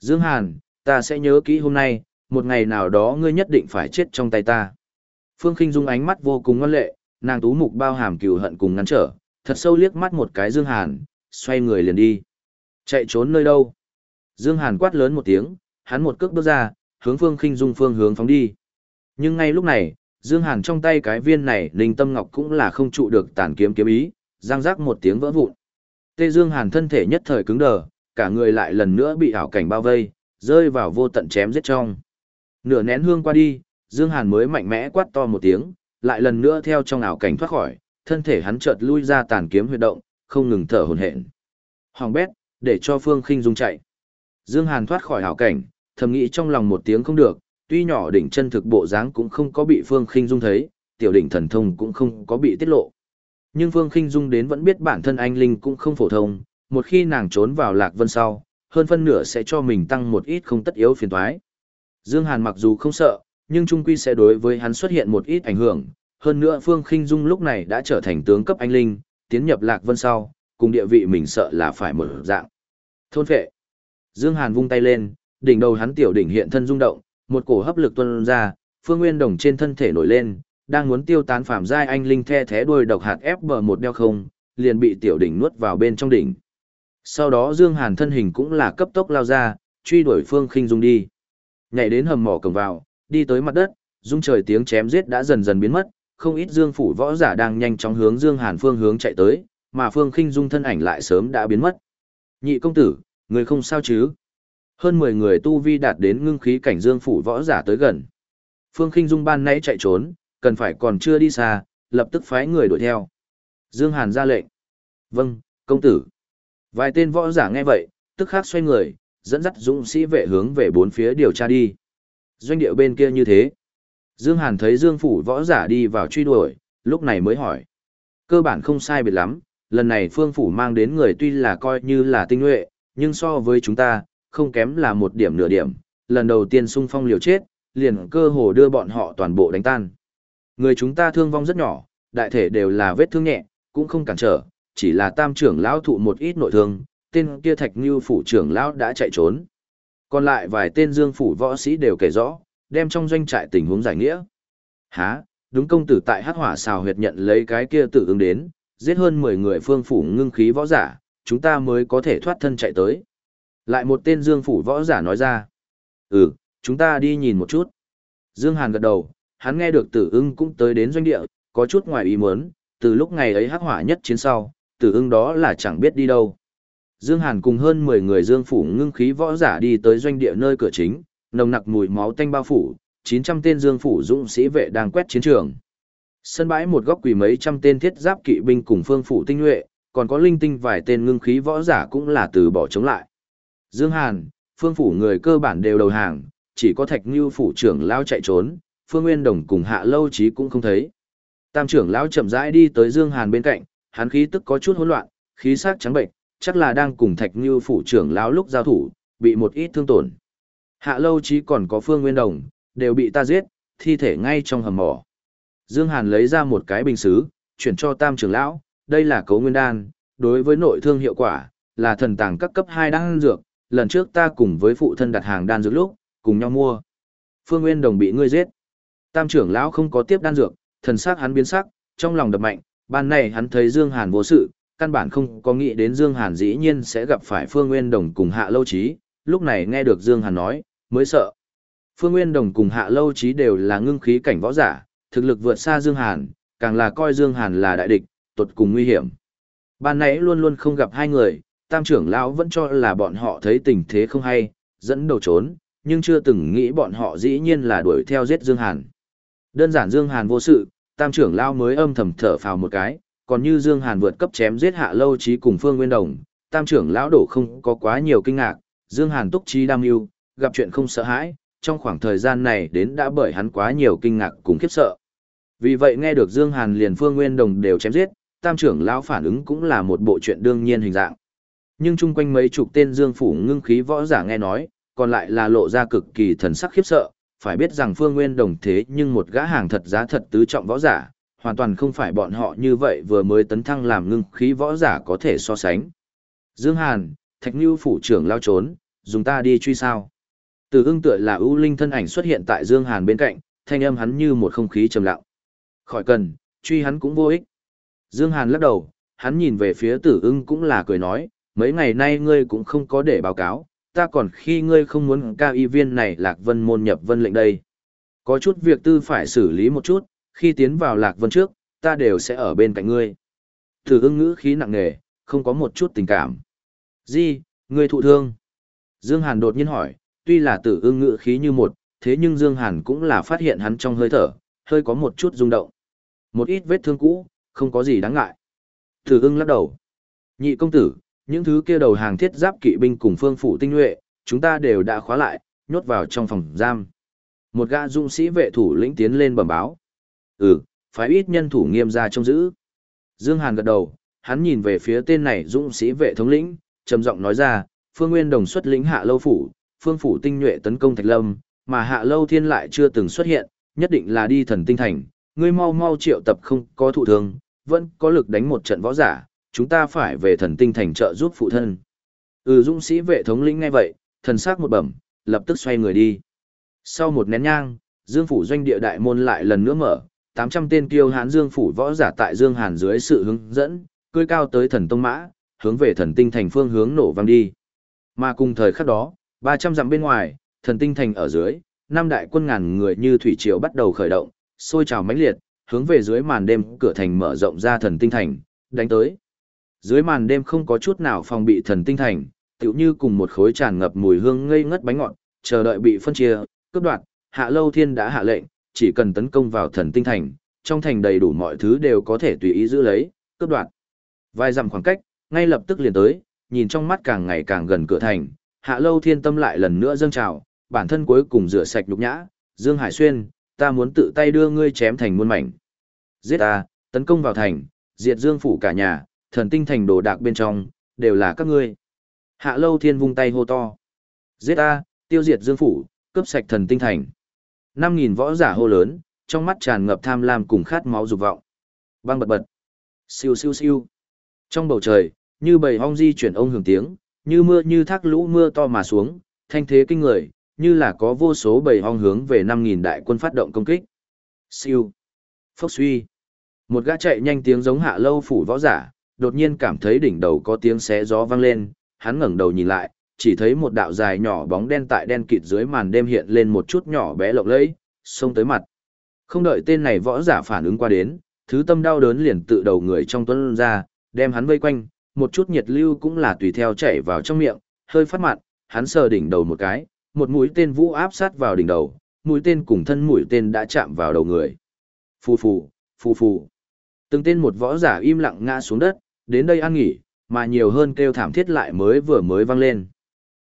Dương Hàn, ta sẽ nhớ kỹ hôm nay, một ngày nào đó ngươi nhất định phải chết trong tay ta. Phương Kinh Dung ánh mắt vô cùng ngoan lệ, nàng tú mục bao hàm cừu hận cùng ngăn trở, thật sâu liếc mắt một cái Dương Hàn, xoay người liền đi. Chạy trốn nơi đâu? Dương Hàn quát lớn một tiếng, hắn một cước bước ra, hướng Phương Kinh Dung phương hướng phóng đi. Nhưng ngay lúc này, Dương Hàn trong tay cái viên này, Linh Tâm Ngọc cũng là không trụ được tàn kiếm kiếm ý, răng rác một tiếng vỡ vụn. Tê Dương Hàn thân thể nhất thời cứng đờ, cả người lại lần nữa bị ảo cảnh bao vây, rơi vào vô tận chém giết trong. Nửa nén hương qua đi, Dương Hàn mới mạnh mẽ quát to một tiếng, lại lần nữa theo trong ảo cảnh thoát khỏi, thân thể hắn chợt lui ra tàn kiếm huy động, không ngừng thở hổn hển. Hoàng bét, để cho Phương Khinh Dung chạy. Dương Hàn thoát khỏi ảo cảnh, thầm nghĩ trong lòng một tiếng không được, tuy nhỏ đỉnh chân thực bộ dáng cũng không có bị Phương Khinh Dung thấy, tiểu đỉnh thần thông cũng không có bị tiết lộ. Nhưng Phương Khinh Dung đến vẫn biết bản thân anh linh cũng không phổ thông, một khi nàng trốn vào Lạc Vân sau, hơn phân nửa sẽ cho mình tăng một ít không tất yếu phiền toái. Dương Hàn mặc dù không sợ, nhưng trung quy sẽ đối với hắn xuất hiện một ít ảnh hưởng, hơn nữa Phương Khinh Dung lúc này đã trở thành tướng cấp anh linh, tiến nhập Lạc Vân sau, cùng địa vị mình sợ là phải mở dạng. Thôn phệ. Dương Hàn vung tay lên, đỉnh đầu hắn tiểu đỉnh hiện thân rung động, một cổ hấp lực tuôn ra, Phương Nguyên Đồng trên thân thể nổi lên, đang muốn tiêu tán phàm giai anh linh the thế đuôi độc hạt ép bờ một đeo không, liền bị tiểu đỉnh nuốt vào bên trong đỉnh. Sau đó Dương Hàn thân hình cũng là cấp tốc lao ra, truy đuổi Phương Khinh Dung đi. Nhảy đến hầm mỏ cổng vào, đi tới mặt đất, dung trời tiếng chém giết đã dần dần biến mất, không ít Dương phủ võ giả đang nhanh chóng hướng Dương Hàn phương hướng chạy tới, mà Phương Khinh Dung thân ảnh lại sớm đã biến mất. Nhị công tử, người không sao chứ? Hơn 10 người tu vi đạt đến ngưng khí cảnh Dương phủ võ giả tới gần. Phương Khinh Dung ban nãy chạy trốn, cần phải còn chưa đi xa, lập tức phái người đuổi theo. Dương Hàn ra lệnh. Vâng, công tử. Vài tên võ giả nghe vậy, tức khắc xoay người, dẫn dắt dũng sĩ vệ hướng về bốn phía điều tra đi. Doanh điệu bên kia như thế. Dương Hàn thấy Dương Phủ võ giả đi vào truy đuổi, lúc này mới hỏi. Cơ bản không sai biệt lắm, lần này Phương Phủ mang đến người tuy là coi như là tinh nhuệ, nhưng so với chúng ta, không kém là một điểm nửa điểm. Lần đầu tiên xung phong liều chết, liền cơ hồ đưa bọn họ toàn bộ đánh tan. Người chúng ta thương vong rất nhỏ, đại thể đều là vết thương nhẹ, cũng không cản trở, chỉ là tam trưởng lão thụ một ít nội thương, tên kia thạch như phủ trưởng lão đã chạy trốn. Còn lại vài tên dương phủ võ sĩ đều kể rõ, đem trong doanh trại tình huống giải nghĩa. Hả, đúng công tử tại hát hỏa xào huyệt nhận lấy cái kia tự ứng đến, giết hơn 10 người phương phủ ngưng khí võ giả, chúng ta mới có thể thoát thân chạy tới. Lại một tên dương phủ võ giả nói ra. Ừ, chúng ta đi nhìn một chút. Dương Hàn gật đầu, hắn nghe được tử ưng cũng tới đến doanh địa, có chút ngoài ý muốn, từ lúc ngày ấy hắc hỏa nhất chiến sau, tử ưng đó là chẳng biết đi đâu. Dương Hàn cùng hơn 10 người dương phủ ngưng khí võ giả đi tới doanh địa nơi cửa chính, nồng nặc mùi máu tanh bao phủ, 900 tên dương phủ dũng sĩ vệ đang quét chiến trường. Sân bãi một góc quỳ mấy trăm tên thiết giáp kỵ binh cùng phương phủ tinh nhuệ, còn có linh tinh vài tên ngưng khí võ giả cũng là từ bỏ chống lại. Dương Hàn, phương phủ người cơ bản đều đầu hàng, chỉ có Thạch Như phủ trưởng lao chạy trốn, Phương Nguyên Đồng cùng Hạ Lâu Chí cũng không thấy. Tam trưởng lão chậm rãi đi tới Dương Hàn bên cạnh, hắn khí tức có chút hỗn loạn, khí sắc trắng bệnh, chắc là đang cùng Thạch Như phủ trưởng lão lúc giao thủ, bị một ít thương tổn. Hạ Lâu Chí còn có Phương Nguyên Đồng, đều bị ta giết, thi thể ngay trong hầm mỏ. Dương Hàn lấy ra một cái bình sứ, chuyển cho Tam trưởng lão, đây là cấu nguyên đan, đối với nội thương hiệu quả, là thần tàng các cấp 2 đan dược, lần trước ta cùng với phụ thân đặt hàng đan dược lúc, cùng nhau mua. Phương Nguyên Đồng bị ngươi giết. Tam trưởng lão không có tiếp đan dược, thần sắc hắn biến sắc, trong lòng đập mạnh, ban này hắn thấy Dương Hàn vô sự, căn bản không có nghĩ đến Dương Hàn dĩ nhiên sẽ gặp phải Phương Nguyên Đồng cùng Hạ Lâu Chí, lúc này nghe được Dương Hàn nói, mới sợ. Phương Nguyên Đồng cùng Hạ Lâu Chí đều là ngưng khí cảnh võ giả, thực lực vượt xa Dương Hàn, càng là coi Dương Hàn là đại địch, tuột cùng nguy hiểm. Ban nãy luôn luôn không gặp hai người, tam trưởng lão vẫn cho là bọn họ thấy tình thế không hay, dẫn đầu trốn, nhưng chưa từng nghĩ bọn họ dĩ nhiên là đuổi theo giết Dương Hàn. Đơn giản Dương Hàn vô sự, tam trưởng lao mới âm thầm thở phào một cái, còn như Dương Hàn vượt cấp chém giết hạ lâu trí cùng Phương Nguyên Đồng, tam trưởng lão đổ không có quá nhiều kinh ngạc, Dương Hàn túc trí đam yêu, gặp chuyện không sợ hãi, trong khoảng thời gian này đến đã bởi hắn quá nhiều kinh ngạc cùng khiếp sợ. Vì vậy nghe được Dương Hàn liền Phương Nguyên Đồng đều chém giết, tam trưởng lão phản ứng cũng là một bộ chuyện đương nhiên hình dạng. Nhưng chung quanh mấy chục tên Dương phủ ngưng khí võ giả nghe nói, còn lại là lộ ra cực kỳ thần sắc khiếp sợ, phải biết rằng Phương Nguyên đồng thế nhưng một gã hàng thật giá thật tứ trọng võ giả, hoàn toàn không phải bọn họ như vậy vừa mới tấn thăng làm ngưng khí võ giả có thể so sánh. Dương Hàn, Thạch Lưu phủ trưởng lao trốn, dùng ta đi truy sao. Từ ưng tựa là ưu linh thân ảnh xuất hiện tại Dương Hàn bên cạnh, thanh âm hắn như một không khí trầm lặng. Khỏi cần, truy hắn cũng vô ích. Dương Hàn lắc đầu, hắn nhìn về phía tử ưng cũng là cười nói, mấy ngày nay ngươi cũng không có để báo cáo, ta còn khi ngươi không muốn cao y viên này lạc vân môn nhập vân lệnh đây. Có chút việc tư phải xử lý một chút, khi tiến vào lạc vân trước, ta đều sẽ ở bên cạnh ngươi. Thử ưng ngữ khí nặng nề, không có một chút tình cảm. Di, ngươi thụ thương. Dương Hàn đột nhiên hỏi, tuy là tử ưng ngữ khí như một, thế nhưng Dương Hàn cũng là phát hiện hắn trong hơi thở, hơi có một chút rung động. Một ít vết thương cũ, không có gì đáng ngại. Tử ưng lắc đầu. Nhị công tử, những thứ kia đầu hàng thiết giáp kỵ binh cùng phương phủ tinh nhuệ, chúng ta đều đã khóa lại, nhốt vào trong phòng giam. Một gã dũng sĩ vệ thủ lĩnh tiến lên bẩm báo. Ừ, phải ít nhân thủ nghiêm ra trông giữ. Dương Hàn gật đầu, hắn nhìn về phía tên này dũng sĩ vệ thống lĩnh, trầm giọng nói ra, Phương Nguyên đồng xuất lĩnh hạ lâu phủ, Phương phủ tinh nhuệ tấn công Thạch Lâm, mà hạ lâu thiên lại chưa từng xuất hiện, nhất định là đi thần tinh thành, ngươi mau mau triệu tập không có thụ thương, vẫn có lực đánh một trận võ giả, chúng ta phải về thần tinh thành trợ giúp phụ thân. Ừ dũng sĩ vệ thống lĩnh ngay vậy, thần sắc một bẩm, lập tức xoay người đi. Sau một nén nhang, Dương phủ doanh địa đại môn lại lần nữa mở, 800 tên kiêu hán Dương phủ võ giả tại Dương Hàn dưới sự hướng dẫn, cưỡi cao tới thần tông mã, hướng về thần tinh thành phương hướng nổ vang đi. Mà cùng thời khắc đó, 300 dặm bên ngoài, thần tinh thành ở dưới, năm đại quân ngàn người như thủy triều bắt đầu khởi động, sôi trào mãnh liệt, hướng về dưới màn đêm cửa thành mở rộng ra thần tinh thành, đánh tới. Dưới màn đêm không có chút nào phòng bị thần tinh thành, tựu như cùng một khối tràn ngập mùi hương ngây ngất bánh ngọt, chờ đợi bị phân chia, cướp đoạt, Hạ Lâu Thiên đã hạ lệnh, chỉ cần tấn công vào thần tinh thành, trong thành đầy đủ mọi thứ đều có thể tùy ý giữ lấy, cướp đoạt. Vài dặm khoảng cách, ngay lập tức liền tới, nhìn trong mắt càng ngày càng gần cửa thành, Hạ Lâu Thiên tâm lại lần nữa dâng trào, bản thân cuối cùng rửa sạch nhục nhã, Dương Hải Xuyên, ta muốn tự tay đưa ngươi chém thành muôn mảnh. Giết ta, tấn công vào thành, diệt Dương phủ cả nhà, thần tinh thành đồ đạc bên trong, đều là các ngươi. Hạ Lâu Thiên vung tay hô to. Giết ta, tiêu diệt Dương phủ, cướp sạch thần tinh thành. 5.000 võ giả hô lớn, trong mắt tràn ngập tham lam cùng khát máu dục vọng. Băng bật bật. Siêu siêu siêu. Trong bầu trời, như bầy hong di chuyển ông hưởng tiếng, như mưa như thác lũ mưa to mà xuống, thanh thế kinh người, như là có vô số bầy hong hướng về 5.000 đại quân phát động công kích. Siêu. Phốc suy. Một gã chạy nhanh tiếng giống hạ lâu phủ võ giả, đột nhiên cảm thấy đỉnh đầu có tiếng xé gió vang lên, hắn ngẩng đầu nhìn lại, chỉ thấy một đạo dài nhỏ bóng đen tại đen kịt dưới màn đêm hiện lên một chút nhỏ bé lộng lẫy, xông tới mặt. Không đợi tên này võ giả phản ứng qua đến, thứ tâm đau đớn liền tự đầu người trong tuấn ra, đem hắn vây quanh, một chút nhiệt lưu cũng là tùy theo chảy vào trong miệng, hơi phát mặn, hắn sờ đỉnh đầu một cái, một mũi tên vũ áp sát vào đỉnh đầu, mũi tên cùng thân mũi tên đã chạm vào đầu người. Phù phù, phù phù. Từng tên một võ giả im lặng ngã xuống đất, đến đây ăn nghỉ, mà nhiều hơn kêu thảm thiết lại mới vừa mới vang lên.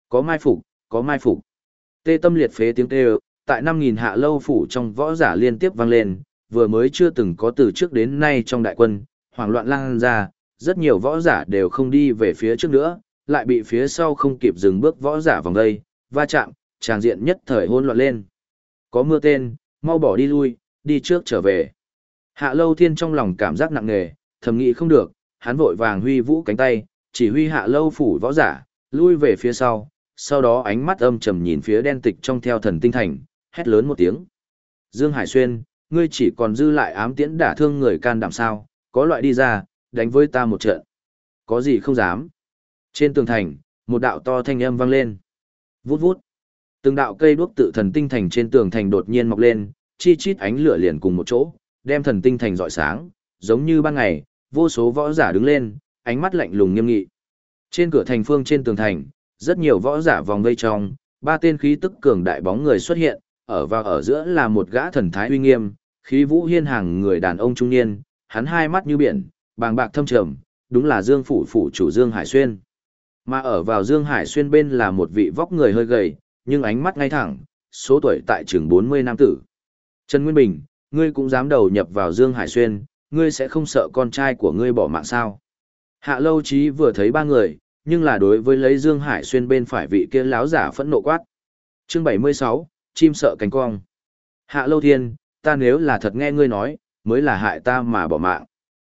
Có mai phục, có mai phục. Tê tâm liệt phế tiếng kêu, tại 5.000 hạ lâu phủ trong võ giả liên tiếp vang lên, vừa mới chưa từng có từ trước đến nay trong đại quân, hoảng loạn lan ra, rất nhiều võ giả đều không đi về phía trước nữa, lại bị phía sau không kịp dừng bước võ giả vòng đây, va chạm, tràng diện nhất thời hỗn loạn lên. Có mưa tên, mau bỏ đi lui, đi trước trở về. Hạ lâu thiên trong lòng cảm giác nặng nề, thầm nghĩ không được, hắn vội vàng huy vũ cánh tay, chỉ huy hạ lâu phủ võ giả, lui về phía sau, sau đó ánh mắt âm trầm nhìn phía đen tịch trong theo thần tinh thành, hét lớn một tiếng. Dương Hải Xuyên, ngươi chỉ còn dư lại ám tiễn đả thương người can đảm sao, có loại đi ra, đánh với ta một trận. Có gì không dám. Trên tường thành, một đạo to thanh âm vang lên. Vút vút. Từng đạo cây đuốc tự thần tinh thành trên tường thành đột nhiên mọc lên, chi chít ánh lửa liền cùng một chỗ, đem thần tinh thành rọi sáng, giống như ban ngày, vô số võ giả đứng lên, ánh mắt lạnh lùng nghiêm nghị. Trên cửa thành phương trên tường thành, rất nhiều võ giả vòng vây trong, ba tên khí tức cường đại bóng người xuất hiện, ở và ở giữa là một gã thần thái uy nghiêm, khí vũ hiên hàng người đàn ông trung niên, hắn hai mắt như biển, bàng bạc thâm trầm, đúng là Dương phủ phủ chủ Dương Hải Xuyên. Mà ở vào Dương Hải Xuyên bên là một vị vóc người hơi gầy, nhưng ánh mắt ngay thẳng, số tuổi tại trường 40 năm tử. Trần Nguyên Bình, ngươi cũng dám đầu nhập vào Dương Hải Xuyên, ngươi sẽ không sợ con trai của ngươi bỏ mạng sao? Hạ Lâu Chí vừa thấy ba người, nhưng là đối với lấy Dương Hải Xuyên bên phải vị kia láo giả phẫn nộ quát. Chương 76, chim sợ cánh cong. Hạ Lâu Thiên, ta nếu là thật nghe ngươi nói, mới là hại ta mà bỏ mạng.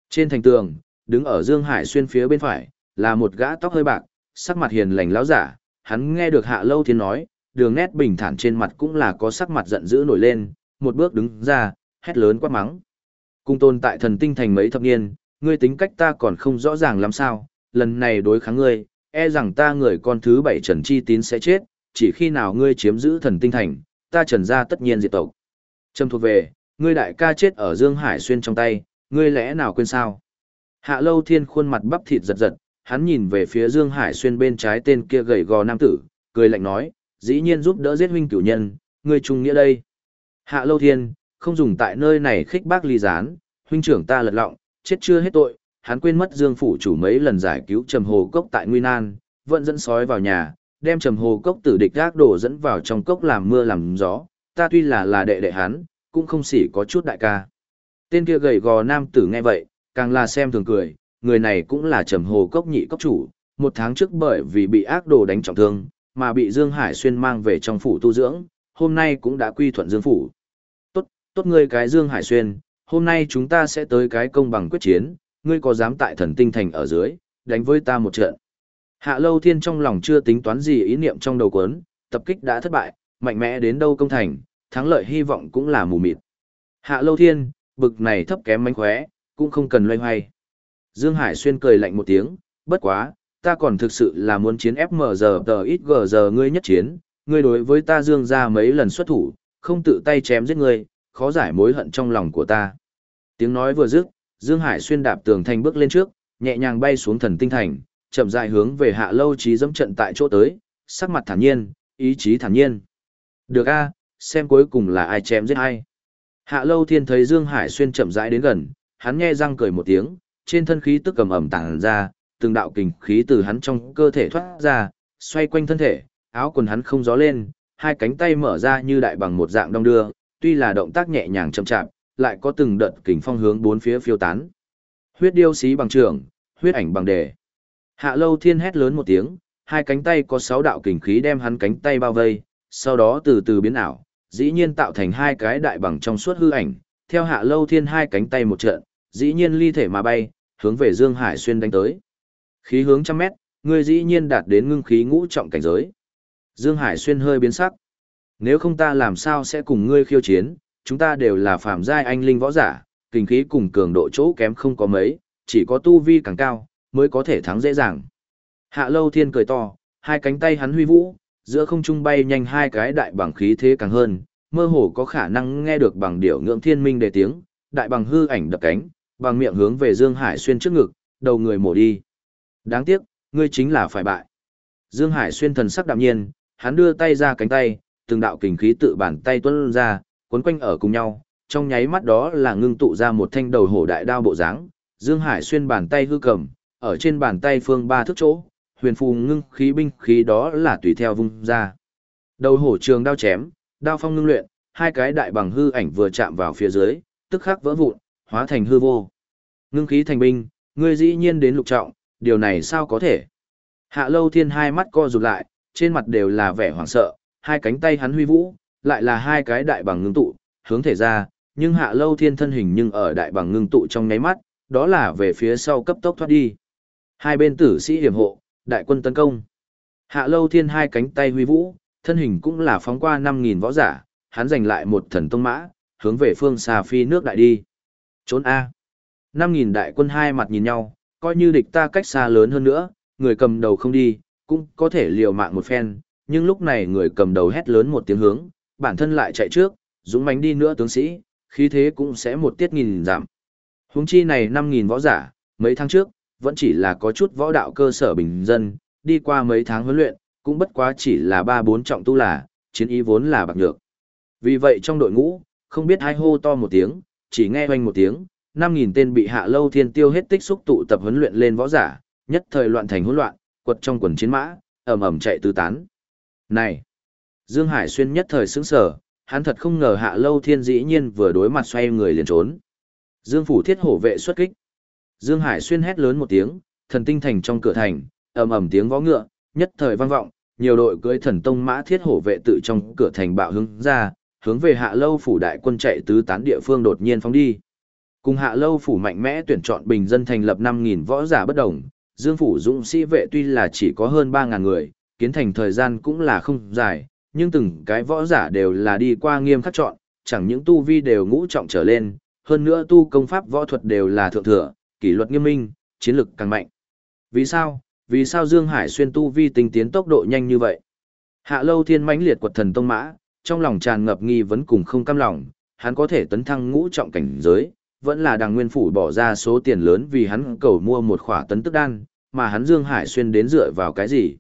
Trên thành tường, đứng ở Dương Hải Xuyên phía bên phải, là một gã tóc hơi bạc, sắc mặt hiền lành láo giả, hắn nghe được Hạ Lâu Thiên nói, đường nét bình thản trên mặt cũng là có sắc mặt giận dữ nổi lên, một bước đứng ra, hét lớn quát mắng. Cung tồn tại thần tinh thành mấy thập niên, ngươi tính cách ta còn không rõ ràng lắm sao, lần này đối kháng ngươi, e rằng ta người con thứ bảy Trần Chi Tín sẽ chết, chỉ khi nào ngươi chiếm giữ thần tinh thành, ta trần gia tất nhiên diệt tộc. Trâm thuộc về, ngươi đại ca chết ở Dương Hải Xuyên trong tay, ngươi lẽ nào quên sao? Hạ lâu thiên khuôn mặt bắp thịt giật giật, hắn nhìn về phía Dương Hải Xuyên bên trái tên kia gầy gò nam tử, cười lạnh nói, dĩ nhiên giúp đỡ giết huynh cửu nhân, ngươi trung nghĩa đây. Hạ lâu thiên, không dùng tại nơi này khích bác ly gián, huynh trưởng ta lật lọng, chết chưa hết tội, hắn quên mất Dương phủ chủ mấy lần giải cứu Trầm Hồ Cốc tại Nguy Nan, vẫn dẫn sói vào nhà, đem Trầm Hồ Cốc tử địch gác đổ dẫn vào trong cốc làm mưa làm gió, ta tuy là là đệ đệ hắn, cũng không xỉ có chút đại ca. Tên kia gầy gò nam tử nghe vậy, càng là xem thường cười, người này cũng là Trầm Hồ Cốc nhị cốc chủ, một tháng trước bởi vì bị ác đồ đánh trọng thương, mà bị Dương Hải Xuyên mang về trong phủ tu dưỡng, hôm nay cũng đã quy thuận Dương phủ. Tốt, ngươi cái Dương Hải Xuyên, hôm nay chúng ta sẽ tới cái công bằng quyết chiến, ngươi có dám tại thần tinh thành ở dưới, đánh với ta một trận. Hạ Lâu Thiên trong lòng chưa tính toán gì ý niệm trong đầu cuốn, tập kích đã thất bại, mạnh mẽ đến đâu công thành, thắng lợi hy vọng cũng là mù mịt. Hạ Lâu Thiên, bực này thấp kém mánh khóe, cũng không cần loay hoay. Dương Hải Xuyên cười lạnh một tiếng, bất quá, ta còn thực sự là muốn chiến FMG tờ ít gờ giờ ngươi nhất chiến, ngươi đối với ta Dương ra mấy lần xuất thủ, không tự tay chém giết ngươi, khó giải mối hận trong lòng của ta. Tiếng nói vừa dứt, Dương Hải xuyên đạp tường thành bước lên trước, nhẹ nhàng bay xuống thần tinh thành, chậm rãi hướng về hạ lâu trí dẫm trận tại chỗ tới, sắc mặt thản nhiên, ý chí thản nhiên. Được a, xem cuối cùng là ai chém giết ai. Hạ lâu thiên thấy Dương Hải xuyên chậm rãi đến gần, hắn nghe răng cười một tiếng, trên thân khí tức cầm ẩm tàng ra, từng đạo kình khí từ hắn trong cơ thể thoát ra, xoay quanh thân thể, áo quần hắn không gió lên, hai cánh tay mở ra như đại bằng một dạng đong đưa, tuy là động tác nhẹ nhàng chậm chạp, lại có từng đợt kình phong hướng bốn phía phiêu tán. Huyết điêu xí bằng trường, huyết ảnh bằng đề. Hạ Lâu Thiên hét lớn một tiếng, hai cánh tay có sáu đạo kình khí đem hắn cánh tay bao vây, sau đó từ từ biến ảo, dĩ nhiên tạo thành hai cái đại bằng trong suốt hư ảnh, theo Hạ Lâu Thiên hai cánh tay một trận, dĩ nhiên ly thể mà bay, hướng về Dương Hải xuyên đánh tới. Khí hướng trăm mét, người dĩ nhiên đạt đến ngưng khí ngũ trọng cảnh giới. Dương Hải xuyên hơi biến sắc. Nếu không ta làm sao sẽ cùng ngươi khiêu chiến, chúng ta đều là phàm giai anh linh võ giả, kinh khí cùng cường độ chỗ kém không có mấy, chỉ có tu vi càng cao, mới có thể thắng dễ dàng. Hạ lâu thiên cười to, hai cánh tay hắn huy vũ, giữa không trung bay nhanh hai cái đại bằng khí thế càng hơn, mơ hồ có khả năng nghe được bằng điệu ngưỡng thiên minh đề tiếng, đại bằng hư ảnh đập cánh, bằng miệng hướng về Dương Hải xuyên trước ngực, đầu người mổ đi. Đáng tiếc, ngươi chính là phải bại. Dương Hải xuyên thần sắc đạm nhiên, hắn đưa tay ra cánh tay, từng đạo kình khí tự bàn tay tuôn ra, cuốn quanh ở cùng nhau, trong nháy mắt đó là ngưng tụ ra một thanh đầu hổ đại đao bộ dáng. Dương Hải xuyên bàn tay hư cầm, ở trên bàn tay phương ba thước chỗ, huyền phù ngưng khí binh khí đó là tùy theo vung ra. Đầu hổ trường đao chém, đao phong ngưng luyện, hai cái đại bằng hư ảnh vừa chạm vào phía dưới, tức khắc vỡ vụn, hóa thành hư vô. Ngưng khí thành binh, ngươi dĩ nhiên đến lục trọng, điều này sao có thể? Hạ Lâu Thiên hai mắt co rụt lại, trên mặt đều là vẻ hoảng sợ, hai cánh tay hắn huy vũ, lại là hai cái đại bằng ngưng tụ, hướng thể ra, nhưng hạ lâu thiên thân hình nhưng ở đại bằng ngưng tụ trong nháy mắt, đó là về phía sau cấp tốc thoát đi. Hai bên tử sĩ hiểm hộ, đại quân tấn công. Hạ lâu thiên hai cánh tay huy vũ, thân hình cũng là phóng qua 5.000 võ giả, hắn giành lại một thần tông mã, hướng về phương xa phi nước đại đi. Trốn A. 5.000 đại quân hai mặt nhìn nhau, coi như địch ta cách xa lớn hơn nữa, người cầm đầu không đi, cũng có thể liều mạng một phen, nhưng lúc này người cầm đầu hét lớn một tiếng hướng, bản thân lại chạy trước, dũng mãnh đi nữa tướng sĩ, khí thế cũng sẽ một tiết nghìn giảm. Huống chi này 5000 võ giả, mấy tháng trước, vẫn chỉ là có chút võ đạo cơ sở bình dân, đi qua mấy tháng huấn luyện, cũng bất quá chỉ là 3-4 trọng tu là, chiến ý vốn là bạc nhược. Vì vậy trong đội ngũ, không biết ai hô to một tiếng, chỉ nghe hoanh một tiếng, 5000 tên bị Hạ Lâu Thiên Tiêu hết tích xúc tụ tập huấn luyện lên võ giả, nhất thời loạn thành hỗn loạn, quật trong quần chiến mã, ầm ầm chạy tứ tán. Này, Dương Hải Xuyên nhất thời sững sở, hắn thật không ngờ Hạ Lâu Thiên dĩ nhiên vừa đối mặt xoay người liền trốn. Dương phủ thiết hổ vệ xuất kích. Dương Hải Xuyên hét lớn một tiếng, thần tinh thành trong cửa thành, ầm ầm tiếng vó ngựa, nhất thời vang vọng, nhiều đội cưỡi thần tông mã thiết hổ vệ tự trong cửa thành bạo hướng ra, hướng về Hạ Lâu phủ đại quân chạy tứ tán địa phương đột nhiên phóng đi. Cùng Hạ Lâu phủ mạnh mẽ tuyển chọn bình dân thành lập 5000 võ giả bất đồng, Dương phủ dũng sĩ vệ tuy là chỉ có hơn 3000 người, kiến thành thời gian cũng là không dài, nhưng từng cái võ giả đều là đi qua nghiêm khắc chọn, chẳng những tu vi đều ngũ trọng trở lên, hơn nữa tu công pháp võ thuật đều là thượng thừa, kỷ luật nghiêm minh, chiến lực càng mạnh. Vì sao? Vì sao Dương Hải xuyên tu vi tinh tiến tốc độ nhanh như vậy? Hạ Lâu Thiên mãnh liệt quật thần tông mã, trong lòng tràn ngập nghi vấn cùng không cam lòng, hắn có thể tấn thăng ngũ trọng cảnh giới, vẫn là đàng nguyên phủ bỏ ra số tiền lớn vì hắn cầu mua một khỏa tấn tức đan, mà hắn Dương Hải xuyên đến dựa vào cái gì?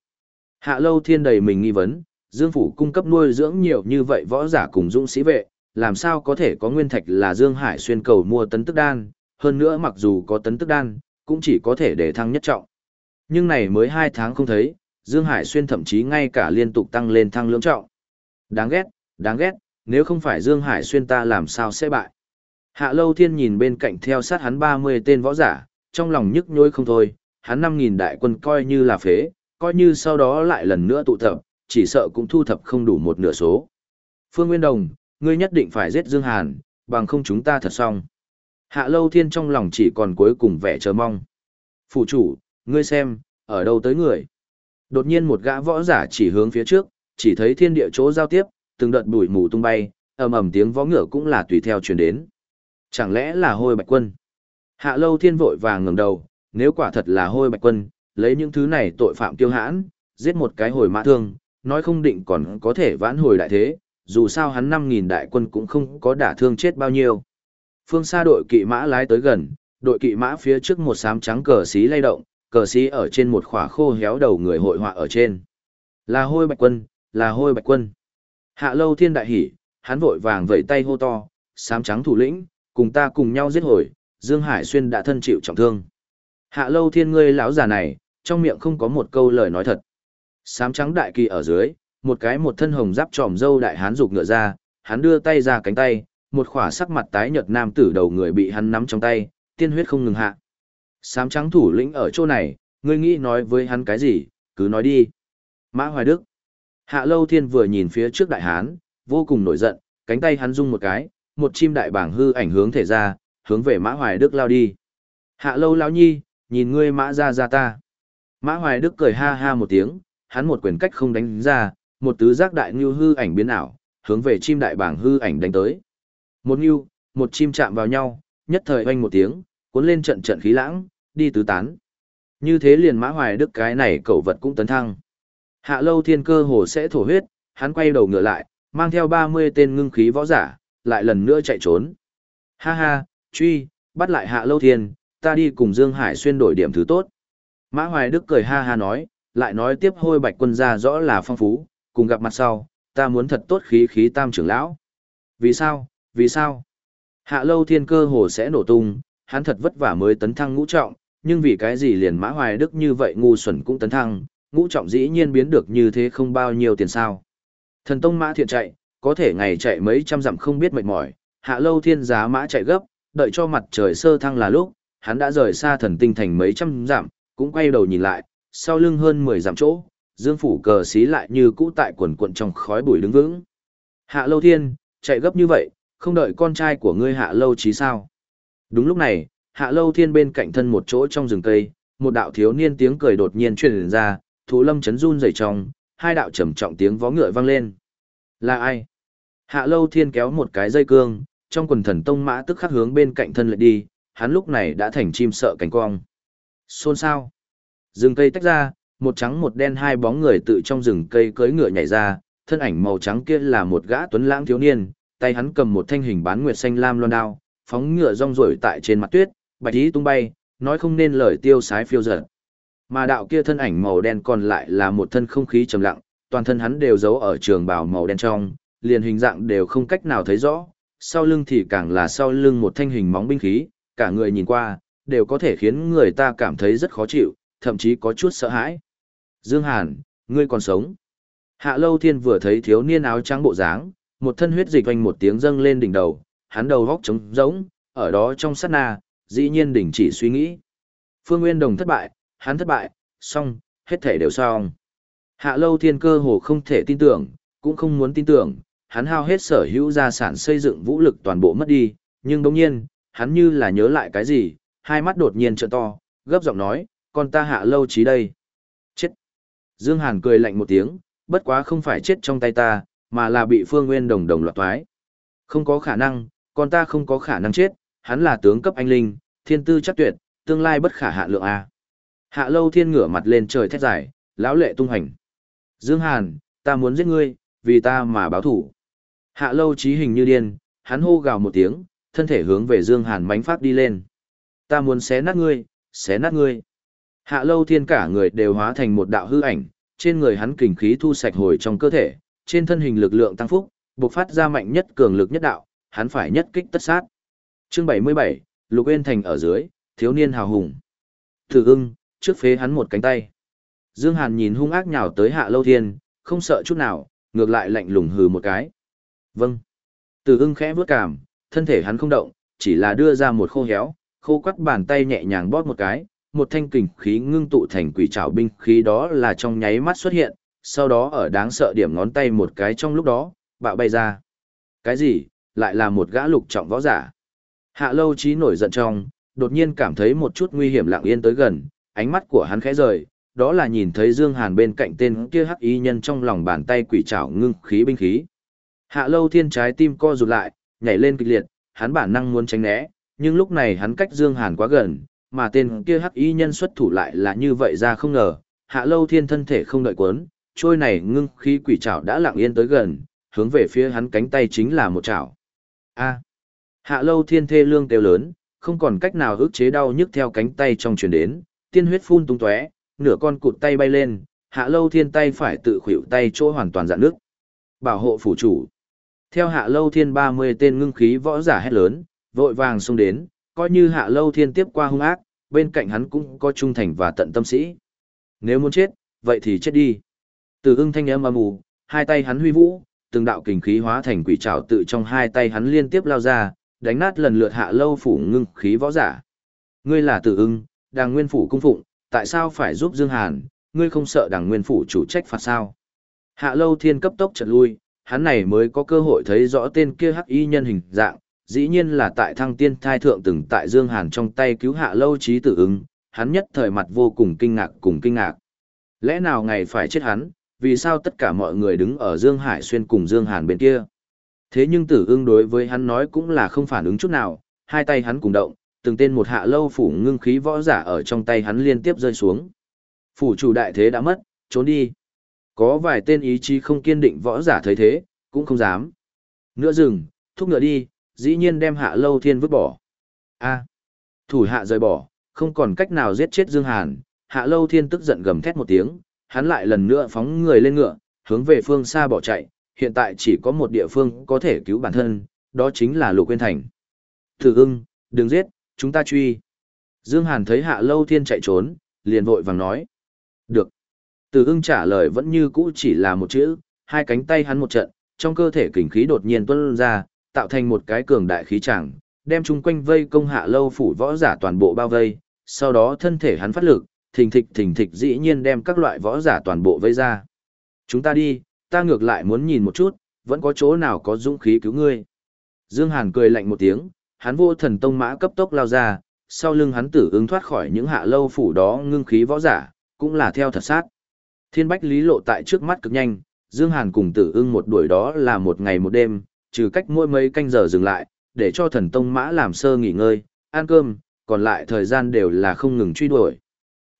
Hạ Lâu Thiên đầy mình nghi vấn, Dương Phủ cung cấp nuôi dưỡng nhiều như vậy võ giả cùng dũng sĩ vệ, làm sao có thể có nguyên thạch là Dương Hải xuyên cầu mua tấn tức đan, hơn nữa mặc dù có tấn tức đan, cũng chỉ có thể để thăng nhất trọng. Nhưng này mới 2 tháng không thấy, Dương Hải Xuyên thậm chí ngay cả liên tục tăng lên thăng lưỡng trọng. Đáng ghét, đáng ghét, nếu không phải Dương Hải Xuyên ta làm sao sẽ bại. Hạ Lâu Thiên nhìn bên cạnh theo sát hắn 30 tên võ giả, trong lòng nhức nhối không thôi, hắn 5.000 đại quân coi như là phế, coi như sau đó lại lần nữa tụ tập, chỉ sợ cũng thu thập không đủ một nửa số. Phương Nguyên Đồng, ngươi nhất định phải giết Dương Hàn, bằng không chúng ta thật xong. Hạ Lâu Thiên trong lòng chỉ còn cuối cùng vẻ chờ mong. Phủ chủ, ngươi xem, ở đâu tới người. Đột nhiên một gã võ giả chỉ hướng phía trước, chỉ thấy thiên địa chỗ giao tiếp, từng đợt bụi mù tung bay, ầm ầm tiếng võ ngựa cũng là tùy theo truyền đến. Chẳng lẽ là hôi bạch quân? Hạ lâu thiên vội vàng ngẩng đầu, nếu quả thật là hôi bạch quân, lấy những thứ này tội phạm tiêu hãn, giết một cái hồi mã thương, nói không định còn có thể vãn hồi đại thế, dù sao hắn 5.000 đại quân cũng không có đả thương chết bao nhiêu. Phương xa đội kỵ mã lái tới gần, đội kỵ mã phía trước một sám trắng cờ xí lay động, cờ xí ở trên một khỏa khô héo đầu người hội họa ở trên. Là hôi bạch quân, là hôi bạch quân. Hạ lâu thiên đại hỉ, hắn vội vàng vẫy tay hô to, sám trắng thủ lĩnh, cùng ta cùng nhau giết hồi, Dương Hải Xuyên đã thân chịu trọng thương. Hạ lâu thiên ngươi lão già này, trong miệng không có một câu lời nói thật. Sám trắng đại kỳ ở dưới, một cái một thân hồng giáp tròm dâu đại hán rục ngựa ra, hắn đưa tay ra cánh tay, một khỏa sắc mặt tái nhợt nam tử đầu người bị hắn nắm trong tay, tiên huyết không ngừng hạ. Sám trắng thủ lĩnh ở chỗ này, ngươi nghĩ nói với hắn cái gì, cứ nói đi. Mã Hoài Đức. Hạ Lâu Thiên vừa nhìn phía trước đại hán, vô cùng nổi giận, cánh tay hắn rung một cái, một chim đại bảng hư ảnh hướng thể ra, hướng về Mã Hoài Đức lao đi. Hạ Lâu lão nhi, nhìn ngươi mã ra ra ta. Mã Hoài Đức cười ha ha một tiếng, hắn một quyền cách không đánh ra, một tứ giác đại ngưu hư ảnh biến ảo, hướng về chim đại bảng hư ảnh đánh tới. Một ngưu, một chim chạm vào nhau, nhất thời oanh một tiếng, cuốn lên trận trận khí lãng, đi tứ tán. Như thế liền Mã Hoài Đức cái này cẩu vật cũng tấn thăng. Hạ lâu thiên cơ hồ sẽ thổ huyết, hắn quay đầu ngựa lại, mang theo 30 tên ngưng khí võ giả, lại lần nữa chạy trốn. Ha ha, truy, bắt lại hạ lâu thiên, ta đi cùng Dương Hải xuyên đổi điểm thứ tốt. Mã Hoài Đức cười ha ha nói, lại nói tiếp hôi bạch quân gia rõ là phong phú, cùng gặp mặt sau, ta muốn thật tốt khí khí tam trưởng lão. Vì sao, vì sao? Hạ lâu thiên cơ hồ sẽ nổ tung, hắn thật vất vả mới tấn thăng ngũ trọng, nhưng vì cái gì liền Mã Hoài Đức như vậy ngu xuẩn cũng tấn thăng, ngũ trọng dĩ nhiên biến được như thế không bao nhiêu tiền sao. Thần tông mã thiện chạy, có thể ngày chạy mấy trăm dặm không biết mệt mỏi, hạ lâu thiên giá mã chạy gấp, đợi cho mặt trời sơ thăng là lúc, hắn đã rời xa thần tinh thành mấy trăm dặm, cũng quay đầu nhìn lại, sau lưng hơn 10 dặm chỗ, dương phủ cờ xí lại như cũ tại quần quận trong khói bụi đứng vững. Hạ lâu thiên, chạy gấp như vậy, không đợi con trai của ngươi hạ lâu chí sao. Đúng lúc này, hạ lâu thiên bên cạnh thân một chỗ trong rừng cây, một đạo thiếu niên tiếng cười đột nhiên truyền ra, thú lâm chấn run dày trong, hai đạo trầm trọng tiếng vó ngựa vang lên. Là ai? Hạ lâu thiên kéo một cái dây cương, trong quần thần tông mã tức khắc hướng bên cạnh thân lại đi, hắn lúc này đã thành chim sợ cánh cong. Xôn xao, Rừng cây tách ra, một trắng một đen hai bóng người tự trong rừng cây cưỡi ngựa nhảy ra, thân ảnh màu trắng kia là một gã tuấn lãng thiếu niên, tay hắn cầm một thanh hình bán nguyệt xanh lam loan đao, phóng ngựa rong ruổi tại trên mặt tuyết, bạch ý tung bay, nói không nên lời tiêu sái phiêu dật. Mà đạo kia thân ảnh màu đen còn lại là một thân không khí trầm lặng, toàn thân hắn đều giấu ở trường bào màu đen trong, liền hình dạng đều không cách nào thấy rõ, sau lưng thì càng là sau lưng một thanh hình móng binh khí, cả người nhìn qua, đều có thể khiến người ta cảm thấy rất khó chịu, thậm chí có chút sợ hãi. Dương Hàn, ngươi còn sống. Hạ Lâu Thiên vừa thấy thiếu niên áo trắng bộ dáng, một thân huyết dịch vang một tiếng dâng lên đỉnh đầu, hắn đầu góc trống rỗng, ở đó trong sát na, dĩ nhiên đình chỉ suy nghĩ. Phương Nguyên Đồng thất bại, hắn thất bại, xong, hết thể đều xong. Hạ Lâu Thiên cơ hồ không thể tin tưởng, cũng không muốn tin tưởng, hắn hao hết sở hữu gia sản xây dựng vũ lực toàn bộ mất đi, nhưng đồng nhiên, hắn như là nhớ lại cái gì, hai mắt đột nhiên trợn to, gấp giọng nói, con ta hạ lâu trí đây. Chết. Dương Hàn cười lạnh một tiếng, bất quá không phải chết trong tay ta, mà là bị Phương Nguyên đồng đồng loạt thoái. Không có khả năng, con ta không có khả năng chết, hắn là tướng cấp anh linh, thiên tư chắc tuyệt, tương lai bất khả hạ lượng A. Hạ lâu thiên ngửa mặt lên trời thét dài, lão lệ tung hành. Dương Hàn, ta muốn giết ngươi, vì ta mà báo thủ. Hạ lâu trí hình như điên, hắn hô gào một tiếng, thân thể hướng về Dương Hàn mánh phát đi lên. Ta muốn xé nát ngươi, xé nát ngươi. Hạ lâu thiên cả người đều hóa thành một đạo hư ảnh, trên người hắn kình khí thu sạch hồi trong cơ thể, trên thân hình lực lượng tăng phúc, bộc phát ra mạnh nhất cường lực nhất đạo, hắn phải nhất kích tất sát. Chương 77, Lục yên Thành ở dưới, thiếu niên hào hùng. Thử ưng, trước phế hắn một cánh tay. Dương Hàn nhìn hung ác nhào tới Hạ Lâu Thiên, không sợ chút nào, ngược lại lạnh lùng hừ một cái. Vâng. Tử ưng khẽ bước cảm, thân thể hắn không động, chỉ là đưa ra một khô héo, khô quắt bàn tay nhẹ nhàng bóp một cái, một thanh kình khí ngưng tụ thành quỷ trảo binh khí đó là trong nháy mắt xuất hiện, sau đó ở đáng sợ điểm ngón tay một cái trong lúc đó, bạo bay ra. Cái gì, lại là một gã lục trọng võ giả. Hạ lâu trí nổi giận trong, đột nhiên cảm thấy một chút nguy hiểm lặng yên tới gần, ánh mắt của hắn khẽ rời, đó là nhìn thấy Dương Hàn bên cạnh tên kia hắc y nhân trong lòng bàn tay quỷ trảo ngưng khí binh khí. Hạ lâu thiên trái tim co rụt lại, nhảy lên kịch liệt, hắn bản năng muốn tránh né, nhưng lúc này hắn cách Dương Hàn quá gần, mà tên kia hắc y nhân xuất thủ lại là như vậy ra không ngờ, hạ lâu thiên thân thể không đợi quấn, trôi này ngưng khí quỷ trảo đã lặng yên tới gần, hướng về phía hắn cánh tay chính là một chảo. A. Hạ lâu thiên thê lương kêu lớn, không còn cách nào ức chế đau nhức theo cánh tay trong truyền đến, tiên huyết phun tung tóe, nửa con cụt tay bay lên, hạ lâu thiên tay phải tự khuỷu tay chỗ hoàn toàn dạn nước. Bảo hộ phủ chủ. Theo hạ lâu thiên 30 tên ngưng khí võ giả hét lớn, vội vàng xông đến, coi như hạ lâu thiên tiếp qua hung ác, bên cạnh hắn cũng có trung thành và tận tâm sĩ. Nếu muốn chết, vậy thì chết đi. Từ ưng thanh âm âm ủ, hai tay hắn huy vũ, từng đạo kình khí hóa thành quỷ trảo tự trong hai tay hắn liên tiếp lao ra, đánh nát lần lượt hạ lâu phủ ngưng khí võ giả. Ngươi là tử ưng, đàng nguyên phủ cung phụng, tại sao phải giúp Dương Hàn, ngươi không sợ đàng nguyên phủ chủ trách phạt sao? Hạ lâu thiên cấp tốc trật lui, hắn này mới có cơ hội thấy rõ tên kia hắc y nhân hình dạng, dĩ nhiên là tại thăng tiên thai thượng từng tại Dương Hàn trong tay cứu hạ lâu trí tử ứng, hắn nhất thời mặt vô cùng kinh ngạc cùng kinh ngạc. Lẽ nào ngày phải chết hắn, vì sao tất cả mọi người đứng ở Dương Hải Xuyên cùng Dương Hàn bên kia? Thế nhưng tử ưng đối với hắn nói cũng là không phản ứng chút nào, hai tay hắn cùng động, từng tên một hạ lâu phủ ngưng khí võ giả ở trong tay hắn liên tiếp rơi xuống. Phủ chủ đại thế đã mất, trốn đi. Có vài tên ý chí không kiên định võ giả thấy thế, cũng không dám. Nữa dừng, thúc ngựa đi, dĩ nhiên đem hạ lâu thiên vứt bỏ. a thủ hạ rời bỏ, không còn cách nào giết chết Dương Hàn, hạ lâu thiên tức giận gầm thét một tiếng, hắn lại lần nữa phóng người lên ngựa, hướng về phương xa bỏ chạy, hiện tại chỉ có một địa phương có thể cứu bản thân, đó chính là Lục Quyên Thành. Tử ưng, đừng giết, chúng ta truy. Dương Hàn thấy Hạ Lâu Thiên chạy trốn, liền vội vàng nói. Được. Tử ưng trả lời vẫn như cũ chỉ là một chữ, hai cánh tay hắn một trận, trong cơ thể kình khí đột nhiên tuôn ra, tạo thành một cái cường đại khí tràng, đem chung quanh vây công Hạ Lâu phủ võ giả toàn bộ bao vây, sau đó thân thể hắn phát lực, thình thịch thình thịch dĩ nhiên đem các loại võ giả toàn bộ vây ra. Chúng ta đi, ta ngược lại muốn nhìn một chút, vẫn có chỗ nào có dũng khí cứu ngươi. Dương Hàn cười lạnh một tiếng, hắn vô thần tông mã cấp tốc lao ra, sau lưng hắn tử ứng thoát khỏi những hạ lâu phủ đó ngưng khí võ giả, cũng là theo thật sát. Thiên bách lý lộ tại trước mắt cực nhanh, Dương Hàn cùng tử ưng một đuổi đó là một ngày một đêm, trừ cách mỗi mấy canh giờ dừng lại, để cho thần tông mã làm sơ nghỉ ngơi, ăn cơm, còn lại thời gian đều là không ngừng truy đuổi.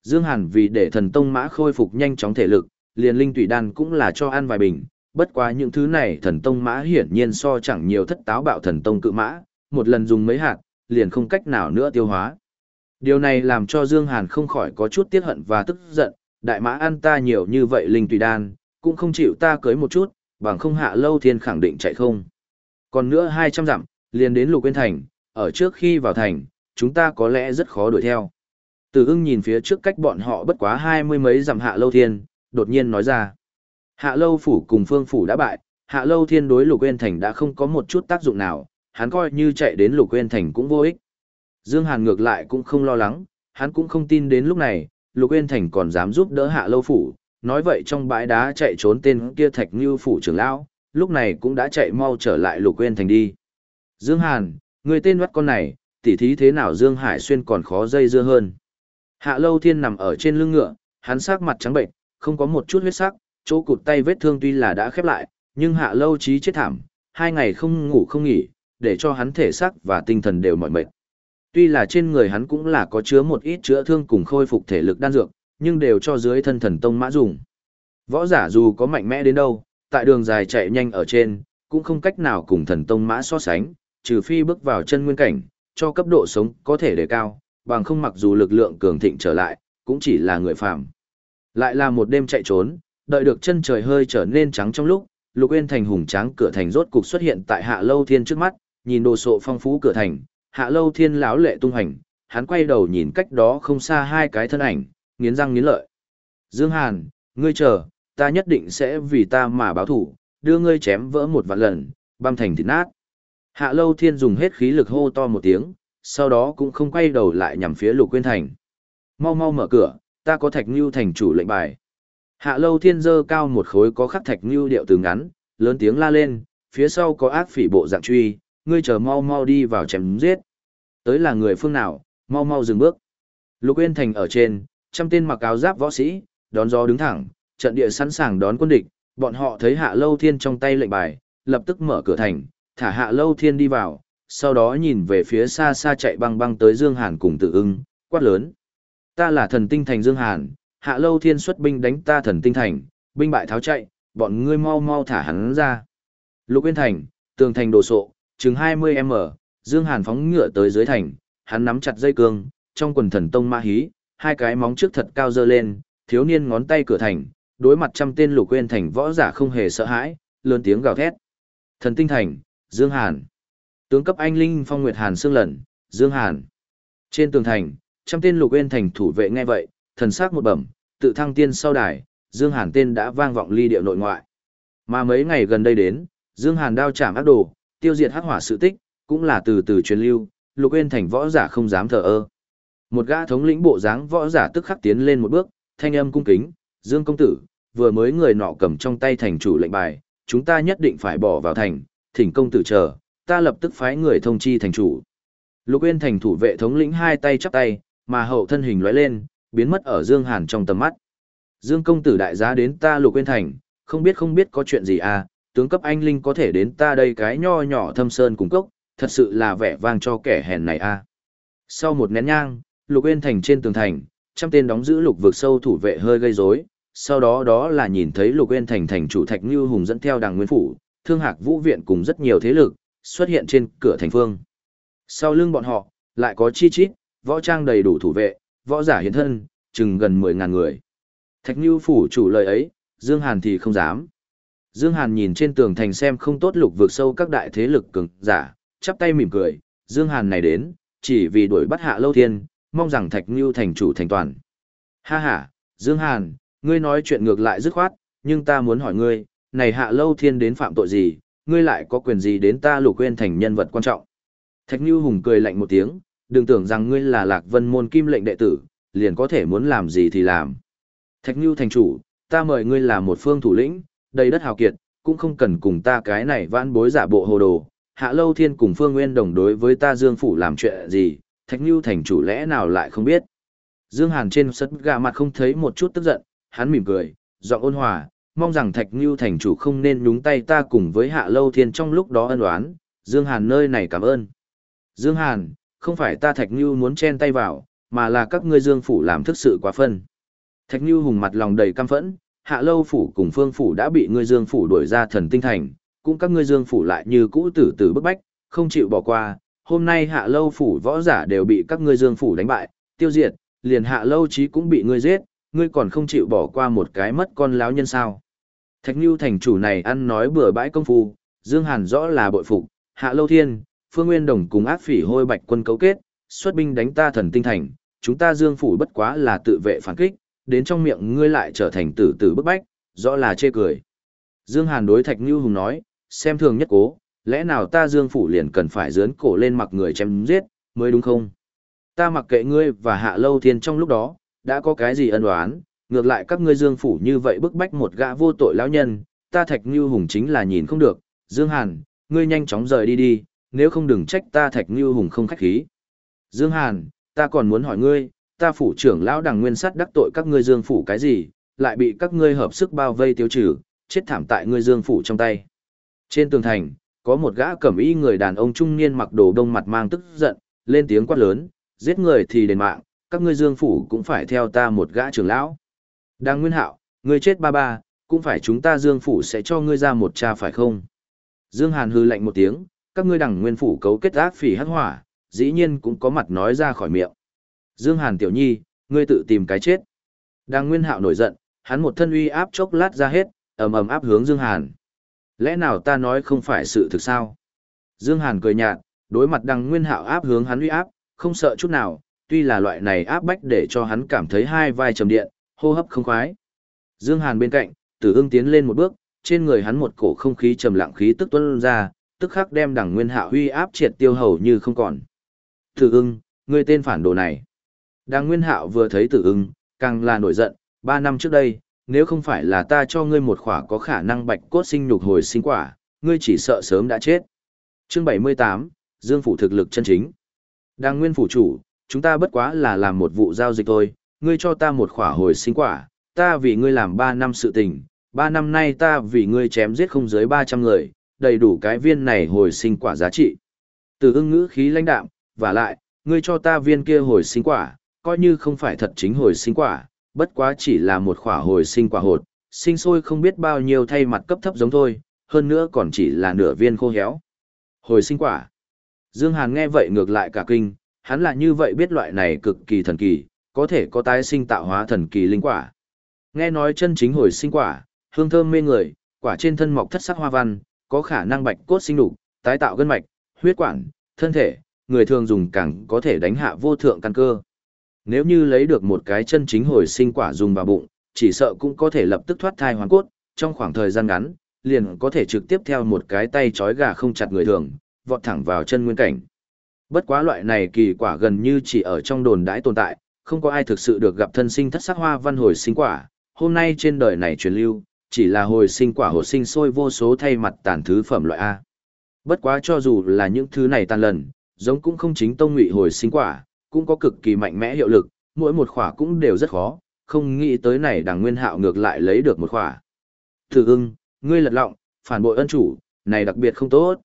Dương Hàn vì để thần tông mã khôi phục nhanh chóng thể lực, liền linh tủy đan cũng là cho ăn vài bình, bất quá những thứ này thần tông mã hiển nhiên so chẳng nhiều thất táo bạo thần tông cự mã, một lần dùng mấy hạt, liền không cách nào nữa tiêu hóa. Điều này làm cho Dương Hàn không khỏi có chút tiếc hận và tức giận, đại mã ăn ta nhiều như vậy linh tùy đan, cũng không chịu ta cưới một chút, bằng không hạ lâu thiên khẳng định chạy không. Còn nữa 200 dặm, liền đến lục quên thành, ở trước khi vào thành, chúng ta có lẽ rất khó đuổi theo. Từ ưng nhìn phía trước cách bọn họ bất quá hai mươi mấy dặm hạ lâu thiên, đột nhiên nói ra. Hạ lâu phủ cùng phương phủ đã bại, hạ lâu thiên đối lục quên thành đã không có một chút tác dụng nào, hắn coi như chạy đến lục quên thành cũng vô ích. Dương Hàn ngược lại cũng không lo lắng, hắn cũng không tin đến lúc này, lục quên thành còn dám giúp đỡ hạ lâu phủ, nói vậy trong bãi đá chạy trốn tên kia thạch như phủ trưởng lão, lúc này cũng đã chạy mau trở lại lục quên thành đi. Dương Hàn, người tên bắt con này, tỉ thí thế nào Dương Hải Xuyên còn khó dây dưa hơn. Hạ lâu thiên nằm ở trên lưng ngựa, hắn sắc mặt trắng bệnh, không có một chút huyết sắc, chỗ cụt tay vết thương tuy là đã khép lại, nhưng hạ lâu trí chết thảm, hai ngày không ngủ không nghỉ, để cho hắn thể xác và tinh thần đều mỏi mệt. Tuy là trên người hắn cũng là có chứa một ít chữa thương cùng khôi phục thể lực đan dược, nhưng đều cho dưới thân thần tông mã dùng. Võ giả dù có mạnh mẽ đến đâu, tại đường dài chạy nhanh ở trên, cũng không cách nào cùng thần tông mã so sánh, trừ phi bước vào chân nguyên cảnh, cho cấp độ sống có thể đề cao, bằng không mặc dù lực lượng cường thịnh trở lại, cũng chỉ là người phàm. Lại là một đêm chạy trốn, đợi được chân trời hơi trở nên trắng trong lúc, Lục Uyên thành hùng tráng cửa thành rốt cục xuất hiện tại Hạ Lâu Thiên trước mắt, nhìn đồ sộ phong phú cửa thành, hạ lâu thiên lão lệ tung hành, hắn quay đầu nhìn cách đó không xa hai cái thân ảnh, nghiến răng nghiến lợi. Dương Hàn, ngươi chờ, ta nhất định sẽ vì ta mà báo thủ, đưa ngươi chém vỡ một vạn lần, băm thành thịt nát. Hạ lâu thiên dùng hết khí lực hô to một tiếng, sau đó cũng không quay đầu lại nhằm phía lục quyên thành. Mau mau mở cửa, ta có thạch ngưu thành chủ lệnh bài. Hạ lâu thiên dơ cao một khối có khắc thạch ngưu điệu từ ngắn, lớn tiếng la lên, phía sau có ác phỉ bộ dạng truy, ngươi chờ mau mau đi vào chém giết. Tới là người phương nào, mau mau dừng bước. Lục Uyên Thành ở trên, trăm tên mặc áo giáp võ sĩ, đón gió đứng thẳng, trận địa sẵn sàng đón quân địch, bọn họ thấy Hạ Lâu Thiên trong tay lệnh bài, lập tức mở cửa thành, thả Hạ Lâu Thiên đi vào, sau đó nhìn về phía xa xa chạy băng băng tới Dương Hàn cùng Tử Ưng, quát lớn: "Ta là thần tinh thành Dương Hàn, Hạ Lâu Thiên xuất binh đánh ta thần tinh thành, binh bại tháo chạy, bọn ngươi mau mau thả hắn ra." Lục Yên Thành, tường thành đồ sộ, chừng 20m, Dương Hàn phóng ngựa tới dưới thành, hắn nắm chặt dây cương, trong quần thần tông ma hí, hai cái móng trước thật cao dơ lên, thiếu niên ngón tay cửa thành, đối mặt trăm tên lục quên thành võ giả không hề sợ hãi, lớn tiếng gào thét. Thần tinh thành, Dương Hàn. Tướng cấp anh linh phong nguyệt Hàn xương lần, Dương Hàn. Trên tường thành, trăm tên lục quên thành thủ vệ nghe vậy, thần sắc một bẩm, tự thăng tiên sau đài, Dương Hàn tên đã vang vọng ly điệu nội ngoại. Mà mấy ngày gần đây đến, Dương Hàn đao chạm ác đồ, tiêu diệt hắc hỏa sự tích, cũng là từ từ truyền lưu, lục quên thành võ giả không dám thờ ơ. Một gã thống lĩnh bộ dáng võ giả tức khắc tiến lên một bước, thanh âm cung kính, Dương công tử, vừa mới người nọ cầm trong tay thành chủ lệnh bài, chúng ta nhất định phải bỏ vào thành, thỉnh công tử chờ, ta lập tức phái người thông chi thành chủ. Lục Uyên thành thủ vệ thống lĩnh hai tay chắp tay, mà hậu thân hình lóe lên, biến mất ở Dương Hàn trong tầm mắt. Dương công tử đại giá đến ta Lục Uyên thành, không biết không biết có chuyện gì à, tướng cấp anh linh có thể đến ta đây cái nho nhỏ thâm sơn cùng cốc, thật sự là vẻ vang cho kẻ hèn này a. À. Sau một nén nhang, Lục Uyên thành trên tường thành, trăm tên đóng giữ lục vực sâu thủ vệ hơi gây rối, sau đó đó là nhìn thấy Lục Uyên thành thành chủ Thạch Như Hùng dẫn theo đảng Nguyên phủ, Thương Hạc Vũ viện cùng rất nhiều thế lực xuất hiện trên cửa thành phương. Sau lưng bọn họ, lại có chi chít, võ trang đầy đủ thủ vệ, võ giả hiện thân, chừng gần mười ngàn người. Thạch Như phủ chủ lời ấy, Dương Hàn thì không dám. Dương Hàn nhìn trên tường thành xem không tốt lục vượt sâu các đại thế lực cường giả, chắp tay mỉm cười, Dương Hàn này đến, chỉ vì đuổi bắt hạ lâu thiên, mong rằng Thạch như thành chủ thành toàn. Ha ha, Dương Hàn, ngươi nói chuyện ngược lại dứt khoát, nhưng ta muốn hỏi ngươi, này hạ lâu thiên đến phạm tội gì, ngươi lại có quyền gì đến ta lục quên thành nhân vật quan trọng. Thạch Như Hùng cười lạnh một tiếng, đừng tưởng rằng ngươi là lạc vân môn kim lệnh đệ tử, liền có thể muốn làm gì thì làm. Thạch Như thành chủ, ta mời ngươi là một phương thủ lĩnh, đầy đất hào kiệt, cũng không cần cùng ta cái này vãn bối giả bộ hồ đồ, hạ lâu thiên cùng phương nguyên đồng đối với ta dương phủ làm chuyện gì, thạch như thành chủ lẽ nào lại không biết. Dương Hàn trên sất gà mặt không thấy một chút tức giận, hắn mỉm cười, giọng ôn hòa, mong rằng thạch như thành chủ không nên nhúng tay ta cùng với hạ lâu thiên trong lúc đó ân oán, Dương Hàn nơi này cảm ơn. Dương Hàn, không phải ta thạch như muốn chen tay vào, mà là các ngươi dương phủ làm thức sự quá phân. Thạch như hùng mặt lòng đầy căm phẫn, hạ lâu phủ cùng phương phủ đã bị ngươi dương phủ đuổi ra thần tinh thành, cũng các ngươi dương phủ lại như cũ tử tử bức bách, không chịu bỏ qua. Hôm nay hạ lâu phủ võ giả đều bị các ngươi dương phủ đánh bại, tiêu diệt, liền hạ lâu chí cũng bị ngươi giết, ngươi còn không chịu bỏ qua một cái mất con láo nhân sao. Thạch Nhu thành chủ này ăn nói bừa bãi công phu, Dương Hàn rõ là bội phục, hạ lâu thiên, phương nguyên đồng cùng ác phỉ hôi bạch quân cấu kết, xuất binh đánh ta thần tinh thành, chúng ta dương phủ bất quá là tự vệ phản kích, đến trong miệng ngươi lại trở thành tử tử bức bách, rõ là chê cười. Dương Hàn đối Thạch Nhu Hùng nói, xem thường nhất cố, lẽ nào ta Dương Phủ liền cần phải dướn cổ lên mặc người chém giết, mới đúng không? Ta mặc kệ ngươi và Hạ Lâu Thiên trong lúc đó, đã có cái gì ân oán, ngược lại các ngươi Dương Phủ như vậy bức bách một gã vô tội lão nhân, ta Thạch Như Hùng chính là nhìn không được, Dương Hàn, ngươi nhanh chóng rời đi đi, nếu không đừng trách ta Thạch Như Hùng không khách khí. Dương Hàn, ta còn muốn hỏi ngươi, ta phủ trưởng lão đằng nguyên sắt đắc tội các ngươi dương phủ cái gì, lại bị các ngươi hợp sức bao vây tiêu trừ, chết thảm tại ngươi dương phủ trong tay. Trên tường thành, có một gã cẩm y người đàn ông trung niên mặc đồ đông mặt mang tức giận, lên tiếng quát lớn, giết người thì đền mạng, các ngươi dương phủ cũng phải theo ta một gã trưởng lão. Đang nguyên hạo, ngươi chết ba ba, cũng phải chúng ta dương phủ sẽ cho ngươi ra một cha phải không? Dương Hàn hư lạnh một tiếng, các ngươi đằng nguyên phủ cấu kết ác phỉ hắc hỏa, dĩ nhiên cũng có mặt nói ra khỏi miệng. Dương Hàn tiểu nhi, ngươi tự tìm cái chết. Đang Nguyên Hạo nổi giận, hắn một thân uy áp chốc lát ra hết, ầm ầm áp hướng Dương Hàn. Lẽ nào ta nói không phải sự thực sao? Dương Hàn cười nhạt, đối mặt đằng nguyên hạo áp hướng hắn uy áp, không sợ chút nào, tuy là loại này áp bách để cho hắn cảm thấy hai vai trầm điện, hô hấp không khoái. Dương Hàn bên cạnh, Tử Ưng tiến lên một bước, trên người hắn một cổ không khí trầm lặng khí tức tuôn ra, tức khắc đem đằng nguyên hạo huy áp triệt tiêu hầu như không còn. Tử Ưng, ngươi tên phản đồ này. Đằng nguyên hạo vừa thấy Tử Ưng, càng là nổi giận, ba năm trước đây, nếu không phải là ta cho ngươi một khỏa có khả năng bạch cốt sinh nhục hồi sinh quả, ngươi chỉ sợ sớm đã chết. Chương 78, Dương phủ thực lực chân chính. Đang nguyên phủ chủ, chúng ta bất quá là làm một vụ giao dịch thôi, ngươi cho ta một khỏa hồi sinh quả, ta vì ngươi làm 3 năm sự tình, 3 năm nay ta vì ngươi chém giết không dưới 300 người, đầy đủ cái viên này hồi sinh quả giá trị. Từ ưng ngữ khí lãnh đạm, và lại, ngươi cho ta viên kia hồi sinh quả, coi như không phải thật chính hồi sinh quả, bất quá chỉ là một khỏa hồi sinh quả hột, sinh sôi không biết bao nhiêu thay mặt cấp thấp giống thôi, hơn nữa còn chỉ là nửa viên khô héo. Hồi sinh quả. Dương Hàn nghe vậy ngược lại cả kinh, hắn là như vậy biết loại này cực kỳ thần kỳ, có thể có tái sinh tạo hóa thần kỳ linh quả. Nghe nói chân chính hồi sinh quả, hương thơm mê người, quả trên thân mọc thất sắc hoa văn, có khả năng bạch cốt sinh đủ, tái tạo gân mạch, huyết quản, thân thể, người thường dùng càng có thể đánh hạ vô thượng căn cơ. Nếu như lấy được một cái chân chính hồi sinh quả dùng vào bụng, chỉ sợ cũng có thể lập tức thoát thai hoàn cốt, trong khoảng thời gian ngắn, liền có thể trực tiếp theo một cái tay trói gà không chặt người thường, vọt thẳng vào chân nguyên cảnh. Bất quá loại này kỳ quả gần như chỉ ở trong đồn đãi tồn tại, không có ai thực sự được gặp thân sinh thất sắc hoa văn hồi sinh quả, hôm nay trên đời này truyền lưu, chỉ là hồi sinh quả hồi sinh sôi vô số thay mặt tàn thứ phẩm loại A. Bất quá cho dù là những thứ này tàn lần, giống cũng không chính tông ngụy hồi sinh quả, cũng có cực kỳ mạnh mẽ hiệu lực, mỗi một khỏa cũng đều rất khó, không nghĩ tới này đằng nguyên hạo ngược lại lấy được một khỏa. Thử ưng, ngươi lật lọng, phản bội ân chủ, này đặc biệt không tốt.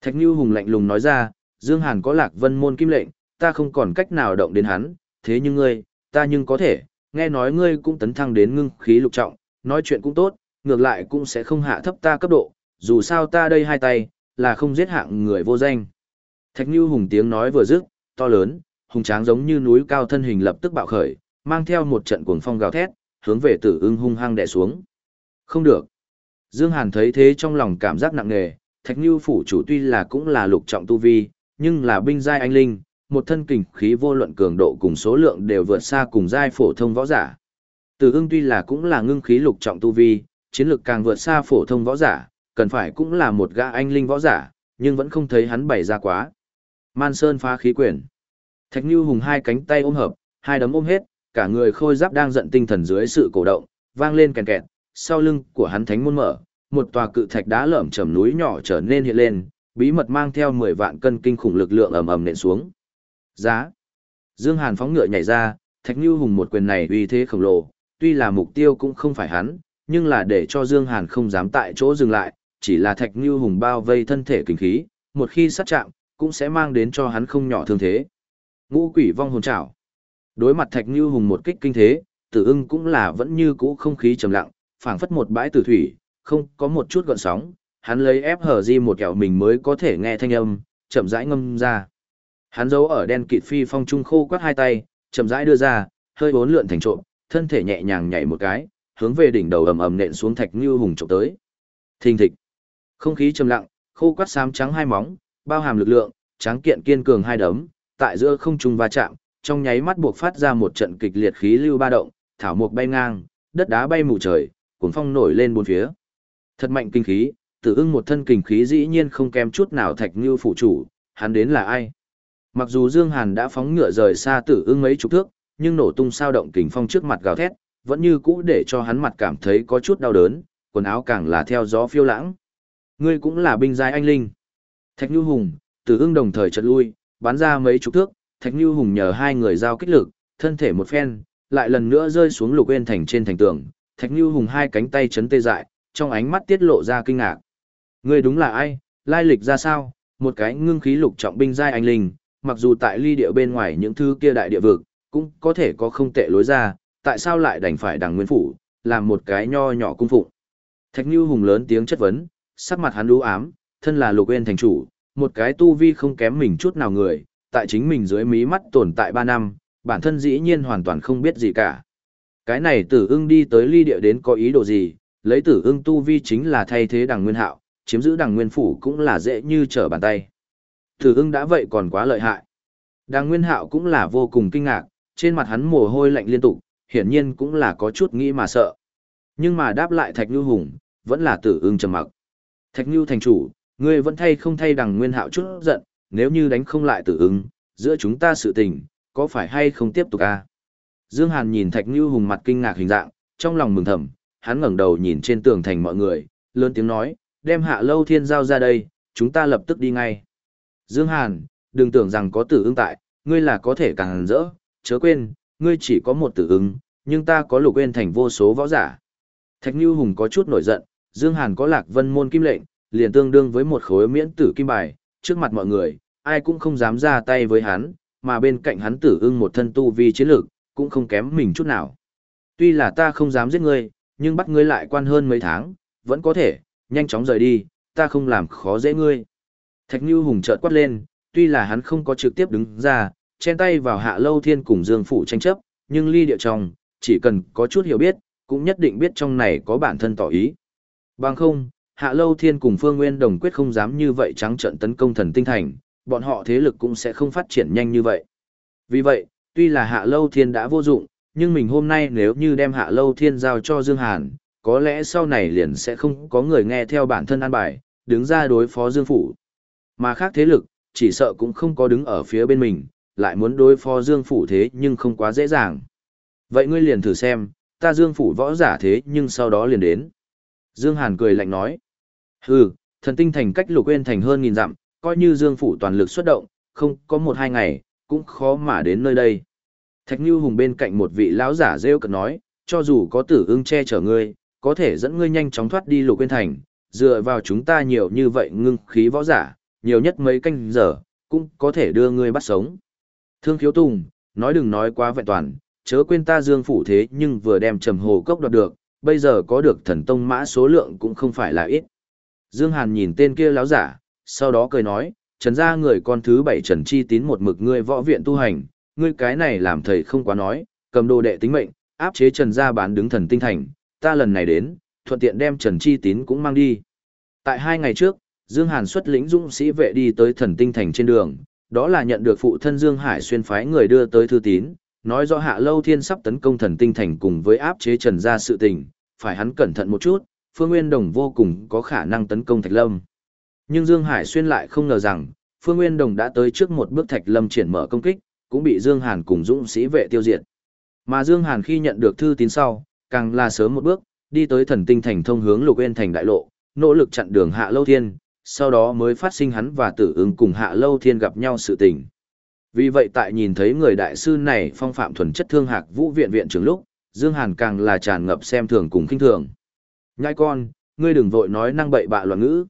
Thạch Như Hùng lạnh lùng nói ra, Dương Hàn có lạc vân môn kim lệnh, ta không còn cách nào động đến hắn, thế nhưng ngươi, ta nhưng có thể, nghe nói ngươi cũng tấn thăng đến ngưng khí lục trọng, nói chuyện cũng tốt, ngược lại cũng sẽ không hạ thấp ta cấp độ, dù sao ta đây hai tay, là không giết hạng người vô danh. Thạch Như Hùng tiếng nói vừa dứt, to lớn, hùng tráng giống như núi cao thân hình lập tức bạo khởi, mang theo một trận cuồng phong gào thét, hướng về Tử Ưng hung hăng đè xuống. Không được. Dương Hàn thấy thế trong lòng cảm giác nặng nề, Thạch Như phủ chủ tuy là cũng là lục trọng tu vi, nhưng là binh giai anh linh, một thân kình khí vô luận cường độ cùng số lượng đều vượt xa cùng giai phổ thông võ giả. Từ Ưng tuy là cũng là ngưng khí lục trọng tu vi, chiến lực càng vượt xa phổ thông võ giả, cần phải cũng là một gã anh linh võ giả, nhưng vẫn không thấy hắn bày ra quá. Man Sơn phá khí quyền. Thạch Nưu Hùng hai cánh tay ôm hợp, hai đấm ôm hết, cả người khôi giáp đang giận tinh thần dưới sự cổ động, vang lên kèn kẹt, sau lưng của hắn thánh môn mở, một tòa cự thạch đá lởm chởm núi nhỏ trở nên hiện lên, bí mật mang theo 10 vạn cân kinh khủng lực lượng ầm ầm nện xuống. Giá. Dương Hàn phóng ngựa nhảy ra, Thạch Nưu Hùng một quyền này uy thế khổng lồ, tuy là mục tiêu cũng không phải hắn, nhưng là để cho Dương Hàn không dám tại chỗ dừng lại, chỉ là Thạch Nưu Hùng bao vây thân thể kinh khí, một khi sát chạm, cũng sẽ mang đến cho hắn không nhỏ thương thế. Ngũ quỷ vong hồn trảo. Đối mặt Thạch Nưu Hùng một kích kinh thế, Tử Ưng cũng là vẫn như cũ không khí trầm lặng, phảng phất một bãi tử thủy, không có một chút gợn sóng, hắn lấy ép hở di một kẹo mình mới có thể nghe thanh âm, chậm rãi ngâm ra. Hắn giấu ở đen kịt phi phong trung khô quát hai tay, chậm rãi đưa ra, hơi bốn lượn thành trộm, thân thể nhẹ nhàng nhảy một cái, hướng về đỉnh đầu ầm ầm nện xuống thạch như hùng trộm tới. Thình thịch. Không khí trầm lặng, khô quát xám trắng hai móng, bao hàm lực lượng, trắng kiện kiên cường hai đấm, tại giữa không trung va chạm, trong nháy mắt buộc phát ra một trận kịch liệt khí lưu ba động, thảo mục bay ngang, đất đá bay mù trời, cuốn phong nổi lên bốn phía. Thật mạnh kinh khí, tử ưng một thân kinh khí dĩ nhiên không kém chút nào thạch như phụ chủ, hắn đến là ai? Mặc dù Dương Hàn đã phóng ngựa rời xa tử ưng mấy chục thước, nhưng nổ tung sao động kình phong trước mặt gào thét, vẫn như cũ để cho hắn mặt cảm thấy có chút đau đớn, quần áo càng là theo gió phiêu lãng. Ngươi cũng là binh giai anh linh. Thạch Nhu Hùng, Tử Ưng đồng thời chợt lui, bắn ra mấy chục thước, Thạch Nhu Hùng nhờ hai người giao kích lực, thân thể một phen, lại lần nữa rơi xuống lục uyên thành trên thành tường. Thạch Nhu Hùng hai cánh tay chấn tê dại, trong ánh mắt tiết lộ ra kinh ngạc. Ngươi đúng là ai, lai lịch ra sao, một cái ngưng khí lục trọng binh giai anh linh, mặc dù tại ly địa bên ngoài những thứ kia đại địa vực, cũng có thể có không tệ lối ra, tại sao lại đành phải đằng nguyên phủ, làm một cái nho nhỏ cung phụng. Thạch Như Hùng lớn tiếng chất vấn, sắc mặt hắn u ám, thân là lục yên thành chủ, một cái tu vi không kém mình chút nào người, tại chính mình dưới mí mắt tồn tại 3 năm, bản thân dĩ nhiên hoàn toàn không biết gì cả. Cái này tử ưng đi tới ly địa đến có ý đồ gì, lấy tử ưng tu vi chính là thay thế đằng nguyên hạo, chiếm giữ đằng nguyên phủ cũng là dễ như trở bàn tay. Tử ưng đã vậy còn quá lợi hại. đằng Nguyên Hạo cũng là vô cùng kinh ngạc, trên mặt hắn mồ hôi lạnh liên tục, hiển nhiên cũng là có chút nghĩ mà sợ. Nhưng mà đáp lại Thạch Nhu Hùng, vẫn là tử ưng trầm mặc. Thạch Nhu thành chủ, ngươi vẫn thay không thay đằng Nguyên Hạo chút giận, nếu như đánh không lại tử ưng, giữa chúng ta sự tình, có phải hay không tiếp tục à? Dương Hàn nhìn Thạch Nhu Hùng mặt kinh ngạc hình dạng, trong lòng mừng thầm, hắn ngẩng đầu nhìn trên tường thành mọi người, lớn tiếng nói, đem hạ lâu thiên giao ra đây, chúng ta lập tức đi ngay. Dương Hàn, đừng tưởng rằng có tử ưng tại, ngươi là có thể càng rỡ, chớ quên, ngươi chỉ có một tử ưng, nhưng ta có lục quên thành vô số võ giả. Thạch Như Hùng có chút nổi giận, Dương Hàn có lạc vân môn kim lệnh, liền tương đương với một khối miễn tử kim bài, trước mặt mọi người, ai cũng không dám ra tay với hắn, mà bên cạnh hắn tử ưng một thân tu vi chiến lược, cũng không kém mình chút nào. Tuy là ta không dám giết ngươi, nhưng bắt ngươi lại quan hơn mấy tháng, vẫn có thể, nhanh chóng rời đi, ta không làm khó dễ ngươi. Thạch Như Hùng chợt quát lên, tuy là hắn không có trực tiếp đứng ra, chen tay vào hạ lâu thiên cùng Dương Phủ tranh chấp, nhưng ly địa trong, chỉ cần có chút hiểu biết, cũng nhất định biết trong này có bản thân tỏ ý. Bằng không, hạ lâu thiên cùng Phương Nguyên đồng quyết không dám như vậy trắng trận tấn công thần tinh thành, bọn họ thế lực cũng sẽ không phát triển nhanh như vậy. Vì vậy, tuy là hạ lâu thiên đã vô dụng, nhưng mình hôm nay nếu như đem hạ lâu thiên giao cho Dương Hàn, có lẽ sau này liền sẽ không có người nghe theo bản thân an bài, đứng ra đối phó Dương Phủ. Mà khác thế lực, chỉ sợ cũng không có đứng ở phía bên mình, lại muốn đối phó Dương Phủ thế nhưng không quá dễ dàng. Vậy ngươi liền thử xem, ta Dương Phủ võ giả thế nhưng sau đó liền đến. Dương Hàn cười lạnh nói. Hừ, thần tinh thành cách lục quên thành hơn nghìn dặm, coi như Dương Phủ toàn lực xuất động, không có một hai ngày, cũng khó mà đến nơi đây. Thạch Như Hùng bên cạnh một vị lão giả rêu cực nói, cho dù có tử ưng che chở ngươi, có thể dẫn ngươi nhanh chóng thoát đi lục quên thành, dựa vào chúng ta nhiều như vậy ngưng khí võ giả, nhiều nhất mấy canh giờ, cũng có thể đưa ngươi bắt sống. Thương khiếu tùng, nói đừng nói quá vẹn toàn, chớ quên ta dương phủ thế nhưng vừa đem trầm hồ cốc đoạt được, bây giờ có được thần tông mã số lượng cũng không phải là ít. Dương Hàn nhìn tên kia láo giả, sau đó cười nói, trần gia người con thứ bảy trần chi tín một mực ngươi võ viện tu hành, ngươi cái này làm thầy không quá nói, cầm đồ đệ tính mệnh, áp chế trần gia bán đứng thần tinh thành, ta lần này đến, thuận tiện đem trần chi tín cũng mang đi. Tại hai ngày trước, Dương Hàn xuất lĩnh dũng sĩ vệ đi tới thần tinh thành trên đường, đó là nhận được phụ thân Dương Hải xuyên phái người đưa tới thư tín, nói rõ Hạ Lâu Thiên sắp tấn công thần tinh thành cùng với áp chế Trần gia sự tình, phải hắn cẩn thận một chút, Phương Nguyên Đồng vô cùng có khả năng tấn công Thạch Lâm. Nhưng Dương Hải xuyên lại không ngờ rằng, Phương Nguyên Đồng đã tới trước một bước Thạch Lâm triển mở công kích, cũng bị Dương Hàn cùng dũng sĩ vệ tiêu diệt. Mà Dương Hàn khi nhận được thư tín sau, càng là sớm một bước, đi tới thần tinh thành thông hướng Lục Uyên thành đại lộ, nỗ lực chặn đường Hạ Lâu Thiên, sau đó mới phát sinh hắn và tử ứng cùng hạ lâu thiên gặp nhau sự tình. Vì vậy tại nhìn thấy người đại sư này phong phạm thuần chất thương hạc vũ viện viện trưởng lúc, Dương Hàn càng là tràn ngập xem thường cùng kinh thường. Nhai con, ngươi đừng vội nói năng bậy bạ loạn ngữ.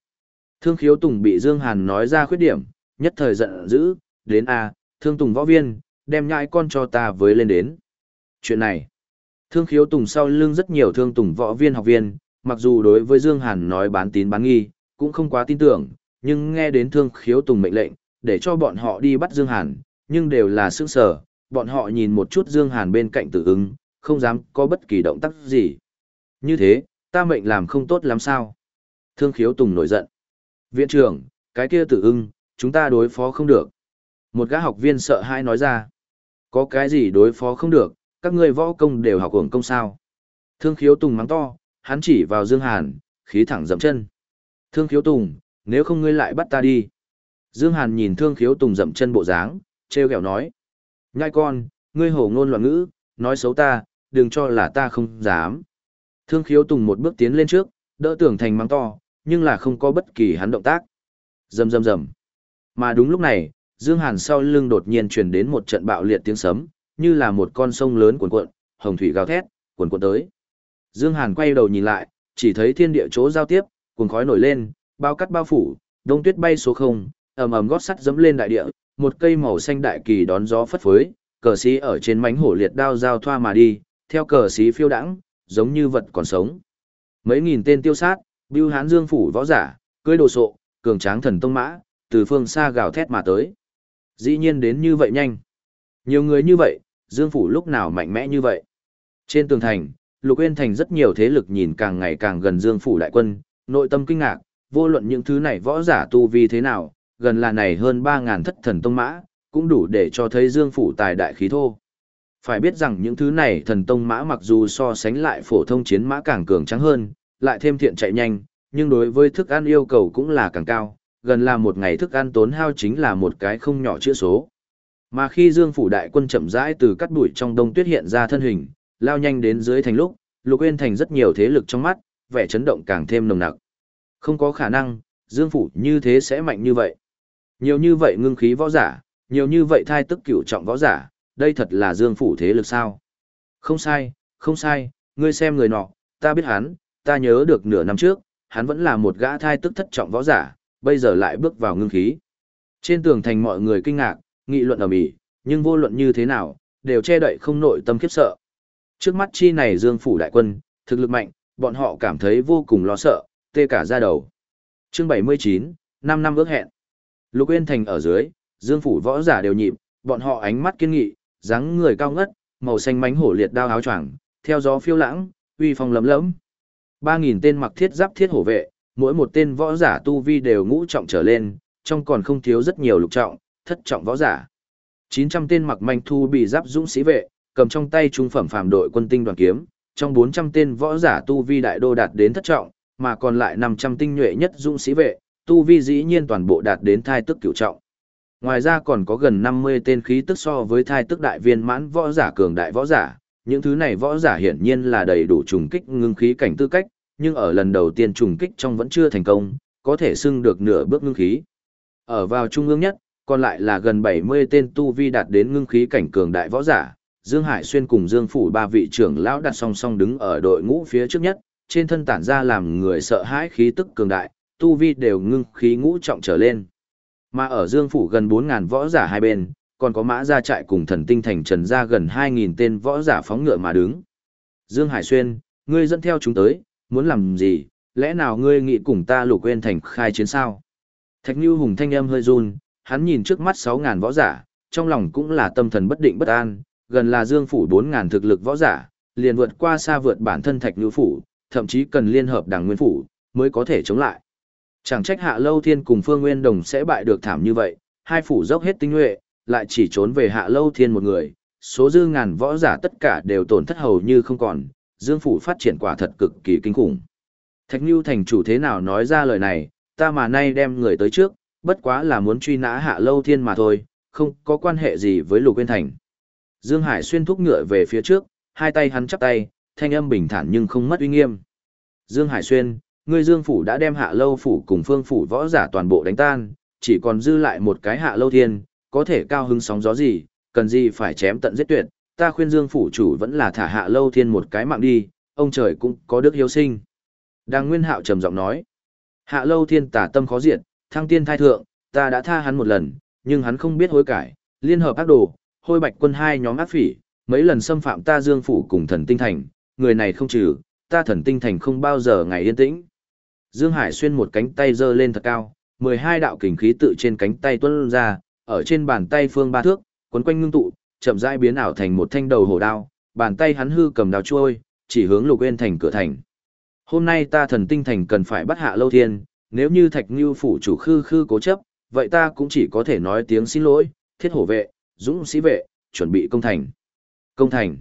Thương khiếu tùng bị Dương Hàn nói ra khuyết điểm, nhất thời giận dữ, đến a, thương tùng võ viên, đem nhai con cho ta với lên đến. Chuyện này, thương khiếu tùng sau lưng rất nhiều thương tùng võ viên học viên, mặc dù đối với Dương Hàn nói bán tín bán nghi, cũng không quá tin tưởng, nhưng nghe đến thương khiếu tùng mệnh lệnh, để cho bọn họ đi bắt Dương Hàn, nhưng đều là sững sờ, bọn họ nhìn một chút Dương Hàn bên cạnh tử ứng, không dám có bất kỳ động tác gì. Như thế, ta mệnh làm không tốt lắm sao? Thương khiếu tùng nổi giận. Viện trưởng, cái kia tử ưng, chúng ta đối phó không được. Một gã học viên sợ hãi nói ra. Có cái gì đối phó không được, các ngươi võ công đều học hưởng công sao. Thương khiếu tùng mắng to, hắn chỉ vào Dương Hàn, khí thẳng dậm chân. Thương khiếu tùng, nếu không ngươi lại bắt ta đi. Dương Hàn nhìn thương khiếu tùng dậm chân bộ dáng, treo kẹo nói. Nhai con, ngươi hổ ngôn loạn ngữ, nói xấu ta, đừng cho là ta không dám. Thương khiếu tùng một bước tiến lên trước, đỡ tưởng thành mắng to, nhưng là không có bất kỳ hắn động tác. Rầm rầm rầm. Mà đúng lúc này, Dương Hàn sau lưng đột nhiên truyền đến một trận bạo liệt tiếng sấm, như là một con sông lớn cuồn cuộn, hồng thủy gào thét, cuồn cuộn tới. Dương Hàn quay đầu nhìn lại, chỉ thấy thiên địa chỗ giao tiếp, cuồn khói nổi lên, bao cắt bao phủ, đông tuyết bay số không, ầm ầm gót sắt dẫm lên đại địa, một cây màu xanh đại kỳ đón gió phất phới, cờ sĩ ở trên mánh hổ liệt đao giao thoa mà đi, theo cờ sĩ phiêu đãng, giống như vật còn sống. Mấy nghìn tên tiêu sát, bưu hán dương phủ võ giả, cưỡi đồ sộ, cường tráng thần tông mã, từ phương xa gào thét mà tới. Dĩ nhiên đến như vậy nhanh. Nhiều người như vậy, dương phủ lúc nào mạnh mẽ như vậy. Trên tường thành, Lục Uyên Thành rất nhiều thế lực nhìn càng ngày càng gần Dương phủ đại quân, nội tâm kinh ngạc, vô luận những thứ này võ giả tu vi thế nào, gần là này hơn 3.000 thất thần tông mã, cũng đủ để cho thấy Dương Phủ tài đại khí thô. Phải biết rằng những thứ này thần tông mã mặc dù so sánh lại phổ thông chiến mã càng cường trắng hơn, lại thêm thiện chạy nhanh, nhưng đối với thức ăn yêu cầu cũng là càng cao, gần là một ngày thức ăn tốn hao chính là một cái không nhỏ chữa số. Mà khi Dương phủ đại quân chậm rãi từ cắt bụi trong đông tuyết hiện ra thân hình, lao nhanh đến dưới thành lúc, Lục Uyên thành rất nhiều thế lực trong mắt, vẻ chấn động càng thêm nồng nặc. Không có khả năng, Dương phủ như thế sẽ mạnh như vậy. Nhiều như vậy ngưng khí võ giả, nhiều như vậy thai tức cửu trọng võ giả, đây thật là Dương phủ thế lực sao? Không sai, không sai, ngươi xem người nọ, ta biết hắn, ta nhớ được nửa năm trước, hắn vẫn là một gã thai tức thất trọng võ giả, bây giờ lại bước vào ngưng khí. Trên tường thành mọi người kinh ngạc, nghị luận ở mỹ, nhưng vô luận như thế nào, đều che đậy không nội tâm khiếp sợ. Trước mắt chi này Dương phủ đại quân, thực lực mạnh, bọn họ cảm thấy vô cùng lo sợ, tê cả da đầu. Chương 79, 5 năm ước hẹn. Lục Uyên Thành ở dưới, Dương phủ võ giả đều nhịp, bọn họ ánh mắt kiên nghị, dáng người cao ngất, màu xanh mánh hổ liệt đao áo choàng, theo gió phiêu lãng, uy phong lấm lẫm. 3000 tên mặc thiết giáp thiết hổ vệ, mỗi một tên võ giả tu vi đều ngũ trọng trở lên, trong còn không thiếu rất nhiều lục trọng, thất trọng võ giả. 900 tên mặc manh thu bị giáp dũng sĩ vệ, cầm trong tay trung phẩm phàm đội quân tinh đoàn kiếm, trong 400 tên võ giả tu vi đại đô đạt đến thất trọng, mà còn lại 500 tinh nhuệ nhất dũng sĩ vệ, tu vi dĩ nhiên toàn bộ đạt đến thai tức cửu trọng. Ngoài ra còn có gần 50 tên khí tức so với thai tức đại viên mãn võ giả cường đại võ giả, những thứ này võ giả hiển nhiên là đầy đủ trùng kích ngưng khí cảnh tư cách, nhưng ở lần đầu tiên trùng kích trong vẫn chưa thành công, có thể xưng được nửa bước ngưng khí. Ở vào trung ương nhất, còn lại là gần 70 tên tu vi đạt đến ngưng khí cảnh cường đại võ giả, Dương Hải Xuyên cùng Dương Phủ ba vị trưởng lão đặt song song đứng ở đội ngũ phía trước nhất, trên thân tản ra làm người sợ hãi khí tức cường đại, tu vi đều ngưng khí ngũ trọng trở lên. Mà ở Dương Phủ gần 4.000 võ giả hai bên, còn có mã gia trại cùng thần tinh thành trần ra gần 2.000 tên võ giả phóng ngựa mà đứng. Dương Hải Xuyên, ngươi dẫn theo chúng tới, muốn làm gì, lẽ nào ngươi nghĩ cùng ta lục quên thành khai chiến sao? Thạch Như Hùng thanh âm hơi run, hắn nhìn trước mắt 6.000 võ giả, trong lòng cũng là tâm thần bất định bất an, gần là Dương Phủ 4.000 thực lực võ giả, liền vượt qua xa vượt bản thân Thạch Như Phủ, thậm chí cần liên hợp đảng Nguyên Phủ, mới có thể chống lại. Chẳng trách Hạ Lâu Thiên cùng Phương Nguyên Đồng sẽ bại được thảm như vậy, hai phủ dốc hết tinh nhuệ, lại chỉ trốn về Hạ Lâu Thiên một người, số dư ngàn võ giả tất cả đều tổn thất hầu như không còn, Dương Phủ phát triển quả thật cực kỳ kinh khủng. Thạch Nhu thành chủ thế nào nói ra lời này, ta mà nay đem người tới trước, bất quá là muốn truy nã Hạ Lâu Thiên mà thôi, không có quan hệ gì với Lục nguyên Thành. Dương Hải xuyên thúc ngựa về phía trước, hai tay hắn chắp tay, thanh âm bình thản nhưng không mất uy nghiêm. Dương Hải xuyên, ngươi Dương phủ đã đem Hạ Lâu phủ cùng Phương phủ võ giả toàn bộ đánh tan, chỉ còn dư lại một cái Hạ Lâu Thiên, có thể cao hứng sóng gió gì, cần gì phải chém tận giết tuyệt, ta khuyên Dương phủ chủ vẫn là thả Hạ Lâu Thiên một cái mạng đi, ông trời cũng có đức hiếu sinh. Đàng Nguyên Hạo trầm giọng nói, Hạ Lâu Thiên tả tâm khó diệt, thăng tiên thai thượng, ta đã tha hắn một lần, nhưng hắn không biết hối cải, liên hợp ác đồ, hôi bạch quân hai nhóm ác phỉ, mấy lần xâm phạm ta Dương phủ cùng thần tinh thành, người này không trừ, ta thần tinh thành không bao giờ ngày yên tĩnh. Dương Hải xuyên một cánh tay giơ lên thật cao, 12 đạo kình khí tự trên cánh tay tuôn ra, ở trên bàn tay phương ba thước, quấn quanh ngưng tụ, chậm rãi biến ảo thành một thanh đầu hổ đao, bàn tay hắn hư cầm đao chuôi, chỉ hướng Lục Uyên thành cửa thành. Hôm nay ta thần tinh thành cần phải bắt hạ Lâu Thiên, nếu như Thạch ngưu phủ chủ khư khư cố chấp, vậy ta cũng chỉ có thể nói tiếng xin lỗi, thiết hổ vệ, dũng sĩ vệ, chuẩn bị công thành. Công thành.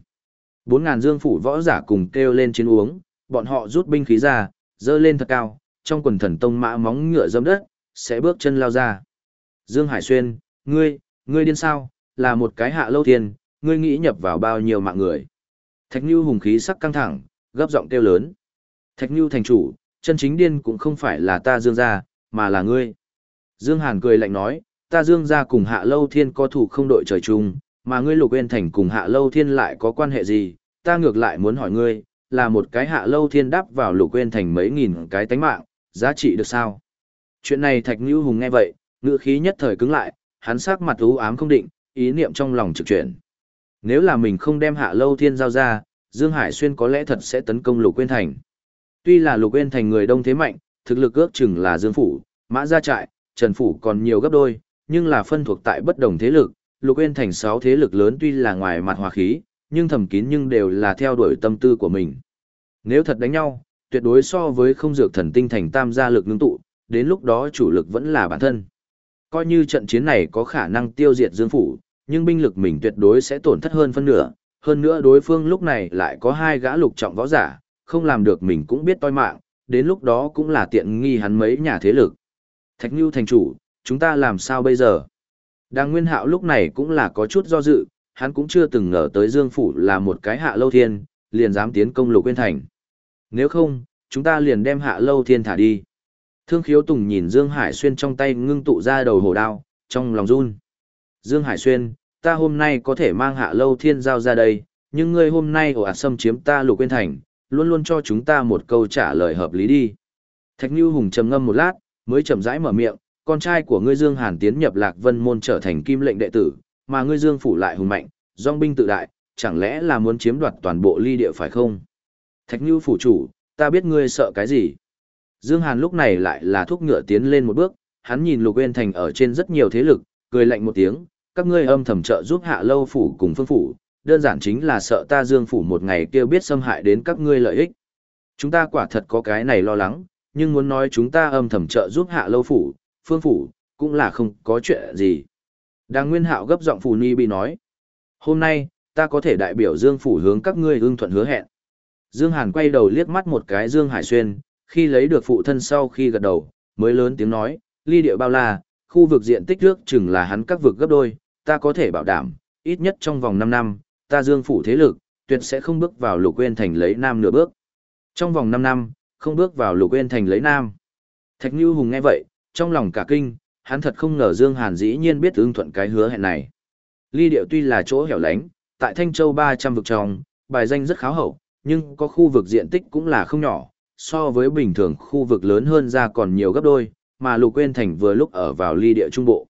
Bốn ngàn dương phủ võ giả cùng kêu lên chiến uống, bọn họ rút binh khí ra, dơ lên thật cao, trong quần thần tông mã móng ngựa dâm đất, sẽ bước chân lao ra. Dương Hải Xuyên, ngươi, ngươi điên sao, là một cái hạ lâu thiên, ngươi nghĩ nhập vào bao nhiêu mạng người. Thạch Nhu hùng khí sắc căng thẳng, gấp giọng kêu lớn. Thạch Nhu thành chủ, chân chính điên cũng không phải là ta Dương gia, mà là ngươi. Dương Hàn cười lạnh nói, ta Dương gia cùng hạ lâu thiên có thủ không đội trời chung, mà ngươi lục Uyên thành cùng hạ lâu thiên lại có quan hệ gì, ta ngược lại muốn hỏi ngươi, là một cái hạ lâu thiên đáp vào lục Uyên thành mấy nghìn cái tánh mạng, giá trị được sao? Chuyện này Thạch Nhu Hùng nghe vậy, ngữ khí nhất thời cứng lại, hắn sắc mặt u ám không định, ý niệm trong lòng trực chuyển. Nếu là mình không đem hạ lâu thiên giao ra, Dương Hải Xuyên có lẽ thật sẽ tấn công lục Uyên thành. Tuy là lục Uyên thành người đông thế mạnh, thực lực ước chừng là Dương Phủ, Mã Gia Trại, Trần Phủ còn nhiều gấp đôi, nhưng là phân thuộc tại bất đồng thế lực, lục Uyên thành sáu thế lực lớn tuy là ngoài mặt hòa khí, nhưng thầm kín nhưng đều là theo đuổi tâm tư của mình. Nếu thật đánh nhau, tuyệt đối so với không dược thần tinh thành tam gia lực ngưng tụ, đến lúc đó chủ lực vẫn là bản thân. Coi như trận chiến này có khả năng tiêu diệt Dương Phủ, nhưng binh lực mình tuyệt đối sẽ tổn thất hơn phân nửa, hơn nữa đối phương lúc này lại có hai gã lục trọng võ giả, không làm được mình cũng biết toi mạng, đến lúc đó cũng là tiện nghi hắn mấy nhà thế lực. Thạch Nhu thành chủ, chúng ta làm sao bây giờ? Đang Nguyên Hạo lúc này cũng là có chút do dự, hắn cũng chưa từng ngờ tới Dương Phủ là một cái hạ lâu thiên, liền dám tiến công lục nguyên thành. Nếu không, chúng ta liền đem hạ lâu thiên thả đi. Thương khiếu tùng nhìn Dương Hải Xuyên trong tay ngưng tụ ra đầu hổ đao, trong lòng run. Dương Hải Xuyên, ta hôm nay có thể mang hạ lâu thiên giao ra đây, nhưng ngươi hôm nay ổ ạt xâm chiếm ta lục quên thành, luôn luôn cho chúng ta một câu trả lời hợp lý đi. Thạch Như Hùng trầm ngâm một lát, mới chậm rãi mở miệng, con trai của ngươi Dương Hàn tiến nhập Lạc Vân môn trở thành kim lệnh đệ tử, mà ngươi Dương phủ lại hùng mạnh, dòng binh tự đại, chẳng lẽ là muốn chiếm đoạt toàn bộ ly địa phải không? Thạch Như phủ chủ, ta biết ngươi sợ cái gì. Dương Hàn lúc này lại là thúc ngựa tiến lên một bước, hắn nhìn Lục Uyên Thành ở trên rất nhiều thế lực, cười lạnh một tiếng, các ngươi âm thầm trợ giúp hạ lâu phủ cùng phương phủ, đơn giản chính là sợ ta Dương phủ một ngày kêu biết xâm hại đến các ngươi lợi ích. Chúng ta quả thật có cái này lo lắng, nhưng muốn nói chúng ta âm thầm trợ giúp hạ lâu phủ, phương phủ, cũng là không có chuyện gì. Đang Nguyên Hạo gấp giọng phù ni bị nói. Hôm nay, ta có thể đại biểu Dương phủ hướng các ngươi ưng thuận hứa hẹn. Dương Hàn quay đầu liếc mắt một cái Dương Hải Xuyên, khi lấy được phụ thân sau khi gật đầu, mới lớn tiếng nói, ly địa bao la, khu vực diện tích nước chừng là hắn các vực gấp đôi, ta có thể bảo đảm, ít nhất trong vòng 5 năm, ta Dương phủ thế lực, tuyệt sẽ không bước vào lục quên thành lấy nam nửa bước. Trong vòng 5 năm, không bước vào lục quên thành lấy nam. Thạch Như Hùng nghe vậy, trong lòng cả kinh, hắn thật không ngờ Dương Hàn dĩ nhiên biết ứng thuận cái hứa hẹn này. Ly điệu tuy là chỗ hẻo lánh, tại Thanh Châu 300 vực tròng, bài danh rất khá hậu, nhưng có khu vực diện tích cũng là không nhỏ, so với bình thường khu vực lớn hơn ra còn nhiều gấp đôi, mà Lục Quên Thành vừa lúc ở vào ly địa trung bộ.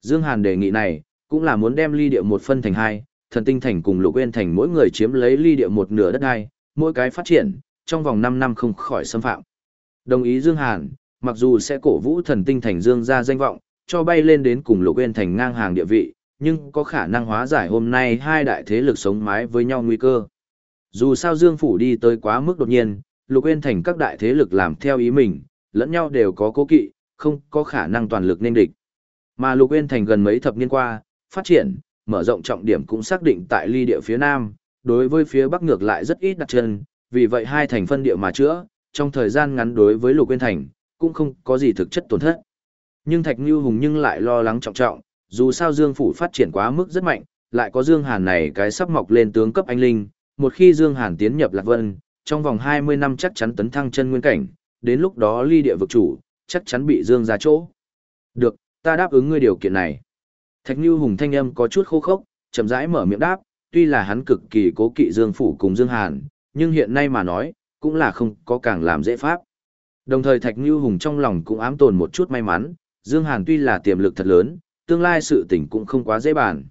Dương Hàn đề nghị này, cũng là muốn đem ly địa một phân thành hai, thần tinh thành cùng Lục Uyên Thành mỗi người chiếm lấy ly địa một nửa đất hai, mỗi cái phát triển, trong vòng 5 năm không khỏi xâm phạm. Đồng ý Dương Hàn, mặc dù sẽ cổ vũ thần tinh thành Dương ra danh vọng, cho bay lên đến cùng Lục Uyên Thành ngang hàng địa vị, nhưng có khả năng hóa giải hôm nay hai đại thế lực sống mái với nhau nguy cơ. Dù sao Dương Phủ đi tới quá mức đột nhiên, Lục Yên Thành các đại thế lực làm theo ý mình, lẫn nhau đều có cố kỵ, không có khả năng toàn lực nên địch. Mà Lục Yên Thành gần mấy thập niên qua, phát triển, mở rộng trọng điểm cũng xác định tại ly địa phía Nam, đối với phía Bắc ngược lại rất ít đặt chân, vì vậy hai thành phân địa mà chữa, trong thời gian ngắn đối với Lục quên Thành, cũng không có gì thực chất tổn thất. Nhưng Thạch Như Hùng nhưng lại lo lắng trọng trọng, dù sao Dương Phủ phát triển quá mức rất mạnh, lại có Dương Hàn này cái sắp mọc lên tướng cấp anh linh, một khi Dương Hàn tiến nhập Lạc Vân, trong vòng 20 năm chắc chắn tấn thăng chân nguyên cảnh, đến lúc đó ly địa vực chủ, chắc chắn bị Dương ra chỗ. Được, ta đáp ứng ngươi điều kiện này. Thạch Như Hùng thanh âm có chút khô khốc, chậm rãi mở miệng đáp, tuy là hắn cực kỳ cố kỵ Dương Phủ cùng Dương Hàn, nhưng hiện nay mà nói, cũng là không có càng làm dễ pháp. Đồng thời Thạch Như Hùng trong lòng cũng ám tồn một chút may mắn, Dương Hàn tuy là tiềm lực thật lớn, tương lai sự tình cũng không quá dễ bàn.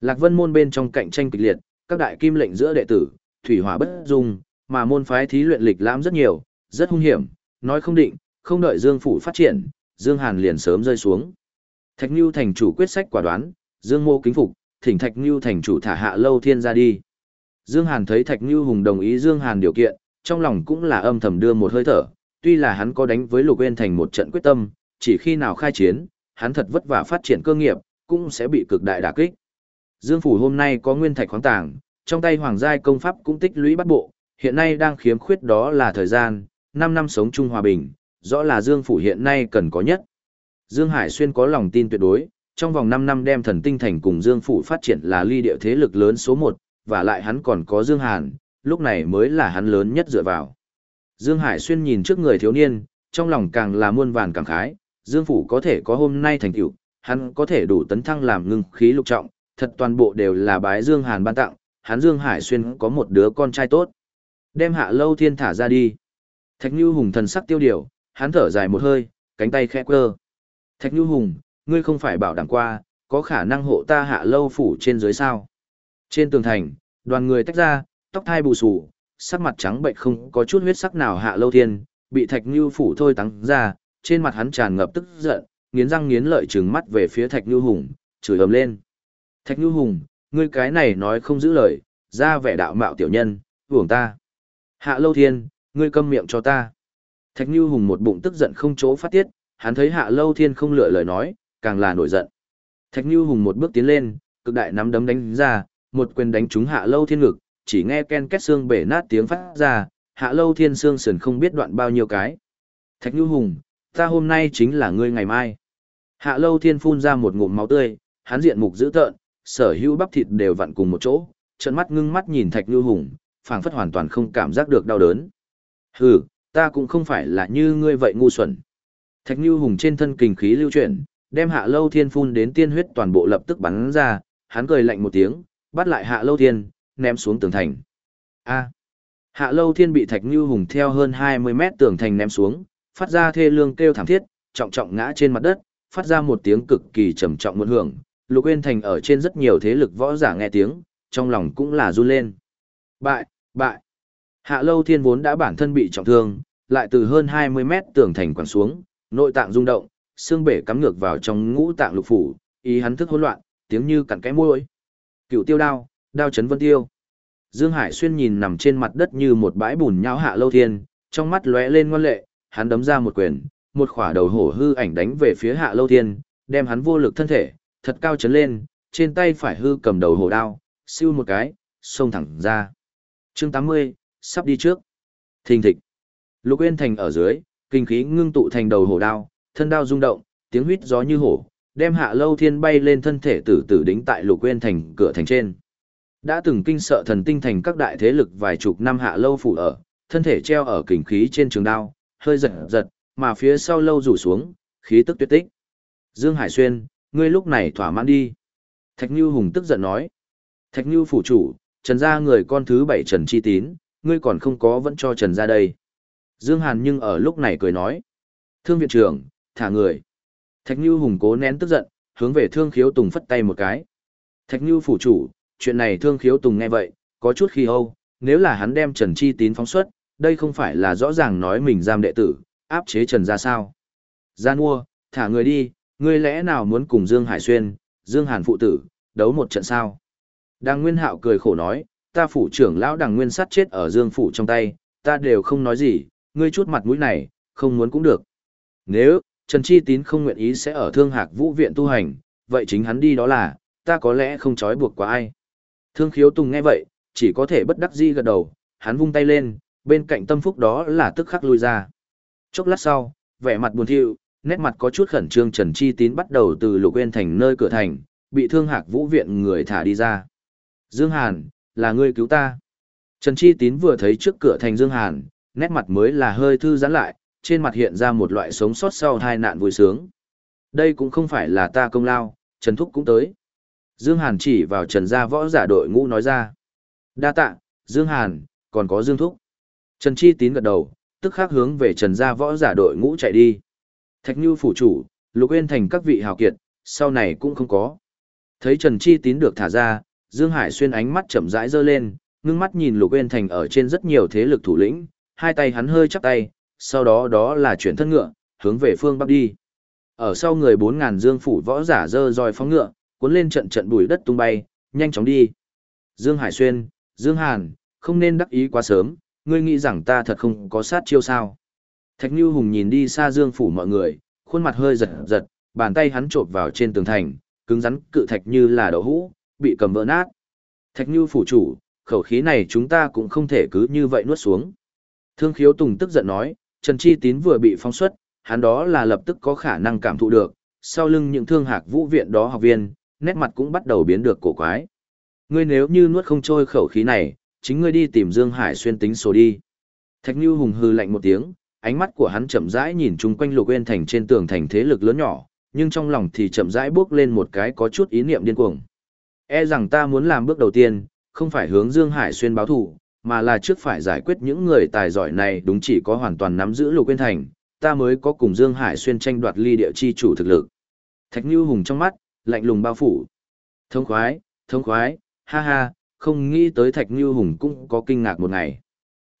Lạc Vân môn bên trong cạnh tranh kịch liệt, các đại kim lệnh giữa đệ tử, thủy hỏa bất dung, mà môn phái thí luyện lịch lãm rất nhiều, rất hung hiểm, nói không định, không đợi Dương phủ phát triển, Dương Hàn liền sớm rơi xuống. Thạch Nưu thành chủ quyết sách quả đoán, Dương Mô kính phục, thỉnh Thạch Nưu thành chủ thả hạ Lâu Thiên ra đi. Dương Hàn thấy Thạch Nưu hùng đồng ý Dương Hàn điều kiện, trong lòng cũng là âm thầm đưa một hơi thở, tuy là hắn có đánh với Lục Uyên thành một trận quyết tâm, chỉ khi nào khai chiến, hắn thật vất vả phát triển cơ nghiệp, cũng sẽ bị cực đại đả kích. Dương phủ hôm nay có nguyên thạch khoáng tàng, trong tay hoàng giai công pháp cũng tích lũy bắt bộ, hiện nay đang khiếm khuyết đó là thời gian, 5 năm sống chung hòa bình, rõ là Dương phủ hiện nay cần có nhất. Dương Hải Xuyên có lòng tin tuyệt đối, trong vòng 5 năm đem thần tinh thành cùng Dương phủ phát triển là ly địa thế lực lớn số 1, và lại hắn còn có Dương Hàn, lúc này mới là hắn lớn nhất dựa vào. Dương Hải Xuyên nhìn trước người thiếu niên, trong lòng càng là muôn vàn cảm khái, Dương phủ có thể có hôm nay thành tựu, hắn có thể đủ tấn thăng làm ngưng khí lục trọng, thật toàn bộ đều là bái Dương Hàn ban tặng, hắn Dương Hải Xuyên có một đứa con trai tốt. Đem hạ lâu thiên thả ra đi. Thạch Như Hùng thần sắc tiêu điều, hắn thở dài một hơi, cánh tay khẽ quơ. Thạch Nhu Hùng, ngươi không phải bảo đảm qua, có khả năng hộ ta hạ lâu phủ trên dưới sao. Trên tường thành, đoàn người tách ra, tóc thai bù sù, sắc mặt trắng bệnh không có chút huyết sắc nào hạ lâu thiên, bị Thạch Nhu phủ thôi tắng ra, trên mặt hắn tràn ngập tức giận, nghiến răng nghiến lợi trừng mắt về phía Thạch Nhu Hùng, chửi ầm lên. Thạch Nhu Hùng, ngươi cái này nói không giữ lời, ra vẻ đạo mạo tiểu nhân, uổng ta. Hạ Lâu Thiên, ngươi câm miệng cho ta. Thạch Nhu Hùng một bụng tức giận không chỗ phát tiết, hắn thấy Hạ Lâu Thiên không lựa lời nói, càng là nổi giận. Thạch Như Hùng một bước tiến lên, cực đại nắm đấm đánh ra, một quyền đánh trúng Hạ Lâu Thiên ngực, chỉ nghe ken két xương bể nát tiếng phát ra, Hạ Lâu Thiên xương sườn không biết đoạn bao nhiêu cái. Thạch Như Hùng, ta hôm nay chính là ngươi ngày mai. Hạ Lâu Thiên phun ra một ngụm máu tươi, hắn diện mục dữ tợn, sở hữu bắp thịt đều vặn cùng một chỗ, trợn mắt ngưng mắt nhìn Thạch Như Hùng, phảng phất hoàn toàn không cảm giác được đau đớn. Hừ, ta cũng không phải là như ngươi vậy ngu xuẩn. Thạch Nưu Hùng trên thân kình khí lưu chuyển, đem Hạ Lâu Thiên phun đến tiên huyết toàn bộ lập tức bắn ra, hắn cười lạnh một tiếng, bắt lại Hạ Lâu Thiên, ném xuống tường thành. A. Hạ Lâu Thiên bị Thạch Nưu Hùng theo hơn 20 mét tường thành ném xuống, phát ra thê lương kêu thảm thiết, trọng trọng ngã trên mặt đất, phát ra một tiếng cực kỳ trầm trọng muộn hưởng. Lục Uyên Thành ở trên rất nhiều thế lực võ giả nghe tiếng, trong lòng cũng là run lên. Bại, bại. Hạ Lâu Thiên vốn đã bản thân bị trọng thương, lại từ hơn 20 mét tường thành quẳng xuống, nội tạng rung động, xương bể cắm ngược vào trong ngũ tạng lục phủ, ý hắn thức hỗn loạn, tiếng như cặn cái môi. Cựu tiêu đao, đao chấn vân tiêu. Dương Hải Xuyên nhìn nằm trên mặt đất như một bãi bùn nhão hạ lâu thiên, trong mắt lóe lên ngoan lệ, hắn đấm ra một quyền, một khỏa đầu hổ hư ảnh đánh về phía hạ lâu thiên, đem hắn vô lực thân thể, thật cao chấn lên, trên tay phải hư cầm đầu hổ đao, siêu một cái, xông thẳng ra. chương 80, sắp đi trước. Thình thịch. Lục Uyên Thành ở dưới, kinh khí ngưng tụ thành đầu hổ đao, thân đao rung động, tiếng huýt gió như hổ, đem Hạ Lâu Thiên bay lên thân thể tử tử đính tại Lục Quên Thành cửa thành trên. Đã từng kinh sợ thần tinh thành các đại thế lực vài chục năm Hạ Lâu phủ ở, thân thể treo ở kình khí trên trường đao, hơi giật giật, mà phía sau lâu rủ xuống, khí tức tuyệt tích. Dương Hải Xuyên, ngươi lúc này thỏa mãn đi. Thạch Như Hùng tức giận nói. Thạch Như phủ chủ, Trần gia người con thứ bảy Trần Chi Tín, ngươi còn không có vẫn cho Trần gia đây. Dương Hàn nhưng ở lúc này cười nói. Thương viện trưởng, thả người. Thạch Như Hùng cố nén tức giận, hướng về Thương Khiếu Tùng phất tay một cái. Thạch Như phủ chủ, chuyện này Thương Khiếu Tùng nghe vậy, có chút khi âu, nếu là hắn đem Trần Chi Tín phóng xuất, đây không phải là rõ ràng nói mình giam đệ tử, áp chế Trần ra sao. Gian mua, thả người đi, ngươi lẽ nào muốn cùng Dương Hải Xuyên, Dương Hàn phụ tử, đấu một trận sao? Đàng Nguyên Hạo cười khổ nói, ta phủ trưởng lão Đàng Nguyên sát chết ở Dương phủ trong tay, ta đều không nói gì, ngươi chút mặt mũi này, không muốn cũng được. Nếu, Trần Chi Tín không nguyện ý sẽ ở Thương Hạc Vũ Viện tu hành, vậy chính hắn đi đó là, ta có lẽ không trói buộc qua ai. Thương Khiếu Tùng nghe vậy, chỉ có thể bất đắc dĩ gật đầu, hắn vung tay lên, bên cạnh tâm phúc đó là tức khắc lui ra. Chốc lát sau, vẻ mặt buồn thiu, nét mặt có chút khẩn trương Trần Chi Tín bắt đầu từ Lục quên thành nơi cửa thành, bị Thương Hạc Vũ Viện người thả đi ra. Dương Hàn, là ngươi cứu ta. Trần Chi Tín vừa thấy trước cửa thành Dương Hàn, nét mặt mới là hơi thư giãn lại, trên mặt hiện ra một loại sống sót sau hai nạn vui sướng. Đây cũng không phải là ta công lao, Trần Thúc cũng tới. Dương Hàn chỉ vào Trần gia võ giả đội ngũ nói ra. Đa tạ, Dương Hàn, còn có Dương Thúc. Trần Chi Tín gật đầu, tức khắc hướng về Trần gia võ giả đội ngũ chạy đi. Thạch Như phủ chủ, Lục Uyên thành các vị hào kiệt, sau này cũng không có. Thấy Trần Chi Tín được thả ra, Dương Hải xuyên ánh mắt chậm rãi dơ lên, ngưng mắt nhìn Lục Uyên thành ở trên rất nhiều thế lực thủ lĩnh, hai tay hắn hơi chắp tay, sau đó đó là chuyển thân ngựa, hướng về phương bắc đi. Ở sau người 4000 Dương phủ võ giả dơ roi phóng ngựa, cuốn lên trận trận bụi đất tung bay, nhanh chóng đi. Dương Hải Xuyên, Dương Hàn, không nên đắc ý quá sớm, ngươi nghĩ rằng ta thật không có sát chiêu sao. Thạch Nưu Hùng nhìn đi xa Dương phủ mọi người, khuôn mặt hơi giật giật, bàn tay hắn chộp vào trên tường thành, cứng rắn cự thạch như là đậu hũ, bị cầm vỡ nát. Thạch Nưu phủ chủ, khẩu khí này chúng ta cũng không thể cứ như vậy nuốt xuống. Thương khiếu Tùng tức giận nói, Trần Chi Tín vừa bị phóng xuất, hắn đó là lập tức có khả năng cảm thụ được, sau lưng những thương hạc vũ viện đó học viên, nét mặt cũng bắt đầu biến được cổ quái. Ngươi nếu như nuốt không trôi khẩu khí này, chính ngươi đi tìm Dương Hải xuyên tính số đi. Thạch Như hùng hư lạnh một tiếng, ánh mắt của hắn chậm rãi nhìn chung quanh Lục Uyên thành trên tường thành thế lực lớn nhỏ, nhưng trong lòng thì chậm rãi bước lên một cái có chút ý niệm điên cuồng. E rằng ta muốn làm bước đầu tiên, không phải hướng Dương Hải xuyên báo thủ mà là trước phải giải quyết những người tài giỏi này đúng chỉ có hoàn toàn nắm giữ lục Quyên thành, ta mới có cùng Dương Hải xuyên tranh đoạt ly địa chi chủ thực lực. Thạch Như Hùng trong mắt, lạnh lùng bao phủ. Thông khoái, thông khoái, ha ha, không nghĩ tới Thạch Như Hùng cũng có kinh ngạc một ngày.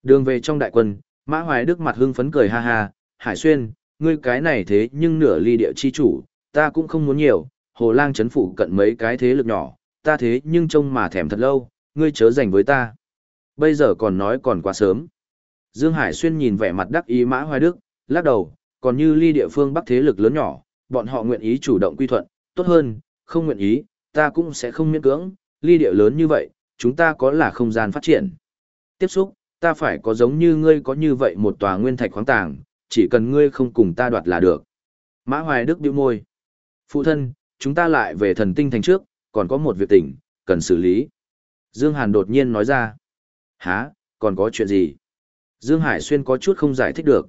Đường về trong đại quân, Mã Hoài Đức mặt hưng phấn cười ha ha, Hải xuyên, ngươi cái này thế nhưng nửa ly địa chi chủ, ta cũng không muốn nhiều, hồ lang chấn phủ cận mấy cái thế lực nhỏ, ta thế nhưng trông mà thèm thật lâu, ngươi chớ dành với ta. Bây giờ còn nói còn quá sớm. Dương Hải Xuyên nhìn vẻ mặt đắc ý Mã Hoài Đức, lắc đầu, còn như ly địa phương bắc thế lực lớn nhỏ, bọn họ nguyện ý chủ động quy thuận, tốt hơn, không nguyện ý, ta cũng sẽ không miễn cưỡng, ly địa lớn như vậy, chúng ta có là không gian phát triển. Tiếp xúc, ta phải có giống như ngươi có như vậy một tòa nguyên thạch khoáng tàng, chỉ cần ngươi không cùng ta đoạt là được. Mã Hoài Đức bĩu môi. Phụ thân, chúng ta lại về thần tinh thành trước, còn có một việc tỉnh, cần xử lý. Dương Hàn đột nhiên nói ra. Hả, còn có chuyện gì? Dương Hải Xuyên có chút không giải thích được.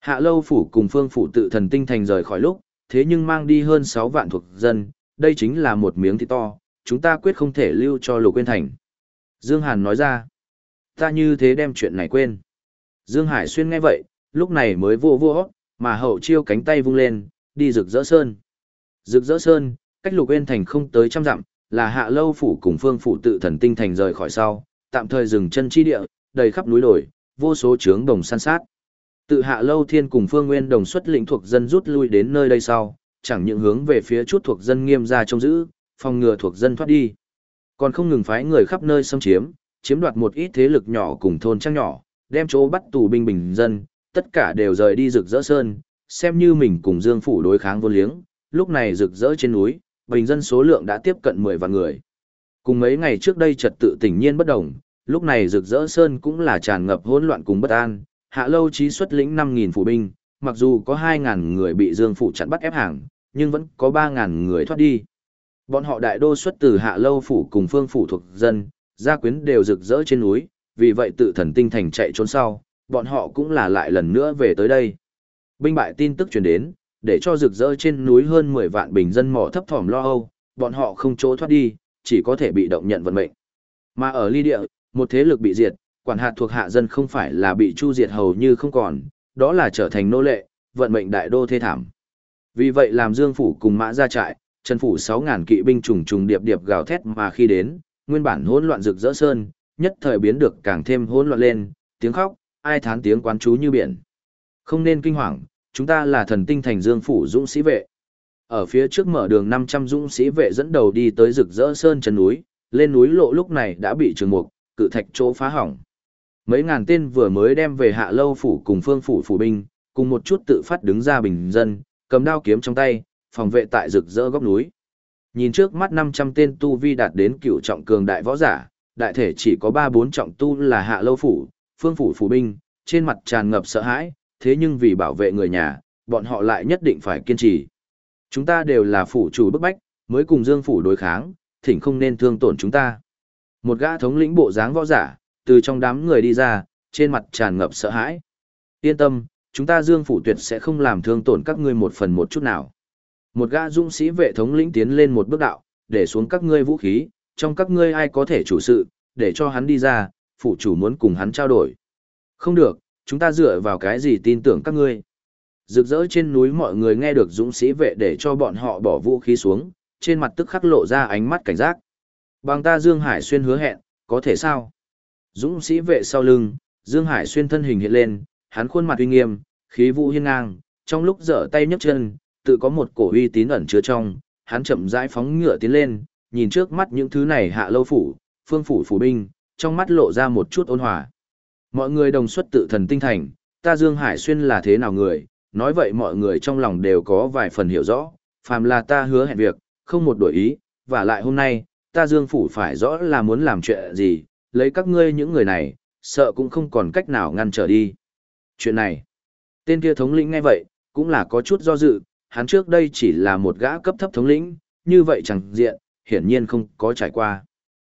Hạ lâu phủ cùng phương phủ tự thần tinh thành rời khỏi lúc, thế nhưng mang đi hơn 6 vạn thuộc dân, đây chính là một miếng thịt to, chúng ta quyết không thể lưu cho lục quên thành. Dương Hàn nói ra, ta như thế đem chuyện này quên. Dương Hải Xuyên nghe vậy, lúc này mới vô vô, mà hậu chiêu cánh tay vung lên, đi rực rỡ sơn. Rực rỡ sơn, cách lục quên thành không tới trăm dặm, là hạ lâu phủ cùng phương phủ tự thần tinh thành rời khỏi sau, tạm thời dừng chân chi địa, đầy khắp núi đồi, vô số trướng đồng san sát. Tự hạ lâu thiên cùng phương nguyên đồng xuất lĩnh thuộc dân rút lui đến nơi đây sau, chẳng những hướng về phía chút thuộc dân nghiêm ra trông giữ, phòng ngừa thuộc dân thoát đi. Còn không ngừng phái người khắp nơi xâm chiếm, chiếm đoạt một ít thế lực nhỏ cùng thôn trang nhỏ, đem chỗ bắt tù binh bình dân, tất cả đều rời đi rực rỡ sơn, xem như mình cùng Dương phủ đối kháng vô liếng, lúc này rực rỡ trên núi, bình dân số lượng đã tiếp cận 10 vạn người. Cùng mấy ngày trước đây trật tự tỉnh nhiên bất đồng, lúc này rực rỡ sơn cũng là tràn ngập hỗn loạn cùng bất an, hạ lâu trí xuất lĩnh 5.000 phủ binh, mặc dù có 2.000 người bị Dương phủ chặn bắt ép hàng, nhưng vẫn có 3.000 người thoát đi. Bọn họ đại đô xuất từ hạ lâu phủ cùng phương phủ thuộc dân, gia quyến đều rực rỡ trên núi, vì vậy tự thần tinh thành chạy trốn sau, bọn họ cũng là lại lần nữa về tới đây. Binh bại tin tức truyền đến, để cho rực rỡ trên núi hơn 10 vạn bình dân mỏ thấp thỏm lo âu, bọn họ không chỗ thoát đi, chỉ có thể bị động nhận vận mệnh. Mà ở ly địa, một thế lực bị diệt, quản hạt thuộc hạ dân không phải là bị chu diệt hầu như không còn, đó là trở thành nô lệ, vận mệnh đại đô thê thảm. Vì vậy làm Dương phủ cùng Mã ra trại, Trần phủ 6000 kỵ binh trùng trùng điệp điệp gào thét mà khi đến, nguyên bản hỗn loạn rực rỡ sơn, nhất thời biến được càng thêm hỗn loạn lên, tiếng khóc, ai thán tiếng quán chú như biển. Không nên kinh hoàng, chúng ta là thần tinh thành Dương phủ dũng sĩ vệ. Ở phía trước mở đường 500 dũng sĩ vệ dẫn đầu đi tới rực rỡ sơn chân núi, lên núi lộ lúc này đã bị trường mục, cự thạch chỗ phá hỏng. Mấy ngàn tên vừa mới đem về hạ lâu phủ cùng phương phủ phủ binh, cùng một chút tự phát đứng ra bình dân, cầm đao kiếm trong tay, phòng vệ tại rực rỡ góc núi. Nhìn trước mắt 500 tên tu vi đạt đến cựu trọng cường đại võ giả, đại thể chỉ có 3-4 trọng tu là hạ lâu phủ, phương phủ phủ binh, trên mặt tràn ngập sợ hãi, thế nhưng vì bảo vệ người nhà, bọn họ lại nhất định phải kiên trì. Chúng ta đều là phủ chủ bức bách, mới cùng Dương phủ đối kháng, thỉnh không nên thương tổn chúng ta. Một gã thống lĩnh bộ dáng võ giả, từ trong đám người đi ra, trên mặt tràn ngập sợ hãi. Yên tâm, chúng ta Dương phủ tuyệt sẽ không làm thương tổn các ngươi một phần một chút nào. Một gã dũng sĩ vệ thống lĩnh tiến lên một bước đạo, để xuống các ngươi vũ khí, trong các ngươi ai có thể chủ sự, để cho hắn đi ra, phủ chủ muốn cùng hắn trao đổi. Không được, chúng ta dựa vào cái gì tin tưởng các ngươi. Rực rỡ trên núi mọi người nghe được dũng sĩ vệ để cho bọn họ bỏ vũ khí xuống, trên mặt tức khắc lộ ra ánh mắt cảnh giác. Bằng ta Dương Hải Xuyên hứa hẹn, có thể sao? Dũng sĩ vệ sau lưng, Dương Hải Xuyên thân hình hiện lên, hắn khuôn mặt uy nghiêm, khí vũ hiên ngang, trong lúc dở tay nhấc chân, tự có một cổ uy tín ẩn chứa trong, hắn chậm rãi phóng ngựa tiến lên, nhìn trước mắt những thứ này hạ lâu phủ, phương phủ phủ binh, trong mắt lộ ra một chút ôn hòa. Mọi người đồng xuất tự thần tinh thành, ta Dương Hải Xuyên là thế nào người, nói vậy mọi người trong lòng đều có vài phần hiểu rõ, phàm là ta hứa hẹn việc, không một đổi ý, và lại hôm nay, ta Dương Phủ phải rõ là muốn làm chuyện gì, lấy các ngươi những người này, sợ cũng không còn cách nào ngăn trở đi. Chuyện này, tên kia thống lĩnh ngay vậy, cũng là có chút do dự, hắn trước đây chỉ là một gã cấp thấp thống lĩnh, như vậy chẳng diện, hiển nhiên không có trải qua.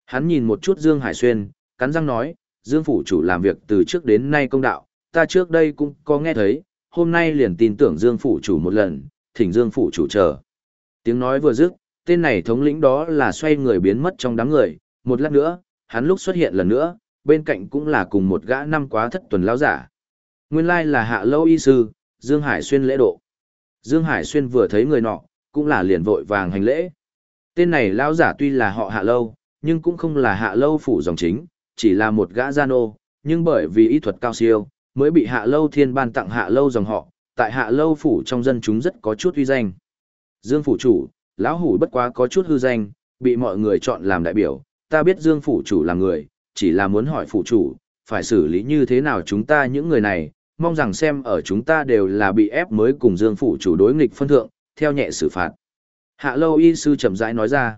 Hắn nhìn một chút Dương Hải Xuyên, cắn răng nói, Dương Phủ chủ làm việc từ trước đến nay công đạo, ta trước đây cũng có nghe thấy, hôm nay liền tin tưởng Dương Phủ chủ một lần, thỉnh Dương Phủ chủ chờ. Tiếng nói vừa dứt, tên này thống lĩnh đó là xoay người biến mất trong đám người, một lát nữa, hắn lúc xuất hiện lần nữa, bên cạnh cũng là cùng một gã năm quá thất tuần lão giả. Nguyên lai là hạ lâu y sư, Dương Hải Xuyên lễ độ. Dương Hải Xuyên vừa thấy người nọ, cũng là liền vội vàng hành lễ. Tên này lão giả tuy là họ hạ lâu, nhưng cũng không là hạ lâu phủ dòng chính, chỉ là một gã gia nô, nhưng bởi vì y thuật cao siêu, mới bị hạ lâu thiên ban tặng hạ lâu dòng họ, tại hạ lâu phủ trong dân chúng rất có chút uy danh. Dương phủ chủ, lão hủ bất quá có chút hư danh, bị mọi người chọn làm đại biểu, ta biết Dương phủ chủ là người, chỉ là muốn hỏi phủ chủ, phải xử lý như thế nào chúng ta những người này, mong rằng xem ở chúng ta đều là bị ép mới cùng Dương phủ chủ đối nghịch phân thượng, theo nhẹ xử phạt. Hạ lâu y sư chậm rãi nói ra.